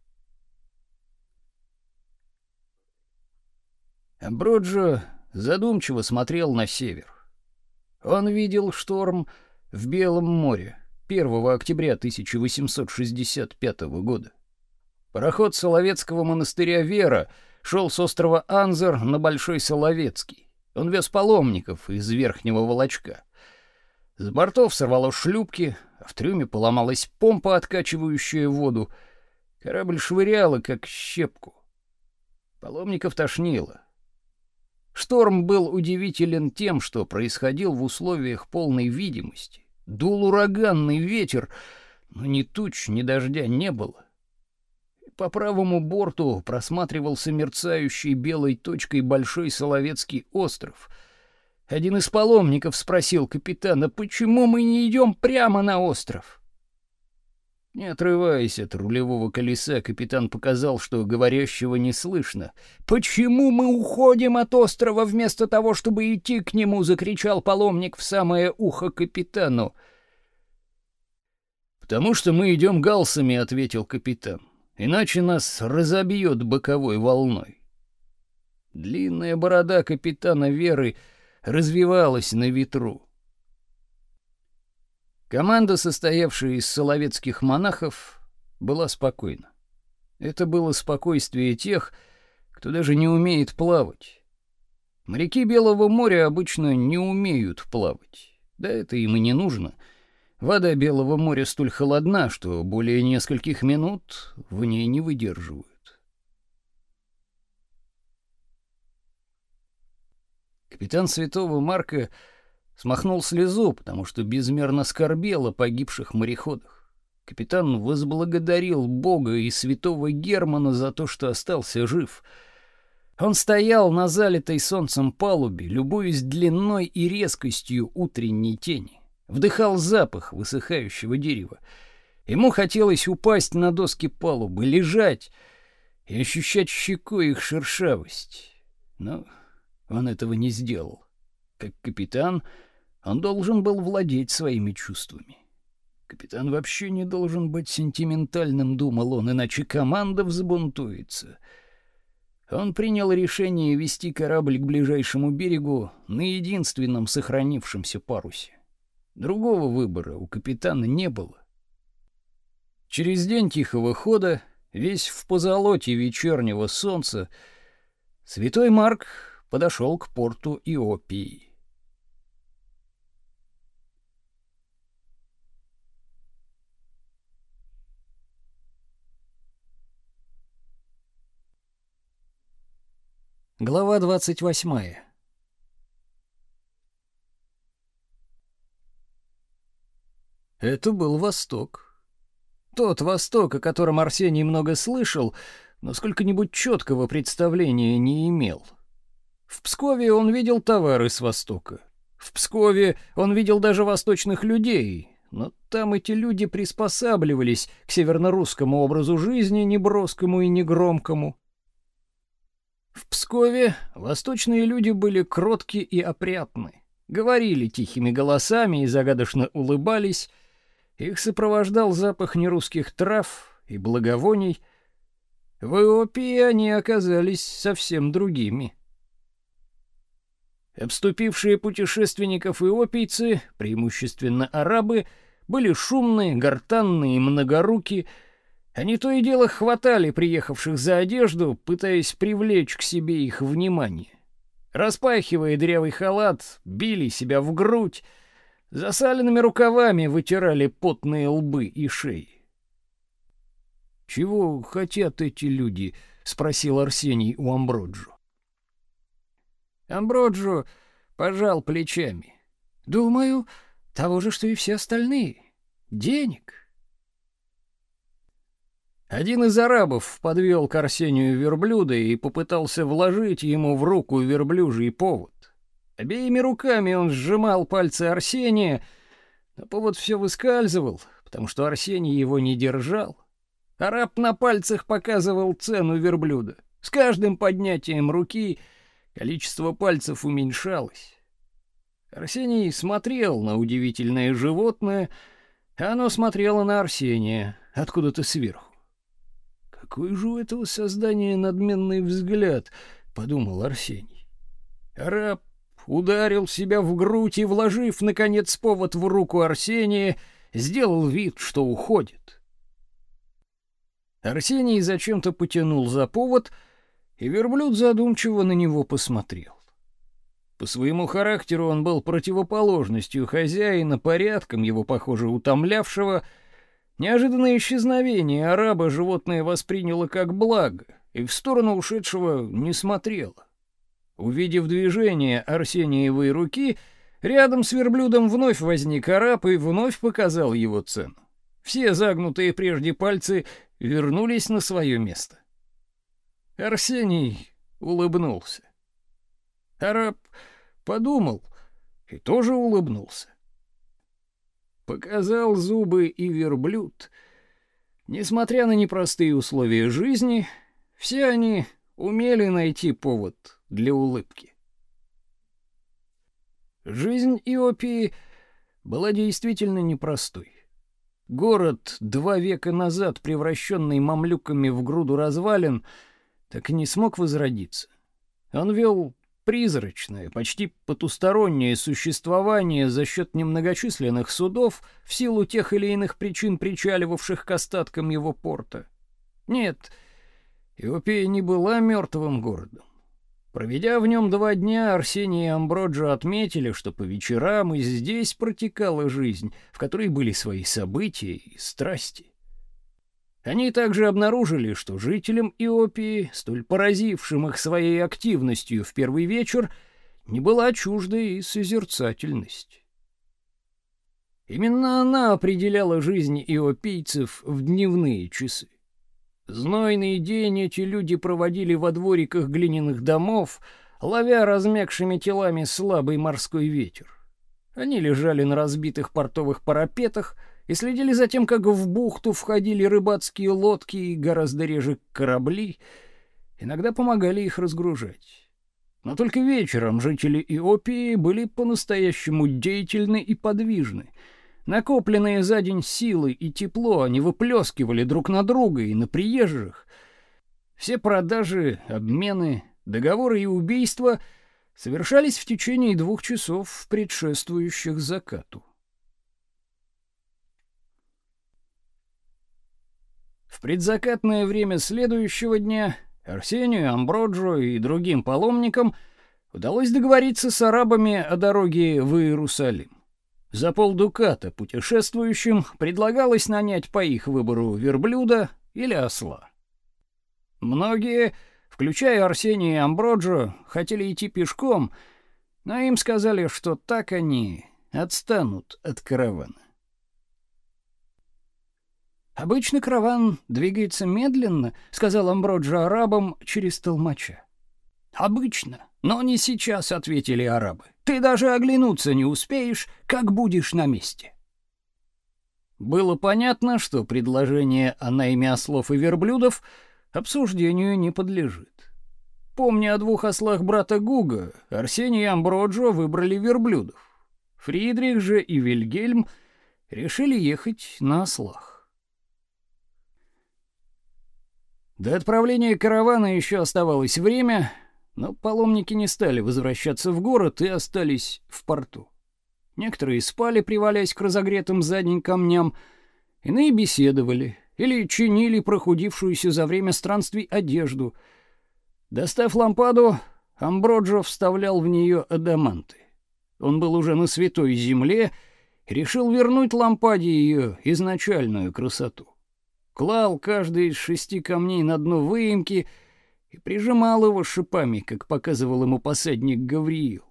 Амброджо задумчиво смотрел на север. Он видел шторм в Белом море 1 октября 1865 года. Пароход Соловецкого монастыря Вера шел с острова Анзер на Большой Соловецкий. Он вез паломников из Верхнего Волочка. С бортов сорвало шлюпки, а в трюме поломалась помпа, откачивающая воду. Корабль швыряло, как щепку. Паломников тошнило. Шторм был удивителен тем, что происходил в условиях полной видимости. Дул ураганный ветер, но ни туч, ни дождя не было. По правому борту просматривался мерцающий белой точкой большой Соловецкий остров. Один из паломников спросил капитана, почему мы не идем прямо на остров. Не отрываясь от рулевого колеса, капитан показал, что говорящего не слышно. «Почему мы уходим от острова вместо того, чтобы идти к нему?» — закричал паломник в самое ухо капитану. «Потому что мы идем галсами», — ответил капитан. «Иначе нас разобьет боковой волной». Длинная борода капитана Веры развивалась на ветру. Команда, состоявшая из соловецких монахов, была спокойна. Это было спокойствие тех, кто даже не умеет плавать. Моряки Белого моря обычно не умеют плавать. Да это им и не нужно. Вода Белого моря столь холодна, что более нескольких минут в ней не выдерживают. Капитан Святого Марка смахнул слезу, потому что безмерно скорбел о погибших мореходах. Капитан возблагодарил Бога и святого Германа за то, что остался жив. Он стоял на залитой солнцем палубе, любуясь длиной и резкостью утренней тени. Вдыхал запах высыхающего дерева. Ему хотелось упасть на доски палубы, лежать и ощущать щекой их шершавость. Но он этого не сделал. Как капитан, он должен был владеть своими чувствами. Капитан вообще не должен быть сентиментальным, думал он, иначе команда взбунтуется. Он принял решение вести корабль к ближайшему берегу на единственном сохранившемся парусе. Другого выбора у капитана не было. Через день тихого хода, весь в позолоте вечернего солнца, святой Марк подошел к порту Иопии. Глава 28. Это был Восток. Тот Восток, о котором Арсений много слышал, но сколько-нибудь четкого представления не имел. В Пскове он видел товары с Востока. В Пскове он видел даже восточных людей, но там эти люди приспосабливались к северно-русскому образу жизни, не броскому и не громкому. В Пскове восточные люди были кротки и опрятны, говорили тихими голосами и загадочно улыбались. Их сопровождал запах нерусских трав и благовоний. В Иопии они оказались совсем другими. Обступившие путешественников иопийцы, преимущественно арабы, были шумные, гортанные и многорукие, они то и дело хватали приехавших за одежду, пытаясь привлечь к себе их внимание. Распахивая дырявый халат, били себя в грудь, засаленными рукавами вытирали потные лбы и шеи. «Чего хотят эти люди?» — спросил Арсений у Амброджо. Амброджо пожал плечами. «Думаю, того же, что и все остальные. Денег». Один из арабов подвел к Арсению верблюда и попытался вложить ему в руку верблюжий повод. Обеими руками он сжимал пальцы Арсения, но повод все выскальзывал, потому что Арсений его не держал. Араб на пальцах показывал цену верблюда. С каждым поднятием руки количество пальцев уменьшалось. Арсений смотрел на удивительное животное, а оно смотрело на Арсения откуда-то сверху. Какой же у этого создания надменный взгляд, подумал Арсений. Араб ударил себя в грудь и, вложив наконец повод в руку Арсения, сделал вид, что уходит. Арсений зачем-то потянул за повод, и верблюд задумчиво на него посмотрел. По своему характеру он был противоположностью хозяина, порядком его, похоже, утомлявшего, Неожиданное исчезновение араба животное восприняло как благо и в сторону ушедшего не смотрело. Увидев движение Арсениевой руки, рядом с верблюдом вновь возник араб и вновь показал его цену. Все загнутые прежде пальцы вернулись на свое место. Арсений улыбнулся. Араб подумал и тоже улыбнулся. Показал зубы и верблюд. Несмотря на непростые условия жизни, все они умели найти повод для улыбки. Жизнь Иопии была действительно непростой. Город, два века назад превращенный мамлюками в груду развалин, так и не смог возродиться. Он вел призрачное, почти потустороннее существование за счет немногочисленных судов в силу тех или иных причин причаливавших к остаткам его порта. Нет, Иопия не была мертвым городом. Проведя в нем два дня, Арсений и Амброджо отметили, что по вечерам и здесь протекала жизнь, в которой были свои события и страсти. Они также обнаружили, что жителям Иопии, столь поразившим их своей активностью в первый вечер, не была чужда и созерцательность. Именно она определяла жизнь иопийцев в дневные часы. Знойный день эти люди проводили во двориках глиняных домов, ловя размягшими телами слабый морской ветер. Они лежали на разбитых портовых парапетах, и следили за тем, как в бухту входили рыбацкие лодки и гораздо реже корабли, иногда помогали их разгружать. Но только вечером жители Иопии были по-настоящему деятельны и подвижны. Накопленные за день силы и тепло они выплескивали друг на друга и на приезжих. Все продажи, обмены, договоры и убийства совершались в течение двух часов, предшествующих закату. В предзакатное время следующего дня Арсению, Амброджо и другим паломникам удалось договориться с арабами о дороге в Иерусалим. За полдуката путешествующим предлагалось нанять по их выбору верблюда или осла. Многие, включая Арсения и Амброджо, хотели идти пешком, но им сказали, что так они отстанут от каравана. Обычно караван двигается медленно, сказал Амброджо арабам через толмача. Обычно, но не сейчас, ответили арабы. Ты даже оглянуться не успеешь, как будешь на месте. Было понятно, что предложение о найме ослов и верблюдов обсуждению не подлежит. Помня о двух ослах брата Гуга, Арсений и Амброджо выбрали верблюдов. Фридрих же и Вильгельм решили ехать на ослах. До отправления каравана еще оставалось время, но паломники не стали возвращаться в город и остались в порту. Некоторые спали, привалясь к разогретым задним камням, иные беседовали или чинили прохудившуюся за время странствий одежду. Достав лампаду, Амброджо вставлял в нее адаманты. Он был уже на святой земле решил вернуть лампаде ее изначальную красоту. Клал каждый из шести камней на дно выемки и прижимал его шипами, как показывал ему посадник Гавриил.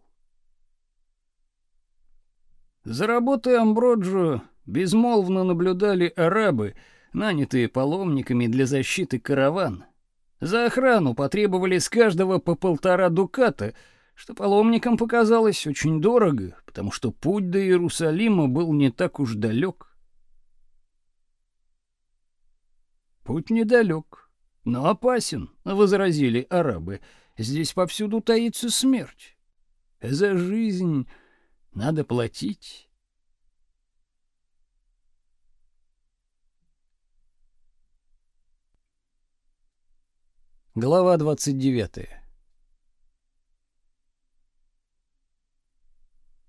За работой Амброджо безмолвно наблюдали арабы, нанятые паломниками для защиты каравана. За охрану потребовали с каждого по полтора дуката, что паломникам показалось очень дорого, потому что путь до Иерусалима был не так уж далек. Путь недалек, но опасен, возразили арабы. Здесь повсюду таится смерть. За жизнь надо платить. Глава 29.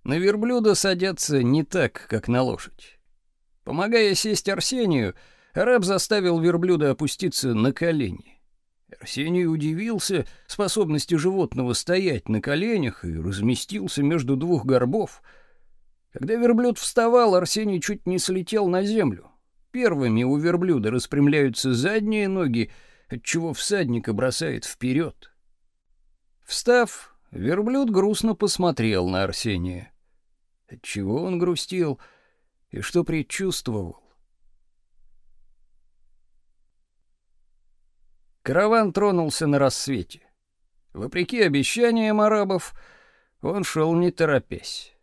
На верблюда садятся не так, как на лошадь. Помогая сесть Арсению, араб заставил верблюда опуститься на колени. Арсений удивился способности животного стоять на коленях и разместился между двух горбов. Когда верблюд вставал, Арсений чуть не слетел на землю. Первыми у верблюда распрямляются задние ноги, отчего всадника бросает вперед. Встав, верблюд грустно посмотрел на Арсения. Отчего он грустил и что предчувствовал? Караван тронулся на рассвете. Вопреки обещаниям арабов, он шел не торопясь.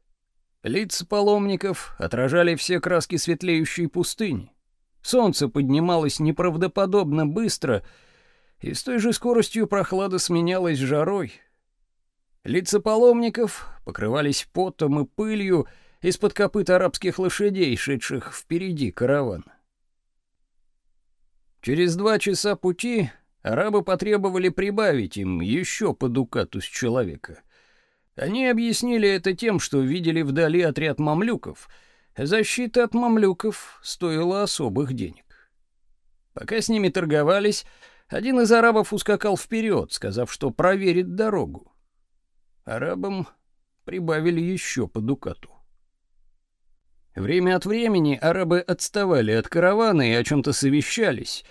Лица паломников отражали все краски светлеющей пустыни. Солнце поднималось неправдоподобно быстро, и с той же скоростью прохлада сменялась жарой. Лица паломников покрывались потом и пылью из-под копыт арабских лошадей, шедших впереди каравана. Через два часа пути арабы потребовали прибавить им еще по дукату с человека. Они объяснили это тем, что видели вдали отряд мамлюков — Защита от мамлюков стоила особых денег. Пока с ними торговались, один из арабов ускакал вперед, сказав, что проверит дорогу. Арабам прибавили еще по дукату. Время от времени арабы отставали от каравана и о чем то совещались.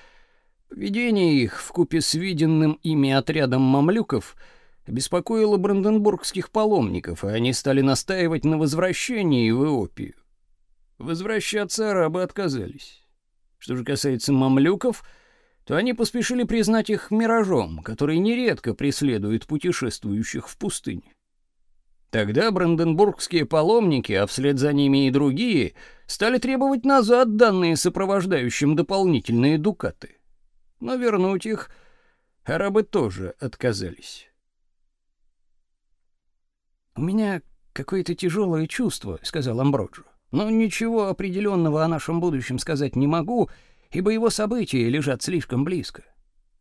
Поведение их в купе с виденным ими отрядом мамлюков беспокоило бранденбургских паломников, и они стали настаивать на возвращении в Иопию. Возвращаться арабы отказались. Что же касается мамлюков, то они поспешили признать их миражом, который нередко преследует путешествующих в пустыне. Тогда бранденбургские паломники, а вслед за ними и другие, стали требовать назад данные сопровождающим дополнительные дукаты. Но вернуть их арабы тоже отказались. «У меня какое-то тяжелое чувство», — сказал Амброджо. Но ничего определенного о нашем будущем сказать не могу, ибо его события лежат слишком близко.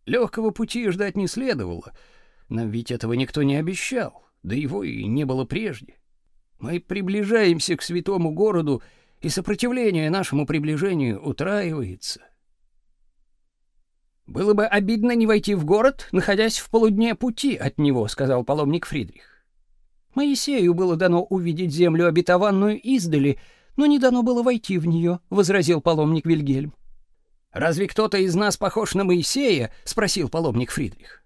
Легкого пути ждать не следовало, но ведь этого никто не обещал, да его и не было прежде. Мы приближаемся к святому городу, и сопротивление нашему приближению утраивается. Было бы обидно не войти в город, находясь в полудне пути от него, сказал паломник Фридрих. Моисею было дано увидеть землю обетованную издали, но не дано было войти в нее», — возразил паломник Вильгельм. «Разве кто-то из нас похож на Моисея?» — спросил паломник Фридрих.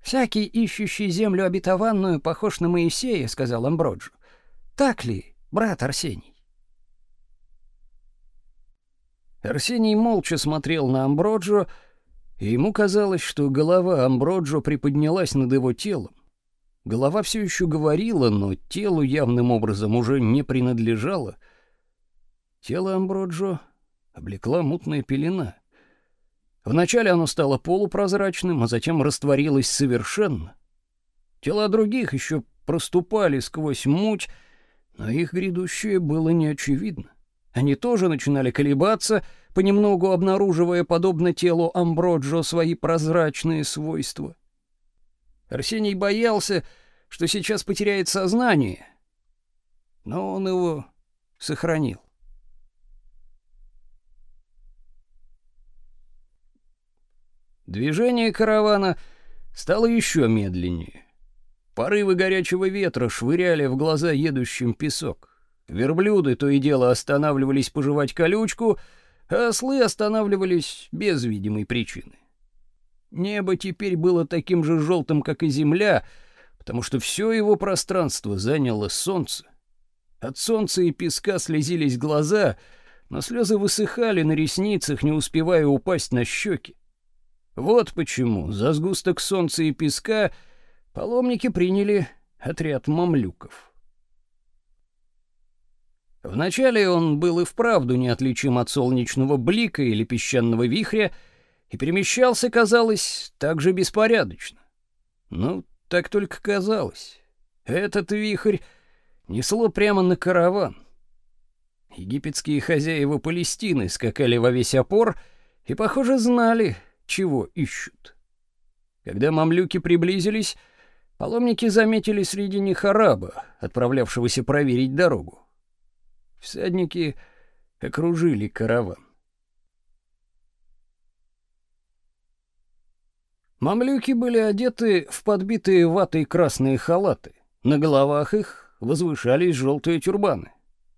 «Всякий, ищущий землю обетованную, похож на Моисея», — сказал Амброджо. «Так ли, брат Арсений?» Арсений молча смотрел на Амброджо, и ему казалось, что голова Амброджо приподнялась над его телом. Голова все еще говорила, но телу явным образом уже не принадлежало. Тело Амброджо облекла мутная пелена. Вначале оно стало полупрозрачным, а затем растворилось совершенно. Тела других еще проступали сквозь муть, но их грядущее было неочевидно. Они тоже начинали колебаться, понемногу обнаруживая, подобно телу Амброджо, свои прозрачные свойства. Арсений боялся, что сейчас потеряет сознание, но он его сохранил. Движение каравана стало еще медленнее. Порывы горячего ветра швыряли в глаза едущим песок. Верблюды то и дело останавливались пожевать колючку, ослы останавливались без видимой причины. Небо теперь было таким же желтым, как и земля, потому что все его пространство заняло солнце. От солнца и песка слезились глаза, но слезы высыхали на ресницах, не успевая упасть на щеки. Вот почему за сгусток солнца и песка паломники приняли отряд мамлюков. Вначале он был и вправду неотличим от солнечного блика или песчаного вихря и перемещался, казалось, так же беспорядочно. Ну, так только казалось. Этот вихрь несло прямо на караван. Египетские хозяева Палестины скакали во весь опор и, похоже, знали, чего ищут. Когда мамлюки приблизились, паломники заметили среди них араба, отправлявшегося проверить дорогу. Всадники окружили караван. Мамлюки были одеты в подбитые ватой красные халаты. На головах их возвышались желтые тюрбаны.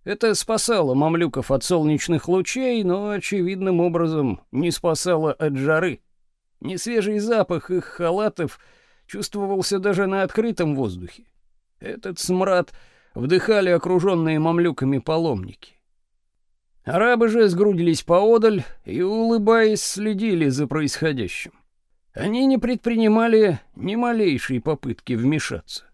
Это спасало мамлюков от солнечных лучей, но очевидным образом не спасало от жары. Несвежий запах их халатов чувствовался даже на открытом воздухе. Этот смрад вдыхали окруженные мамлюками паломники. Арабы же сгрудились поодаль и, улыбаясь, следили за происходящим. Они не предпринимали ни малейшей попытки вмешаться.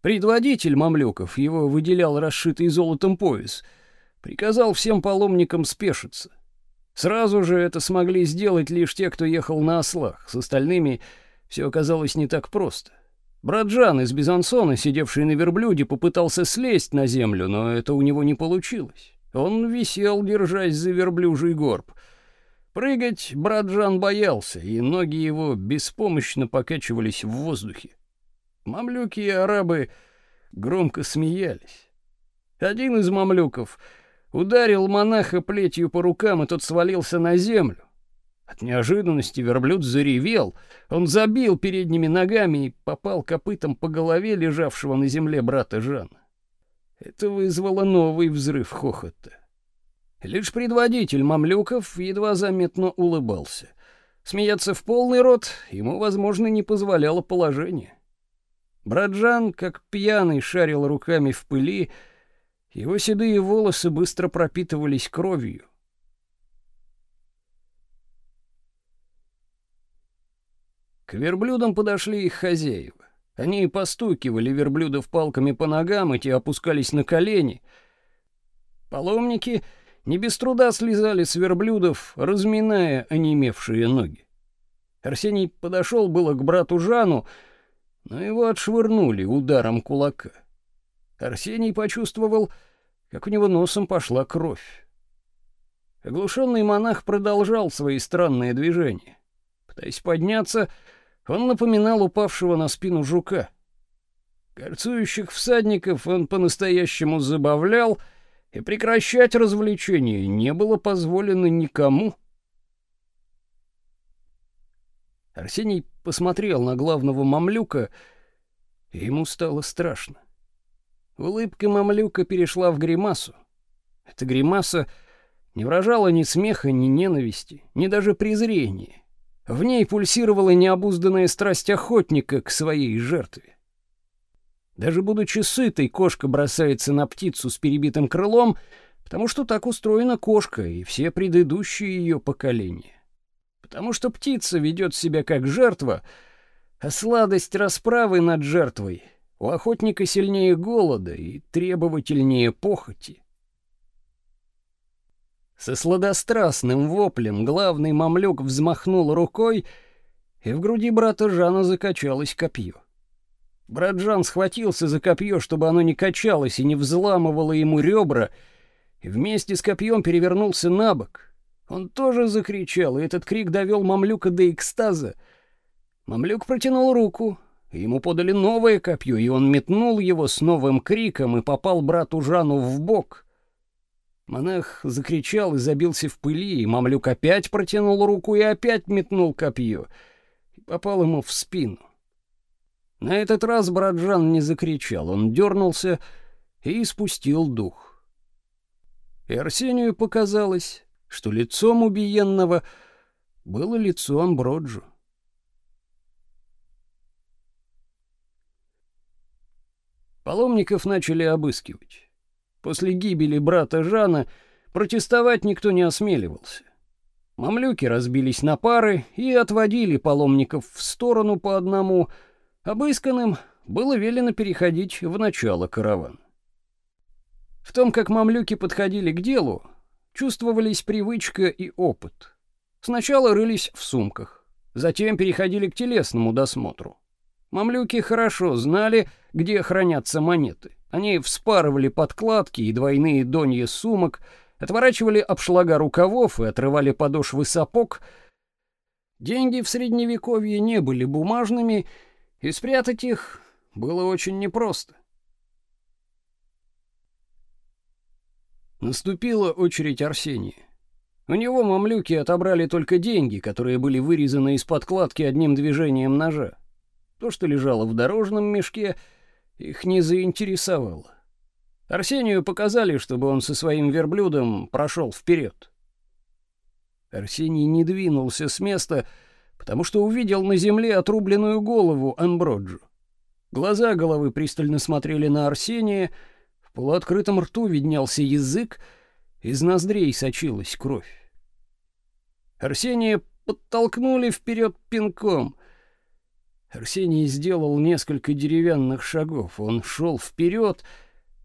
Предводитель мамлюков, его выделял расшитый золотом пояс, приказал всем паломникам спешиться. Сразу же это смогли сделать лишь те, кто ехал на ослах. С остальными все оказалось не так просто. Брат Жан из Бизансона, сидевший на верблюде, попытался слезть на землю, но это у него не получилось. Он висел, держась за верблюжий горб. Прыгать брат Жан боялся, и ноги его беспомощно покачивались в воздухе. Мамлюки и арабы громко смеялись. Один из мамлюков ударил монаха плетью по рукам, и тот свалился на землю. От неожиданности верблюд заревел. Он забил передними ногами и попал копытом по голове лежавшего на земле брата Жана. Это вызвало новый взрыв хохота. Лишь предводитель мамлюков едва заметно улыбался. Смеяться в полный рот ему, возможно, не позволяло положение. Браджан, как пьяный, шарил руками в пыли, его седые волосы быстро пропитывались кровью. К верблюдам подошли их хозяева. Они постукивали верблюдов палками по ногам, и те опускались на колени. Паломники не без труда слезали с верблюдов, разминая онемевшие ноги. Арсений подошел было к брату Жану, но его отшвырнули ударом кулака. Арсений почувствовал, как у него носом пошла кровь. Оглушенный монах продолжал свои странные движения. Пытаясь подняться, он напоминал упавшего на спину жука. Горцующих всадников он по-настоящему забавлял, и прекращать развлечение не было позволено никому. Арсений посмотрел на главного мамлюка, и ему стало страшно. Улыбка мамлюка перешла в гримасу. Эта гримаса не выражала ни смеха, ни ненависти, ни даже презрения. В ней пульсировала необузданная страсть охотника к своей жертве. Даже будучи сытой, кошка бросается на птицу с перебитым крылом, потому что так устроена кошка и все предыдущие ее поколения потому что птица ведет себя как жертва, а сладость расправы над жертвой у охотника сильнее голода и требовательнее похоти. Со сладострастным воплем главный мамлюк взмахнул рукой, и в груди брата Жана закачалось копье. Брат Жан схватился за копье, чтобы оно не качалось и не взламывало ему ребра, и вместе с копьем перевернулся на бок — он тоже закричал, и этот крик довел мамлюка до экстаза. Мамлюк протянул руку, ему подали новое копье, и он метнул его с новым криком и попал брату Жану в бок. Монах закричал и забился в пыли, и мамлюк опять протянул руку и опять метнул копье и попал ему в спину. На этот раз Браджан не закричал, он дернулся и испустил дух. И Арсению показалось, что лицом убиенного было лицо Амброджо. Паломников начали обыскивать. После гибели брата Жана протестовать никто не осмеливался. Мамлюки разбились на пары и отводили паломников в сторону по одному. Обысканным было велено переходить в начало каравана. В том, как мамлюки подходили к делу, чувствовались привычка и опыт. Сначала рылись в сумках, затем переходили к телесному досмотру. Мамлюки хорошо знали, где хранятся монеты. Они вспарывали подкладки и двойные донья сумок, отворачивали обшлага рукавов и отрывали подошвы сапог. Деньги в средневековье не были бумажными, и спрятать их было очень непросто. Наступила очередь Арсения. У него мамлюки отобрали только деньги, которые были вырезаны из подкладки одним движением ножа. То, что лежало в дорожном мешке, их не заинтересовало. Арсению показали, чтобы он со своим верблюдом прошел вперед. Арсений не двинулся с места, потому что увидел на земле отрубленную голову Амброджо. Глаза головы пристально смотрели на Арсения, в полуоткрытом рту виднелся язык, из ноздрей сочилась кровь. Арсения подтолкнули вперед пинком. Арсений сделал несколько деревянных шагов. Он шел вперед,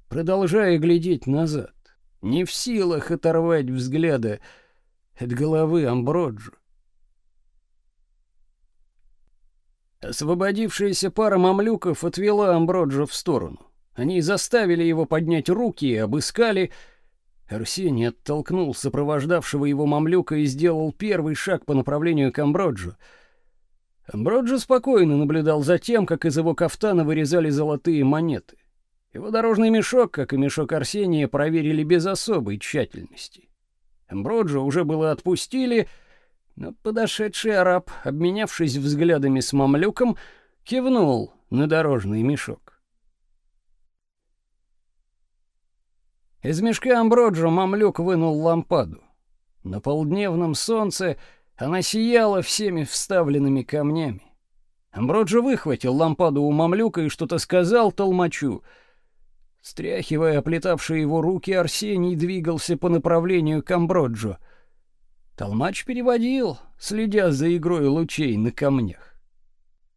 продолжая глядеть назад, не в силах оторвать взгляда от головы Амброджо. Освободившаяся пара мамлюков отвела Амброджо в сторону. Они заставили его поднять руки и обыскали. Арсений оттолкнул сопровождавшего его мамлюка и сделал первый шаг по направлению к Амброджо. Амброджо спокойно наблюдал за тем, как из его кафтана вырезали золотые монеты. Его дорожный мешок, как и мешок Арсения, проверили без особой тщательности. Эмброджо уже было отпустили, но подошедший араб, обменявшись взглядами с мамлюком, кивнул на дорожный мешок. Из мешка Амброджо мамлюк вынул лампаду. На полдневном солнце она сияла всеми вставленными камнями. Амброджо выхватил лампаду у мамлюка и что-то сказал толмачу — Стряхивая оплетавшие его руки, Арсений двигался по направлению к Амброджо. Толмач переводил, следя за игрой лучей на камнях.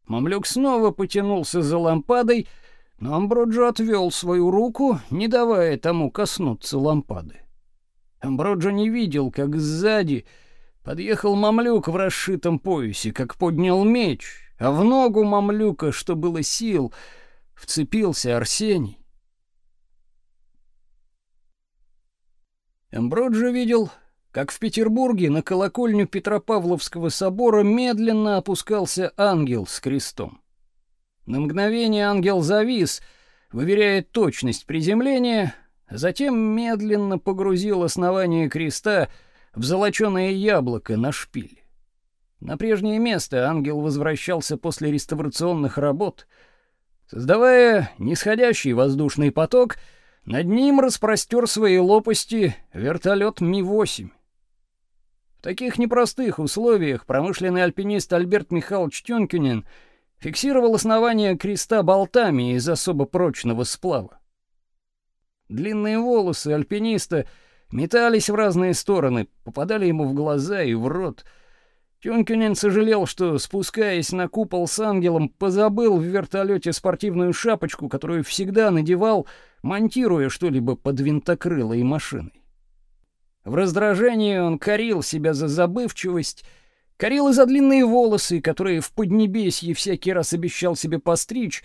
Мамлюк снова потянулся за лампадой, но Амброджо отвел свою руку, не давая тому коснуться лампады. Амброджо не видел, как сзади подъехал мамлюк в расшитом поясе, как поднял меч, а в ногу мамлюка, что было сил, вцепился Арсений. Эмброджо видел, как в Петербурге на колокольню Петропавловского собора медленно опускался ангел с крестом. На мгновение ангел завис, выверяя точность приземления, а затем медленно погрузил основание креста в золоченое яблоко на шпиль. На прежнее место ангел возвращался после реставрационных работ, создавая нисходящий воздушный поток — над ним распростер свои лопасти вертолет Ми-8. В таких непростых условиях промышленный альпинист Альберт Михайлович Тёнкинен фиксировал основание креста болтами из особо прочного сплава. Длинные волосы альпиниста метались в разные стороны, попадали ему в глаза и в рот — Тюнкинен сожалел, что, спускаясь на купол с ангелом, позабыл в вертолете спортивную шапочку, которую всегда надевал, монтируя что-либо под винтокрылой машиной. В раздражении он корил себя за забывчивость, корил и за длинные волосы, которые в Поднебесье всякий раз обещал себе постричь,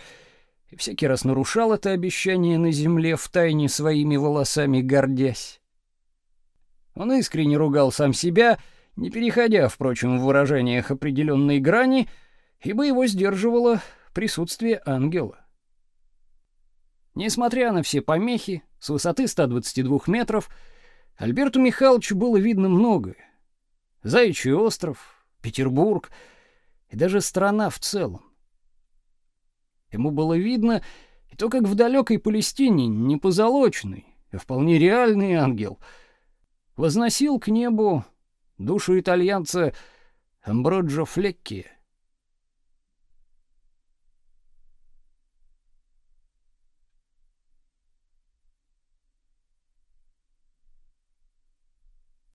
и всякий раз нарушал это обещание на земле, втайне своими волосами гордясь. Он искренне ругал сам себя — не переходя, впрочем, в выражениях определенной грани, ибо его сдерживало присутствие ангела. Несмотря на все помехи, с высоты 122 метров Альберту Михайловичу было видно многое. Заячий остров, Петербург и даже страна в целом. Ему было видно и то, как в далекой Палестине не позолоченный, а вполне реальный ангел возносил к небу душу итальянца Амброджо Флекки —